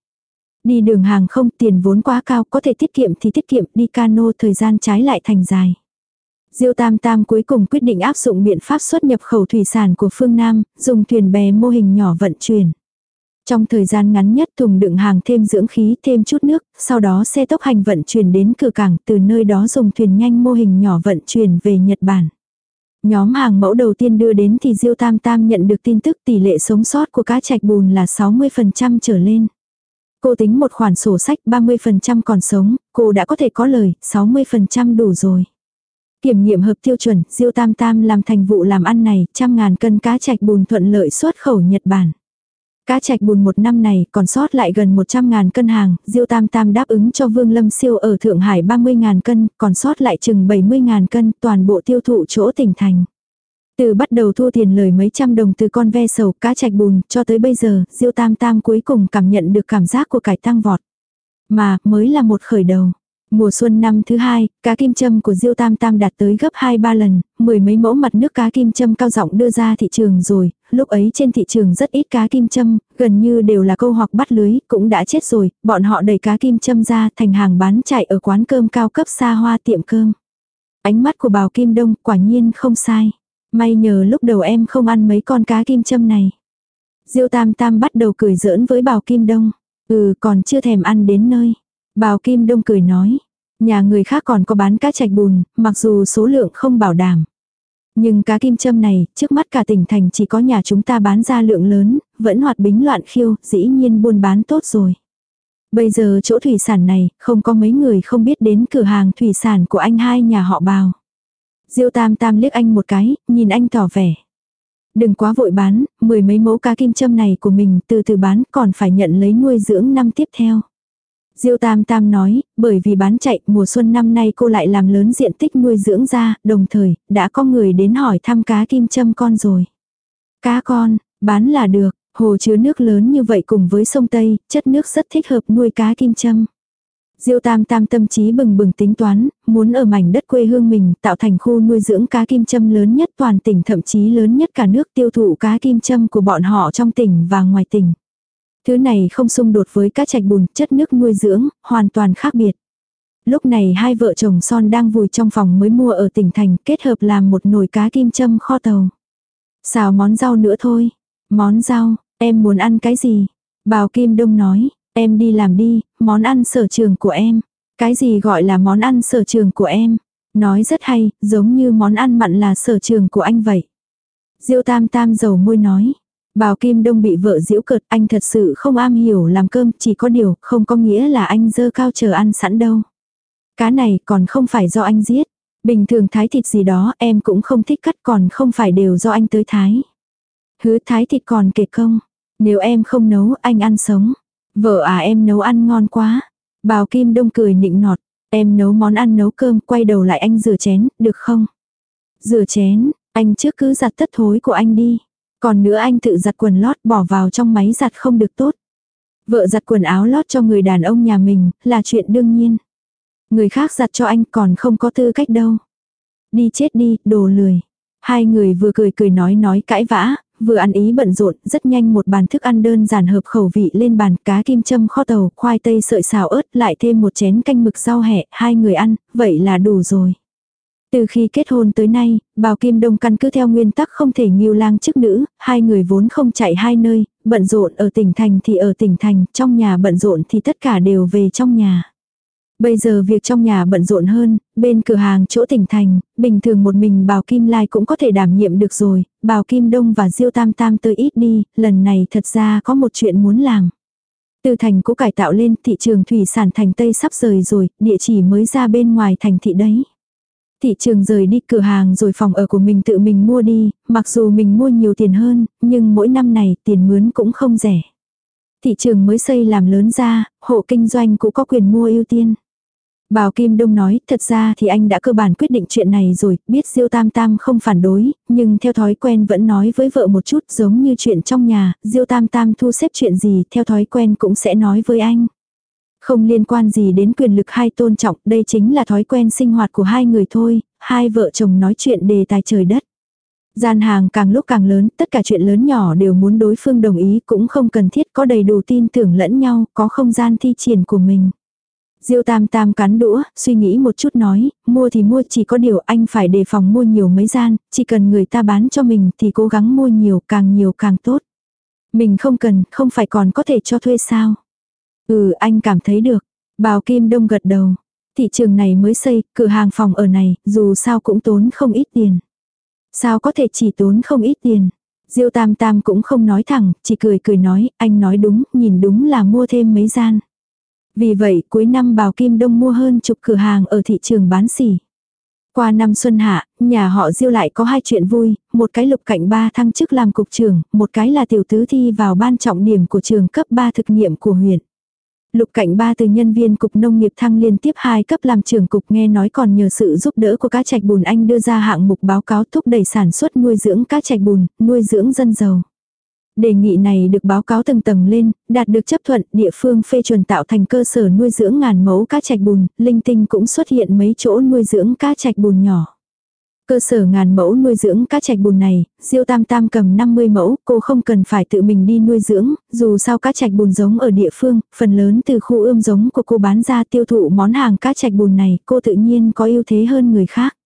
Đi đường hàng không tiền vốn quá cao, có thể tiết kiệm thì tiết kiệm, đi cano thời gian trái lại thành dài. Diêu Tam Tam cuối cùng quyết định áp dụng biện pháp xuất nhập khẩu thủy sản của phương Nam, dùng thuyền bè mô hình nhỏ vận chuyển. Trong thời gian ngắn nhất thùng đựng hàng thêm dưỡng khí thêm chút nước, sau đó xe tốc hành vận chuyển đến cửa cảng từ nơi đó dùng thuyền nhanh mô hình nhỏ vận chuyển về Nhật Bản. Nhóm hàng mẫu đầu tiên đưa đến thì Diêu Tam Tam nhận được tin tức tỷ lệ sống sót của cá trạch bùn là 60% trở lên. Cô tính một khoản sổ sách 30% còn sống, cô đã có thể có lời, 60% đủ rồi. Kiểm nghiệm hợp tiêu chuẩn, Diêu Tam Tam làm thành vụ làm ăn này, trăm ngàn cân cá trạch bùn thuận lợi xuất khẩu Nhật Bản. Cá trạch bùn một năm này còn sót lại gần 100 ngàn cân hàng, Diêu Tam Tam đáp ứng cho Vương Lâm Siêu ở Thượng Hải 30 ngàn cân, còn sót lại chừng 70 ngàn cân, toàn bộ tiêu thụ chỗ tỉnh thành. Từ bắt đầu thu tiền lời mấy trăm đồng từ con ve sầu cá trạch bùn cho tới bây giờ, Diêu Tam Tam cuối cùng cảm nhận được cảm giác của cải tăng vọt. Mà, mới là một khởi đầu. Mùa xuân năm thứ hai, cá kim châm của Diêu Tam Tam đạt tới gấp 2-3 lần, mười mấy mẫu mặt nước cá kim châm cao giọng đưa ra thị trường rồi, lúc ấy trên thị trường rất ít cá kim châm, gần như đều là câu hoặc bắt lưới, cũng đã chết rồi, bọn họ đẩy cá kim châm ra thành hàng bán chạy ở quán cơm cao cấp xa hoa tiệm cơm. Ánh mắt của bào Kim Đông quả nhiên không sai. May nhờ lúc đầu em không ăn mấy con cá kim châm này. Diêu Tam Tam bắt đầu cười giỡn với bào Kim Đông. Ừ còn chưa thèm ăn đến nơi. Bào Kim Đông cười nói. Nhà người khác còn có bán cá chạch bùn, mặc dù số lượng không bảo đảm. Nhưng cá kim châm này, trước mắt cả tỉnh thành chỉ có nhà chúng ta bán ra lượng lớn, vẫn hoạt bính loạn khiêu, dĩ nhiên buôn bán tốt rồi. Bây giờ chỗ thủy sản này, không có mấy người không biết đến cửa hàng thủy sản của anh hai nhà họ bào. Diêu tam tam liếc anh một cái, nhìn anh tỏ vẻ. Đừng quá vội bán, mười mấy mẫu cá kim châm này của mình từ từ bán còn phải nhận lấy nuôi dưỡng năm tiếp theo. Diêu Tam Tam nói, bởi vì bán chạy mùa xuân năm nay cô lại làm lớn diện tích nuôi dưỡng ra, đồng thời, đã có người đến hỏi thăm cá kim châm con rồi. Cá con, bán là được, hồ chứa nước lớn như vậy cùng với sông Tây, chất nước rất thích hợp nuôi cá kim châm. Diêu Tam Tam tâm trí bừng bừng tính toán, muốn ở mảnh đất quê hương mình tạo thành khu nuôi dưỡng cá kim châm lớn nhất toàn tỉnh thậm chí lớn nhất cả nước tiêu thụ cá kim châm của bọn họ trong tỉnh và ngoài tỉnh. Thứ này không xung đột với cá trạch bùn, chất nước nuôi dưỡng, hoàn toàn khác biệt. Lúc này hai vợ chồng son đang vùi trong phòng mới mua ở tỉnh thành kết hợp làm một nồi cá kim châm kho tàu. Xào món rau nữa thôi. Món rau, em muốn ăn cái gì? Bào Kim Đông nói, em đi làm đi, món ăn sở trường của em. Cái gì gọi là món ăn sở trường của em? Nói rất hay, giống như món ăn mặn là sở trường của anh vậy. Diêu tam tam dầu môi nói. Bào Kim Đông bị vợ giễu cợt, anh thật sự không am hiểu làm cơm, chỉ có điều, không có nghĩa là anh dơ cao chờ ăn sẵn đâu. Cá này còn không phải do anh giết. Bình thường thái thịt gì đó em cũng không thích cắt còn không phải đều do anh tới thái. Hứa thái thịt còn kể công. Nếu em không nấu anh ăn sống. Vợ à em nấu ăn ngon quá. Bào Kim Đông cười nịnh nọt. Em nấu món ăn nấu cơm quay đầu lại anh rửa chén, được không? Rửa chén, anh trước cứ giặt tất thối của anh đi. Còn nữa anh tự giặt quần lót bỏ vào trong máy giặt không được tốt. Vợ giặt quần áo lót cho người đàn ông nhà mình là chuyện đương nhiên. Người khác giặt cho anh còn không có tư cách đâu. Đi chết đi, đồ lười. Hai người vừa cười cười nói nói cãi vã, vừa ăn ý bận rộn, rất nhanh một bàn thức ăn đơn giản hợp khẩu vị lên bàn cá kim châm kho tàu, khoai tây sợi xào ớt, lại thêm một chén canh mực rau hẹ, hai người ăn, vậy là đủ rồi. Từ khi kết hôn tới nay, Bào Kim Đông căn cứ theo nguyên tắc không thể nghiêu lang chức nữ, hai người vốn không chạy hai nơi, bận rộn ở tỉnh thành thì ở tỉnh thành, trong nhà bận rộn thì tất cả đều về trong nhà. Bây giờ việc trong nhà bận rộn hơn, bên cửa hàng chỗ tỉnh thành, bình thường một mình Bào Kim Lai cũng có thể đảm nhiệm được rồi, Bào Kim Đông và Diêu Tam Tam tới ít đi, lần này thật ra có một chuyện muốn làm. Từ thành cũ cải tạo lên thị trường thủy sản thành Tây sắp rời rồi, địa chỉ mới ra bên ngoài thành thị đấy. Thị trường rời đi cửa hàng rồi phòng ở của mình tự mình mua đi, mặc dù mình mua nhiều tiền hơn, nhưng mỗi năm này tiền mướn cũng không rẻ. Thị trường mới xây làm lớn ra, hộ kinh doanh cũng có quyền mua ưu tiên. Bào Kim Đông nói, thật ra thì anh đã cơ bản quyết định chuyện này rồi, biết Diêu Tam Tam không phản đối, nhưng theo thói quen vẫn nói với vợ một chút giống như chuyện trong nhà, Diêu Tam Tam thu xếp chuyện gì theo thói quen cũng sẽ nói với anh. Không liên quan gì đến quyền lực hay tôn trọng, đây chính là thói quen sinh hoạt của hai người thôi, hai vợ chồng nói chuyện đề tài trời đất. Gian hàng càng lúc càng lớn, tất cả chuyện lớn nhỏ đều muốn đối phương đồng ý cũng không cần thiết có đầy đủ tin tưởng lẫn nhau, có không gian thi triển của mình. Diêu tam tam cắn đũa, suy nghĩ một chút nói, mua thì mua chỉ có điều anh phải đề phòng mua nhiều mấy gian, chỉ cần người ta bán cho mình thì cố gắng mua nhiều càng nhiều càng tốt. Mình không cần, không phải còn có thể cho thuê sao. Ừ anh cảm thấy được. Bào Kim Đông gật đầu. Thị trường này mới xây, cửa hàng phòng ở này, dù sao cũng tốn không ít tiền. Sao có thể chỉ tốn không ít tiền. Diêu Tam Tam cũng không nói thẳng, chỉ cười cười nói, anh nói đúng, nhìn đúng là mua thêm mấy gian. Vì vậy cuối năm Bào Kim Đông mua hơn chục cửa hàng ở thị trường bán xỉ. Qua năm xuân hạ, nhà họ Diêu lại có hai chuyện vui, một cái lục cạnh ba thăng chức làm cục trưởng, một cái là tiểu tứ thi vào ban trọng điểm của trường cấp 3 thực nghiệm của huyện. Lục cảnh ba từ nhân viên cục nông nghiệp thăng liên tiếp hai cấp làm trưởng cục nghe nói còn nhờ sự giúp đỡ của cá trạch bùn anh đưa ra hạng mục báo cáo thúc đẩy sản xuất nuôi dưỡng cá trạch bùn, nuôi dưỡng dân giàu. Đề nghị này được báo cáo từng tầng lên, đạt được chấp thuận, địa phương phê chuẩn tạo thành cơ sở nuôi dưỡng ngàn mẫu cá trạch bùn, linh tinh cũng xuất hiện mấy chỗ nuôi dưỡng cá trạch bùn nhỏ. Cơ sở ngàn mẫu nuôi dưỡng cá trạch bùn này, Diêu Tam Tam cầm 50 mẫu, cô không cần phải tự mình đi nuôi dưỡng, dù sao cá trạch bùn giống ở địa phương, phần lớn từ khu ươm giống của cô bán ra tiêu thụ món hàng cá trạch bùn này, cô tự nhiên có ưu thế hơn người khác.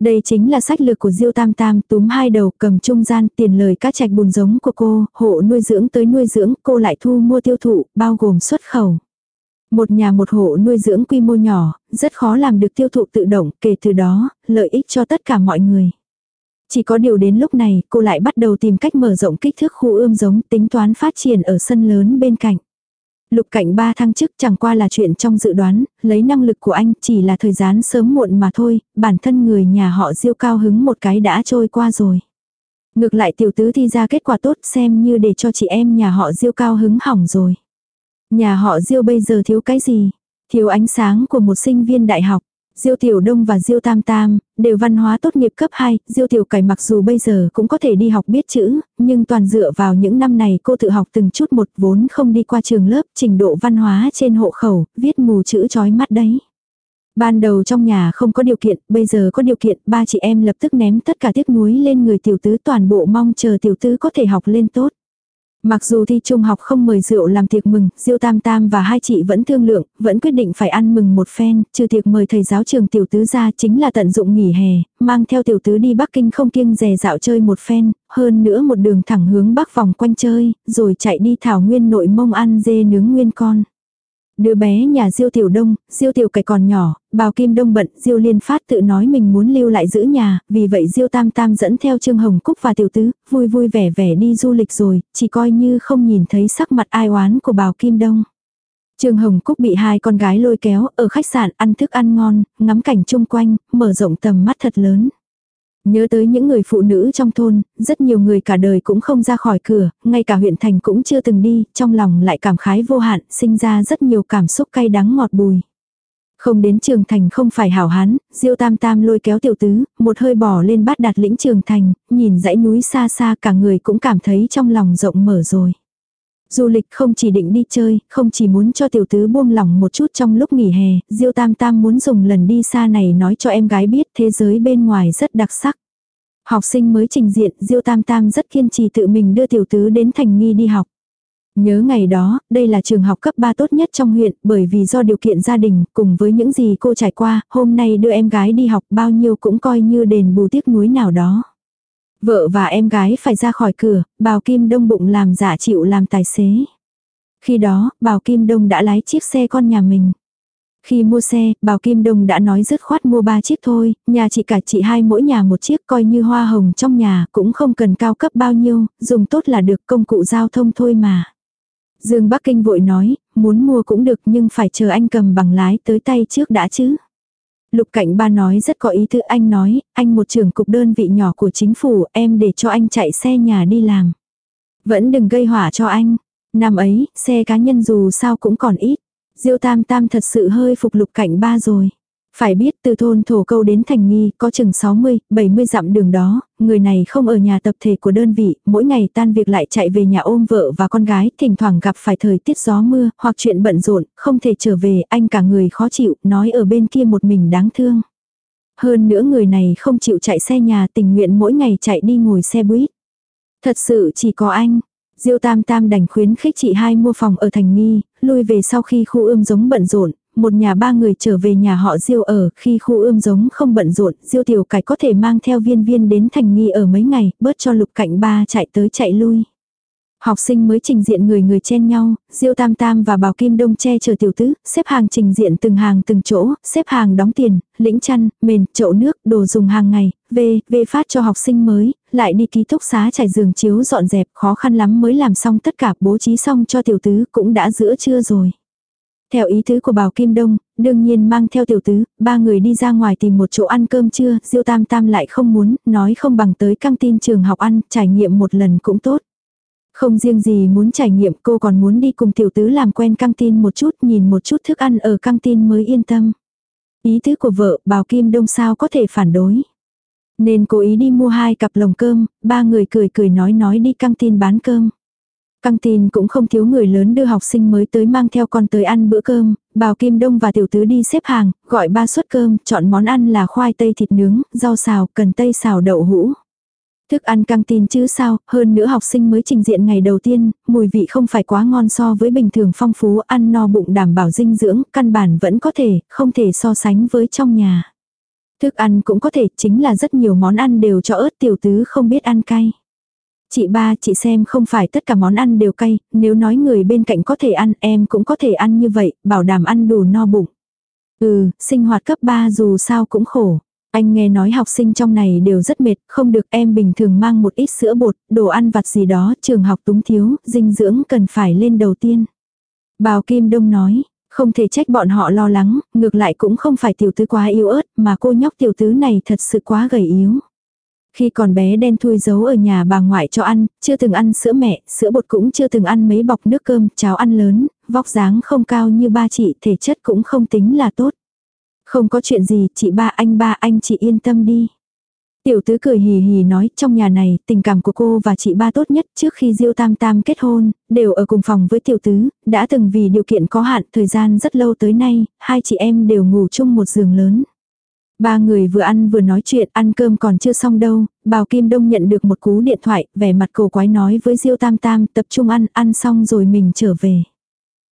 Đây chính là sách lược của Diêu Tam Tam, túm hai đầu, cầm trung gian, tiền lời cá trạch bùn giống của cô, hộ nuôi dưỡng tới nuôi dưỡng, cô lại thu mua tiêu thụ, bao gồm xuất khẩu. Một nhà một hộ nuôi dưỡng quy mô nhỏ, rất khó làm được tiêu thụ tự động, kể từ đó, lợi ích cho tất cả mọi người. Chỉ có điều đến lúc này, cô lại bắt đầu tìm cách mở rộng kích thước khu ươm giống tính toán phát triển ở sân lớn bên cạnh. Lục cảnh ba thăng chức chẳng qua là chuyện trong dự đoán, lấy năng lực của anh chỉ là thời gian sớm muộn mà thôi, bản thân người nhà họ diêu cao hứng một cái đã trôi qua rồi. Ngược lại tiểu tứ thi ra kết quả tốt xem như để cho chị em nhà họ diêu cao hứng hỏng rồi. Nhà họ Diêu bây giờ thiếu cái gì? Thiếu ánh sáng của một sinh viên đại học. Diêu Tiểu Đông và Diêu Tam Tam, đều văn hóa tốt nghiệp cấp 2, Diêu Tiểu Cải mặc dù bây giờ cũng có thể đi học biết chữ, nhưng toàn dựa vào những năm này cô tự học từng chút một vốn không đi qua trường lớp, trình độ văn hóa trên hộ khẩu, viết mù chữ chói mắt đấy. Ban đầu trong nhà không có điều kiện, bây giờ có điều kiện, ba chị em lập tức ném tất cả tiếc nuối lên người tiểu tứ toàn bộ mong chờ tiểu tứ có thể học lên tốt. Mặc dù thi trung học không mời rượu làm tiệc mừng, Diêu Tam Tam và hai chị vẫn thương lượng, vẫn quyết định phải ăn mừng một phen, trừ tiệc mời thầy giáo trường tiểu tứ ra chính là tận dụng nghỉ hè, mang theo tiểu tứ đi Bắc Kinh không kiêng dè dạo chơi một phen, hơn nữa một đường thẳng hướng bắc vòng quanh chơi, rồi chạy đi thảo nguyên nội mông ăn dê nướng nguyên con. Đứa bé nhà Diêu Tiểu Đông, Diêu Tiểu Cải còn nhỏ, Bào Kim Đông bận, Diêu Liên Phát tự nói mình muốn lưu lại giữ nhà, vì vậy Diêu Tam Tam dẫn theo Trương Hồng Cúc và Tiểu Tứ, vui vui vẻ vẻ đi du lịch rồi, chỉ coi như không nhìn thấy sắc mặt ai oán của Bào Kim Đông. Trương Hồng Cúc bị hai con gái lôi kéo ở khách sạn ăn thức ăn ngon, ngắm cảnh chung quanh, mở rộng tầm mắt thật lớn. Nhớ tới những người phụ nữ trong thôn, rất nhiều người cả đời cũng không ra khỏi cửa, ngay cả huyện thành cũng chưa từng đi, trong lòng lại cảm khái vô hạn, sinh ra rất nhiều cảm xúc cay đắng ngọt bùi. Không đến trường thành không phải hảo hán, diêu tam tam lôi kéo tiểu tứ, một hơi bỏ lên bát đạt lĩnh trường thành, nhìn dãy núi xa xa cả người cũng cảm thấy trong lòng rộng mở rồi. Du lịch không chỉ định đi chơi, không chỉ muốn cho tiểu tứ buông lỏng một chút trong lúc nghỉ hè, Diêu Tam Tam muốn dùng lần đi xa này nói cho em gái biết thế giới bên ngoài rất đặc sắc. Học sinh mới trình diện, Diêu Tam Tam rất kiên trì tự mình đưa tiểu tứ đến thành nghi đi học. Nhớ ngày đó, đây là trường học cấp 3 tốt nhất trong huyện, bởi vì do điều kiện gia đình, cùng với những gì cô trải qua, hôm nay đưa em gái đi học bao nhiêu cũng coi như đền bù tiếc nuối nào đó. Vợ và em gái phải ra khỏi cửa, bào Kim Đông bụng làm giả chịu làm tài xế. Khi đó, bào Kim Đông đã lái chiếc xe con nhà mình. Khi mua xe, Bào Kim Đông đã nói dứt khoát mua ba chiếc thôi, nhà chị cả chị hai mỗi nhà một chiếc coi như hoa hồng trong nhà, cũng không cần cao cấp bao nhiêu, dùng tốt là được công cụ giao thông thôi mà. Dương Bắc Kinh vội nói, muốn mua cũng được nhưng phải chờ anh cầm bằng lái tới tay trước đã chứ. Lục Cảnh Ba nói rất có ý tứ anh nói, anh một trưởng cục đơn vị nhỏ của chính phủ, em để cho anh chạy xe nhà đi làm. Vẫn đừng gây hỏa cho anh. Năm ấy, xe cá nhân dù sao cũng còn ít. Diêu Tam Tam thật sự hơi phục Lục Cảnh Ba rồi. Phải biết từ thôn thổ câu đến thành nghi có chừng 60, 70 dặm đường đó, người này không ở nhà tập thể của đơn vị, mỗi ngày tan việc lại chạy về nhà ôm vợ và con gái, thỉnh thoảng gặp phải thời tiết gió mưa, hoặc chuyện bận rộn, không thể trở về, anh cả người khó chịu, nói ở bên kia một mình đáng thương. Hơn nữa người này không chịu chạy xe nhà tình nguyện mỗi ngày chạy đi ngồi xe buýt. Thật sự chỉ có anh. Diêu Tam Tam đành khuyến khích chị hai mua phòng ở thành nghi, lui về sau khi khu ươm giống bận rộn, một nhà ba người trở về nhà họ Diêu ở, khi khu ươm giống không bận rộn, Diêu tiểu cải có thể mang theo viên viên đến thành nghi ở mấy ngày, bớt cho lục cạnh ba chạy tới chạy lui. Học sinh mới trình diện người người chen nhau, Diêu Tam Tam và Bảo Kim Đông che chờ tiểu tứ, xếp hàng trình diện từng hàng từng chỗ, xếp hàng đóng tiền, lĩnh chăn, mền, chậu nước, đồ dùng hàng ngày, về, về phát cho học sinh mới, lại đi ký túc xá trải giường chiếu dọn dẹp, khó khăn lắm mới làm xong tất cả, bố trí xong cho tiểu tứ cũng đã giữa trưa rồi. Theo ý tứ của Bảo Kim Đông, đương nhiên mang theo tiểu tứ, ba người đi ra ngoài tìm một chỗ ăn cơm trưa, Diêu Tam Tam lại không muốn, nói không bằng tới căng tin trường học ăn, trải nghiệm một lần cũng tốt. Không riêng gì muốn trải nghiệm cô còn muốn đi cùng tiểu tứ làm quen căng tin một chút nhìn một chút thức ăn ở căng tin mới yên tâm. Ý tứ của vợ bào kim đông sao có thể phản đối. Nên cố ý đi mua hai cặp lồng cơm, ba người cười cười nói nói đi căng tin bán cơm. Căng tin cũng không thiếu người lớn đưa học sinh mới tới mang theo con tới ăn bữa cơm, bào kim đông và tiểu tứ đi xếp hàng, gọi ba suất cơm, chọn món ăn là khoai tây thịt nướng, rau xào, cần tây xào đậu hũ. Thức ăn căng tin chứ sao, hơn nữa học sinh mới trình diện ngày đầu tiên, mùi vị không phải quá ngon so với bình thường phong phú, ăn no bụng đảm bảo dinh dưỡng, căn bản vẫn có thể, không thể so sánh với trong nhà. Thức ăn cũng có thể, chính là rất nhiều món ăn đều cho ớt tiểu tứ không biết ăn cay. Chị ba, chị xem không phải tất cả món ăn đều cay, nếu nói người bên cạnh có thể ăn, em cũng có thể ăn như vậy, bảo đảm ăn đủ no bụng. Ừ, sinh hoạt cấp 3 dù sao cũng khổ. Anh nghe nói học sinh trong này đều rất mệt, không được em bình thường mang một ít sữa bột, đồ ăn vặt gì đó, trường học túng thiếu, dinh dưỡng cần phải lên đầu tiên. Bào Kim Đông nói, không thể trách bọn họ lo lắng, ngược lại cũng không phải tiểu tứ quá yếu ớt, mà cô nhóc tiểu tứ này thật sự quá gầy yếu. Khi còn bé đen thui giấu ở nhà bà ngoại cho ăn, chưa từng ăn sữa mẹ, sữa bột cũng chưa từng ăn mấy bọc nước cơm, cháo ăn lớn, vóc dáng không cao như ba chị, thể chất cũng không tính là tốt. Không có chuyện gì, chị ba anh ba anh chị yên tâm đi. Tiểu tứ cười hì hì nói trong nhà này tình cảm của cô và chị ba tốt nhất trước khi Diêu Tam Tam kết hôn, đều ở cùng phòng với tiểu tứ, đã từng vì điều kiện có hạn thời gian rất lâu tới nay, hai chị em đều ngủ chung một giường lớn. Ba người vừa ăn vừa nói chuyện, ăn cơm còn chưa xong đâu, Bào Kim Đông nhận được một cú điện thoại, vẻ mặt cổ quái nói với Diêu Tam Tam, tập trung ăn, ăn xong rồi mình trở về.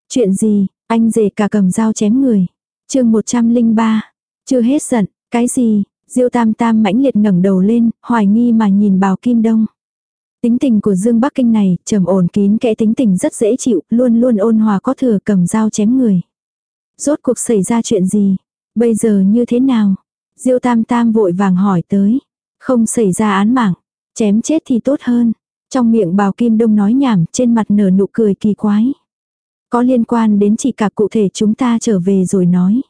Chuyện gì, anh rể cả cầm dao chém người chương 103. Chưa hết giận, cái gì? Diêu Tam Tam mãnh liệt ngẩng đầu lên, hoài nghi mà nhìn Bào Kim Đông. Tính tình của Dương Bắc Kinh này, trầm ổn kín kẽ tính tình rất dễ chịu, luôn luôn ôn hòa có thừa cầm dao chém người. Rốt cuộc xảy ra chuyện gì? Bây giờ như thế nào? Diêu Tam Tam vội vàng hỏi tới. Không xảy ra án mạng, chém chết thì tốt hơn. Trong miệng Bào Kim Đông nói nhảm, trên mặt nở nụ cười kỳ quái. Có liên quan đến chỉ cả cụ thể chúng ta trở về rồi nói.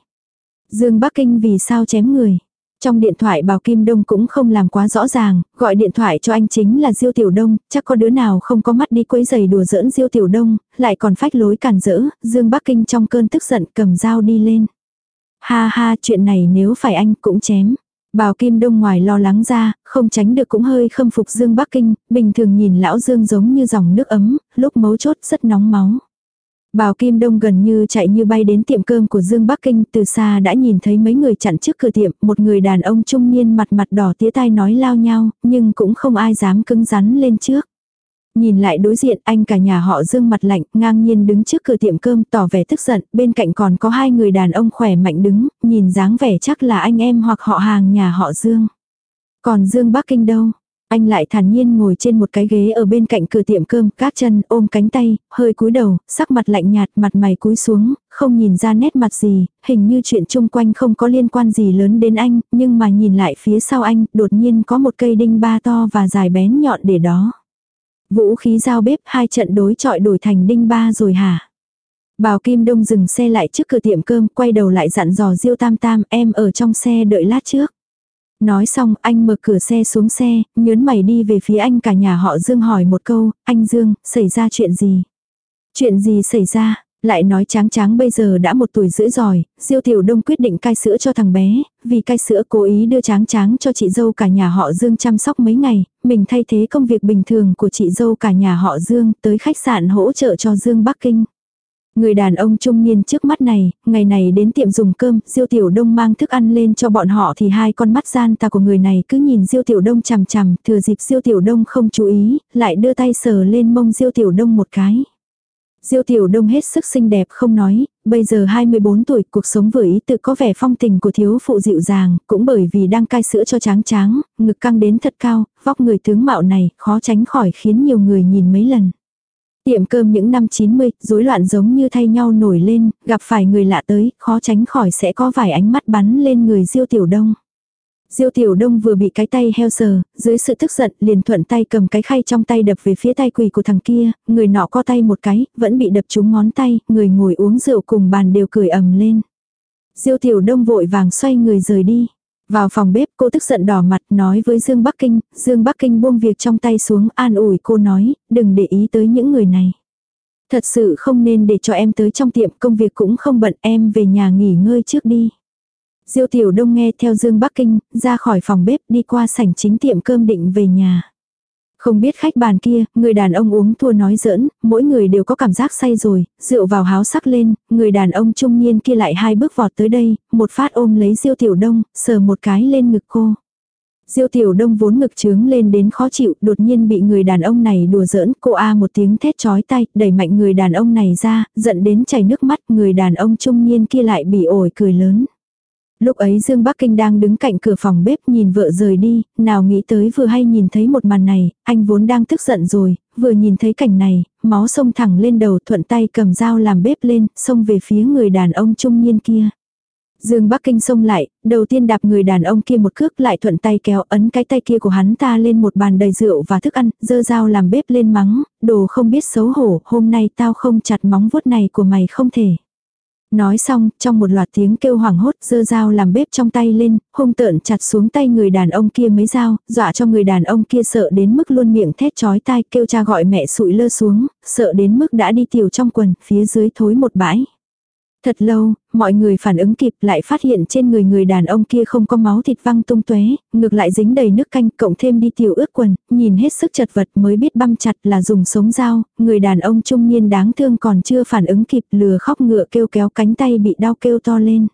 Dương Bắc Kinh vì sao chém người. Trong điện thoại Bào Kim Đông cũng không làm quá rõ ràng, gọi điện thoại cho anh chính là Diêu Tiểu Đông, chắc có đứa nào không có mắt đi quấy giày đùa giỡn Diêu Tiểu Đông, lại còn phách lối cản rỡ, Dương Bắc Kinh trong cơn tức giận cầm dao đi lên. Ha ha chuyện này nếu phải anh cũng chém. Bào Kim Đông ngoài lo lắng ra, không tránh được cũng hơi khâm phục Dương Bắc Kinh, bình thường nhìn lão Dương giống như dòng nước ấm, lúc mấu chốt rất nóng máu. Bào Kim Đông gần như chạy như bay đến tiệm cơm của Dương Bắc Kinh, từ xa đã nhìn thấy mấy người chặn trước cửa tiệm, một người đàn ông trung niên mặt mặt đỏ tía tai nói lao nhau, nhưng cũng không ai dám cứng rắn lên trước. Nhìn lại đối diện anh cả nhà họ Dương mặt lạnh, ngang nhiên đứng trước cửa tiệm cơm tỏ vẻ tức giận, bên cạnh còn có hai người đàn ông khỏe mạnh đứng, nhìn dáng vẻ chắc là anh em hoặc họ hàng nhà họ Dương. Còn Dương Bắc Kinh đâu? Anh lại thản nhiên ngồi trên một cái ghế ở bên cạnh cửa tiệm cơm, các chân, ôm cánh tay, hơi cúi đầu, sắc mặt lạnh nhạt, mặt mày cúi xuống, không nhìn ra nét mặt gì, hình như chuyện chung quanh không có liên quan gì lớn đến anh, nhưng mà nhìn lại phía sau anh, đột nhiên có một cây đinh ba to và dài bén nhọn để đó. Vũ khí dao bếp hai trận đối chọi đổi thành đinh ba rồi hả? Bào Kim Đông dừng xe lại trước cửa tiệm cơm, quay đầu lại dặn dò Diêu Tam Tam, em ở trong xe đợi lát trước. Nói xong anh mở cửa xe xuống xe, nhớn mày đi về phía anh cả nhà họ Dương hỏi một câu, anh Dương, xảy ra chuyện gì? Chuyện gì xảy ra? Lại nói tráng tráng bây giờ đã một tuổi rưỡi rồi, Diêu Tiểu Đông quyết định cai sữa cho thằng bé, vì cai sữa cố ý đưa tráng tráng cho chị dâu cả nhà họ Dương chăm sóc mấy ngày, mình thay thế công việc bình thường của chị dâu cả nhà họ Dương tới khách sạn hỗ trợ cho Dương Bắc Kinh. Người đàn ông trung niên trước mắt này, ngày này đến tiệm dùng cơm, Diêu Tiểu Đông mang thức ăn lên cho bọn họ thì hai con mắt gian tà của người này cứ nhìn Diêu Tiểu Đông chằm chằm, thừa dịp Diêu Tiểu Đông không chú ý, lại đưa tay sờ lên mông Diêu Tiểu Đông một cái. Diêu Tiểu Đông hết sức xinh đẹp không nói, bây giờ 24 tuổi, cuộc sống vừa ý tự có vẻ phong tình của thiếu phụ dịu dàng, cũng bởi vì đang cai sữa cho tráng tráng, ngực căng đến thật cao, vóc người tướng mạo này, khó tránh khỏi khiến nhiều người nhìn mấy lần. Tiệm cơm những năm 90, rối loạn giống như thay nhau nổi lên, gặp phải người lạ tới, khó tránh khỏi sẽ có vài ánh mắt bắn lên người Diêu Tiểu Đông. Diêu Tiểu Đông vừa bị cái tay heo sờ, dưới sự tức giận liền thuận tay cầm cái khay trong tay đập về phía tay quỳ của thằng kia, người nọ co tay một cái, vẫn bị đập trúng ngón tay, người ngồi uống rượu cùng bàn đều cười ầm lên. Diêu Tiểu Đông vội vàng xoay người rời đi. Vào phòng bếp cô tức giận đỏ mặt nói với Dương Bắc Kinh, Dương Bắc Kinh buông việc trong tay xuống an ủi cô nói, đừng để ý tới những người này. Thật sự không nên để cho em tới trong tiệm công việc cũng không bận em về nhà nghỉ ngơi trước đi. Diêu Tiểu Đông nghe theo Dương Bắc Kinh, ra khỏi phòng bếp đi qua sảnh chính tiệm cơm định về nhà. Không biết khách bàn kia, người đàn ông uống thua nói giỡn, mỗi người đều có cảm giác say rồi, rượu vào háo sắc lên, người đàn ông trung niên kia lại hai bước vọt tới đây, một phát ôm lấy Diêu Tiểu Đông, sờ một cái lên ngực cô. Diêu Tiểu Đông vốn ngực trướng lên đến khó chịu, đột nhiên bị người đàn ông này đùa giỡn, cô a một tiếng thét chói tay, đẩy mạnh người đàn ông này ra, giận đến chảy nước mắt, người đàn ông trung niên kia lại bị ổi cười lớn. Lúc ấy Dương Bắc Kinh đang đứng cạnh cửa phòng bếp nhìn vợ rời đi, nào nghĩ tới vừa hay nhìn thấy một màn này, anh vốn đang tức giận rồi, vừa nhìn thấy cảnh này, máu sông thẳng lên đầu thuận tay cầm dao làm bếp lên, xông về phía người đàn ông trung niên kia. Dương Bắc Kinh xông lại, đầu tiên đạp người đàn ông kia một cước lại thuận tay kéo ấn cái tay kia của hắn ta lên một bàn đầy rượu và thức ăn, dơ dao làm bếp lên mắng, đồ không biết xấu hổ, hôm nay tao không chặt móng vuốt này của mày không thể. Nói xong, trong một loạt tiếng kêu hoảng hốt, dơ dao làm bếp trong tay lên, hung tợn chặt xuống tay người đàn ông kia mấy dao, dọa cho người đàn ông kia sợ đến mức luôn miệng thét chói tai kêu cha gọi mẹ sụi lơ xuống, sợ đến mức đã đi tiểu trong quần, phía dưới thối một bãi. Thật lâu, mọi người phản ứng kịp lại phát hiện trên người người đàn ông kia không có máu thịt văng tung tóe, ngược lại dính đầy nước canh, cộng thêm đi tiểu ướt quần, nhìn hết sức chật vật mới biết băm chặt là dùng sống dao, người đàn ông trung niên đáng thương còn chưa phản ứng kịp lừa khóc ngựa kêu kéo cánh tay bị đau kêu to lên.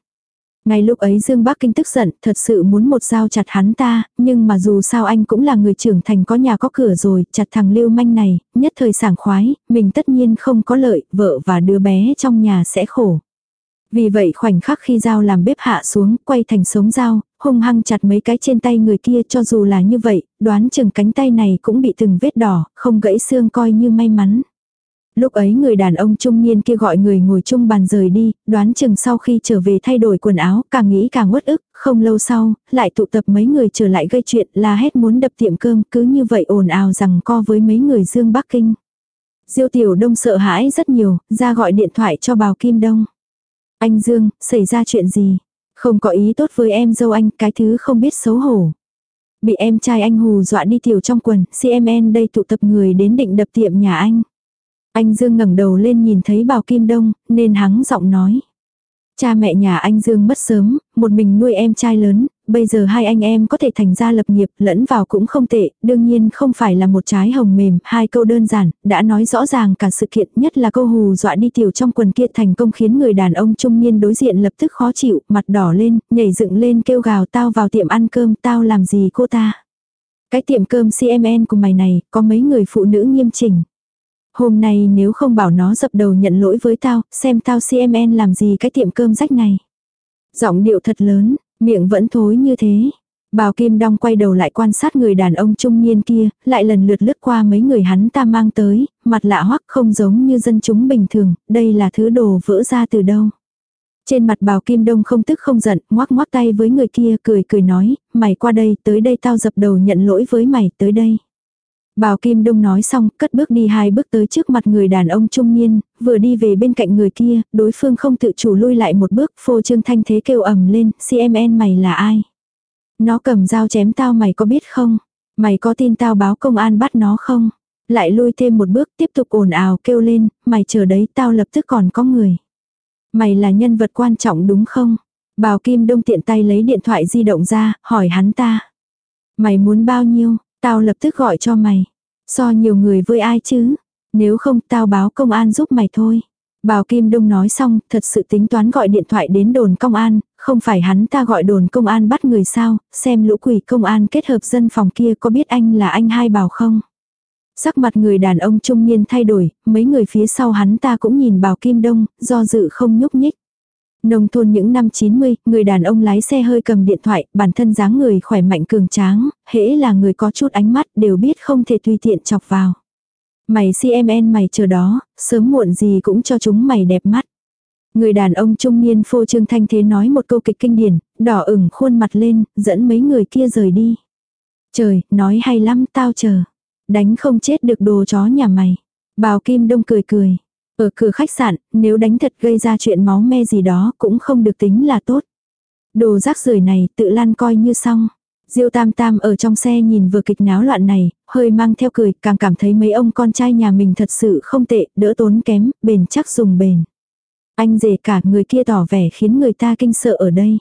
Ngay lúc ấy Dương Bắc Kinh tức giận, thật sự muốn một dao chặt hắn ta, nhưng mà dù sao anh cũng là người trưởng thành có nhà có cửa rồi, chặt thằng lưu manh này, nhất thời sảng khoái, mình tất nhiên không có lợi, vợ và đứa bé trong nhà sẽ khổ. Vì vậy khoảnh khắc khi dao làm bếp hạ xuống, quay thành sống dao, hung hăng chặt mấy cái trên tay người kia cho dù là như vậy, đoán chừng cánh tay này cũng bị từng vết đỏ, không gãy xương coi như may mắn. Lúc ấy người đàn ông trung niên kia gọi người ngồi chung bàn rời đi, đoán chừng sau khi trở về thay đổi quần áo, càng nghĩ càng uất ức, không lâu sau, lại tụ tập mấy người trở lại gây chuyện là hết muốn đập tiệm cơm, cứ như vậy ồn ào rằng co với mấy người Dương Bắc Kinh. Diêu Tiểu Đông sợ hãi rất nhiều, ra gọi điện thoại cho Bào Kim Đông. Anh Dương, xảy ra chuyện gì? Không có ý tốt với em dâu anh, cái thứ không biết xấu hổ. Bị em trai anh hù dọa đi tiểu trong quần, CMN đây tụ tập người đến định đập tiệm nhà anh. Anh Dương ngẩng đầu lên nhìn thấy Bào Kim Đông, nên hắng giọng nói. Cha mẹ nhà anh Dương mất sớm, một mình nuôi em trai lớn, bây giờ hai anh em có thể thành ra lập nghiệp lẫn vào cũng không tệ, đương nhiên không phải là một trái hồng mềm, hai câu đơn giản, đã nói rõ ràng cả sự kiện nhất là câu hù dọa đi tiểu trong quần kia thành công khiến người đàn ông trung niên đối diện lập tức khó chịu, mặt đỏ lên, nhảy dựng lên kêu gào tao vào tiệm ăn cơm, tao làm gì cô ta. Cái tiệm cơm CMN của mày này, có mấy người phụ nữ nghiêm chỉnh. Hôm nay nếu không bảo nó dập đầu nhận lỗi với tao, xem tao CMN làm gì cái tiệm cơm rách này. Giọng điệu thật lớn, miệng vẫn thối như thế. Bào Kim Đong quay đầu lại quan sát người đàn ông trung niên kia, lại lần lượt lướt qua mấy người hắn ta mang tới, mặt lạ hoắc không giống như dân chúng bình thường, đây là thứ đồ vỡ ra từ đâu. Trên mặt bào Kim Đông không tức không giận, ngoác ngoác tay với người kia cười cười nói, mày qua đây, tới đây tao dập đầu nhận lỗi với mày, tới đây. Bào Kim Đông nói xong, cất bước đi hai bước tới trước mặt người đàn ông trung niên, vừa đi về bên cạnh người kia, đối phương không tự chủ lui lại một bước, phô trương thanh thế kêu ầm lên, CMN mày là ai? Nó cầm dao chém tao mày có biết không? Mày có tin tao báo công an bắt nó không? Lại lui thêm một bước tiếp tục ồn ào kêu lên, mày chờ đấy tao lập tức còn có người. Mày là nhân vật quan trọng đúng không? Bào Kim Đông tiện tay lấy điện thoại di động ra, hỏi hắn ta. Mày muốn bao nhiêu, tao lập tức gọi cho mày. So nhiều người với ai chứ? Nếu không tao báo công an giúp mày thôi. Bào Kim Đông nói xong, thật sự tính toán gọi điện thoại đến đồn công an, không phải hắn ta gọi đồn công an bắt người sao, xem lũ quỷ công an kết hợp dân phòng kia có biết anh là anh hai bảo không. Sắc mặt người đàn ông trung niên thay đổi, mấy người phía sau hắn ta cũng nhìn Bào Kim Đông, do dự không nhúc nhích. Nông thôn những năm 90, người đàn ông lái xe hơi cầm điện thoại, bản thân dáng người khỏe mạnh cường tráng, hễ là người có chút ánh mắt đều biết không thể tùy tiện chọc vào. Mày CMN mày chờ đó, sớm muộn gì cũng cho chúng mày đẹp mắt. Người đàn ông trung niên phô trương thanh thế nói một câu kịch kinh điển, đỏ ửng khuôn mặt lên, dẫn mấy người kia rời đi. Trời, nói hay lắm tao chờ. Đánh không chết được đồ chó nhà mày. Bào Kim Đông cười cười. Ở cửa khách sạn, nếu đánh thật gây ra chuyện máu me gì đó cũng không được tính là tốt. Đồ rác rưởi này tự lan coi như xong. Diêu Tam Tam ở trong xe nhìn vừa kịch náo loạn này, hơi mang theo cười, càng cảm thấy mấy ông con trai nhà mình thật sự không tệ, đỡ tốn kém, bền chắc dùng bền. Anh rể cả người kia tỏ vẻ khiến người ta kinh sợ ở đây.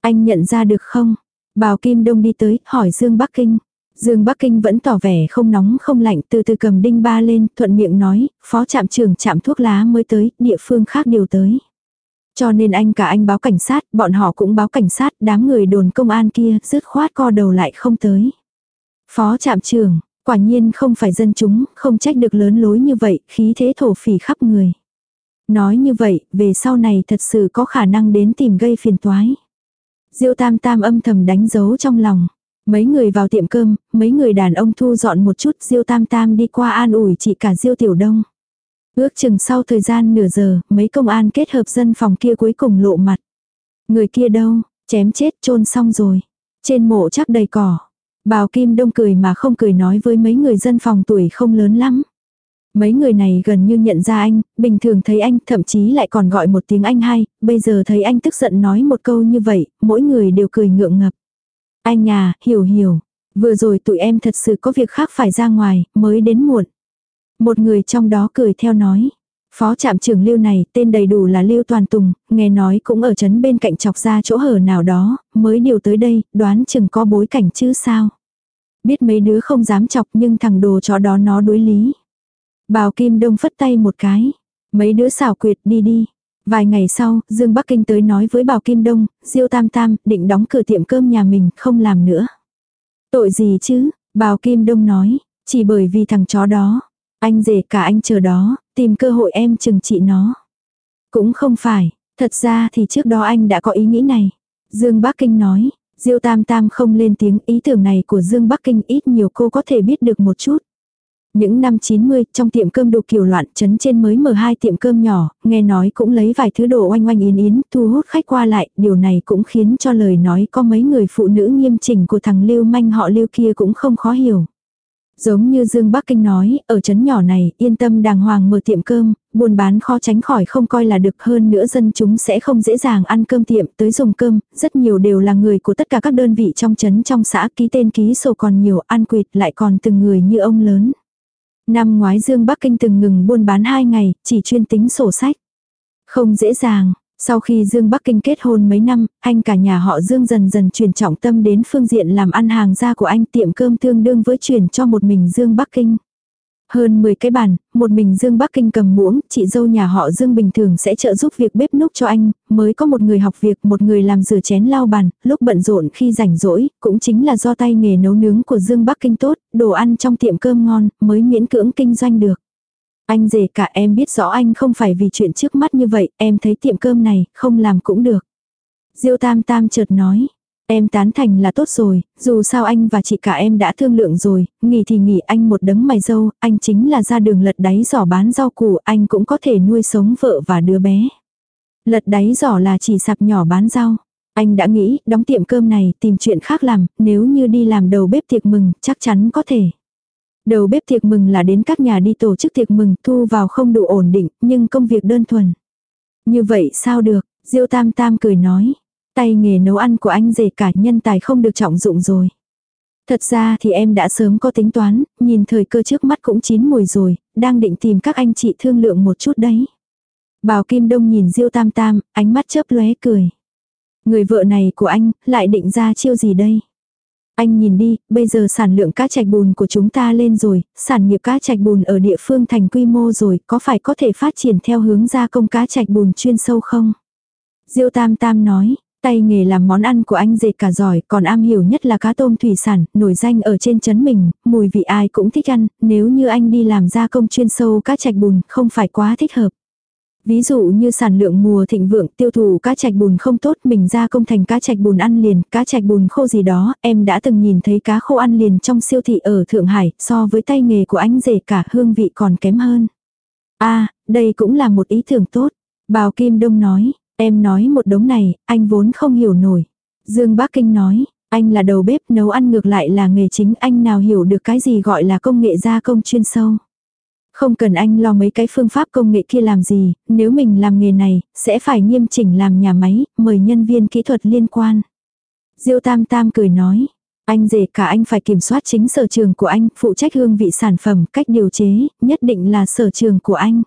Anh nhận ra được không? Bào Kim Đông đi tới, hỏi Dương Bắc Kinh. Dương Bắc Kinh vẫn tỏ vẻ không nóng không lạnh từ từ cầm đinh ba lên, thuận miệng nói, phó trạm trưởng trạm thuốc lá mới tới, địa phương khác điều tới. Cho nên anh cả anh báo cảnh sát, bọn họ cũng báo cảnh sát, đám người đồn công an kia rứt khoát co đầu lại không tới. Phó trạm trưởng, quả nhiên không phải dân chúng, không trách được lớn lối như vậy, khí thế thổ phỉ khắp người. Nói như vậy, về sau này thật sự có khả năng đến tìm gây phiền toái. Diêu tam tam âm thầm đánh dấu trong lòng. Mấy người vào tiệm cơm, mấy người đàn ông thu dọn một chút Diêu Tam Tam đi qua an ủi chị cả Diêu Tiểu Đông. Ước chừng sau thời gian nửa giờ, mấy công an kết hợp dân phòng kia cuối cùng lộ mặt. Người kia đâu, chém chết chôn xong rồi. Trên mộ chắc đầy cỏ. Bào Kim Đông cười mà không cười nói với mấy người dân phòng tuổi không lớn lắm. Mấy người này gần như nhận ra anh, bình thường thấy anh thậm chí lại còn gọi một tiếng anh hay, bây giờ thấy anh tức giận nói một câu như vậy, mỗi người đều cười ngượng ngập. Anh à, hiểu hiểu. Vừa rồi tụi em thật sự có việc khác phải ra ngoài, mới đến muộn. Một người trong đó cười theo nói. Phó trạm trưởng lưu này, tên đầy đủ là lưu toàn tùng, nghe nói cũng ở trấn bên cạnh chọc ra chỗ hở nào đó, mới điều tới đây, đoán chừng có bối cảnh chứ sao. Biết mấy đứa không dám chọc nhưng thằng đồ chó đó nó đối lý. Bào Kim Đông phất tay một cái. Mấy đứa xảo quyệt đi đi. Vài ngày sau, Dương Bắc Kinh tới nói với Bảo Kim Đông, Diêu Tam Tam, định đóng cửa tiệm cơm nhà mình, không làm nữa. Tội gì chứ, Bảo Kim Đông nói, chỉ bởi vì thằng chó đó. Anh rể cả anh chờ đó, tìm cơ hội em chừng trị nó. Cũng không phải, thật ra thì trước đó anh đã có ý nghĩ này. Dương Bắc Kinh nói, Diêu Tam Tam không lên tiếng ý tưởng này của Dương Bắc Kinh ít nhiều cô có thể biết được một chút. Những năm 90, trong tiệm cơm đồ kiểu loạn, chấn trên mới mở hai tiệm cơm nhỏ, nghe nói cũng lấy vài thứ đồ oanh oanh yến yến, thu hút khách qua lại, điều này cũng khiến cho lời nói có mấy người phụ nữ nghiêm chỉnh của thằng Lưu Manh họ Lưu kia cũng không khó hiểu. Giống như Dương Bắc Kinh nói, ở chấn nhỏ này, yên tâm đàng hoàng mở tiệm cơm, buôn bán khó tránh khỏi không coi là được hơn nữa dân chúng sẽ không dễ dàng ăn cơm tiệm tới dùng cơm, rất nhiều đều là người của tất cả các đơn vị trong chấn trong xã ký tên ký sổ còn nhiều ăn quỵt lại còn từng người như ông lớn. Năm ngoái Dương Bắc Kinh từng ngừng buôn bán 2 ngày, chỉ chuyên tính sổ sách. Không dễ dàng, sau khi Dương Bắc Kinh kết hôn mấy năm, anh cả nhà họ Dương dần dần chuyển trọng tâm đến phương diện làm ăn hàng gia của anh tiệm cơm tương đương với chuyển cho một mình Dương Bắc Kinh. Hơn 10 cái bàn, một mình Dương Bắc Kinh cầm muỗng, chị dâu nhà họ Dương bình thường sẽ trợ giúp việc bếp núc cho anh, mới có một người học việc, một người làm rửa chén lau bàn, lúc bận rộn khi rảnh rỗi, cũng chính là do tay nghề nấu nướng của Dương Bắc Kinh tốt, đồ ăn trong tiệm cơm ngon, mới miễn cưỡng kinh doanh được. Anh rể cả em biết rõ anh không phải vì chuyện trước mắt như vậy, em thấy tiệm cơm này, không làm cũng được. Diêu Tam Tam chợt nói, Em tán thành là tốt rồi, dù sao anh và chị cả em đã thương lượng rồi, nghỉ thì nghỉ anh một đấng mày dâu, anh chính là ra đường lật đáy giỏ bán rau củ, anh cũng có thể nuôi sống vợ và đứa bé. Lật đáy giỏ là chỉ sạp nhỏ bán rau. Anh đã nghĩ, đóng tiệm cơm này, tìm chuyện khác làm, nếu như đi làm đầu bếp tiệc mừng, chắc chắn có thể. Đầu bếp tiệc mừng là đến các nhà đi tổ chức tiệc mừng, thu vào không đủ ổn định, nhưng công việc đơn thuần. Như vậy sao được, Diêu Tam Tam cười nói. Tay nghề nấu ăn của anh rể cả nhân tài không được trọng dụng rồi. Thật ra thì em đã sớm có tính toán, nhìn thời cơ trước mắt cũng chín mùi rồi, đang định tìm các anh chị thương lượng một chút đấy. Bào Kim Đông nhìn Diêu Tam Tam, ánh mắt chớp lóe cười. Người vợ này của anh, lại định ra chiêu gì đây? Anh nhìn đi, bây giờ sản lượng cá trạch bùn của chúng ta lên rồi, sản nghiệp cá trạch bùn ở địa phương thành quy mô rồi, có phải có thể phát triển theo hướng gia công cá trạch bùn chuyên sâu không? Diêu Tam Tam nói, tay nghề làm món ăn của anh dệt cả giỏi, còn am hiểu nhất là cá tôm thủy sản, nổi danh ở trên chấn mình, mùi vị ai cũng thích ăn, nếu như anh đi làm gia công chuyên sâu cá trạch bùn, không phải quá thích hợp. Ví dụ như sản lượng mùa thịnh vượng tiêu thụ cá trạch bùn không tốt mình ra công thành cá trạch bùn ăn liền, cá trạch bùn khô gì đó, em đã từng nhìn thấy cá khô ăn liền trong siêu thị ở Thượng Hải, so với tay nghề của anh rể cả hương vị còn kém hơn. a đây cũng là một ý tưởng tốt. Bào Kim Đông nói, em nói một đống này, anh vốn không hiểu nổi. Dương Bắc Kinh nói, anh là đầu bếp nấu ăn ngược lại là nghề chính anh nào hiểu được cái gì gọi là công nghệ gia công chuyên sâu. Không cần anh lo mấy cái phương pháp công nghệ kia làm gì, nếu mình làm nghề này, sẽ phải nghiêm chỉnh làm nhà máy, mời nhân viên kỹ thuật liên quan. Diêu Tam Tam cười nói, anh rể cả anh phải kiểm soát chính sở trường của anh, phụ trách hương vị sản phẩm, cách điều chế, nhất định là sở trường của anh.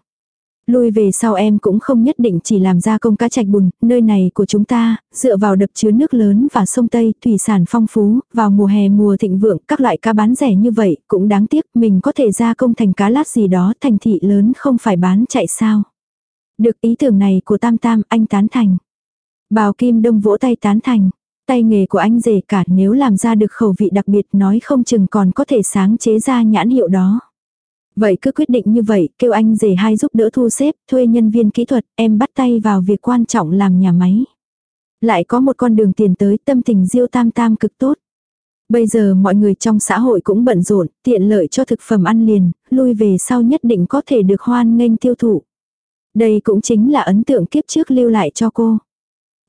Lui về sau em cũng không nhất định chỉ làm ra công cá trạch bùn, nơi này của chúng ta, dựa vào đập chứa nước lớn và sông Tây, thủy sản phong phú, vào mùa hè mùa thịnh vượng, các loại cá bán rẻ như vậy, cũng đáng tiếc mình có thể ra công thành cá lát gì đó, thành thị lớn không phải bán chạy sao. Được ý tưởng này của Tam Tam, anh tán thành. Bào Kim Đông vỗ tay tán thành. Tay nghề của anh rể cả nếu làm ra được khẩu vị đặc biệt nói không chừng còn có thể sáng chế ra nhãn hiệu đó. Vậy cứ quyết định như vậy, kêu anh rể hai giúp đỡ thu xếp, thuê nhân viên kỹ thuật, em bắt tay vào việc quan trọng làm nhà máy. Lại có một con đường tiền tới tâm tình diêu tam tam cực tốt. Bây giờ mọi người trong xã hội cũng bận rộn, tiện lợi cho thực phẩm ăn liền, lui về sau nhất định có thể được hoan nghênh tiêu thụ. Đây cũng chính là ấn tượng kiếp trước lưu lại cho cô.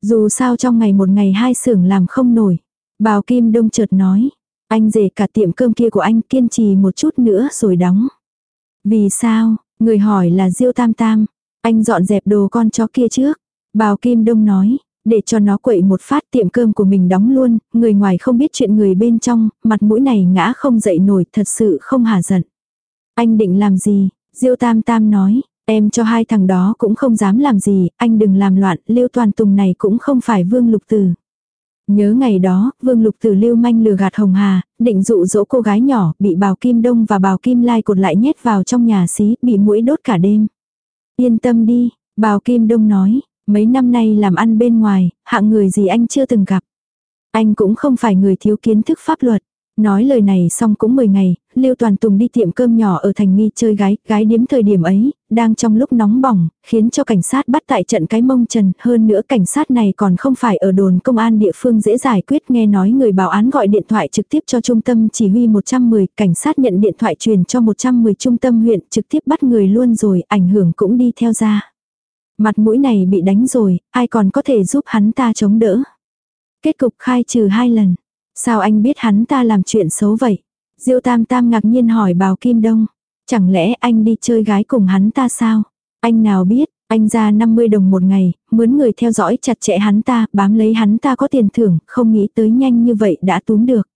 Dù sao trong ngày một ngày hai xưởng làm không nổi. Bào Kim Đông chợt nói, anh rể cả tiệm cơm kia của anh kiên trì một chút nữa rồi đóng. Vì sao, người hỏi là Diêu Tam Tam, anh dọn dẹp đồ con chó kia trước. Bào Kim Đông nói, để cho nó quậy một phát tiệm cơm của mình đóng luôn, người ngoài không biết chuyện người bên trong, mặt mũi này ngã không dậy nổi thật sự không hả giận. Anh định làm gì? Diêu Tam Tam nói, em cho hai thằng đó cũng không dám làm gì, anh đừng làm loạn, Liêu Toàn Tùng này cũng không phải Vương Lục Tử. Nhớ ngày đó, Vương Lục Tử lưu manh lừa gạt Hồng Hà, định dụ dỗ cô gái nhỏ, bị bào kim đông và bào kim lai cột lại nhét vào trong nhà xí, bị mũi đốt cả đêm. Yên tâm đi, bào kim đông nói, mấy năm nay làm ăn bên ngoài, hạng người gì anh chưa từng gặp. Anh cũng không phải người thiếu kiến thức pháp luật. Nói lời này xong cũng 10 ngày, Lưu Toàn Tùng đi tiệm cơm nhỏ ở thành nghi chơi gái, gái điếm thời điểm ấy, đang trong lúc nóng bỏng, khiến cho cảnh sát bắt tại trận cái mông trần, hơn nữa cảnh sát này còn không phải ở đồn công an địa phương dễ giải quyết nghe nói người báo án gọi điện thoại trực tiếp cho trung tâm chỉ huy 110, cảnh sát nhận điện thoại truyền cho 110 trung tâm huyện trực tiếp bắt người luôn rồi, ảnh hưởng cũng đi theo ra. Mặt mũi này bị đánh rồi, ai còn có thể giúp hắn ta chống đỡ. Kết cục khai trừ hai lần. Sao anh biết hắn ta làm chuyện xấu vậy? Diêu Tam Tam ngạc nhiên hỏi Bào Kim Đông. Chẳng lẽ anh đi chơi gái cùng hắn ta sao? Anh nào biết, anh ra 50 đồng một ngày, mướn người theo dõi chặt chẽ hắn ta, bám lấy hắn ta có tiền thưởng, không nghĩ tới nhanh như vậy đã túm được.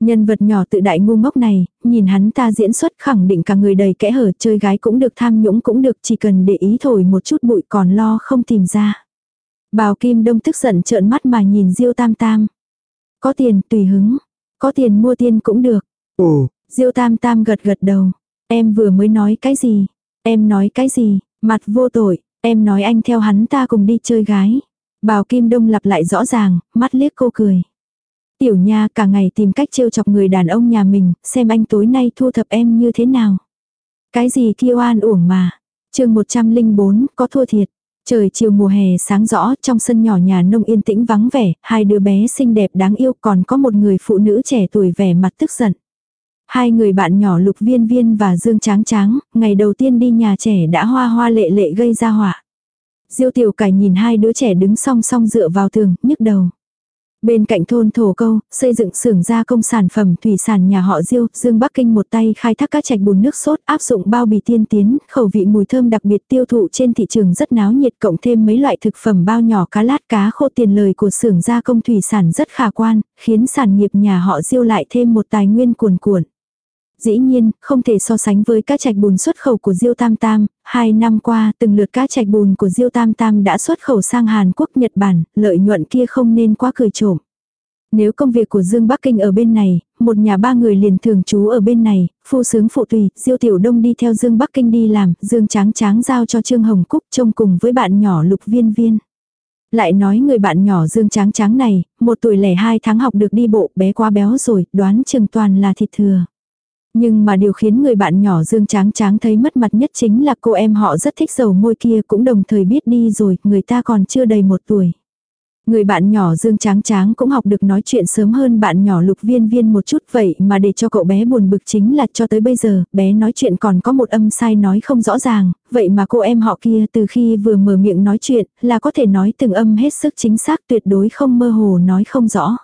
Nhân vật nhỏ tự đại ngu ngốc này, nhìn hắn ta diễn xuất khẳng định cả người đầy kẽ hở chơi gái cũng được tham nhũng cũng được chỉ cần để ý thổi một chút bụi còn lo không tìm ra. Bào Kim Đông tức giận trợn mắt mà nhìn Diêu Tam Tam. Có tiền tùy hứng. Có tiền mua tiền cũng được. Ồ. Diêu tam tam gật gật đầu. Em vừa mới nói cái gì? Em nói cái gì? Mặt vô tội. Em nói anh theo hắn ta cùng đi chơi gái. Bào Kim Đông lặp lại rõ ràng, mắt liếc cô cười. Tiểu nha cả ngày tìm cách trêu chọc người đàn ông nhà mình, xem anh tối nay thu thập em như thế nào. Cái gì kia oan uổng mà. chương 104, có thua thiệt. Trời chiều mùa hè sáng rõ, trong sân nhỏ nhà nông yên tĩnh vắng vẻ, hai đứa bé xinh đẹp đáng yêu còn có một người phụ nữ trẻ tuổi vẻ mặt tức giận. Hai người bạn nhỏ lục viên viên và dương tráng tráng, ngày đầu tiên đi nhà trẻ đã hoa hoa lệ lệ gây ra họa. Diêu tiểu cải nhìn hai đứa trẻ đứng song song dựa vào tường, nhức đầu. Bên cạnh thôn thổ câu, xây dựng xưởng gia công sản phẩm thủy sản nhà họ Diêu, Dương Bắc Kinh một tay khai thác các trạch bùn nước sốt, áp dụng bao bì tiên tiến, khẩu vị mùi thơm đặc biệt tiêu thụ trên thị trường rất náo nhiệt cộng thêm mấy loại thực phẩm bao nhỏ cá lát cá khô tiền lời của xưởng gia công thủy sản rất khả quan, khiến sản nghiệp nhà họ Diêu lại thêm một tài nguyên cuồn cuộn. Dĩ nhiên, không thể so sánh với cá trạch bùn xuất khẩu của Diêu Tam Tam, hai năm qua từng lượt cá trạch bùn của Diêu Tam Tam đã xuất khẩu sang Hàn Quốc Nhật Bản, lợi nhuận kia không nên quá cười trộm. Nếu công việc của Dương Bắc Kinh ở bên này, một nhà ba người liền thường trú ở bên này, phu sướng phụ tùy, Diêu Tiểu Đông đi theo Dương Bắc Kinh đi làm, Dương Tráng Tráng giao cho Trương Hồng Cúc trông cùng với bạn nhỏ Lục Viên Viên. Lại nói người bạn nhỏ Dương Tráng Tráng này, một tuổi lẻ hai tháng học được đi bộ, bé quá béo rồi, đoán chừng toàn là thịt thừa. Nhưng mà điều khiến người bạn nhỏ Dương Tráng Tráng thấy mất mặt nhất chính là cô em họ rất thích dầu môi kia cũng đồng thời biết đi rồi, người ta còn chưa đầy một tuổi. Người bạn nhỏ Dương Tráng Tráng cũng học được nói chuyện sớm hơn bạn nhỏ Lục Viên Viên một chút vậy mà để cho cậu bé buồn bực chính là cho tới bây giờ, bé nói chuyện còn có một âm sai nói không rõ ràng, vậy mà cô em họ kia từ khi vừa mở miệng nói chuyện là có thể nói từng âm hết sức chính xác tuyệt đối không mơ hồ nói không rõ.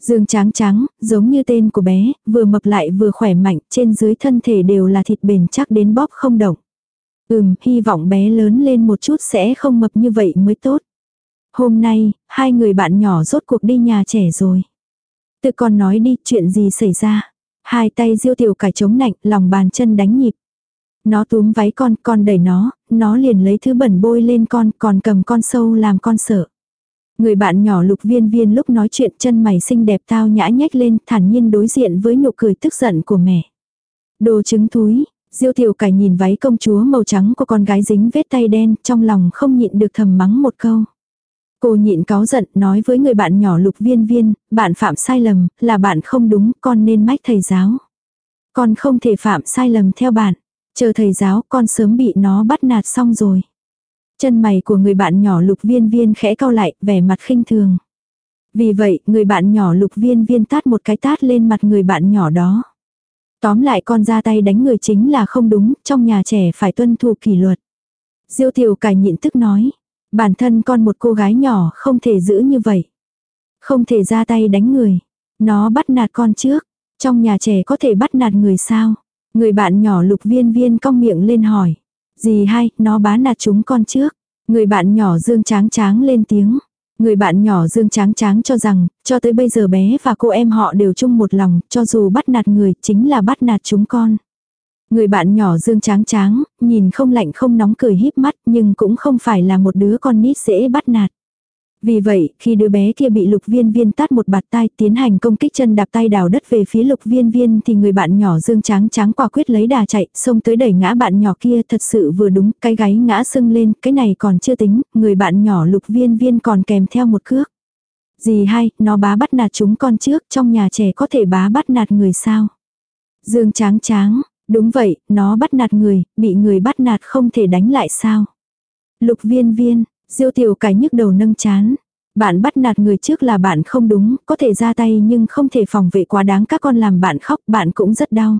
Dương Tráng Tráng, giống như tên của bé, vừa mập lại vừa khỏe mạnh, trên dưới thân thể đều là thịt bền chắc đến bóp không động. Ừm, hy vọng bé lớn lên một chút sẽ không mập như vậy mới tốt. Hôm nay, hai người bạn nhỏ rốt cuộc đi nhà trẻ rồi. Tự con nói đi, chuyện gì xảy ra. Hai tay diêu tiểu cải chống nạnh, lòng bàn chân đánh nhịp. Nó túm váy con, con đẩy nó, nó liền lấy thứ bẩn bôi lên con, còn cầm con sâu làm con sợ. Người bạn nhỏ lục viên viên lúc nói chuyện chân mày xinh đẹp tao nhã nhách lên, thản nhiên đối diện với nụ cười tức giận của mẹ. Đồ trứng túi, diêu tiểu cải nhìn váy công chúa màu trắng của con gái dính vết tay đen, trong lòng không nhịn được thầm mắng một câu. Cô nhịn cáu giận nói với người bạn nhỏ lục viên viên, bạn phạm sai lầm, là bạn không đúng, con nên mách thầy giáo. Con không thể phạm sai lầm theo bạn. Chờ thầy giáo con sớm bị nó bắt nạt xong rồi. Chân mày của người bạn nhỏ lục viên viên khẽ cau lại, vẻ mặt khinh thường. Vì vậy, người bạn nhỏ lục viên viên tát một cái tát lên mặt người bạn nhỏ đó. Tóm lại con ra tay đánh người chính là không đúng, trong nhà trẻ phải tuân thủ kỷ luật. Diêu tiểu cải nhịn tức nói, Bản thân con một cô gái nhỏ không thể giữ như vậy. Không thể ra tay đánh người. Nó bắt nạt con trước. Trong nhà trẻ có thể bắt nạt người sao? Người bạn nhỏ lục viên viên cong miệng lên hỏi. Gì hay, nó bá nạt chúng con trước. Người bạn nhỏ dương tráng tráng lên tiếng. Người bạn nhỏ dương tráng tráng cho rằng, cho tới bây giờ bé và cô em họ đều chung một lòng, cho dù bắt nạt người chính là bắt nạt chúng con. Người bạn nhỏ dương tráng tráng, nhìn không lạnh không nóng cười híp mắt nhưng cũng không phải là một đứa con nít dễ bắt nạt. Vì vậy, khi đứa bé kia bị lục viên viên tát một bạt tai tiến hành công kích chân đạp tay đào đất về phía lục viên viên thì người bạn nhỏ dương tráng tráng quả quyết lấy đà chạy, xông tới đẩy ngã bạn nhỏ kia thật sự vừa đúng, cái gáy ngã sưng lên, cái này còn chưa tính, người bạn nhỏ lục viên viên còn kèm theo một cước. Gì hay, nó bá bắt nạt chúng con trước, trong nhà trẻ có thể bá bắt nạt người sao? Dương tráng tráng, Đúng vậy, nó bắt nạt người, bị người bắt nạt không thể đánh lại sao. Lục viên viên, diêu tiểu cái nhức đầu nâng chán. Bạn bắt nạt người trước là bạn không đúng, có thể ra tay nhưng không thể phòng vệ quá đáng các con làm bạn khóc, bạn cũng rất đau.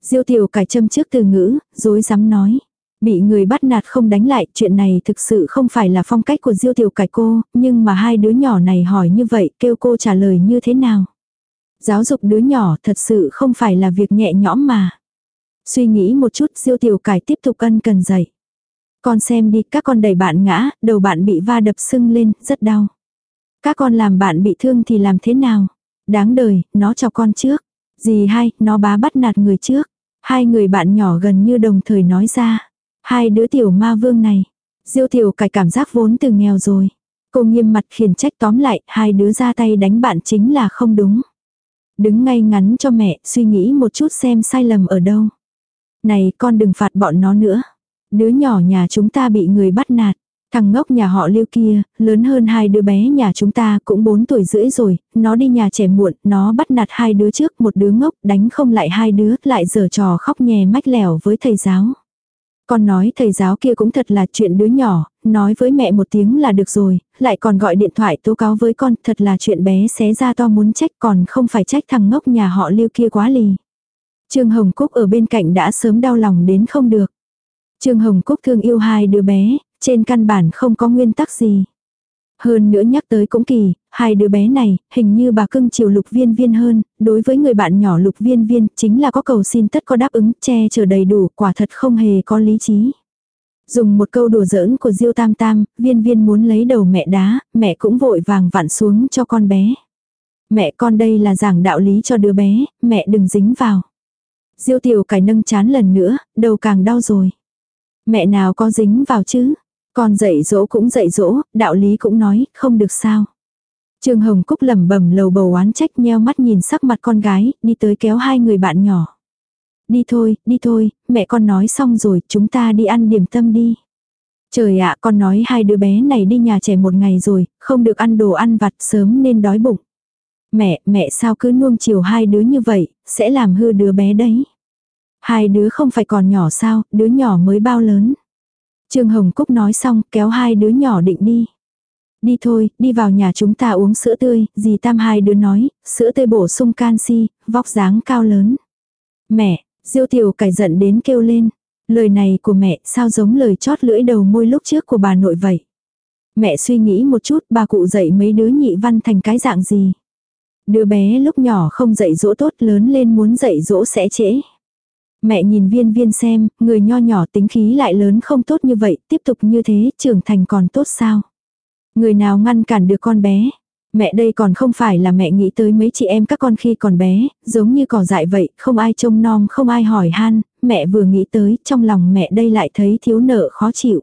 Diêu tiểu cải châm trước từ ngữ, dối dám nói. Bị người bắt nạt không đánh lại, chuyện này thực sự không phải là phong cách của diêu tiểu cải cô, nhưng mà hai đứa nhỏ này hỏi như vậy, kêu cô trả lời như thế nào. Giáo dục đứa nhỏ thật sự không phải là việc nhẹ nhõm mà. Suy nghĩ một chút Diêu tiểu cải tiếp tục ân cần dạy. Con xem đi các con đẩy bạn ngã, đầu bạn bị va đập sưng lên, rất đau. Các con làm bạn bị thương thì làm thế nào? Đáng đời, nó cho con trước. Gì hay, nó bá bắt nạt người trước. Hai người bạn nhỏ gần như đồng thời nói ra. Hai đứa tiểu ma vương này. Diêu tiểu cải cảm giác vốn từ nghèo rồi. Cô nghiêm mặt khiển trách tóm lại, hai đứa ra tay đánh bạn chính là không đúng. Đứng ngay ngắn cho mẹ, suy nghĩ một chút xem sai lầm ở đâu. Này con đừng phạt bọn nó nữa. Đứa nhỏ nhà chúng ta bị người bắt nạt. Thằng ngốc nhà họ lưu kia, lớn hơn hai đứa bé nhà chúng ta cũng 4 tuổi rưỡi rồi, nó đi nhà trẻ muộn, nó bắt nạt hai đứa trước, một đứa ngốc, đánh không lại hai đứa, lại giở trò khóc nhè mách lẻo với thầy giáo. Con nói thầy giáo kia cũng thật là chuyện đứa nhỏ, nói với mẹ một tiếng là được rồi, lại còn gọi điện thoại tố cáo với con, thật là chuyện bé xé ra to muốn trách còn không phải trách thằng ngốc nhà họ lưu kia quá lì. Trương Hồng Cúc ở bên cạnh đã sớm đau lòng đến không được. Trương Hồng Cúc thương yêu hai đứa bé, trên căn bản không có nguyên tắc gì. Hơn nữa nhắc tới cũng kỳ, hai đứa bé này, hình như bà cưng chiều lục viên viên hơn, đối với người bạn nhỏ lục viên viên, chính là có cầu xin tất có đáp ứng, che chở đầy đủ, quả thật không hề có lý trí. Dùng một câu đùa giỡn của Diêu Tam Tam, viên viên muốn lấy đầu mẹ đá, mẹ cũng vội vàng vặn xuống cho con bé. Mẹ con đây là giảng đạo lý cho đứa bé, mẹ đừng dính vào. Diêu tiểu cải nâng chán lần nữa, đầu càng đau rồi. Mẹ nào có dính vào chứ? Con dạy dỗ cũng dạy dỗ, đạo lý cũng nói, không được sao. Trương Hồng Cúc lẩm bẩm lầu bầu oán trách nheo mắt nhìn sắc mặt con gái, đi tới kéo hai người bạn nhỏ. Đi thôi, đi thôi, mẹ con nói xong rồi, chúng ta đi ăn điểm tâm đi. Trời ạ, con nói hai đứa bé này đi nhà trẻ một ngày rồi, không được ăn đồ ăn vặt sớm nên đói bụng. Mẹ, mẹ sao cứ nuông chiều hai đứa như vậy, sẽ làm hư đứa bé đấy. Hai đứa không phải còn nhỏ sao, đứa nhỏ mới bao lớn. Trương Hồng Cúc nói xong, kéo hai đứa nhỏ định đi. Đi thôi, đi vào nhà chúng ta uống sữa tươi, dì Tam hai đứa nói, sữa tươi bổ sung canxi, vóc dáng cao lớn. Mẹ, Diêu tiểu cải giận đến kêu lên. Lời này của mẹ sao giống lời chót lưỡi đầu môi lúc trước của bà nội vậy. Mẹ suy nghĩ một chút bà cụ dạy mấy đứa nhị văn thành cái dạng gì. Đứa bé lúc nhỏ không dạy dỗ tốt lớn lên muốn dạy dỗ sẽ trễ. Mẹ nhìn viên viên xem, người nho nhỏ tính khí lại lớn không tốt như vậy, tiếp tục như thế, trưởng thành còn tốt sao? Người nào ngăn cản được con bé? Mẹ đây còn không phải là mẹ nghĩ tới mấy chị em các con khi còn bé, giống như cỏ dại vậy, không ai trông nom không ai hỏi han, mẹ vừa nghĩ tới, trong lòng mẹ đây lại thấy thiếu nợ khó chịu.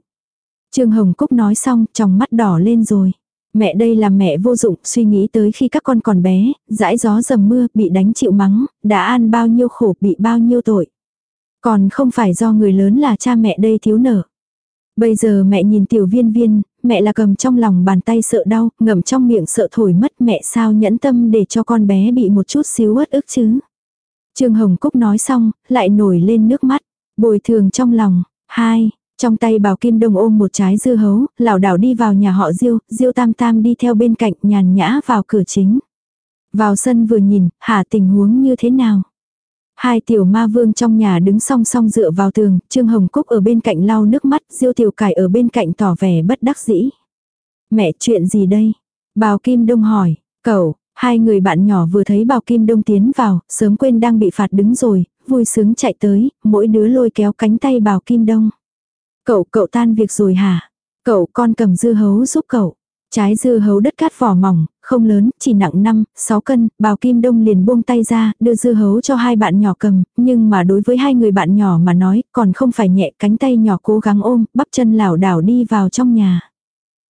Trương Hồng Cúc nói xong, trong mắt đỏ lên rồi. Mẹ đây là mẹ vô dụng, suy nghĩ tới khi các con còn bé, dãi gió dầm mưa, bị đánh chịu mắng, đã ăn bao nhiêu khổ, bị bao nhiêu tội. Còn không phải do người lớn là cha mẹ đây thiếu nợ. Bây giờ mẹ nhìn tiểu viên viên, mẹ là cầm trong lòng bàn tay sợ đau, ngậm trong miệng sợ thổi mất mẹ sao nhẫn tâm để cho con bé bị một chút xíu uất ức chứ. Trương Hồng Cúc nói xong, lại nổi lên nước mắt, bồi thường trong lòng, hai, trong tay Bảo Kim Đông ôm một trái dưa hấu, lảo đảo đi vào nhà họ Diêu, Diêu Tam Tam đi theo bên cạnh nhàn nhã vào cửa chính. Vào sân vừa nhìn, hả tình huống như thế nào? Hai tiểu ma vương trong nhà đứng song song dựa vào tường, Trương Hồng Cúc ở bên cạnh lau nước mắt, Diêu Tiểu Cải ở bên cạnh tỏ vẻ bất đắc dĩ. Mẹ chuyện gì đây? Bào Kim Đông hỏi, cậu, hai người bạn nhỏ vừa thấy Bào Kim Đông tiến vào, sớm quên đang bị phạt đứng rồi, vui sướng chạy tới, mỗi đứa lôi kéo cánh tay Bào Kim Đông. Cậu, cậu tan việc rồi hả? Cậu con cầm dưa hấu giúp cậu. Trái dưa hấu đất cát vỏ mỏng, không lớn, chỉ nặng 5, 6 cân, bào kim đông liền buông tay ra, đưa dưa hấu cho hai bạn nhỏ cầm, nhưng mà đối với hai người bạn nhỏ mà nói, còn không phải nhẹ cánh tay nhỏ cố gắng ôm, bắp chân lảo đảo đi vào trong nhà.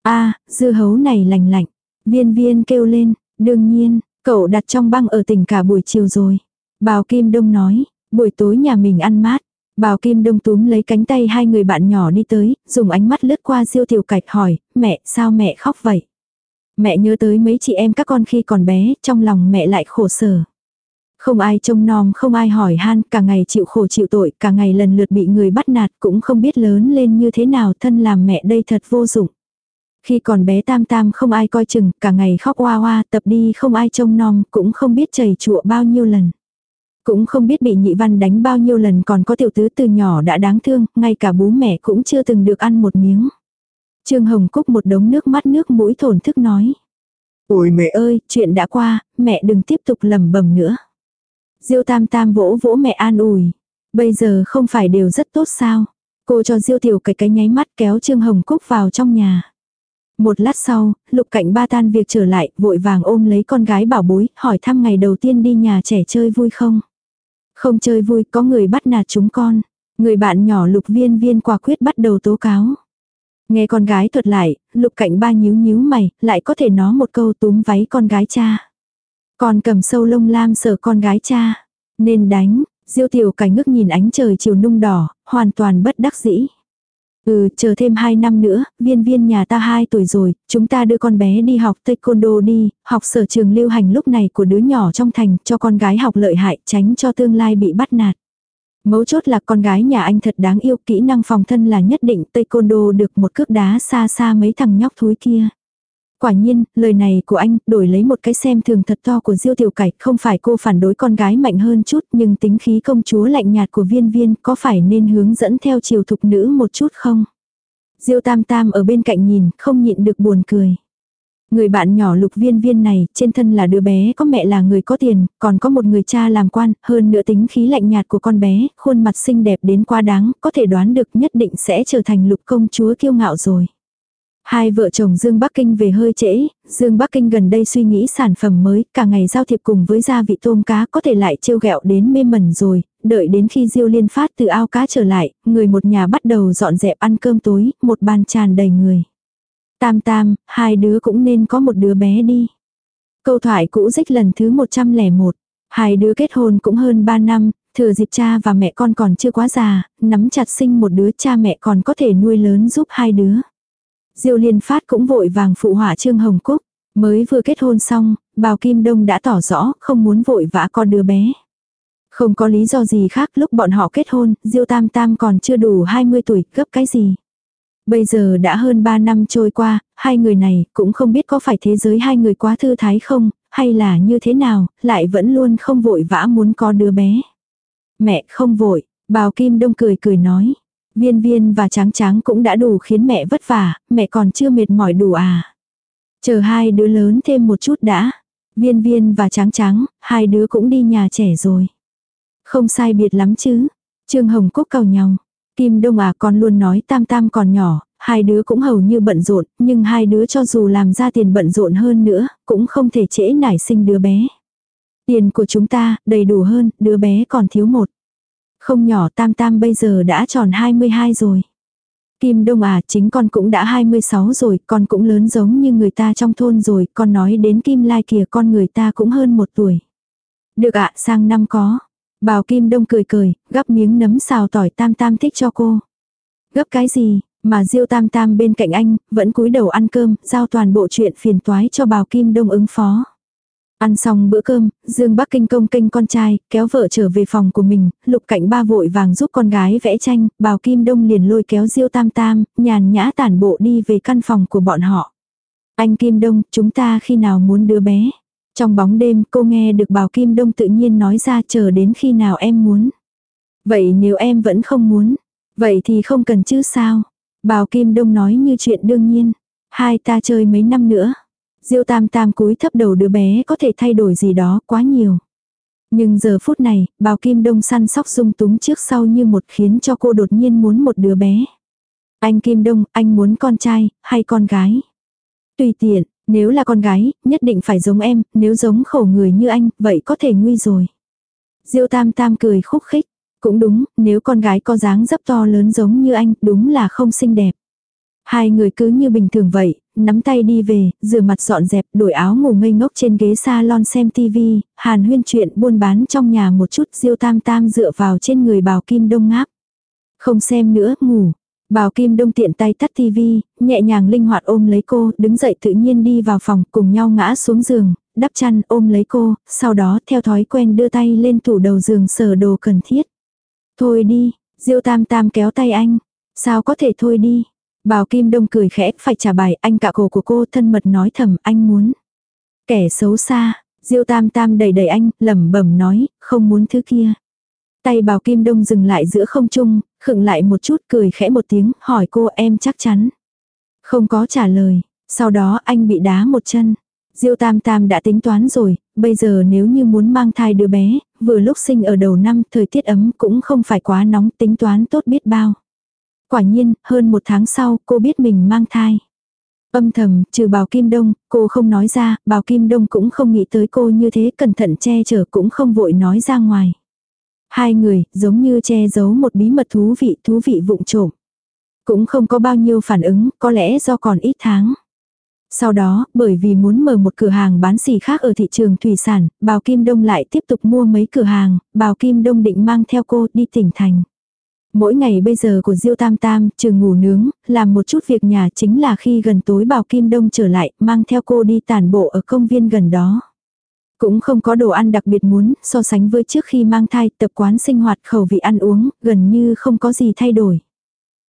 a dưa hấu này lành lạnh, viên viên kêu lên, đương nhiên, cậu đặt trong băng ở tỉnh cả buổi chiều rồi. Bào kim đông nói, buổi tối nhà mình ăn mát, Bào Kim Đông túm lấy cánh tay hai người bạn nhỏ đi tới, dùng ánh mắt lướt qua siêu tiểu cạch hỏi, mẹ, sao mẹ khóc vậy? Mẹ nhớ tới mấy chị em các con khi còn bé, trong lòng mẹ lại khổ sở. Không ai trông nom, không ai hỏi han, cả ngày chịu khổ chịu tội, cả ngày lần lượt bị người bắt nạt, cũng không biết lớn lên như thế nào, thân làm mẹ đây thật vô dụng. Khi còn bé tam tam không ai coi chừng, cả ngày khóc oa oa, tập đi không ai trông nom, cũng không biết chảy chụa bao nhiêu lần. Cũng không biết bị nhị văn đánh bao nhiêu lần còn có tiểu tứ từ nhỏ đã đáng thương, ngay cả bố mẹ cũng chưa từng được ăn một miếng. Trương Hồng Cúc một đống nước mắt nước mũi thổn thức nói. Ôi mẹ ơi, chuyện đã qua, mẹ đừng tiếp tục lầm bầm nữa. Diêu tam tam vỗ vỗ mẹ an ủi. Bây giờ không phải đều rất tốt sao. Cô cho Diêu tiểu cái cái nháy mắt kéo Trương Hồng Cúc vào trong nhà. Một lát sau, lục cảnh ba tan việc trở lại, vội vàng ôm lấy con gái bảo bối, hỏi thăm ngày đầu tiên đi nhà trẻ chơi vui không. Không chơi vui, có người bắt nạt chúng con. Người bạn nhỏ lục viên viên quả quyết bắt đầu tố cáo. Nghe con gái thuật lại, lục cạnh ba nhíu nhíu mày, lại có thể nói một câu túm váy con gái cha. Còn cầm sâu lông lam sợ con gái cha. Nên đánh, diêu tiểu cảnh ngước nhìn ánh trời chiều nung đỏ, hoàn toàn bất đắc dĩ. Ừ, chờ thêm 2 năm nữa, viên viên nhà ta 2 tuổi rồi, chúng ta đưa con bé đi học taekwondo đi, học sở trường lưu hành lúc này của đứa nhỏ trong thành, cho con gái học lợi hại, tránh cho tương lai bị bắt nạt. Mấu chốt là con gái nhà anh thật đáng yêu, kỹ năng phòng thân là nhất định taekwondo được một cước đá xa xa mấy thằng nhóc thúi kia. Quả nhiên, lời này của anh đổi lấy một cái xem thường thật to của Diêu Tiểu Cải, không phải cô phản đối con gái mạnh hơn chút, nhưng tính khí công chúa lạnh nhạt của viên viên có phải nên hướng dẫn theo chiều thục nữ một chút không? Diêu Tam Tam ở bên cạnh nhìn, không nhịn được buồn cười. Người bạn nhỏ lục viên viên này, trên thân là đứa bé có mẹ là người có tiền, còn có một người cha làm quan, hơn nữa tính khí lạnh nhạt của con bé, khuôn mặt xinh đẹp đến quá đáng, có thể đoán được nhất định sẽ trở thành lục công chúa kiêu ngạo rồi. Hai vợ chồng Dương Bắc Kinh về hơi trễ, Dương Bắc Kinh gần đây suy nghĩ sản phẩm mới, cả ngày giao thiệp cùng với gia vị tôm cá có thể lại trêu ghẹo đến mê mẩn rồi, đợi đến khi Diêu Liên phát từ ao cá trở lại, người một nhà bắt đầu dọn dẹp ăn cơm tối, một bàn tràn đầy người. Tam tam, hai đứa cũng nên có một đứa bé đi. Câu thoại cũ dích lần thứ 101. Hai đứa kết hôn cũng hơn 3 năm, thừa dịp cha và mẹ con còn chưa quá già, nắm chặt sinh một đứa cha mẹ còn có thể nuôi lớn giúp hai đứa. Diêu Liên Phát cũng vội vàng phụ họa Trương Hồng Cúc, mới vừa kết hôn xong, Bào Kim Đông đã tỏ rõ không muốn vội vã con đứa bé. Không có lý do gì khác lúc bọn họ kết hôn, Diêu Tam Tam còn chưa đủ 20 tuổi, gấp cái gì. Bây giờ đã hơn 3 năm trôi qua, hai người này cũng không biết có phải thế giới hai người quá thư thái không, hay là như thế nào, lại vẫn luôn không vội vã muốn có đứa bé. Mẹ không vội, bào kim đông cười cười nói. Viên viên và tráng tráng cũng đã đủ khiến mẹ vất vả, mẹ còn chưa mệt mỏi đủ à. Chờ hai đứa lớn thêm một chút đã. Viên viên và tráng tráng, hai đứa cũng đi nhà trẻ rồi. Không sai biệt lắm chứ. Trương Hồng Cúc cầu nhau. Kim Đông à con luôn nói tam tam còn nhỏ, hai đứa cũng hầu như bận rộn, nhưng hai đứa cho dù làm ra tiền bận rộn hơn nữa, cũng không thể trễ nảy sinh đứa bé. Tiền của chúng ta, đầy đủ hơn, đứa bé còn thiếu một. Không nhỏ tam tam bây giờ đã tròn 22 rồi. Kim Đông à, chính con cũng đã 26 rồi, con cũng lớn giống như người ta trong thôn rồi, con nói đến Kim Lai kìa con người ta cũng hơn một tuổi. Được ạ, sang năm có. Bào Kim Đông cười cười, gắp miếng nấm xào tỏi tam tam thích cho cô. Gấp cái gì, mà Diêu Tam Tam bên cạnh anh, vẫn cúi đầu ăn cơm, giao toàn bộ chuyện phiền toái cho Bào Kim Đông ứng phó. Ăn xong bữa cơm, Dương Bắc Kinh công kênh con trai, kéo vợ trở về phòng của mình, lục cảnh ba vội vàng giúp con gái vẽ tranh, Bào Kim Đông liền lôi kéo Diêu Tam Tam, nhàn nhã tản bộ đi về căn phòng của bọn họ. Anh Kim Đông, chúng ta khi nào muốn đứa bé? Trong bóng đêm cô nghe được Bào Kim Đông tự nhiên nói ra chờ đến khi nào em muốn. Vậy nếu em vẫn không muốn, vậy thì không cần chứ sao? Bào Kim Đông nói như chuyện đương nhiên. Hai ta chơi mấy năm nữa. Diêu tam tam cúi thấp đầu đứa bé có thể thay đổi gì đó quá nhiều. Nhưng giờ phút này, bào kim đông săn sóc dung túng trước sau như một khiến cho cô đột nhiên muốn một đứa bé. Anh Kim Đông, anh muốn con trai, hay con gái? Tùy tiện, nếu là con gái, nhất định phải giống em, nếu giống khổ người như anh, vậy có thể nguy rồi. Diêu tam tam cười khúc khích. Cũng đúng, nếu con gái có dáng dấp to lớn giống như anh, đúng là không xinh đẹp. Hai người cứ như bình thường vậy, nắm tay đi về, rửa mặt dọn dẹp, đổi áo ngủ ngây ngốc trên ghế salon xem tivi, hàn huyên chuyện buôn bán trong nhà một chút diêu tam tam dựa vào trên người bào kim đông ngáp. Không xem nữa, ngủ. Bào kim đông tiện tay tắt tivi, nhẹ nhàng linh hoạt ôm lấy cô, đứng dậy tự nhiên đi vào phòng, cùng nhau ngã xuống giường, đắp chăn ôm lấy cô, sau đó theo thói quen đưa tay lên tủ đầu giường sờ đồ cần thiết. Thôi đi, diêu tam tam kéo tay anh. Sao có thể thôi đi, Bào Kim Đông cười khẽ, phải trả bài, anh cạ cổ của cô thân mật nói thầm, anh muốn. Kẻ xấu xa, Diêu Tam Tam đầy đầy anh, lẩm bẩm nói, không muốn thứ kia. Tay Bào Kim Đông dừng lại giữa không trung, khựng lại một chút cười khẽ một tiếng, hỏi cô em chắc chắn. Không có trả lời, sau đó anh bị đá một chân. Diêu Tam Tam đã tính toán rồi, bây giờ nếu như muốn mang thai đứa bé, vừa lúc sinh ở đầu năm, thời tiết ấm cũng không phải quá nóng, tính toán tốt biết bao. Quả nhiên, hơn một tháng sau, cô biết mình mang thai. Âm thầm, trừ bào Kim Đông, cô không nói ra, bào Kim Đông cũng không nghĩ tới cô như thế, cẩn thận che chở cũng không vội nói ra ngoài. Hai người, giống như che giấu một bí mật thú vị, thú vị vụng trộm. Cũng không có bao nhiêu phản ứng, có lẽ do còn ít tháng. Sau đó, bởi vì muốn mở một cửa hàng bán xì khác ở thị trường thủy sản, Bào Kim Đông lại tiếp tục mua mấy cửa hàng, Bào Kim Đông định mang theo cô đi tỉnh thành. Mỗi ngày bây giờ của Diêu Tam Tam, trừ ngủ nướng, làm một chút việc nhà chính là khi gần tối Bảo Kim Đông trở lại, mang theo cô đi tản bộ ở công viên gần đó. Cũng không có đồ ăn đặc biệt muốn, so sánh với trước khi mang thai, tập quán sinh hoạt khẩu vị ăn uống, gần như không có gì thay đổi.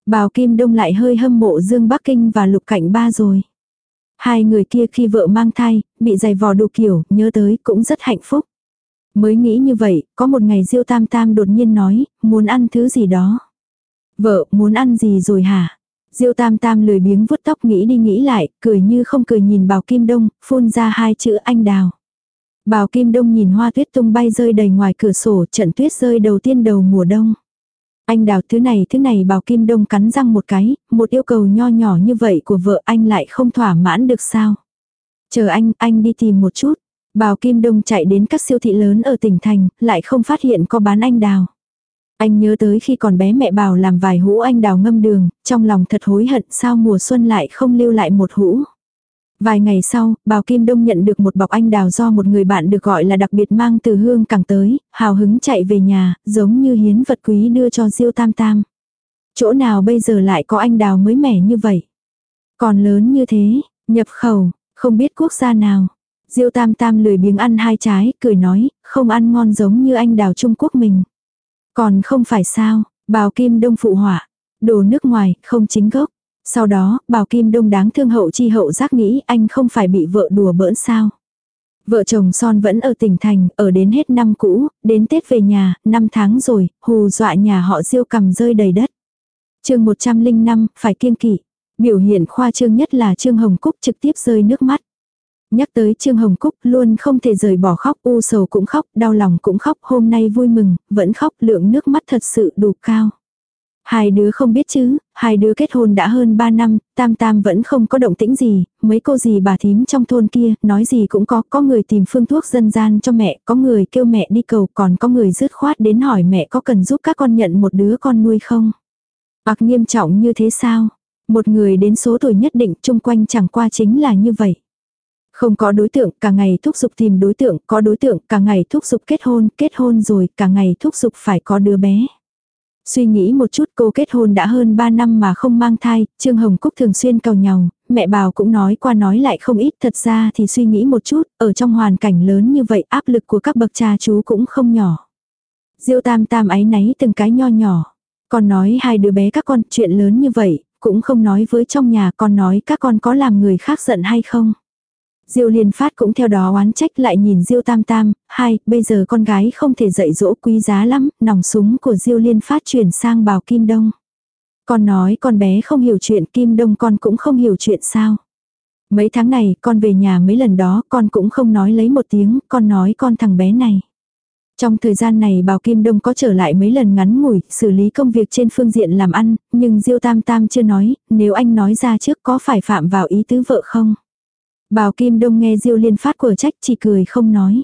Bào Kim Đông lại hơi hâm mộ Dương Bắc Kinh và Lục Cảnh Ba rồi. Hai người kia khi vợ mang thai, bị giày vò đủ kiểu, nhớ tới cũng rất hạnh phúc. Mới nghĩ như vậy, có một ngày Diêu Tam Tam đột nhiên nói, muốn ăn thứ gì đó. Vợ, muốn ăn gì rồi hả? Diêu tam tam lười biếng vuốt tóc nghĩ đi nghĩ lại, cười như không cười nhìn bào kim đông, phun ra hai chữ anh đào. Bào kim đông nhìn hoa tuyết tung bay rơi đầy ngoài cửa sổ, trận tuyết rơi đầu tiên đầu mùa đông. Anh đào thứ này thứ này bào kim đông cắn răng một cái, một yêu cầu nho nhỏ như vậy của vợ anh lại không thỏa mãn được sao. Chờ anh, anh đi tìm một chút. Bào Kim Đông chạy đến các siêu thị lớn ở tỉnh thành, lại không phát hiện có bán anh đào. Anh nhớ tới khi còn bé mẹ bảo làm vài hũ anh đào ngâm đường, trong lòng thật hối hận sao mùa xuân lại không lưu lại một hũ. Vài ngày sau, Bào Kim Đông nhận được một bọc anh đào do một người bạn được gọi là đặc biệt mang từ hương càng tới, hào hứng chạy về nhà, giống như hiến vật quý đưa cho Diêu Tam Tam. Chỗ nào bây giờ lại có anh đào mới mẻ như vậy? Còn lớn như thế, nhập khẩu, không biết quốc gia nào. Diêu Tam Tam lười biếng ăn hai trái, cười nói, không ăn ngon giống như anh đào Trung Quốc mình. Còn không phải sao, bào kim đông phụ họa, đồ nước ngoài, không chính gốc. Sau đó, bào kim đông đáng thương hậu chi hậu giác nghĩ anh không phải bị vợ đùa bỡn sao. Vợ chồng son vẫn ở tỉnh thành, ở đến hết năm cũ, đến Tết về nhà, năm tháng rồi, hù dọa nhà họ diêu cầm rơi đầy đất. chương 105, phải kiêng kỵ. Biểu hiện khoa trương nhất là Trương Hồng Cúc trực tiếp rơi nước mắt. Nhắc tới Trương Hồng Cúc luôn không thể rời bỏ khóc, u sầu cũng khóc, đau lòng cũng khóc, hôm nay vui mừng, vẫn khóc, lượng nước mắt thật sự đủ cao. Hai đứa không biết chứ, hai đứa kết hôn đã hơn 3 năm, tam tam vẫn không có động tĩnh gì, mấy cô gì bà thím trong thôn kia, nói gì cũng có, có người tìm phương thuốc dân gian cho mẹ, có người kêu mẹ đi cầu, còn có người dứt khoát đến hỏi mẹ có cần giúp các con nhận một đứa con nuôi không. Bạc nghiêm trọng như thế sao? Một người đến số tuổi nhất định chung quanh chẳng qua chính là như vậy. Không có đối tượng, cả ngày thúc giục tìm đối tượng, có đối tượng, cả ngày thúc giục kết hôn, kết hôn rồi, cả ngày thúc giục phải có đứa bé. Suy nghĩ một chút cô kết hôn đã hơn 3 năm mà không mang thai, Trương Hồng Cúc thường xuyên cầu nhau, mẹ bào cũng nói qua nói lại không ít, thật ra thì suy nghĩ một chút, ở trong hoàn cảnh lớn như vậy áp lực của các bậc cha chú cũng không nhỏ. Diêu tam tam ái náy từng cái nho nhỏ. Còn nói hai đứa bé các con chuyện lớn như vậy, cũng không nói với trong nhà con nói các con có làm người khác giận hay không. Diêu liên phát cũng theo đó oán trách lại nhìn Diêu tam tam, hai, bây giờ con gái không thể dạy dỗ quý giá lắm, nòng súng của Diêu liên phát chuyển sang bào Kim Đông. Con nói con bé không hiểu chuyện Kim Đông con cũng không hiểu chuyện sao. Mấy tháng này con về nhà mấy lần đó con cũng không nói lấy một tiếng, con nói con thằng bé này. Trong thời gian này Bào Kim Đông có trở lại mấy lần ngắn ngủi, xử lý công việc trên phương diện làm ăn, nhưng Diêu Tam Tam chưa nói, nếu anh nói ra trước có phải phạm vào ý tứ vợ không? Bào Kim Đông nghe Diêu Liên phát của trách chỉ cười không nói.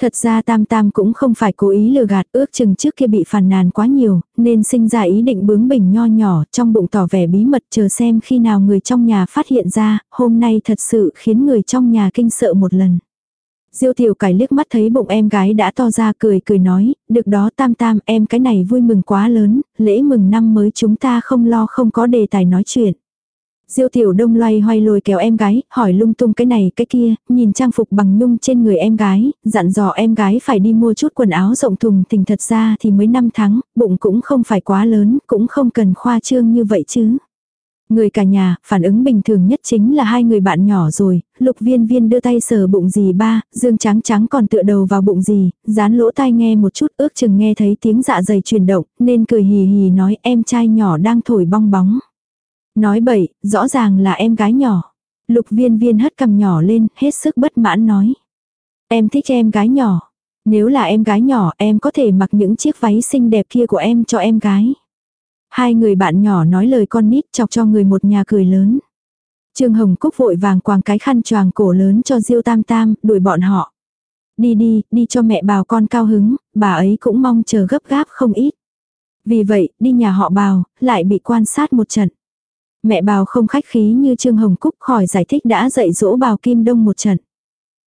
Thật ra Tam Tam cũng không phải cố ý lừa gạt ước chừng trước kia bị phàn nàn quá nhiều, nên sinh ra ý định bướng bỉnh nho nhỏ trong bụng tỏ vẻ bí mật chờ xem khi nào người trong nhà phát hiện ra, hôm nay thật sự khiến người trong nhà kinh sợ một lần. Diêu tiểu cải liếc mắt thấy bụng em gái đã to ra cười cười nói, được đó tam tam em cái này vui mừng quá lớn, lễ mừng năm mới chúng ta không lo không có đề tài nói chuyện. Diêu tiểu đông loay hoay lôi kéo em gái, hỏi lung tung cái này cái kia, nhìn trang phục bằng nhung trên người em gái, dặn dò em gái phải đi mua chút quần áo rộng thùng thình thật ra thì mới năm tháng, bụng cũng không phải quá lớn, cũng không cần khoa trương như vậy chứ. Người cả nhà, phản ứng bình thường nhất chính là hai người bạn nhỏ rồi, lục viên viên đưa tay sờ bụng gì ba, dương trắng trắng còn tựa đầu vào bụng gì, dán lỗ tai nghe một chút ước chừng nghe thấy tiếng dạ dày chuyển động, nên cười hì hì nói em trai nhỏ đang thổi bong bóng. Nói bậy, rõ ràng là em gái nhỏ. Lục viên viên hất cầm nhỏ lên, hết sức bất mãn nói. Em thích em gái nhỏ. Nếu là em gái nhỏ em có thể mặc những chiếc váy xinh đẹp kia của em cho em gái. Hai người bạn nhỏ nói lời con nít chọc cho người một nhà cười lớn. Trương Hồng Cúc vội vàng quàng cái khăn choàng cổ lớn cho Diêu Tam Tam, đuổi bọn họ. Đi đi, đi cho mẹ bào con cao hứng, bà ấy cũng mong chờ gấp gáp không ít. Vì vậy, đi nhà họ bào, lại bị quan sát một trận. Mẹ bào không khách khí như Trương Hồng Cúc khỏi giải thích đã dạy dỗ bào Kim Đông một trận.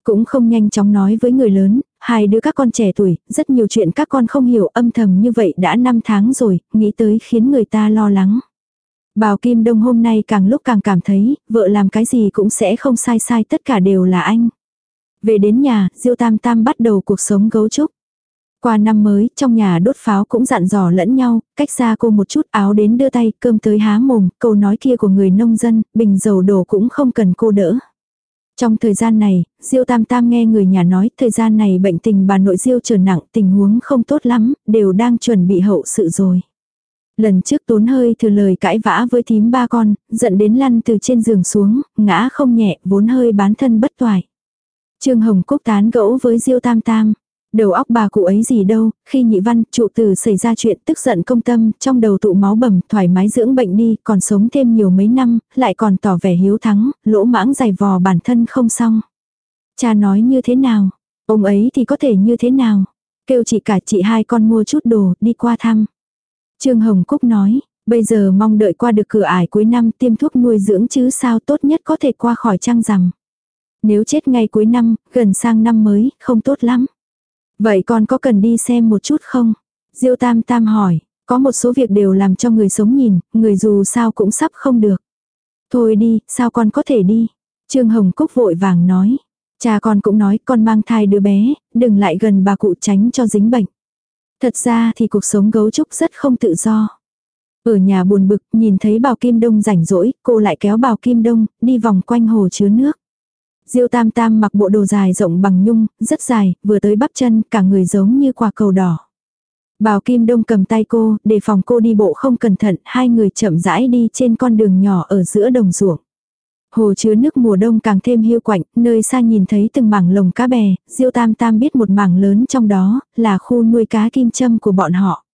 Cũng không nhanh chóng nói với người lớn, hai đứa các con trẻ tuổi, rất nhiều chuyện các con không hiểu âm thầm như vậy đã 5 tháng rồi, nghĩ tới khiến người ta lo lắng. Bào Kim Đông hôm nay càng lúc càng cảm thấy, vợ làm cái gì cũng sẽ không sai sai tất cả đều là anh. Về đến nhà, Diêu Tam Tam bắt đầu cuộc sống gấu trúc. Qua năm mới, trong nhà đốt pháo cũng dặn dò lẫn nhau, cách xa cô một chút áo đến đưa tay, cơm tới há mồm, câu nói kia của người nông dân, bình dầu đổ cũng không cần cô đỡ. Trong thời gian này, Diêu Tam Tam nghe người nhà nói, thời gian này bệnh tình bà nội Diêu trở nặng, tình huống không tốt lắm, đều đang chuẩn bị hậu sự rồi. Lần trước tốn hơi thừa lời cãi vã với thím ba con, giận đến lăn từ trên giường xuống, ngã không nhẹ, vốn hơi bán thân bất toại. Trương Hồng Cúc tán gẫu với Diêu Tam Tam. Đầu óc bà cụ ấy gì đâu, khi nhị văn, trụ tử xảy ra chuyện tức giận công tâm, trong đầu tụ máu bầm, thoải mái dưỡng bệnh đi, còn sống thêm nhiều mấy năm, lại còn tỏ vẻ hiếu thắng, lỗ mãng dài vò bản thân không xong. Cha nói như thế nào? Ông ấy thì có thể như thế nào? Kêu chị cả chị hai con mua chút đồ, đi qua thăm. Trương Hồng Cúc nói, bây giờ mong đợi qua được cửa ải cuối năm tiêm thuốc nuôi dưỡng chứ sao tốt nhất có thể qua khỏi trăng rằm. Nếu chết ngay cuối năm, gần sang năm mới, không tốt lắm. Vậy con có cần đi xem một chút không? Diêu Tam Tam hỏi, có một số việc đều làm cho người sống nhìn, người dù sao cũng sắp không được. Thôi đi, sao con có thể đi? Trương Hồng Cúc vội vàng nói. Cha con cũng nói con mang thai đứa bé, đừng lại gần bà cụ tránh cho dính bệnh. Thật ra thì cuộc sống gấu trúc rất không tự do. Ở nhà buồn bực, nhìn thấy bào Kim Đông rảnh rỗi, cô lại kéo bào Kim Đông, đi vòng quanh hồ chứa nước. Diêu Tam Tam mặc bộ đồ dài rộng bằng nhung, rất dài, vừa tới bắp chân, cả người giống như quả cầu đỏ. Bào Kim Đông cầm tay cô, để phòng cô đi bộ không cẩn thận, hai người chậm rãi đi trên con đường nhỏ ở giữa đồng ruộng. Hồ chứa nước mùa đông càng thêm hiu quạnh, nơi xa nhìn thấy từng mảng lồng cá bè, Diêu Tam Tam biết một mảng lớn trong đó, là khu nuôi cá kim châm của bọn họ.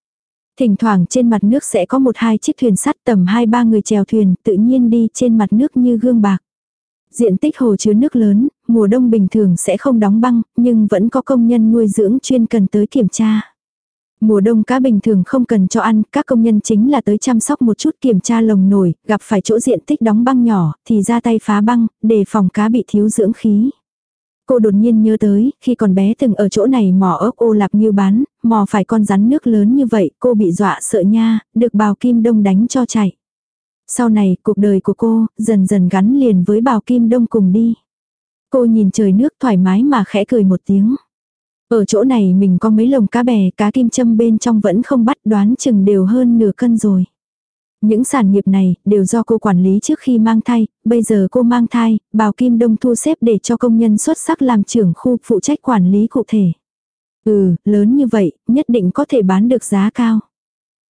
Thỉnh thoảng trên mặt nước sẽ có một hai chiếc thuyền sắt tầm hai ba người chèo thuyền, tự nhiên đi trên mặt nước như gương bạc. Diện tích hồ chứa nước lớn, mùa đông bình thường sẽ không đóng băng, nhưng vẫn có công nhân nuôi dưỡng chuyên cần tới kiểm tra. Mùa đông cá bình thường không cần cho ăn, các công nhân chính là tới chăm sóc một chút kiểm tra lồng nổi, gặp phải chỗ diện tích đóng băng nhỏ, thì ra tay phá băng, để phòng cá bị thiếu dưỡng khí. Cô đột nhiên nhớ tới, khi còn bé từng ở chỗ này mò ốc ô lạp như bán, mò phải con rắn nước lớn như vậy, cô bị dọa sợ nha, được bào kim đông đánh cho chạy. Sau này, cuộc đời của cô, dần dần gắn liền với bào kim đông cùng đi. Cô nhìn trời nước thoải mái mà khẽ cười một tiếng. Ở chỗ này mình có mấy lồng cá bè, cá kim châm bên trong vẫn không bắt đoán chừng đều hơn nửa cân rồi. Những sản nghiệp này đều do cô quản lý trước khi mang thai, bây giờ cô mang thai, bào Kim Đông thu xếp để cho công nhân xuất sắc làm trưởng khu phụ trách quản lý cụ thể. Ừ, lớn như vậy, nhất định có thể bán được giá cao.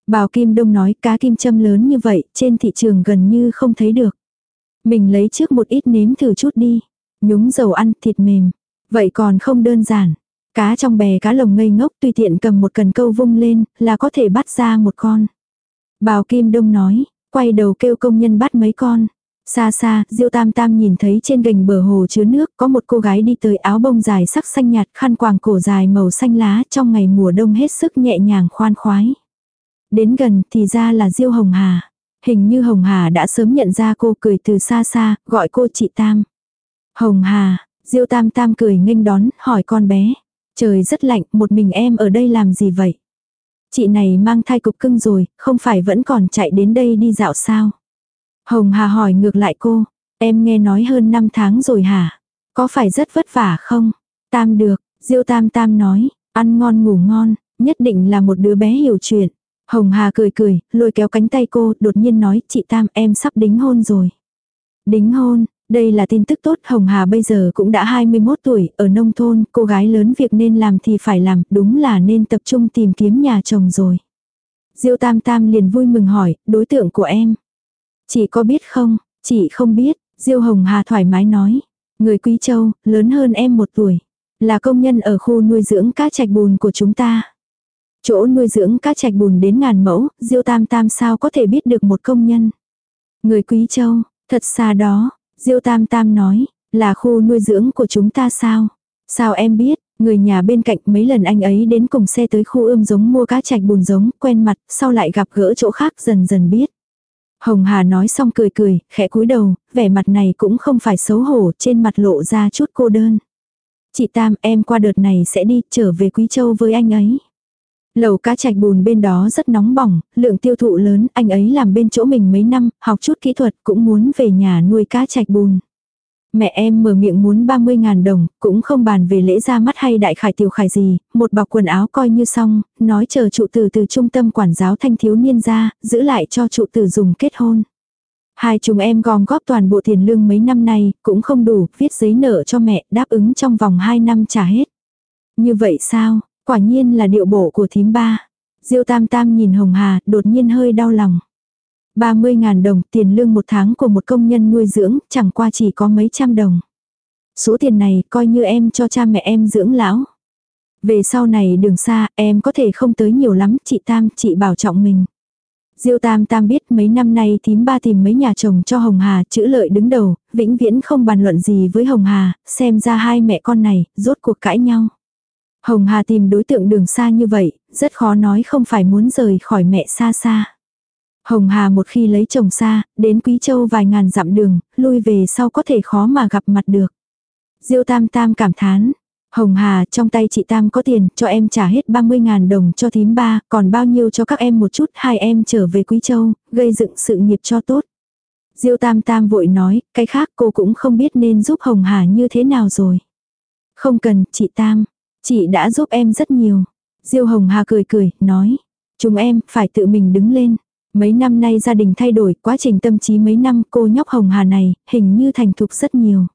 Bào Kim Đông nói cá kim châm lớn như vậy, trên thị trường gần như không thấy được. Mình lấy trước một ít nếm thử chút đi. Nhúng dầu ăn thịt mềm. Vậy còn không đơn giản. Cá trong bè cá lồng ngây ngốc tùy tiện cầm một cần câu vung lên là có thể bắt ra một con. Bào Kim Đông nói, quay đầu kêu công nhân bắt mấy con. Xa xa, Diêu Tam Tam nhìn thấy trên gành bờ hồ chứa nước có một cô gái đi tới áo bông dài sắc xanh nhạt khăn quàng cổ dài màu xanh lá trong ngày mùa đông hết sức nhẹ nhàng khoan khoái. Đến gần thì ra là Diêu Hồng Hà. Hình như Hồng Hà đã sớm nhận ra cô cười từ xa xa, gọi cô chị Tam. Hồng Hà, Diêu Tam Tam cười nghênh đón, hỏi con bé. Trời rất lạnh, một mình em ở đây làm gì vậy? Chị này mang thai cục cưng rồi, không phải vẫn còn chạy đến đây đi dạo sao? Hồng Hà hỏi ngược lại cô, em nghe nói hơn 5 tháng rồi hả? Có phải rất vất vả không? Tam được, Diêu Tam Tam nói, ăn ngon ngủ ngon, nhất định là một đứa bé hiểu chuyện. Hồng Hà cười cười, lôi kéo cánh tay cô, đột nhiên nói, chị Tam em sắp đính hôn rồi. Đính hôn, đây là tin tức tốt, Hồng Hà bây giờ cũng đã 21 tuổi, ở nông thôn, cô gái lớn việc nên làm thì phải làm, đúng là nên tập trung tìm kiếm nhà chồng rồi. Diêu Tam Tam liền vui mừng hỏi, đối tượng của em. Chị có biết không? Chị không biết, Diêu Hồng Hà thoải mái nói. Người Quý Châu, lớn hơn em một tuổi. Là công nhân ở khu nuôi dưỡng cá trạch bùn của chúng ta. Chỗ nuôi dưỡng cá trạch bùn đến ngàn mẫu, Diêu Tam Tam sao có thể biết được một công nhân. Người Quý Châu, thật xa đó, Diêu Tam Tam nói, là khu nuôi dưỡng của chúng ta sao? Sao em biết, người nhà bên cạnh mấy lần anh ấy đến cùng xe tới khu ươm giống mua cá trạch bùn giống, quen mặt, sau lại gặp gỡ chỗ khác dần dần biết. Hồng Hà nói xong cười cười, khẽ cúi đầu, vẻ mặt này cũng không phải xấu hổ, trên mặt lộ ra chút cô đơn. Chị Tam em qua đợt này sẽ đi trở về Quý Châu với anh ấy. Lầu cá trạch bùn bên đó rất nóng bỏng, lượng tiêu thụ lớn, anh ấy làm bên chỗ mình mấy năm, học chút kỹ thuật cũng muốn về nhà nuôi cá trạch bùn. Mẹ em mở miệng muốn 30.000 đồng, cũng không bàn về lễ ra mắt hay đại khải tiểu khải gì, một bọc quần áo coi như xong, nói chờ trụ tử từ trung tâm quản giáo thanh thiếu niên ra, giữ lại cho trụ tử dùng kết hôn. Hai chúng em gom góp toàn bộ tiền lương mấy năm nay, cũng không đủ, viết giấy nợ cho mẹ, đáp ứng trong vòng 2 năm trả hết. Như vậy sao, Quả nhiên là điệu bộ của thím ba. Diêu Tam Tam nhìn Hồng Hà, đột nhiên hơi đau lòng. 30.000 đồng tiền lương một tháng của một công nhân nuôi dưỡng, chẳng qua chỉ có mấy trăm đồng. Số tiền này coi như em cho cha mẹ em dưỡng lão. Về sau này đường xa, em có thể không tới nhiều lắm, chị Tam, chị bảo trọng mình. Diêu Tam Tam biết mấy năm nay thím ba tìm mấy nhà chồng cho Hồng Hà, chữ lợi đứng đầu, vĩnh viễn không bàn luận gì với Hồng Hà, xem ra hai mẹ con này, rốt cuộc cãi nhau. Hồng Hà tìm đối tượng đường xa như vậy, rất khó nói không phải muốn rời khỏi mẹ xa xa. Hồng Hà một khi lấy chồng xa, đến Quý Châu vài ngàn dặm đường, lui về sau có thể khó mà gặp mặt được. Diêu Tam Tam cảm thán. Hồng Hà, trong tay chị Tam có tiền, cho em trả hết 30.000 đồng cho thím ba, còn bao nhiêu cho các em một chút, hai em trở về Quý Châu, gây dựng sự nghiệp cho tốt. Diêu Tam Tam vội nói, cái khác cô cũng không biết nên giúp Hồng Hà như thế nào rồi. Không cần, chị Tam, chị đã giúp em rất nhiều. Diêu Hồng Hà cười cười, nói, chúng em phải tự mình đứng lên. Mấy năm nay gia đình thay đổi, quá trình tâm trí mấy năm cô nhóc Hồng Hà này, hình như thành thục rất nhiều.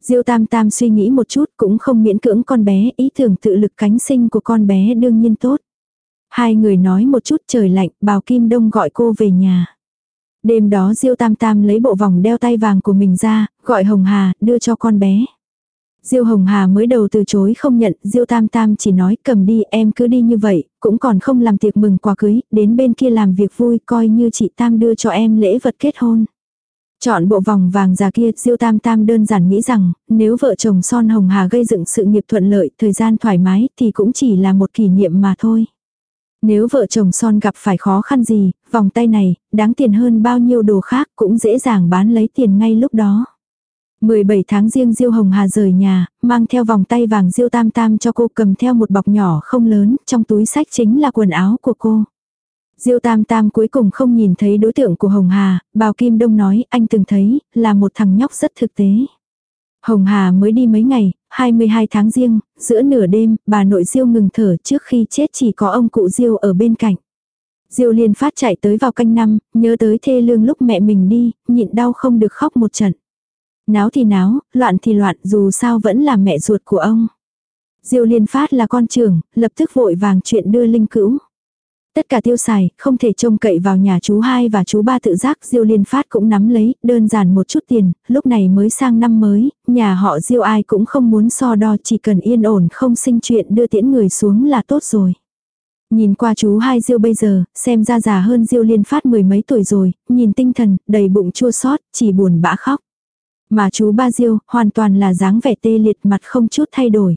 Diêu Tam Tam suy nghĩ một chút cũng không miễn cưỡng con bé, ý tưởng tự lực cánh sinh của con bé đương nhiên tốt. Hai người nói một chút trời lạnh, bào Kim Đông gọi cô về nhà. Đêm đó Diêu Tam Tam lấy bộ vòng đeo tay vàng của mình ra, gọi Hồng Hà, đưa cho con bé. Diêu Hồng Hà mới đầu từ chối không nhận, Diêu Tam Tam chỉ nói cầm đi em cứ đi như vậy, cũng còn không làm tiệc mừng quà cưới, đến bên kia làm việc vui coi như chị Tam đưa cho em lễ vật kết hôn. Chọn bộ vòng vàng già kia, Diêu Tam Tam đơn giản nghĩ rằng, nếu vợ chồng Son Hồng Hà gây dựng sự nghiệp thuận lợi, thời gian thoải mái thì cũng chỉ là một kỷ niệm mà thôi. Nếu vợ chồng Son gặp phải khó khăn gì, vòng tay này, đáng tiền hơn bao nhiêu đồ khác cũng dễ dàng bán lấy tiền ngay lúc đó. 17 tháng riêng Diêu Hồng Hà rời nhà, mang theo vòng tay vàng Diêu Tam Tam cho cô cầm theo một bọc nhỏ không lớn, trong túi sách chính là quần áo của cô. Diêu Tam Tam cuối cùng không nhìn thấy đối tượng của Hồng Hà, Bào Kim Đông nói anh từng thấy, là một thằng nhóc rất thực tế. Hồng Hà mới đi mấy ngày, 22 tháng riêng, giữa nửa đêm, bà nội Diêu ngừng thở trước khi chết chỉ có ông cụ Diêu ở bên cạnh. Diêu liên phát chạy tới vào canh năm, nhớ tới thê lương lúc mẹ mình đi, nhịn đau không được khóc một trận. Náo thì náo, loạn thì loạn, dù sao vẫn là mẹ ruột của ông. Diêu liên phát là con trưởng, lập tức vội vàng chuyện đưa linh cữu. Tất cả tiêu xài, không thể trông cậy vào nhà chú hai và chú ba tự giác, Diêu Liên Phát cũng nắm lấy, đơn giản một chút tiền, lúc này mới sang năm mới, nhà họ Diêu ai cũng không muốn so đo, chỉ cần yên ổn không sinh chuyện đưa tiễn người xuống là tốt rồi. Nhìn qua chú hai Diêu bây giờ, xem ra già hơn Diêu Liên Phát mười mấy tuổi rồi, nhìn tinh thần, đầy bụng chua xót, chỉ buồn bã khóc. Mà chú ba Diêu, hoàn toàn là dáng vẻ tê liệt mặt không chút thay đổi.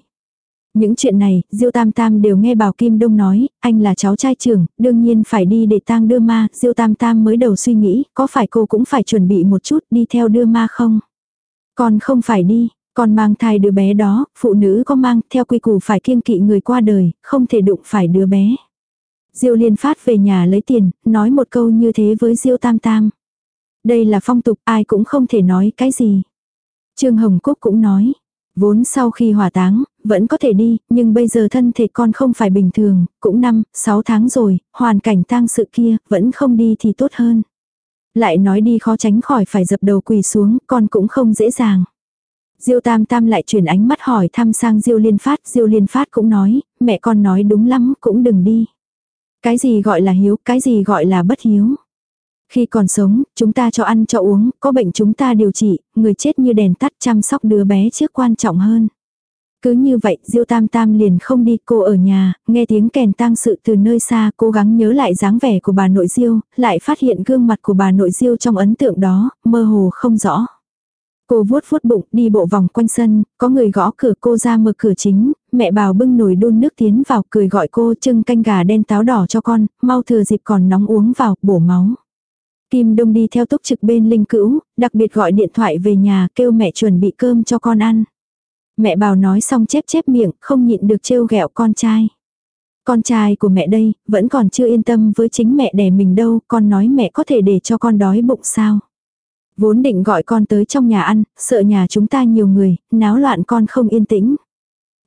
Những chuyện này, Diêu Tam Tam đều nghe Bảo Kim Đông nói, anh là cháu trai trưởng, đương nhiên phải đi để tang đưa ma, Diêu Tam Tam mới đầu suy nghĩ, có phải cô cũng phải chuẩn bị một chút đi theo đưa ma không? Còn không phải đi, còn mang thai đứa bé đó, phụ nữ có mang, theo quy củ phải kiêng kỵ người qua đời, không thể đụng phải đứa bé. Diêu liên phát về nhà lấy tiền, nói một câu như thế với Diêu Tam Tam. Đây là phong tục, ai cũng không thể nói cái gì. Trương Hồng Cúc cũng nói, Vốn sau khi hỏa táng, vẫn có thể đi, nhưng bây giờ thân thể con không phải bình thường, cũng năm, sáu tháng rồi, hoàn cảnh tang sự kia, vẫn không đi thì tốt hơn. Lại nói đi khó tránh khỏi phải dập đầu quỳ xuống, con cũng không dễ dàng. Diêu Tam Tam lại chuyển ánh mắt hỏi thăm sang Diêu Liên Phát, Diêu Liên Phát cũng nói, mẹ con nói đúng lắm, cũng đừng đi. Cái gì gọi là hiếu, cái gì gọi là bất hiếu. Khi còn sống, chúng ta cho ăn cho uống, có bệnh chúng ta điều trị, người chết như đèn tắt chăm sóc đứa bé trước quan trọng hơn. Cứ như vậy, Diêu Tam Tam liền không đi, cô ở nhà, nghe tiếng kèn tang sự từ nơi xa, cố gắng nhớ lại dáng vẻ của bà nội Diêu, lại phát hiện gương mặt của bà nội Diêu trong ấn tượng đó, mơ hồ không rõ. Cô vuốt vuốt bụng, đi bộ vòng quanh sân, có người gõ cửa cô ra mở cửa chính, mẹ bào bưng nồi đun nước tiến vào cười gọi cô trưng canh gà đen táo đỏ cho con, mau thừa dịp còn nóng uống vào, bổ máu. Kim Đông đi theo túc trực bên linh cữu, đặc biệt gọi điện thoại về nhà kêu mẹ chuẩn bị cơm cho con ăn. Mẹ bảo nói xong chép chép miệng, không nhịn được trêu ghẹo con trai. Con trai của mẹ đây, vẫn còn chưa yên tâm với chính mẹ đẻ mình đâu, con nói mẹ có thể để cho con đói bụng sao. Vốn định gọi con tới trong nhà ăn, sợ nhà chúng ta nhiều người, náo loạn con không yên tĩnh.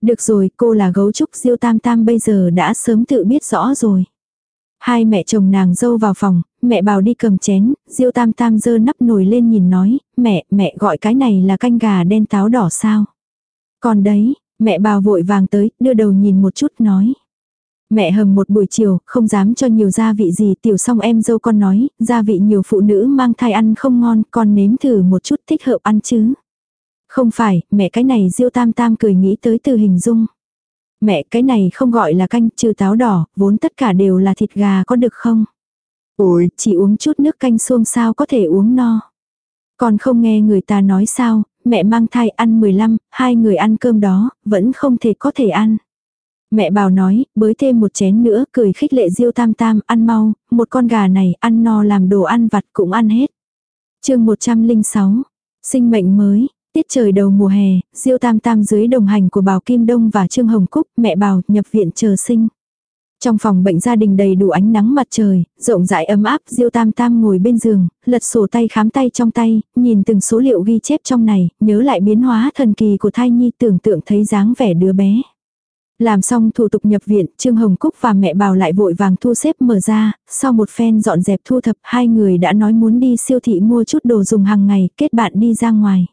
Được rồi, cô là gấu trúc diêu tam tam bây giờ đã sớm tự biết rõ rồi. Hai mẹ chồng nàng dâu vào phòng, mẹ bảo đi cầm chén, diêu tam tam dơ nắp nồi lên nhìn nói, mẹ, mẹ gọi cái này là canh gà đen táo đỏ sao. Còn đấy, mẹ bào vội vàng tới, đưa đầu nhìn một chút nói. Mẹ hầm một buổi chiều, không dám cho nhiều gia vị gì, tiểu xong em dâu con nói, gia vị nhiều phụ nữ mang thai ăn không ngon, con nếm thử một chút thích hợp ăn chứ. Không phải, mẹ cái này diêu tam tam cười nghĩ tới từ hình dung. Mẹ cái này không gọi là canh, trừ táo đỏ, vốn tất cả đều là thịt gà có được không? Ôi, chỉ uống chút nước canh xuông sao có thể uống no. Còn không nghe người ta nói sao, mẹ mang thai ăn 15, hai người ăn cơm đó, vẫn không thể có thể ăn. Mẹ bảo nói, bới thêm một chén nữa, cười khích lệ diêu tam tam, ăn mau, một con gà này, ăn no làm đồ ăn vặt cũng ăn hết. chương 106, sinh mệnh mới, tiết trời đầu mùa hè, diêu tam tam dưới đồng hành của Bảo Kim Đông và Trương Hồng Cúc, mẹ bảo nhập viện chờ sinh. Trong phòng bệnh gia đình đầy đủ ánh nắng mặt trời, rộng rãi ấm áp, Diêu Tam Tam ngồi bên giường, lật sổ tay khám tay trong tay, nhìn từng số liệu ghi chép trong này, nhớ lại biến hóa thần kỳ của thai nhi tưởng tượng thấy dáng vẻ đứa bé. Làm xong thủ tục nhập viện, Trương Hồng Cúc và mẹ bào lại vội vàng thu xếp mở ra, sau một phen dọn dẹp thu thập hai người đã nói muốn đi siêu thị mua chút đồ dùng hàng ngày, kết bạn đi ra ngoài.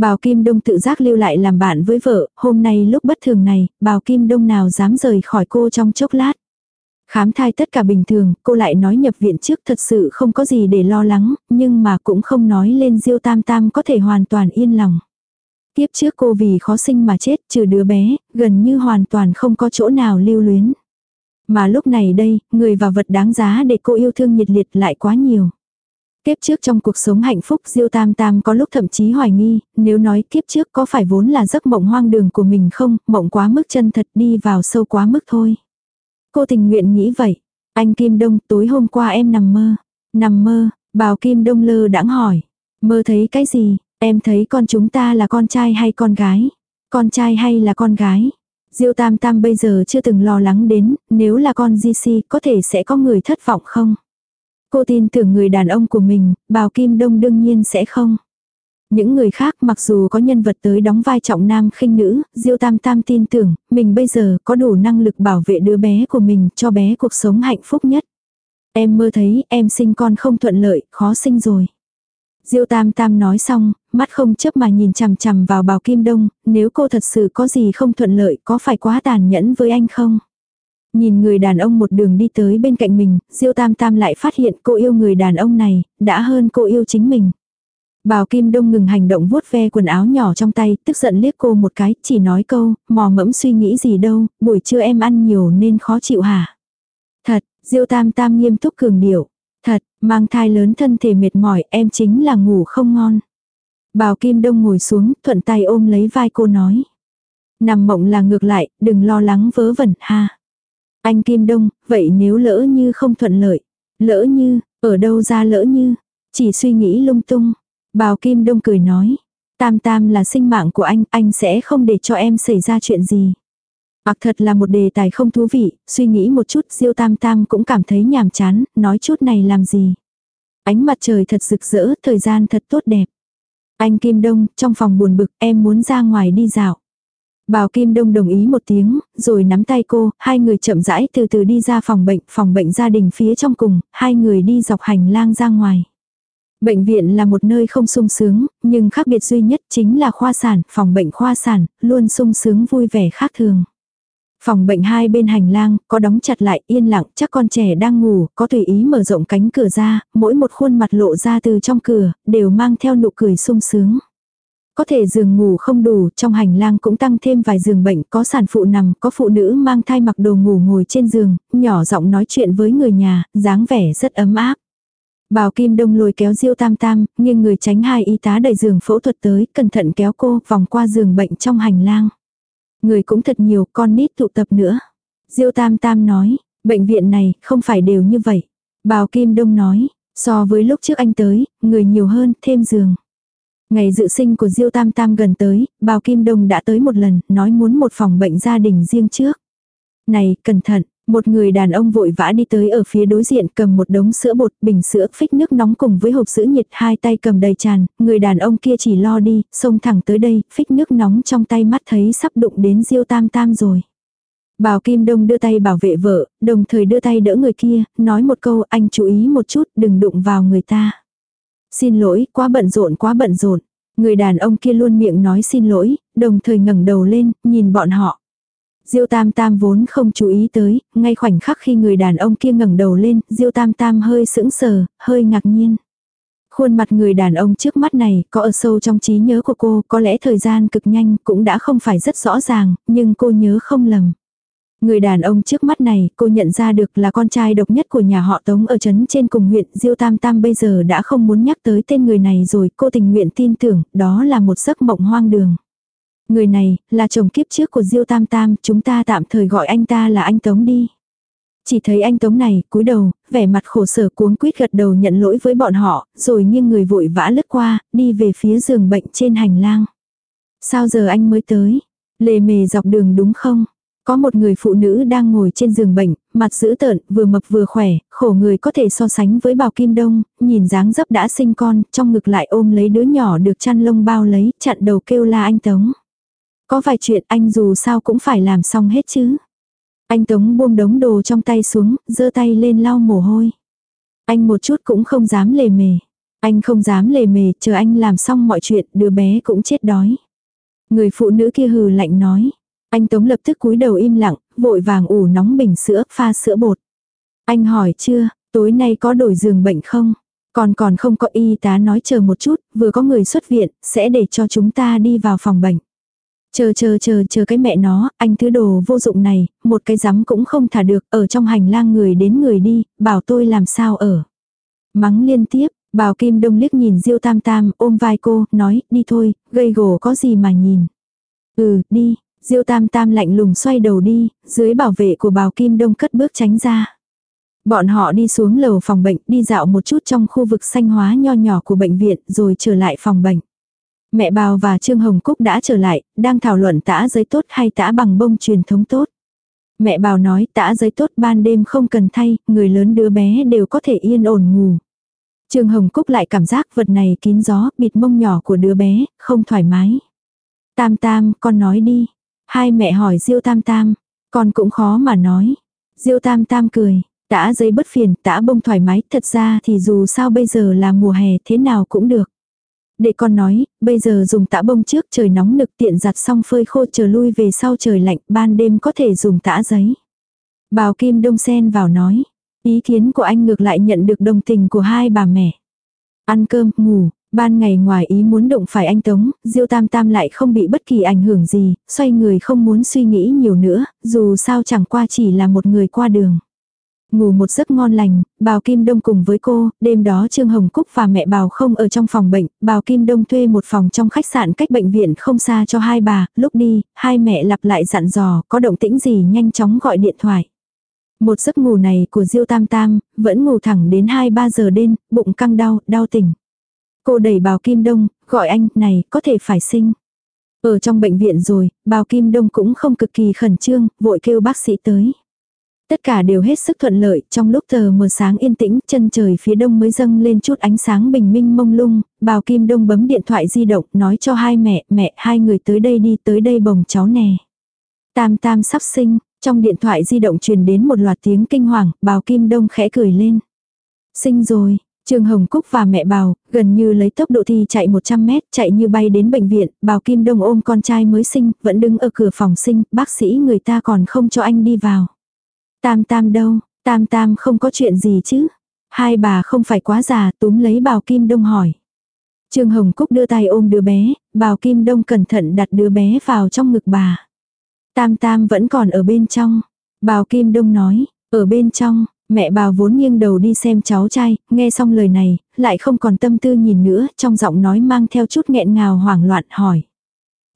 Bào Kim Đông tự giác lưu lại làm bạn với vợ, hôm nay lúc bất thường này, Bào Kim Đông nào dám rời khỏi cô trong chốc lát. Khám thai tất cả bình thường, cô lại nói nhập viện trước thật sự không có gì để lo lắng, nhưng mà cũng không nói lên Diêu Tam Tam có thể hoàn toàn yên lòng. Tiếp trước cô vì khó sinh mà chết trừ đứa bé, gần như hoàn toàn không có chỗ nào lưu luyến. Mà lúc này đây, người và vật đáng giá để cô yêu thương nhiệt liệt lại quá nhiều. Kiếp trước trong cuộc sống hạnh phúc Diêu Tam Tam có lúc thậm chí hoài nghi, nếu nói kiếp trước có phải vốn là giấc mộng hoang đường của mình không, mộng quá mức chân thật đi vào sâu quá mức thôi. Cô tình nguyện nghĩ vậy. Anh Kim Đông tối hôm qua em nằm mơ. Nằm mơ, bào Kim Đông lơ đãng hỏi. Mơ thấy cái gì, em thấy con chúng ta là con trai hay con gái? Con trai hay là con gái? Diêu Tam Tam bây giờ chưa từng lo lắng đến, nếu là con GC có thể sẽ có người thất vọng không? Cô tin tưởng người đàn ông của mình, bào Kim Đông đương nhiên sẽ không. Những người khác mặc dù có nhân vật tới đóng vai trọng nam khinh nữ, Diêu Tam Tam tin tưởng, mình bây giờ có đủ năng lực bảo vệ đứa bé của mình cho bé cuộc sống hạnh phúc nhất. Em mơ thấy em sinh con không thuận lợi, khó sinh rồi. Diêu Tam Tam nói xong, mắt không chấp mà nhìn chằm chằm vào bào Kim Đông, nếu cô thật sự có gì không thuận lợi có phải quá tàn nhẫn với anh không? Nhìn người đàn ông một đường đi tới bên cạnh mình, Diêu Tam Tam lại phát hiện cô yêu người đàn ông này, đã hơn cô yêu chính mình. Bào Kim Đông ngừng hành động vuốt ve quần áo nhỏ trong tay, tức giận liếc cô một cái, chỉ nói câu, mò mẫm suy nghĩ gì đâu, buổi trưa em ăn nhiều nên khó chịu hả? Thật, Diêu Tam Tam nghiêm túc cường điệu. Thật, mang thai lớn thân thể mệt mỏi, em chính là ngủ không ngon. Bào Kim Đông ngồi xuống, thuận tay ôm lấy vai cô nói. Nằm mộng là ngược lại, đừng lo lắng vớ vẩn ha. Anh Kim Đông, vậy nếu lỡ như không thuận lợi, lỡ như, ở đâu ra lỡ như, chỉ suy nghĩ lung tung. Bào Kim Đông cười nói, tam tam là sinh mạng của anh, anh sẽ không để cho em xảy ra chuyện gì. Ặc thật là một đề tài không thú vị, suy nghĩ một chút diêu tam tam cũng cảm thấy nhàm chán, nói chút này làm gì. Ánh mặt trời thật rực rỡ, thời gian thật tốt đẹp. Anh Kim Đông, trong phòng buồn bực, em muốn ra ngoài đi dạo. Bào Kim Đông đồng ý một tiếng, rồi nắm tay cô, hai người chậm rãi từ từ đi ra phòng bệnh, phòng bệnh gia đình phía trong cùng, hai người đi dọc hành lang ra ngoài. Bệnh viện là một nơi không sung sướng, nhưng khác biệt duy nhất chính là khoa sản, phòng bệnh khoa sản, luôn sung sướng vui vẻ khác thường. Phòng bệnh hai bên hành lang, có đóng chặt lại, yên lặng, chắc con trẻ đang ngủ, có tùy ý mở rộng cánh cửa ra, mỗi một khuôn mặt lộ ra từ trong cửa, đều mang theo nụ cười sung sướng. Có thể giường ngủ không đủ, trong hành lang cũng tăng thêm vài giường bệnh, có sản phụ nằm, có phụ nữ mang thai mặc đồ ngủ ngồi trên giường, nhỏ giọng nói chuyện với người nhà, dáng vẻ rất ấm áp. Bào Kim Đông lôi kéo Diêu Tam Tam, nhưng người tránh hai y tá đẩy giường phẫu thuật tới, cẩn thận kéo cô vòng qua giường bệnh trong hành lang. Người cũng thật nhiều, con nít tụ tập nữa. Diêu Tam Tam nói, bệnh viện này không phải đều như vậy. Bào Kim Đông nói, so với lúc trước anh tới, người nhiều hơn, thêm giường. Ngày dự sinh của Diêu Tam Tam gần tới, Bào Kim Đông đã tới một lần, nói muốn một phòng bệnh gia đình riêng trước. Này, cẩn thận, một người đàn ông vội vã đi tới ở phía đối diện cầm một đống sữa bột, bình sữa, phích nước nóng cùng với hộp sữa nhiệt hai tay cầm đầy tràn, người đàn ông kia chỉ lo đi, xông thẳng tới đây, phích nước nóng trong tay mắt thấy sắp đụng đến Diêu Tam Tam rồi. Bào Kim Đông đưa tay bảo vệ vợ, đồng thời đưa tay đỡ người kia, nói một câu anh chú ý một chút đừng đụng vào người ta. Xin lỗi, quá bận rộn quá bận rộn. Người đàn ông kia luôn miệng nói xin lỗi, đồng thời ngẩng đầu lên, nhìn bọn họ. Diêu Tam Tam vốn không chú ý tới, ngay khoảnh khắc khi người đàn ông kia ngẩng đầu lên, Diêu Tam Tam hơi sững sờ, hơi ngạc nhiên. Khuôn mặt người đàn ông trước mắt này có ở sâu trong trí nhớ của cô, có lẽ thời gian cực nhanh cũng đã không phải rất rõ ràng, nhưng cô nhớ không lầm. Người đàn ông trước mắt này, cô nhận ra được là con trai độc nhất của nhà họ Tống ở trấn trên cùng huyện Diêu Tam Tam bây giờ đã không muốn nhắc tới tên người này rồi, cô tình nguyện tin tưởng, đó là một giấc mộng hoang đường. Người này, là chồng kiếp trước của Diêu Tam Tam, chúng ta tạm thời gọi anh ta là anh Tống đi. Chỉ thấy anh Tống này, cúi đầu, vẻ mặt khổ sở cuống quýt gật đầu nhận lỗi với bọn họ, rồi nghiêng người vội vã lướt qua, đi về phía giường bệnh trên hành lang. Sao giờ anh mới tới? Lề mề dọc đường đúng không? Có một người phụ nữ đang ngồi trên giường bệnh, mặt dữ tợn, vừa mập vừa khỏe, khổ người có thể so sánh với bào kim đông, nhìn dáng dấp đã sinh con, trong ngực lại ôm lấy đứa nhỏ được chăn lông bao lấy, chặn đầu kêu la anh Tống. Có vài chuyện anh dù sao cũng phải làm xong hết chứ. Anh Tống buông đống đồ trong tay xuống, giơ tay lên lau mồ hôi. Anh một chút cũng không dám lề mề. Anh không dám lề mề, chờ anh làm xong mọi chuyện, đứa bé cũng chết đói. Người phụ nữ kia hừ lạnh nói. Anh Tống lập tức cúi đầu im lặng, vội vàng ủ nóng bình sữa, pha sữa bột. Anh hỏi chưa, tối nay có đổi giường bệnh không? Còn còn không có y tá nói chờ một chút, vừa có người xuất viện, sẽ để cho chúng ta đi vào phòng bệnh. Chờ chờ chờ chờ cái mẹ nó, anh thứ đồ vô dụng này, một cái rắm cũng không thả được, ở trong hành lang người đến người đi, bảo tôi làm sao ở. Mắng liên tiếp, Bào Kim Đông liếc nhìn Diêu Tam Tam, ôm vai cô, nói, đi thôi, gây gổ có gì mà nhìn. Ừ, đi, Diêu Tam Tam lạnh lùng xoay đầu đi, dưới bảo vệ của Bào Kim Đông cất bước tránh ra. Bọn họ đi xuống lầu phòng bệnh, đi dạo một chút trong khu vực xanh hóa nho nhỏ của bệnh viện, rồi trở lại phòng bệnh. Mẹ Bào và Trương Hồng Cúc đã trở lại, đang thảo luận tã giấy tốt hay tã bằng bông truyền thống tốt. Mẹ Bào nói tã giấy tốt ban đêm không cần thay, người lớn đứa bé đều có thể yên ổn ngủ. Trương Hồng Cúc lại cảm giác vật này kín gió, bịt mông nhỏ của đứa bé, không thoải mái. Tam Tam, con nói đi. Hai mẹ hỏi Diêu Tam Tam, con cũng khó mà nói. Diêu Tam Tam cười, tã giấy bất phiền, tã bông thoải mái, thật ra thì dù sao bây giờ là mùa hè thế nào cũng được. Để con nói, bây giờ dùng tã bông trước trời nóng nực tiện giặt xong phơi khô chờ lui về sau trời lạnh, ban đêm có thể dùng tã giấy. Bào Kim Đông Sen vào nói, ý kiến của anh ngược lại nhận được đồng tình của hai bà mẹ. Ăn cơm, ngủ, ban ngày ngoài ý muốn động phải anh Tống, Diêu Tam Tam lại không bị bất kỳ ảnh hưởng gì, xoay người không muốn suy nghĩ nhiều nữa, dù sao chẳng qua chỉ là một người qua đường. Ngủ một giấc ngon lành, Bào Kim Đông cùng với cô, đêm đó Trương Hồng Cúc và mẹ Bào không ở trong phòng bệnh, Bào Kim Đông thuê một phòng trong khách sạn cách bệnh viện không xa cho hai bà, lúc đi, hai mẹ lặp lại dặn dò, có động tĩnh gì nhanh chóng gọi điện thoại. Một giấc ngủ này của Diêu Tam Tam, vẫn ngủ thẳng đến 2-3 giờ đêm, bụng căng đau, đau tỉnh. Cô đẩy Bào Kim Đông, gọi anh, này, có thể phải sinh. Ở trong bệnh viện rồi, Bào Kim Đông cũng không cực kỳ khẩn trương, vội kêu bác sĩ tới. Tất cả đều hết sức thuận lợi, trong lúc tờ mờ sáng yên tĩnh, chân trời phía đông mới dâng lên chút ánh sáng bình minh mông lung, bào kim đông bấm điện thoại di động, nói cho hai mẹ, mẹ, hai người tới đây đi, tới đây bồng cháu nè. Tam tam sắp sinh, trong điện thoại di động truyền đến một loạt tiếng kinh hoàng, bào kim đông khẽ cười lên. Sinh rồi, Trương Hồng Cúc và mẹ bào, gần như lấy tốc độ thi chạy 100 mét, chạy như bay đến bệnh viện, bào Kim Đông ôm con trai mới sinh, vẫn đứng ở cửa phòng sinh, bác sĩ người ta còn không cho anh đi vào. Tam tam đâu, tam tam không có chuyện gì chứ. Hai bà không phải quá già, túm lấy bào Kim Đông hỏi. Trương Hồng Cúc đưa tay ôm đứa bé, bào Kim Đông cẩn thận đặt đứa bé vào trong ngực bà. Tam tam vẫn còn ở bên trong. Bào Kim Đông nói, ở bên trong, mẹ bào vốn nghiêng đầu đi xem cháu trai, nghe xong lời này, lại không còn tâm tư nhìn nữa, trong giọng nói mang theo chút nghẹn ngào hoảng loạn hỏi.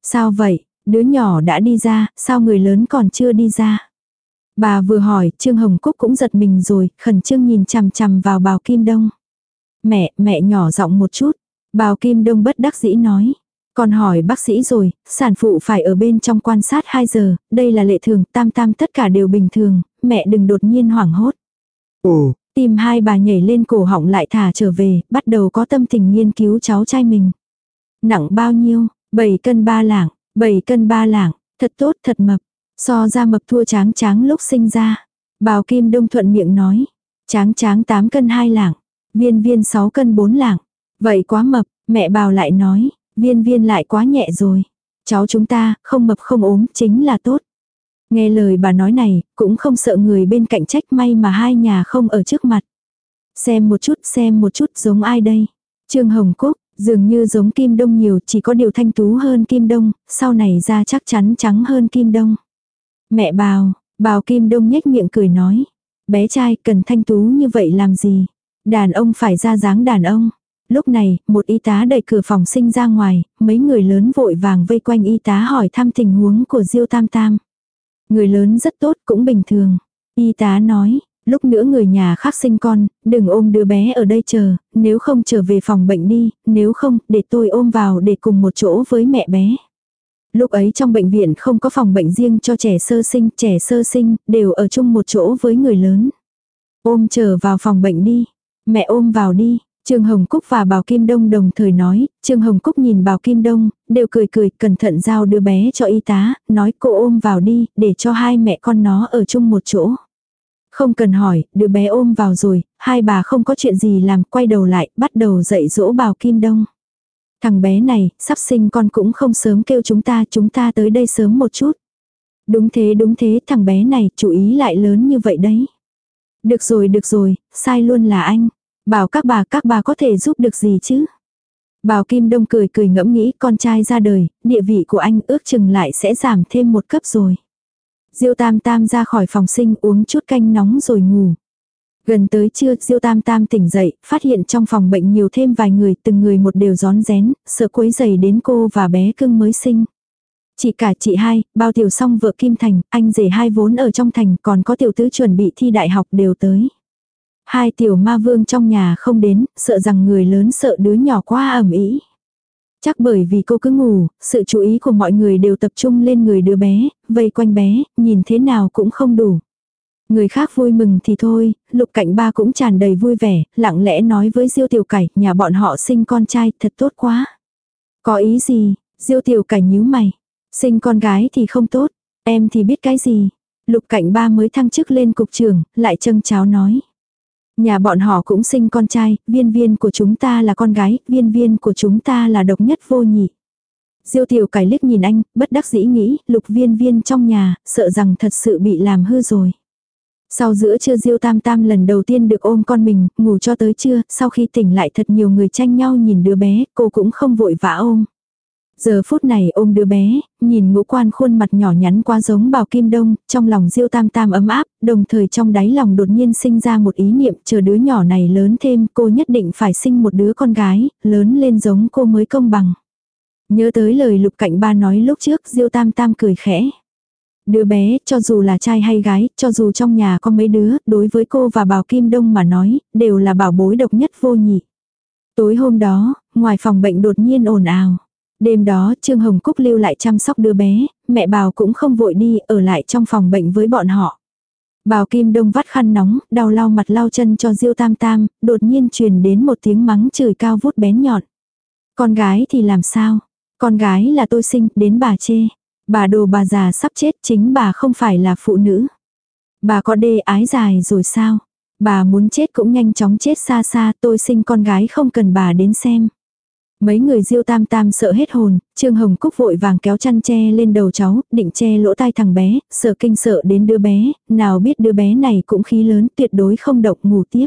Sao vậy, đứa nhỏ đã đi ra, sao người lớn còn chưa đi ra? Bà vừa hỏi, Trương Hồng Cúc cũng giật mình rồi, khẩn trương nhìn chằm chằm vào bào Kim Đông. Mẹ, mẹ nhỏ giọng một chút. Bào Kim Đông bất đắc dĩ nói. Còn hỏi bác sĩ rồi, sản phụ phải ở bên trong quan sát 2 giờ, đây là lệ thường, tam tam tất cả đều bình thường, mẹ đừng đột nhiên hoảng hốt. Ồ, tìm hai bà nhảy lên cổ họng lại thả trở về, bắt đầu có tâm tình nghiên cứu cháu trai mình. Nặng bao nhiêu? 7 cân 3 lạng, 7 cân 3 lạng, thật tốt thật mập. So ra mập thua tráng tráng lúc sinh ra. Bào Kim Đông thuận miệng nói. Tráng tráng 8 cân 2 lạng. Viên viên 6 cân 4 lạng. Vậy quá mập, mẹ bào lại nói. Viên viên lại quá nhẹ rồi. Cháu chúng ta, không mập không ốm, chính là tốt. Nghe lời bà nói này, cũng không sợ người bên cạnh trách may mà hai nhà không ở trước mặt. Xem một chút, xem một chút giống ai đây. Trương Hồng Cúc, dường như giống Kim Đông nhiều, chỉ có điều thanh tú hơn Kim Đông, sau này ra chắc chắn trắng hơn Kim Đông. Mẹ bào, bào Kim Đông nhếch miệng cười nói. Bé trai cần thanh tú như vậy làm gì? Đàn ông phải ra dáng đàn ông. Lúc này, một y tá đẩy cửa phòng sinh ra ngoài, mấy người lớn vội vàng vây quanh y tá hỏi thăm tình huống của Diêu Tam Tam. Người lớn rất tốt cũng bình thường. Y tá nói, lúc nữa người nhà khác sinh con, đừng ôm đứa bé ở đây chờ, nếu không trở về phòng bệnh đi, nếu không, để tôi ôm vào để cùng một chỗ với mẹ bé. Lúc ấy trong bệnh viện không có phòng bệnh riêng cho trẻ sơ sinh, trẻ sơ sinh đều ở chung một chỗ với người lớn. Ôm trở vào phòng bệnh đi, mẹ ôm vào đi, Trương Hồng Cúc và Bảo Kim Đông đồng thời nói, Trương Hồng Cúc nhìn Bảo Kim Đông, đều cười cười, cẩn thận giao đứa bé cho y tá, nói cô ôm vào đi, để cho hai mẹ con nó ở chung một chỗ. Không cần hỏi, đứa bé ôm vào rồi, hai bà không có chuyện gì làm, quay đầu lại, bắt đầu dạy dỗ Bảo Kim Đông. Thằng bé này, sắp sinh con cũng không sớm kêu chúng ta, chúng ta tới đây sớm một chút. Đúng thế đúng thế, thằng bé này, chú ý lại lớn như vậy đấy. Được rồi được rồi, sai luôn là anh. Bảo các bà các bà có thể giúp được gì chứ? Bảo Kim Đông cười cười ngẫm nghĩ con trai ra đời, địa vị của anh ước chừng lại sẽ giảm thêm một cấp rồi. Diêu Tam Tam ra khỏi phòng sinh uống chút canh nóng rồi ngủ. Gần tới trưa, Diêu Tam Tam tỉnh dậy, phát hiện trong phòng bệnh nhiều thêm vài người, từng người một đều gión rén, sợ quấy giày đến cô và bé cưng mới sinh. Chị cả chị hai, bao tiểu song vợ Kim Thành, anh rể hai vốn ở trong thành, còn có tiểu tứ chuẩn bị thi đại học đều tới. Hai tiểu ma vương trong nhà không đến, sợ rằng người lớn sợ đứa nhỏ quá ẩm ý. Chắc bởi vì cô cứ ngủ, sự chú ý của mọi người đều tập trung lên người đứa bé, vây quanh bé, nhìn thế nào cũng không đủ. Người khác vui mừng thì thôi, lục cạnh ba cũng tràn đầy vui vẻ, lặng lẽ nói với diêu tiểu cải, nhà bọn họ sinh con trai, thật tốt quá. Có ý gì, diêu tiểu cải nhíu mày. Sinh con gái thì không tốt, em thì biết cái gì. Lục cạnh ba mới thăng chức lên cục trưởng, lại trâng cháo nói. Nhà bọn họ cũng sinh con trai, viên viên của chúng ta là con gái, viên viên của chúng ta là độc nhất vô nhị. Diêu tiểu cải liếc nhìn anh, bất đắc dĩ nghĩ, lục viên viên trong nhà, sợ rằng thật sự bị làm hư rồi. Sau giữa trưa Diêu Tam Tam lần đầu tiên được ôm con mình, ngủ cho tới trưa, sau khi tỉnh lại thật nhiều người tranh nhau nhìn đứa bé, cô cũng không vội vã ôm. Giờ phút này ôm đứa bé, nhìn ngũ quan khuôn mặt nhỏ nhắn quá giống bào kim đông, trong lòng diêu tam tam ấm áp, đồng thời trong đáy lòng đột nhiên sinh ra một ý niệm chờ đứa nhỏ này lớn thêm cô nhất định phải sinh một đứa con gái, lớn lên giống cô mới công bằng. Nhớ tới lời lục cạnh ba nói lúc trước diêu tam tam cười khẽ. Đứa bé, cho dù là trai hay gái, cho dù trong nhà có mấy đứa, đối với cô và bào kim đông mà nói, đều là bảo bối độc nhất vô nhị. Tối hôm đó, ngoài phòng bệnh đột nhiên ồn ào. Đêm đó Trương Hồng Cúc lưu lại chăm sóc đứa bé, mẹ bào cũng không vội đi ở lại trong phòng bệnh với bọn họ. Bào Kim Đông vắt khăn nóng, đau lau mặt lau chân cho Diêu Tam Tam, đột nhiên truyền đến một tiếng mắng chửi cao vút bén nhọn. Con gái thì làm sao? Con gái là tôi sinh, đến bà chê. Bà đồ bà già sắp chết chính bà không phải là phụ nữ. Bà có đê ái dài rồi sao? Bà muốn chết cũng nhanh chóng chết xa xa tôi sinh con gái không cần bà đến xem. Mấy người diêu tam tam sợ hết hồn, Trương Hồng Cúc vội vàng kéo chăn che lên đầu cháu, định che lỗ tai thằng bé, sợ kinh sợ đến đứa bé, nào biết đứa bé này cũng khí lớn tuyệt đối không độc ngủ tiếp.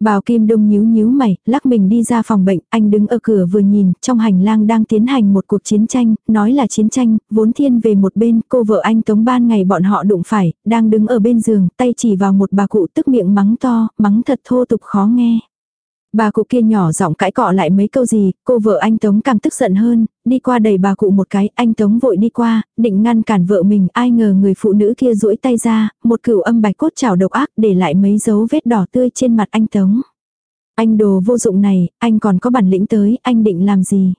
Bào Kim Đông nhíu nhíu mày, lắc mình đi ra phòng bệnh, anh đứng ở cửa vừa nhìn, trong hành lang đang tiến hành một cuộc chiến tranh, nói là chiến tranh, vốn thiên về một bên, cô vợ anh Tống ban ngày bọn họ đụng phải, đang đứng ở bên giường, tay chỉ vào một bà cụ tức miệng mắng to, mắng thật thô tục khó nghe. Bà cụ kia nhỏ giọng cãi cọ lại mấy câu gì, cô vợ anh Tống càng tức giận hơn, đi qua đẩy bà cụ một cái, anh Tống vội đi qua, định ngăn cản vợ mình, ai ngờ người phụ nữ kia duỗi tay ra, một cửu âm bạch cốt chảo độc ác để lại mấy dấu vết đỏ tươi trên mặt anh Tống. Anh đồ vô dụng này, anh còn có bản lĩnh tới, anh định làm gì?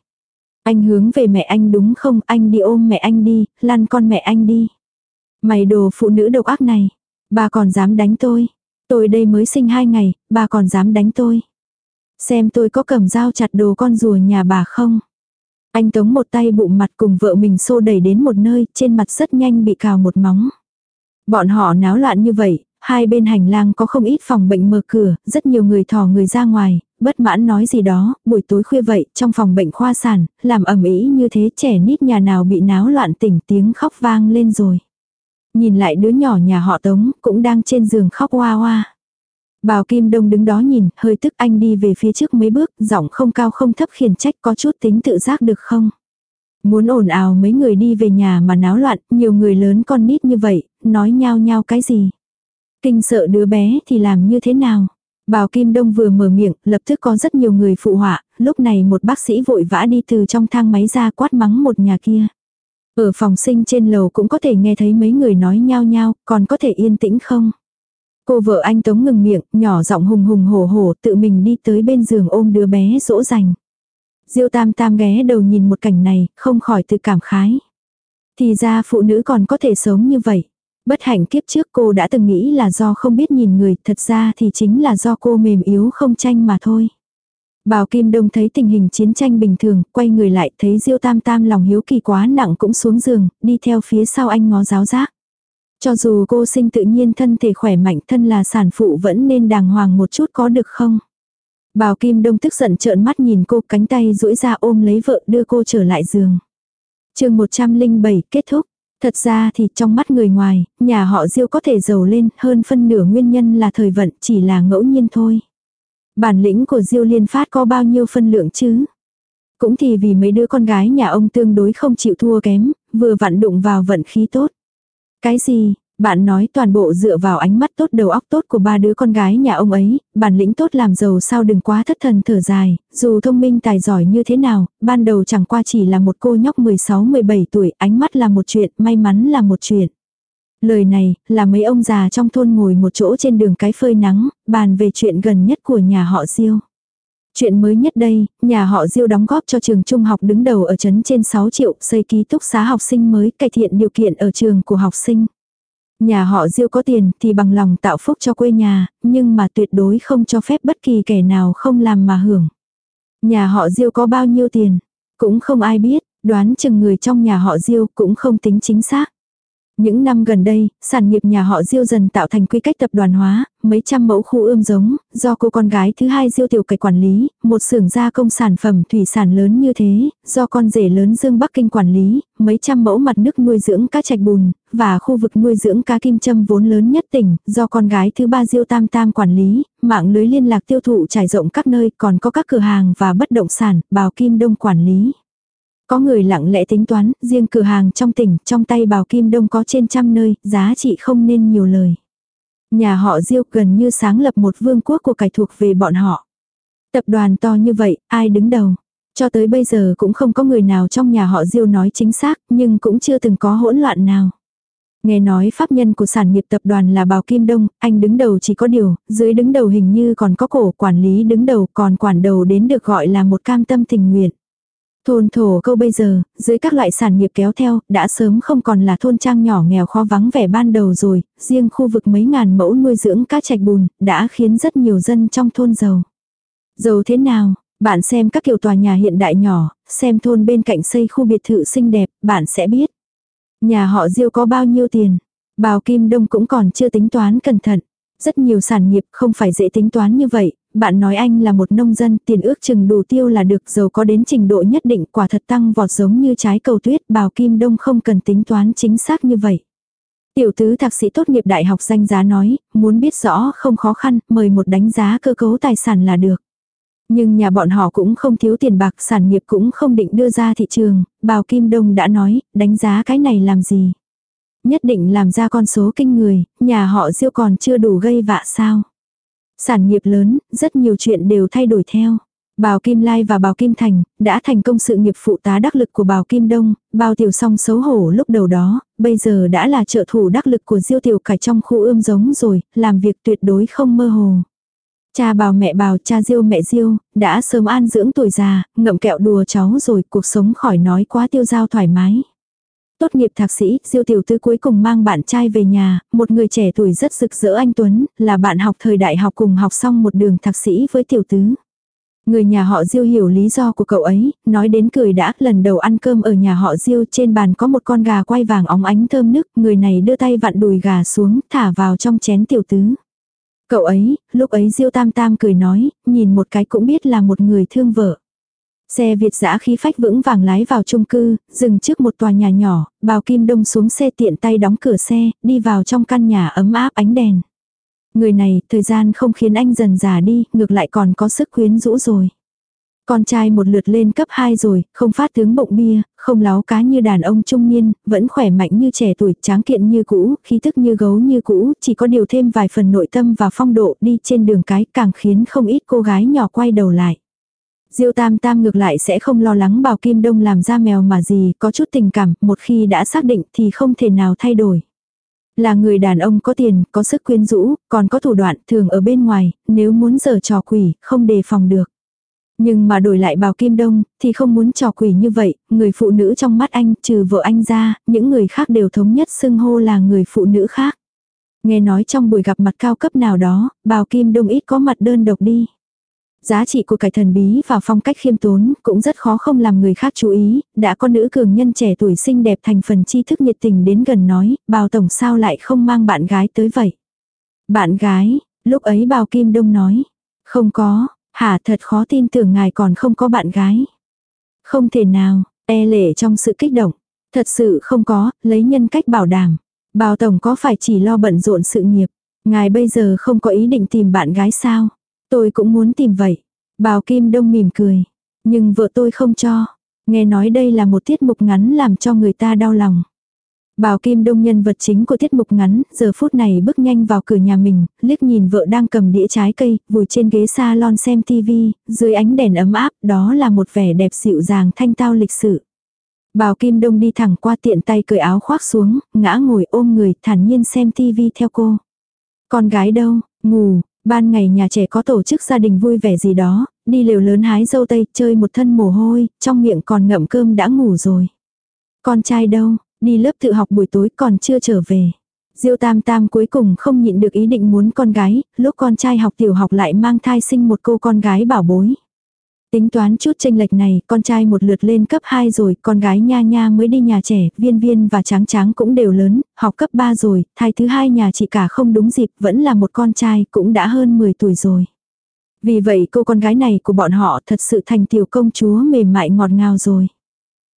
Anh hướng về mẹ anh đúng không, anh đi ôm mẹ anh đi, lăn con mẹ anh đi. Mày đồ phụ nữ độc ác này, bà còn dám đánh tôi. Tôi đây mới sinh hai ngày, bà còn dám đánh tôi. Xem tôi có cầm dao chặt đồ con rùa nhà bà không? Anh tống một tay bụng mặt cùng vợ mình xô đẩy đến một nơi, trên mặt rất nhanh bị cào một móng. Bọn họ náo loạn như vậy, hai bên hành lang có không ít phòng bệnh mở cửa, rất nhiều người thò người ra ngoài, bất mãn nói gì đó, buổi tối khuya vậy, trong phòng bệnh khoa sản, làm ẩm ý như thế trẻ nít nhà nào bị náo loạn tỉnh tiếng khóc vang lên rồi. Nhìn lại đứa nhỏ nhà họ Tống cũng đang trên giường khóc hoa hoa. Bào Kim Đông đứng đó nhìn, hơi tức anh đi về phía trước mấy bước, giọng không cao không thấp khiển trách có chút tính tự giác được không? Muốn ồn ào mấy người đi về nhà mà náo loạn, nhiều người lớn con nít như vậy, nói nhau nhau cái gì? Kinh sợ đứa bé thì làm như thế nào? Bào Kim Đông vừa mở miệng, lập tức có rất nhiều người phụ họa, lúc này một bác sĩ vội vã đi từ trong thang máy ra quát mắng một nhà kia. Ở phòng sinh trên lầu cũng có thể nghe thấy mấy người nói nhau nhau, còn có thể yên tĩnh không? Cô vợ anh Tống ngừng miệng, nhỏ giọng hùng hùng hổ hổ tự mình đi tới bên giường ôm đứa bé dỗ dành. Diêu tam tam ghé đầu nhìn một cảnh này, không khỏi tự cảm khái. Thì ra phụ nữ còn có thể sống như vậy. Bất hạnh kiếp trước cô đã từng nghĩ là do không biết nhìn người, thật ra thì chính là do cô mềm yếu không tranh mà thôi. Bào Kim Đông thấy tình hình chiến tranh bình thường, quay người lại thấy Diêu Tam Tam lòng hiếu kỳ quá nặng cũng xuống giường, đi theo phía sau anh ngó giáo giác. Cho dù cô sinh tự nhiên thân thể khỏe mạnh thân là sản phụ vẫn nên đàng hoàng một chút có được không? Bào Kim Đông tức giận trợn mắt nhìn cô cánh tay duỗi ra ôm lấy vợ đưa cô trở lại giường. chương 107 kết thúc. Thật ra thì trong mắt người ngoài, nhà họ Diêu có thể giàu lên hơn phân nửa nguyên nhân là thời vận chỉ là ngẫu nhiên thôi. Bản lĩnh của Diêu Liên Phát có bao nhiêu phân lượng chứ? Cũng thì vì mấy đứa con gái nhà ông tương đối không chịu thua kém, vừa vặn đụng vào vận khí tốt. Cái gì, bạn nói toàn bộ dựa vào ánh mắt tốt đầu óc tốt của ba đứa con gái nhà ông ấy, bản lĩnh tốt làm giàu sao đừng quá thất thần thở dài, dù thông minh tài giỏi như thế nào, ban đầu chẳng qua chỉ là một cô nhóc 16-17 tuổi, ánh mắt là một chuyện, may mắn là một chuyện. Lời này, là mấy ông già trong thôn ngồi một chỗ trên đường cái phơi nắng, bàn về chuyện gần nhất của nhà họ Diêu. Chuyện mới nhất đây, nhà họ Diêu đóng góp cho trường trung học đứng đầu ở trấn trên 6 triệu, xây ký túc xá học sinh mới, cải thiện điều kiện ở trường của học sinh. Nhà họ Diêu có tiền thì bằng lòng tạo phúc cho quê nhà, nhưng mà tuyệt đối không cho phép bất kỳ kẻ nào không làm mà hưởng. Nhà họ Diêu có bao nhiêu tiền, cũng không ai biết, đoán chừng người trong nhà họ Diêu cũng không tính chính xác. Những năm gần đây, sản nghiệp nhà họ Diêu dần tạo thành quy cách tập đoàn hóa, mấy trăm mẫu khu ươm giống, do cô con gái thứ hai Diêu Tiểu Cải quản lý, một xưởng gia công sản phẩm thủy sản lớn như thế, do con rể lớn Dương Bắc Kinh quản lý, mấy trăm mẫu mặt nước nuôi dưỡng cá trạch bùn, và khu vực nuôi dưỡng cá kim châm vốn lớn nhất tỉnh, do con gái thứ ba Diêu Tam Tam quản lý, mạng lưới liên lạc tiêu thụ trải rộng các nơi, còn có các cửa hàng và bất động sản, bào Kim Đông quản lý. Có người lặng lẽ tính toán, riêng cửa hàng trong tỉnh, trong tay bào kim đông có trên trăm nơi, giá trị không nên nhiều lời. Nhà họ Diêu gần như sáng lập một vương quốc của cải thuộc về bọn họ. Tập đoàn to như vậy, ai đứng đầu? Cho tới bây giờ cũng không có người nào trong nhà họ Diêu nói chính xác, nhưng cũng chưa từng có hỗn loạn nào. Nghe nói pháp nhân của sản nghiệp tập đoàn là Bào Kim Đông, anh đứng đầu chỉ có điều, dưới đứng đầu hình như còn có cổ quản lý đứng đầu còn quản đầu đến được gọi là một cam tâm tình nguyện. Thôn thổ câu bây giờ, dưới các loại sản nghiệp kéo theo, đã sớm không còn là thôn trang nhỏ nghèo khó vắng vẻ ban đầu rồi, riêng khu vực mấy ngàn mẫu nuôi dưỡng cá trạch bùn, đã khiến rất nhiều dân trong thôn giàu. Giàu thế nào, bạn xem các kiểu tòa nhà hiện đại nhỏ, xem thôn bên cạnh xây khu biệt thự xinh đẹp, bạn sẽ biết. Nhà họ Diêu có bao nhiêu tiền, bào Kim Đông cũng còn chưa tính toán cẩn thận. Rất nhiều sản nghiệp không phải dễ tính toán như vậy, bạn nói anh là một nông dân, tiền ước chừng đủ tiêu là được, giàu có đến trình độ nhất định, quả thật tăng vọt giống như trái cầu tuyết, bào kim đông không cần tính toán chính xác như vậy. Tiểu tứ thạc sĩ tốt nghiệp đại học danh giá nói, muốn biết rõ không khó khăn, mời một đánh giá cơ cấu tài sản là được. Nhưng nhà bọn họ cũng không thiếu tiền bạc, sản nghiệp cũng không định đưa ra thị trường, bào Kim Đông đã nói, đánh giá cái này làm gì. Nhất định làm ra con số kinh người, nhà họ diêu còn chưa đủ gây vạ sao. Sản nghiệp lớn, rất nhiều chuyện đều thay đổi theo. Bào Kim Lai và Bào Kim Thành đã thành công sự nghiệp phụ tá đắc lực của Bào Kim Đông, Bào Tiểu Song xấu hổ lúc đầu đó, bây giờ đã là trợ thủ đắc lực của Diêu Tiểu Cải trong khu ươm giống rồi, làm việc tuyệt đối không mơ hồ. Cha bào mẹ bào cha diêu mẹ diêu, đã sớm an dưỡng tuổi già, ngậm kẹo đùa cháu rồi cuộc sống khỏi nói quá tiêu dao thoải mái. Tốt nghiệp thạc sĩ, Diêu tiểu tư cuối cùng mang bạn trai về nhà, một người trẻ tuổi rất rực rỡ anh Tuấn, là bạn học thời đại học cùng học xong một đường thạc sĩ với tiểu tứ. Người nhà họ Diêu hiểu lý do của cậu ấy, nói đến cười đã, lần đầu ăn cơm ở nhà họ Diêu trên bàn có một con gà quay vàng óng ánh thơm nức, người này đưa tay vặn đùi gà xuống, thả vào trong chén tiểu tứ. Cậu ấy, lúc ấy Diêu Tam Tam cười nói, nhìn một cái cũng biết là một người thương vợ. Xe Việt giã khí phách vững vàng lái vào chung cư, dừng trước một tòa nhà nhỏ, bào kim đông xuống xe tiện tay đóng cửa xe, đi vào trong căn nhà ấm áp ánh đèn. Người này, thời gian không khiến anh dần già đi, ngược lại còn có sức quyến rũ rồi. Con trai một lượt lên cấp 2 rồi, không phát tướng bụng bia, không láo cá như đàn ông trung niên, vẫn khỏe mạnh như trẻ tuổi, tráng kiện như cũ, khí thức như gấu như cũ, chỉ có điều thêm vài phần nội tâm và phong độ đi trên đường cái càng khiến không ít cô gái nhỏ quay đầu lại. Diêu Tam Tam ngược lại sẽ không lo lắng Bào Kim Đông làm ra mèo mà gì, có chút tình cảm, một khi đã xác định thì không thể nào thay đổi. Là người đàn ông có tiền, có sức quyến rũ, còn có thủ đoạn thường ở bên ngoài, nếu muốn giở trò quỷ, không đề phòng được. Nhưng mà đổi lại bào kim đông, thì không muốn trò quỷ như vậy, người phụ nữ trong mắt anh, trừ vợ anh ra, những người khác đều thống nhất xưng hô là người phụ nữ khác. Nghe nói trong buổi gặp mặt cao cấp nào đó, bào kim đông ít có mặt đơn độc đi. Giá trị của cải thần bí và phong cách khiêm tốn cũng rất khó không làm người khác chú ý, đã có nữ cường nhân trẻ tuổi xinh đẹp thành phần tri thức nhiệt tình đến gần nói, bào tổng sao lại không mang bạn gái tới vậy. Bạn gái, lúc ấy bào kim đông nói, không có, hả thật khó tin tưởng ngài còn không có bạn gái. Không thể nào, e lệ trong sự kích động, thật sự không có, lấy nhân cách bảo đảm. Bào tổng có phải chỉ lo bận rộn sự nghiệp, ngài bây giờ không có ý định tìm bạn gái sao? Tôi cũng muốn tìm vậy. Bào Kim Đông mỉm cười. Nhưng vợ tôi không cho. Nghe nói đây là một tiết mục ngắn làm cho người ta đau lòng. Bào Kim Đông nhân vật chính của tiết mục ngắn, giờ phút này bước nhanh vào cửa nhà mình, liếc nhìn vợ đang cầm đĩa trái cây, vùi trên ghế salon xem tivi, dưới ánh đèn ấm áp, đó là một vẻ đẹp dịu dàng thanh tao lịch sự. Bào Kim Đông đi thẳng qua tiện tay cởi áo khoác xuống, ngã ngồi ôm người, thản nhiên xem tivi theo cô. Con gái đâu, ngủ, Ban ngày nhà trẻ có tổ chức gia đình vui vẻ gì đó, đi liều lớn hái dâu tây, chơi một thân mồ hôi, trong miệng còn ngậm cơm đã ngủ rồi. Con trai đâu, đi lớp tự học buổi tối còn chưa trở về. Diêu Tam Tam cuối cùng không nhịn được ý định muốn con gái, lúc con trai học tiểu học lại mang thai sinh một cô con gái bảo bối. Tính toán chút tranh lệch này, con trai một lượt lên cấp 2 rồi, con gái nha nha mới đi nhà trẻ, viên viên và tráng tráng cũng đều lớn, học cấp 3 rồi, thai thứ hai nhà chị cả không đúng dịp, vẫn là một con trai, cũng đã hơn 10 tuổi rồi. Vì vậy cô con gái này của bọn họ thật sự thành tiểu công chúa mềm mại ngọt ngào rồi.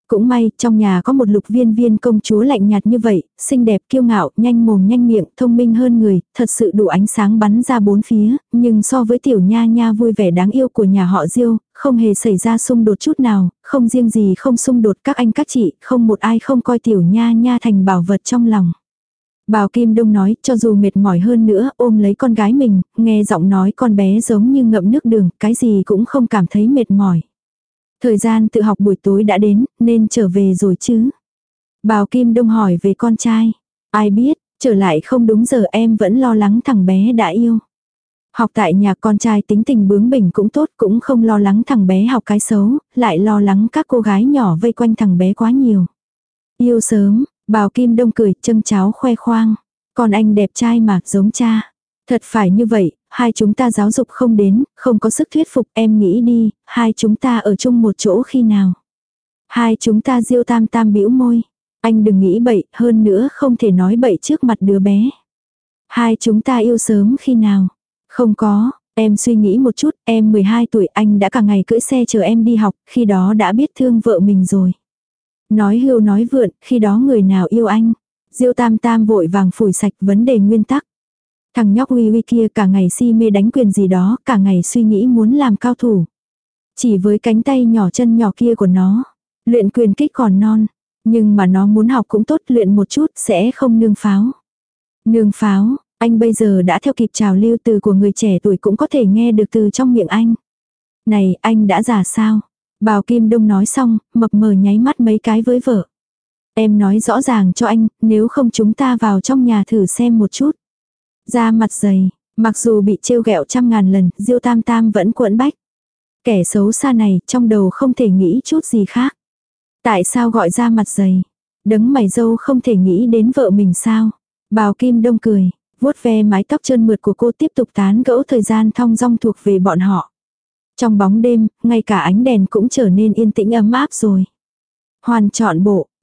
Cũng may, trong nhà có một lục viên viên công chúa lạnh nhạt như vậy, xinh đẹp kiêu ngạo, nhanh mồm nhanh miệng, thông minh hơn người, thật sự đủ ánh sáng bắn ra bốn phía, nhưng so với tiểu nha nha vui vẻ đáng yêu của nhà họ Diêu, không hề xảy ra xung đột chút nào, không riêng gì không xung đột các anh các chị, không một ai không coi tiểu nha nha thành bảo vật trong lòng. Bào Kim Đông nói, cho dù mệt mỏi hơn nữa, ôm lấy con gái mình, nghe giọng nói con bé giống như ngậm nước đường, cái gì cũng không cảm thấy mệt mỏi. Thời gian tự học buổi tối đã đến, nên trở về rồi chứ. Bào Kim Đông hỏi về con trai. Ai biết, trở lại không đúng giờ em vẫn lo lắng thằng bé đã yêu. Học tại nhà con trai tính tình bướng bỉnh cũng tốt cũng không lo lắng thằng bé học cái xấu, lại lo lắng các cô gái nhỏ vây quanh thằng bé quá nhiều. Yêu sớm, bào kim đông cười châm cháo khoe khoang. Còn anh đẹp trai mà giống cha. Thật phải như vậy, hai chúng ta giáo dục không đến, không có sức thuyết phục em nghĩ đi, hai chúng ta ở chung một chỗ khi nào. Hai chúng ta diêu tam tam bĩu môi. Anh đừng nghĩ bậy, hơn nữa không thể nói bậy trước mặt đứa bé. Hai chúng ta yêu sớm khi nào. Không có, em suy nghĩ một chút, em 12 tuổi anh đã cả ngày cưỡi xe chờ em đi học, khi đó đã biết thương vợ mình rồi. Nói hưu nói vượn, khi đó người nào yêu anh. Diêu tam tam vội vàng phủi sạch vấn đề nguyên tắc. Thằng nhóc uy uy kia cả ngày si mê đánh quyền gì đó, cả ngày suy nghĩ muốn làm cao thủ. Chỉ với cánh tay nhỏ chân nhỏ kia của nó, luyện quyền kích còn non. Nhưng mà nó muốn học cũng tốt luyện một chút sẽ không nương pháo. Nương pháo, anh bây giờ đã theo kịp trào lưu từ của người trẻ tuổi cũng có thể nghe được từ trong miệng anh. Này, anh đã già sao? Bào Kim Đông nói xong, mập mờ nháy mắt mấy cái với vợ. Em nói rõ ràng cho anh, nếu không chúng ta vào trong nhà thử xem một chút. Da mặt dày, mặc dù bị trêu ghẹo trăm ngàn lần, Diêu Tam Tam vẫn cuộn bách. Kẻ xấu xa này, trong đầu không thể nghĩ chút gì khác. Tại sao gọi ra mặt dày? Đấng mày dâu không thể nghĩ đến vợ mình sao? Bào Kim Đông cười, vuốt ve mái tóc trơn mượt của cô tiếp tục tán gẫu thời gian thong dong thuộc về bọn họ. Trong bóng đêm, ngay cả ánh đèn cũng trở nên yên tĩnh ấm áp rồi. Hoàn trọn bộ,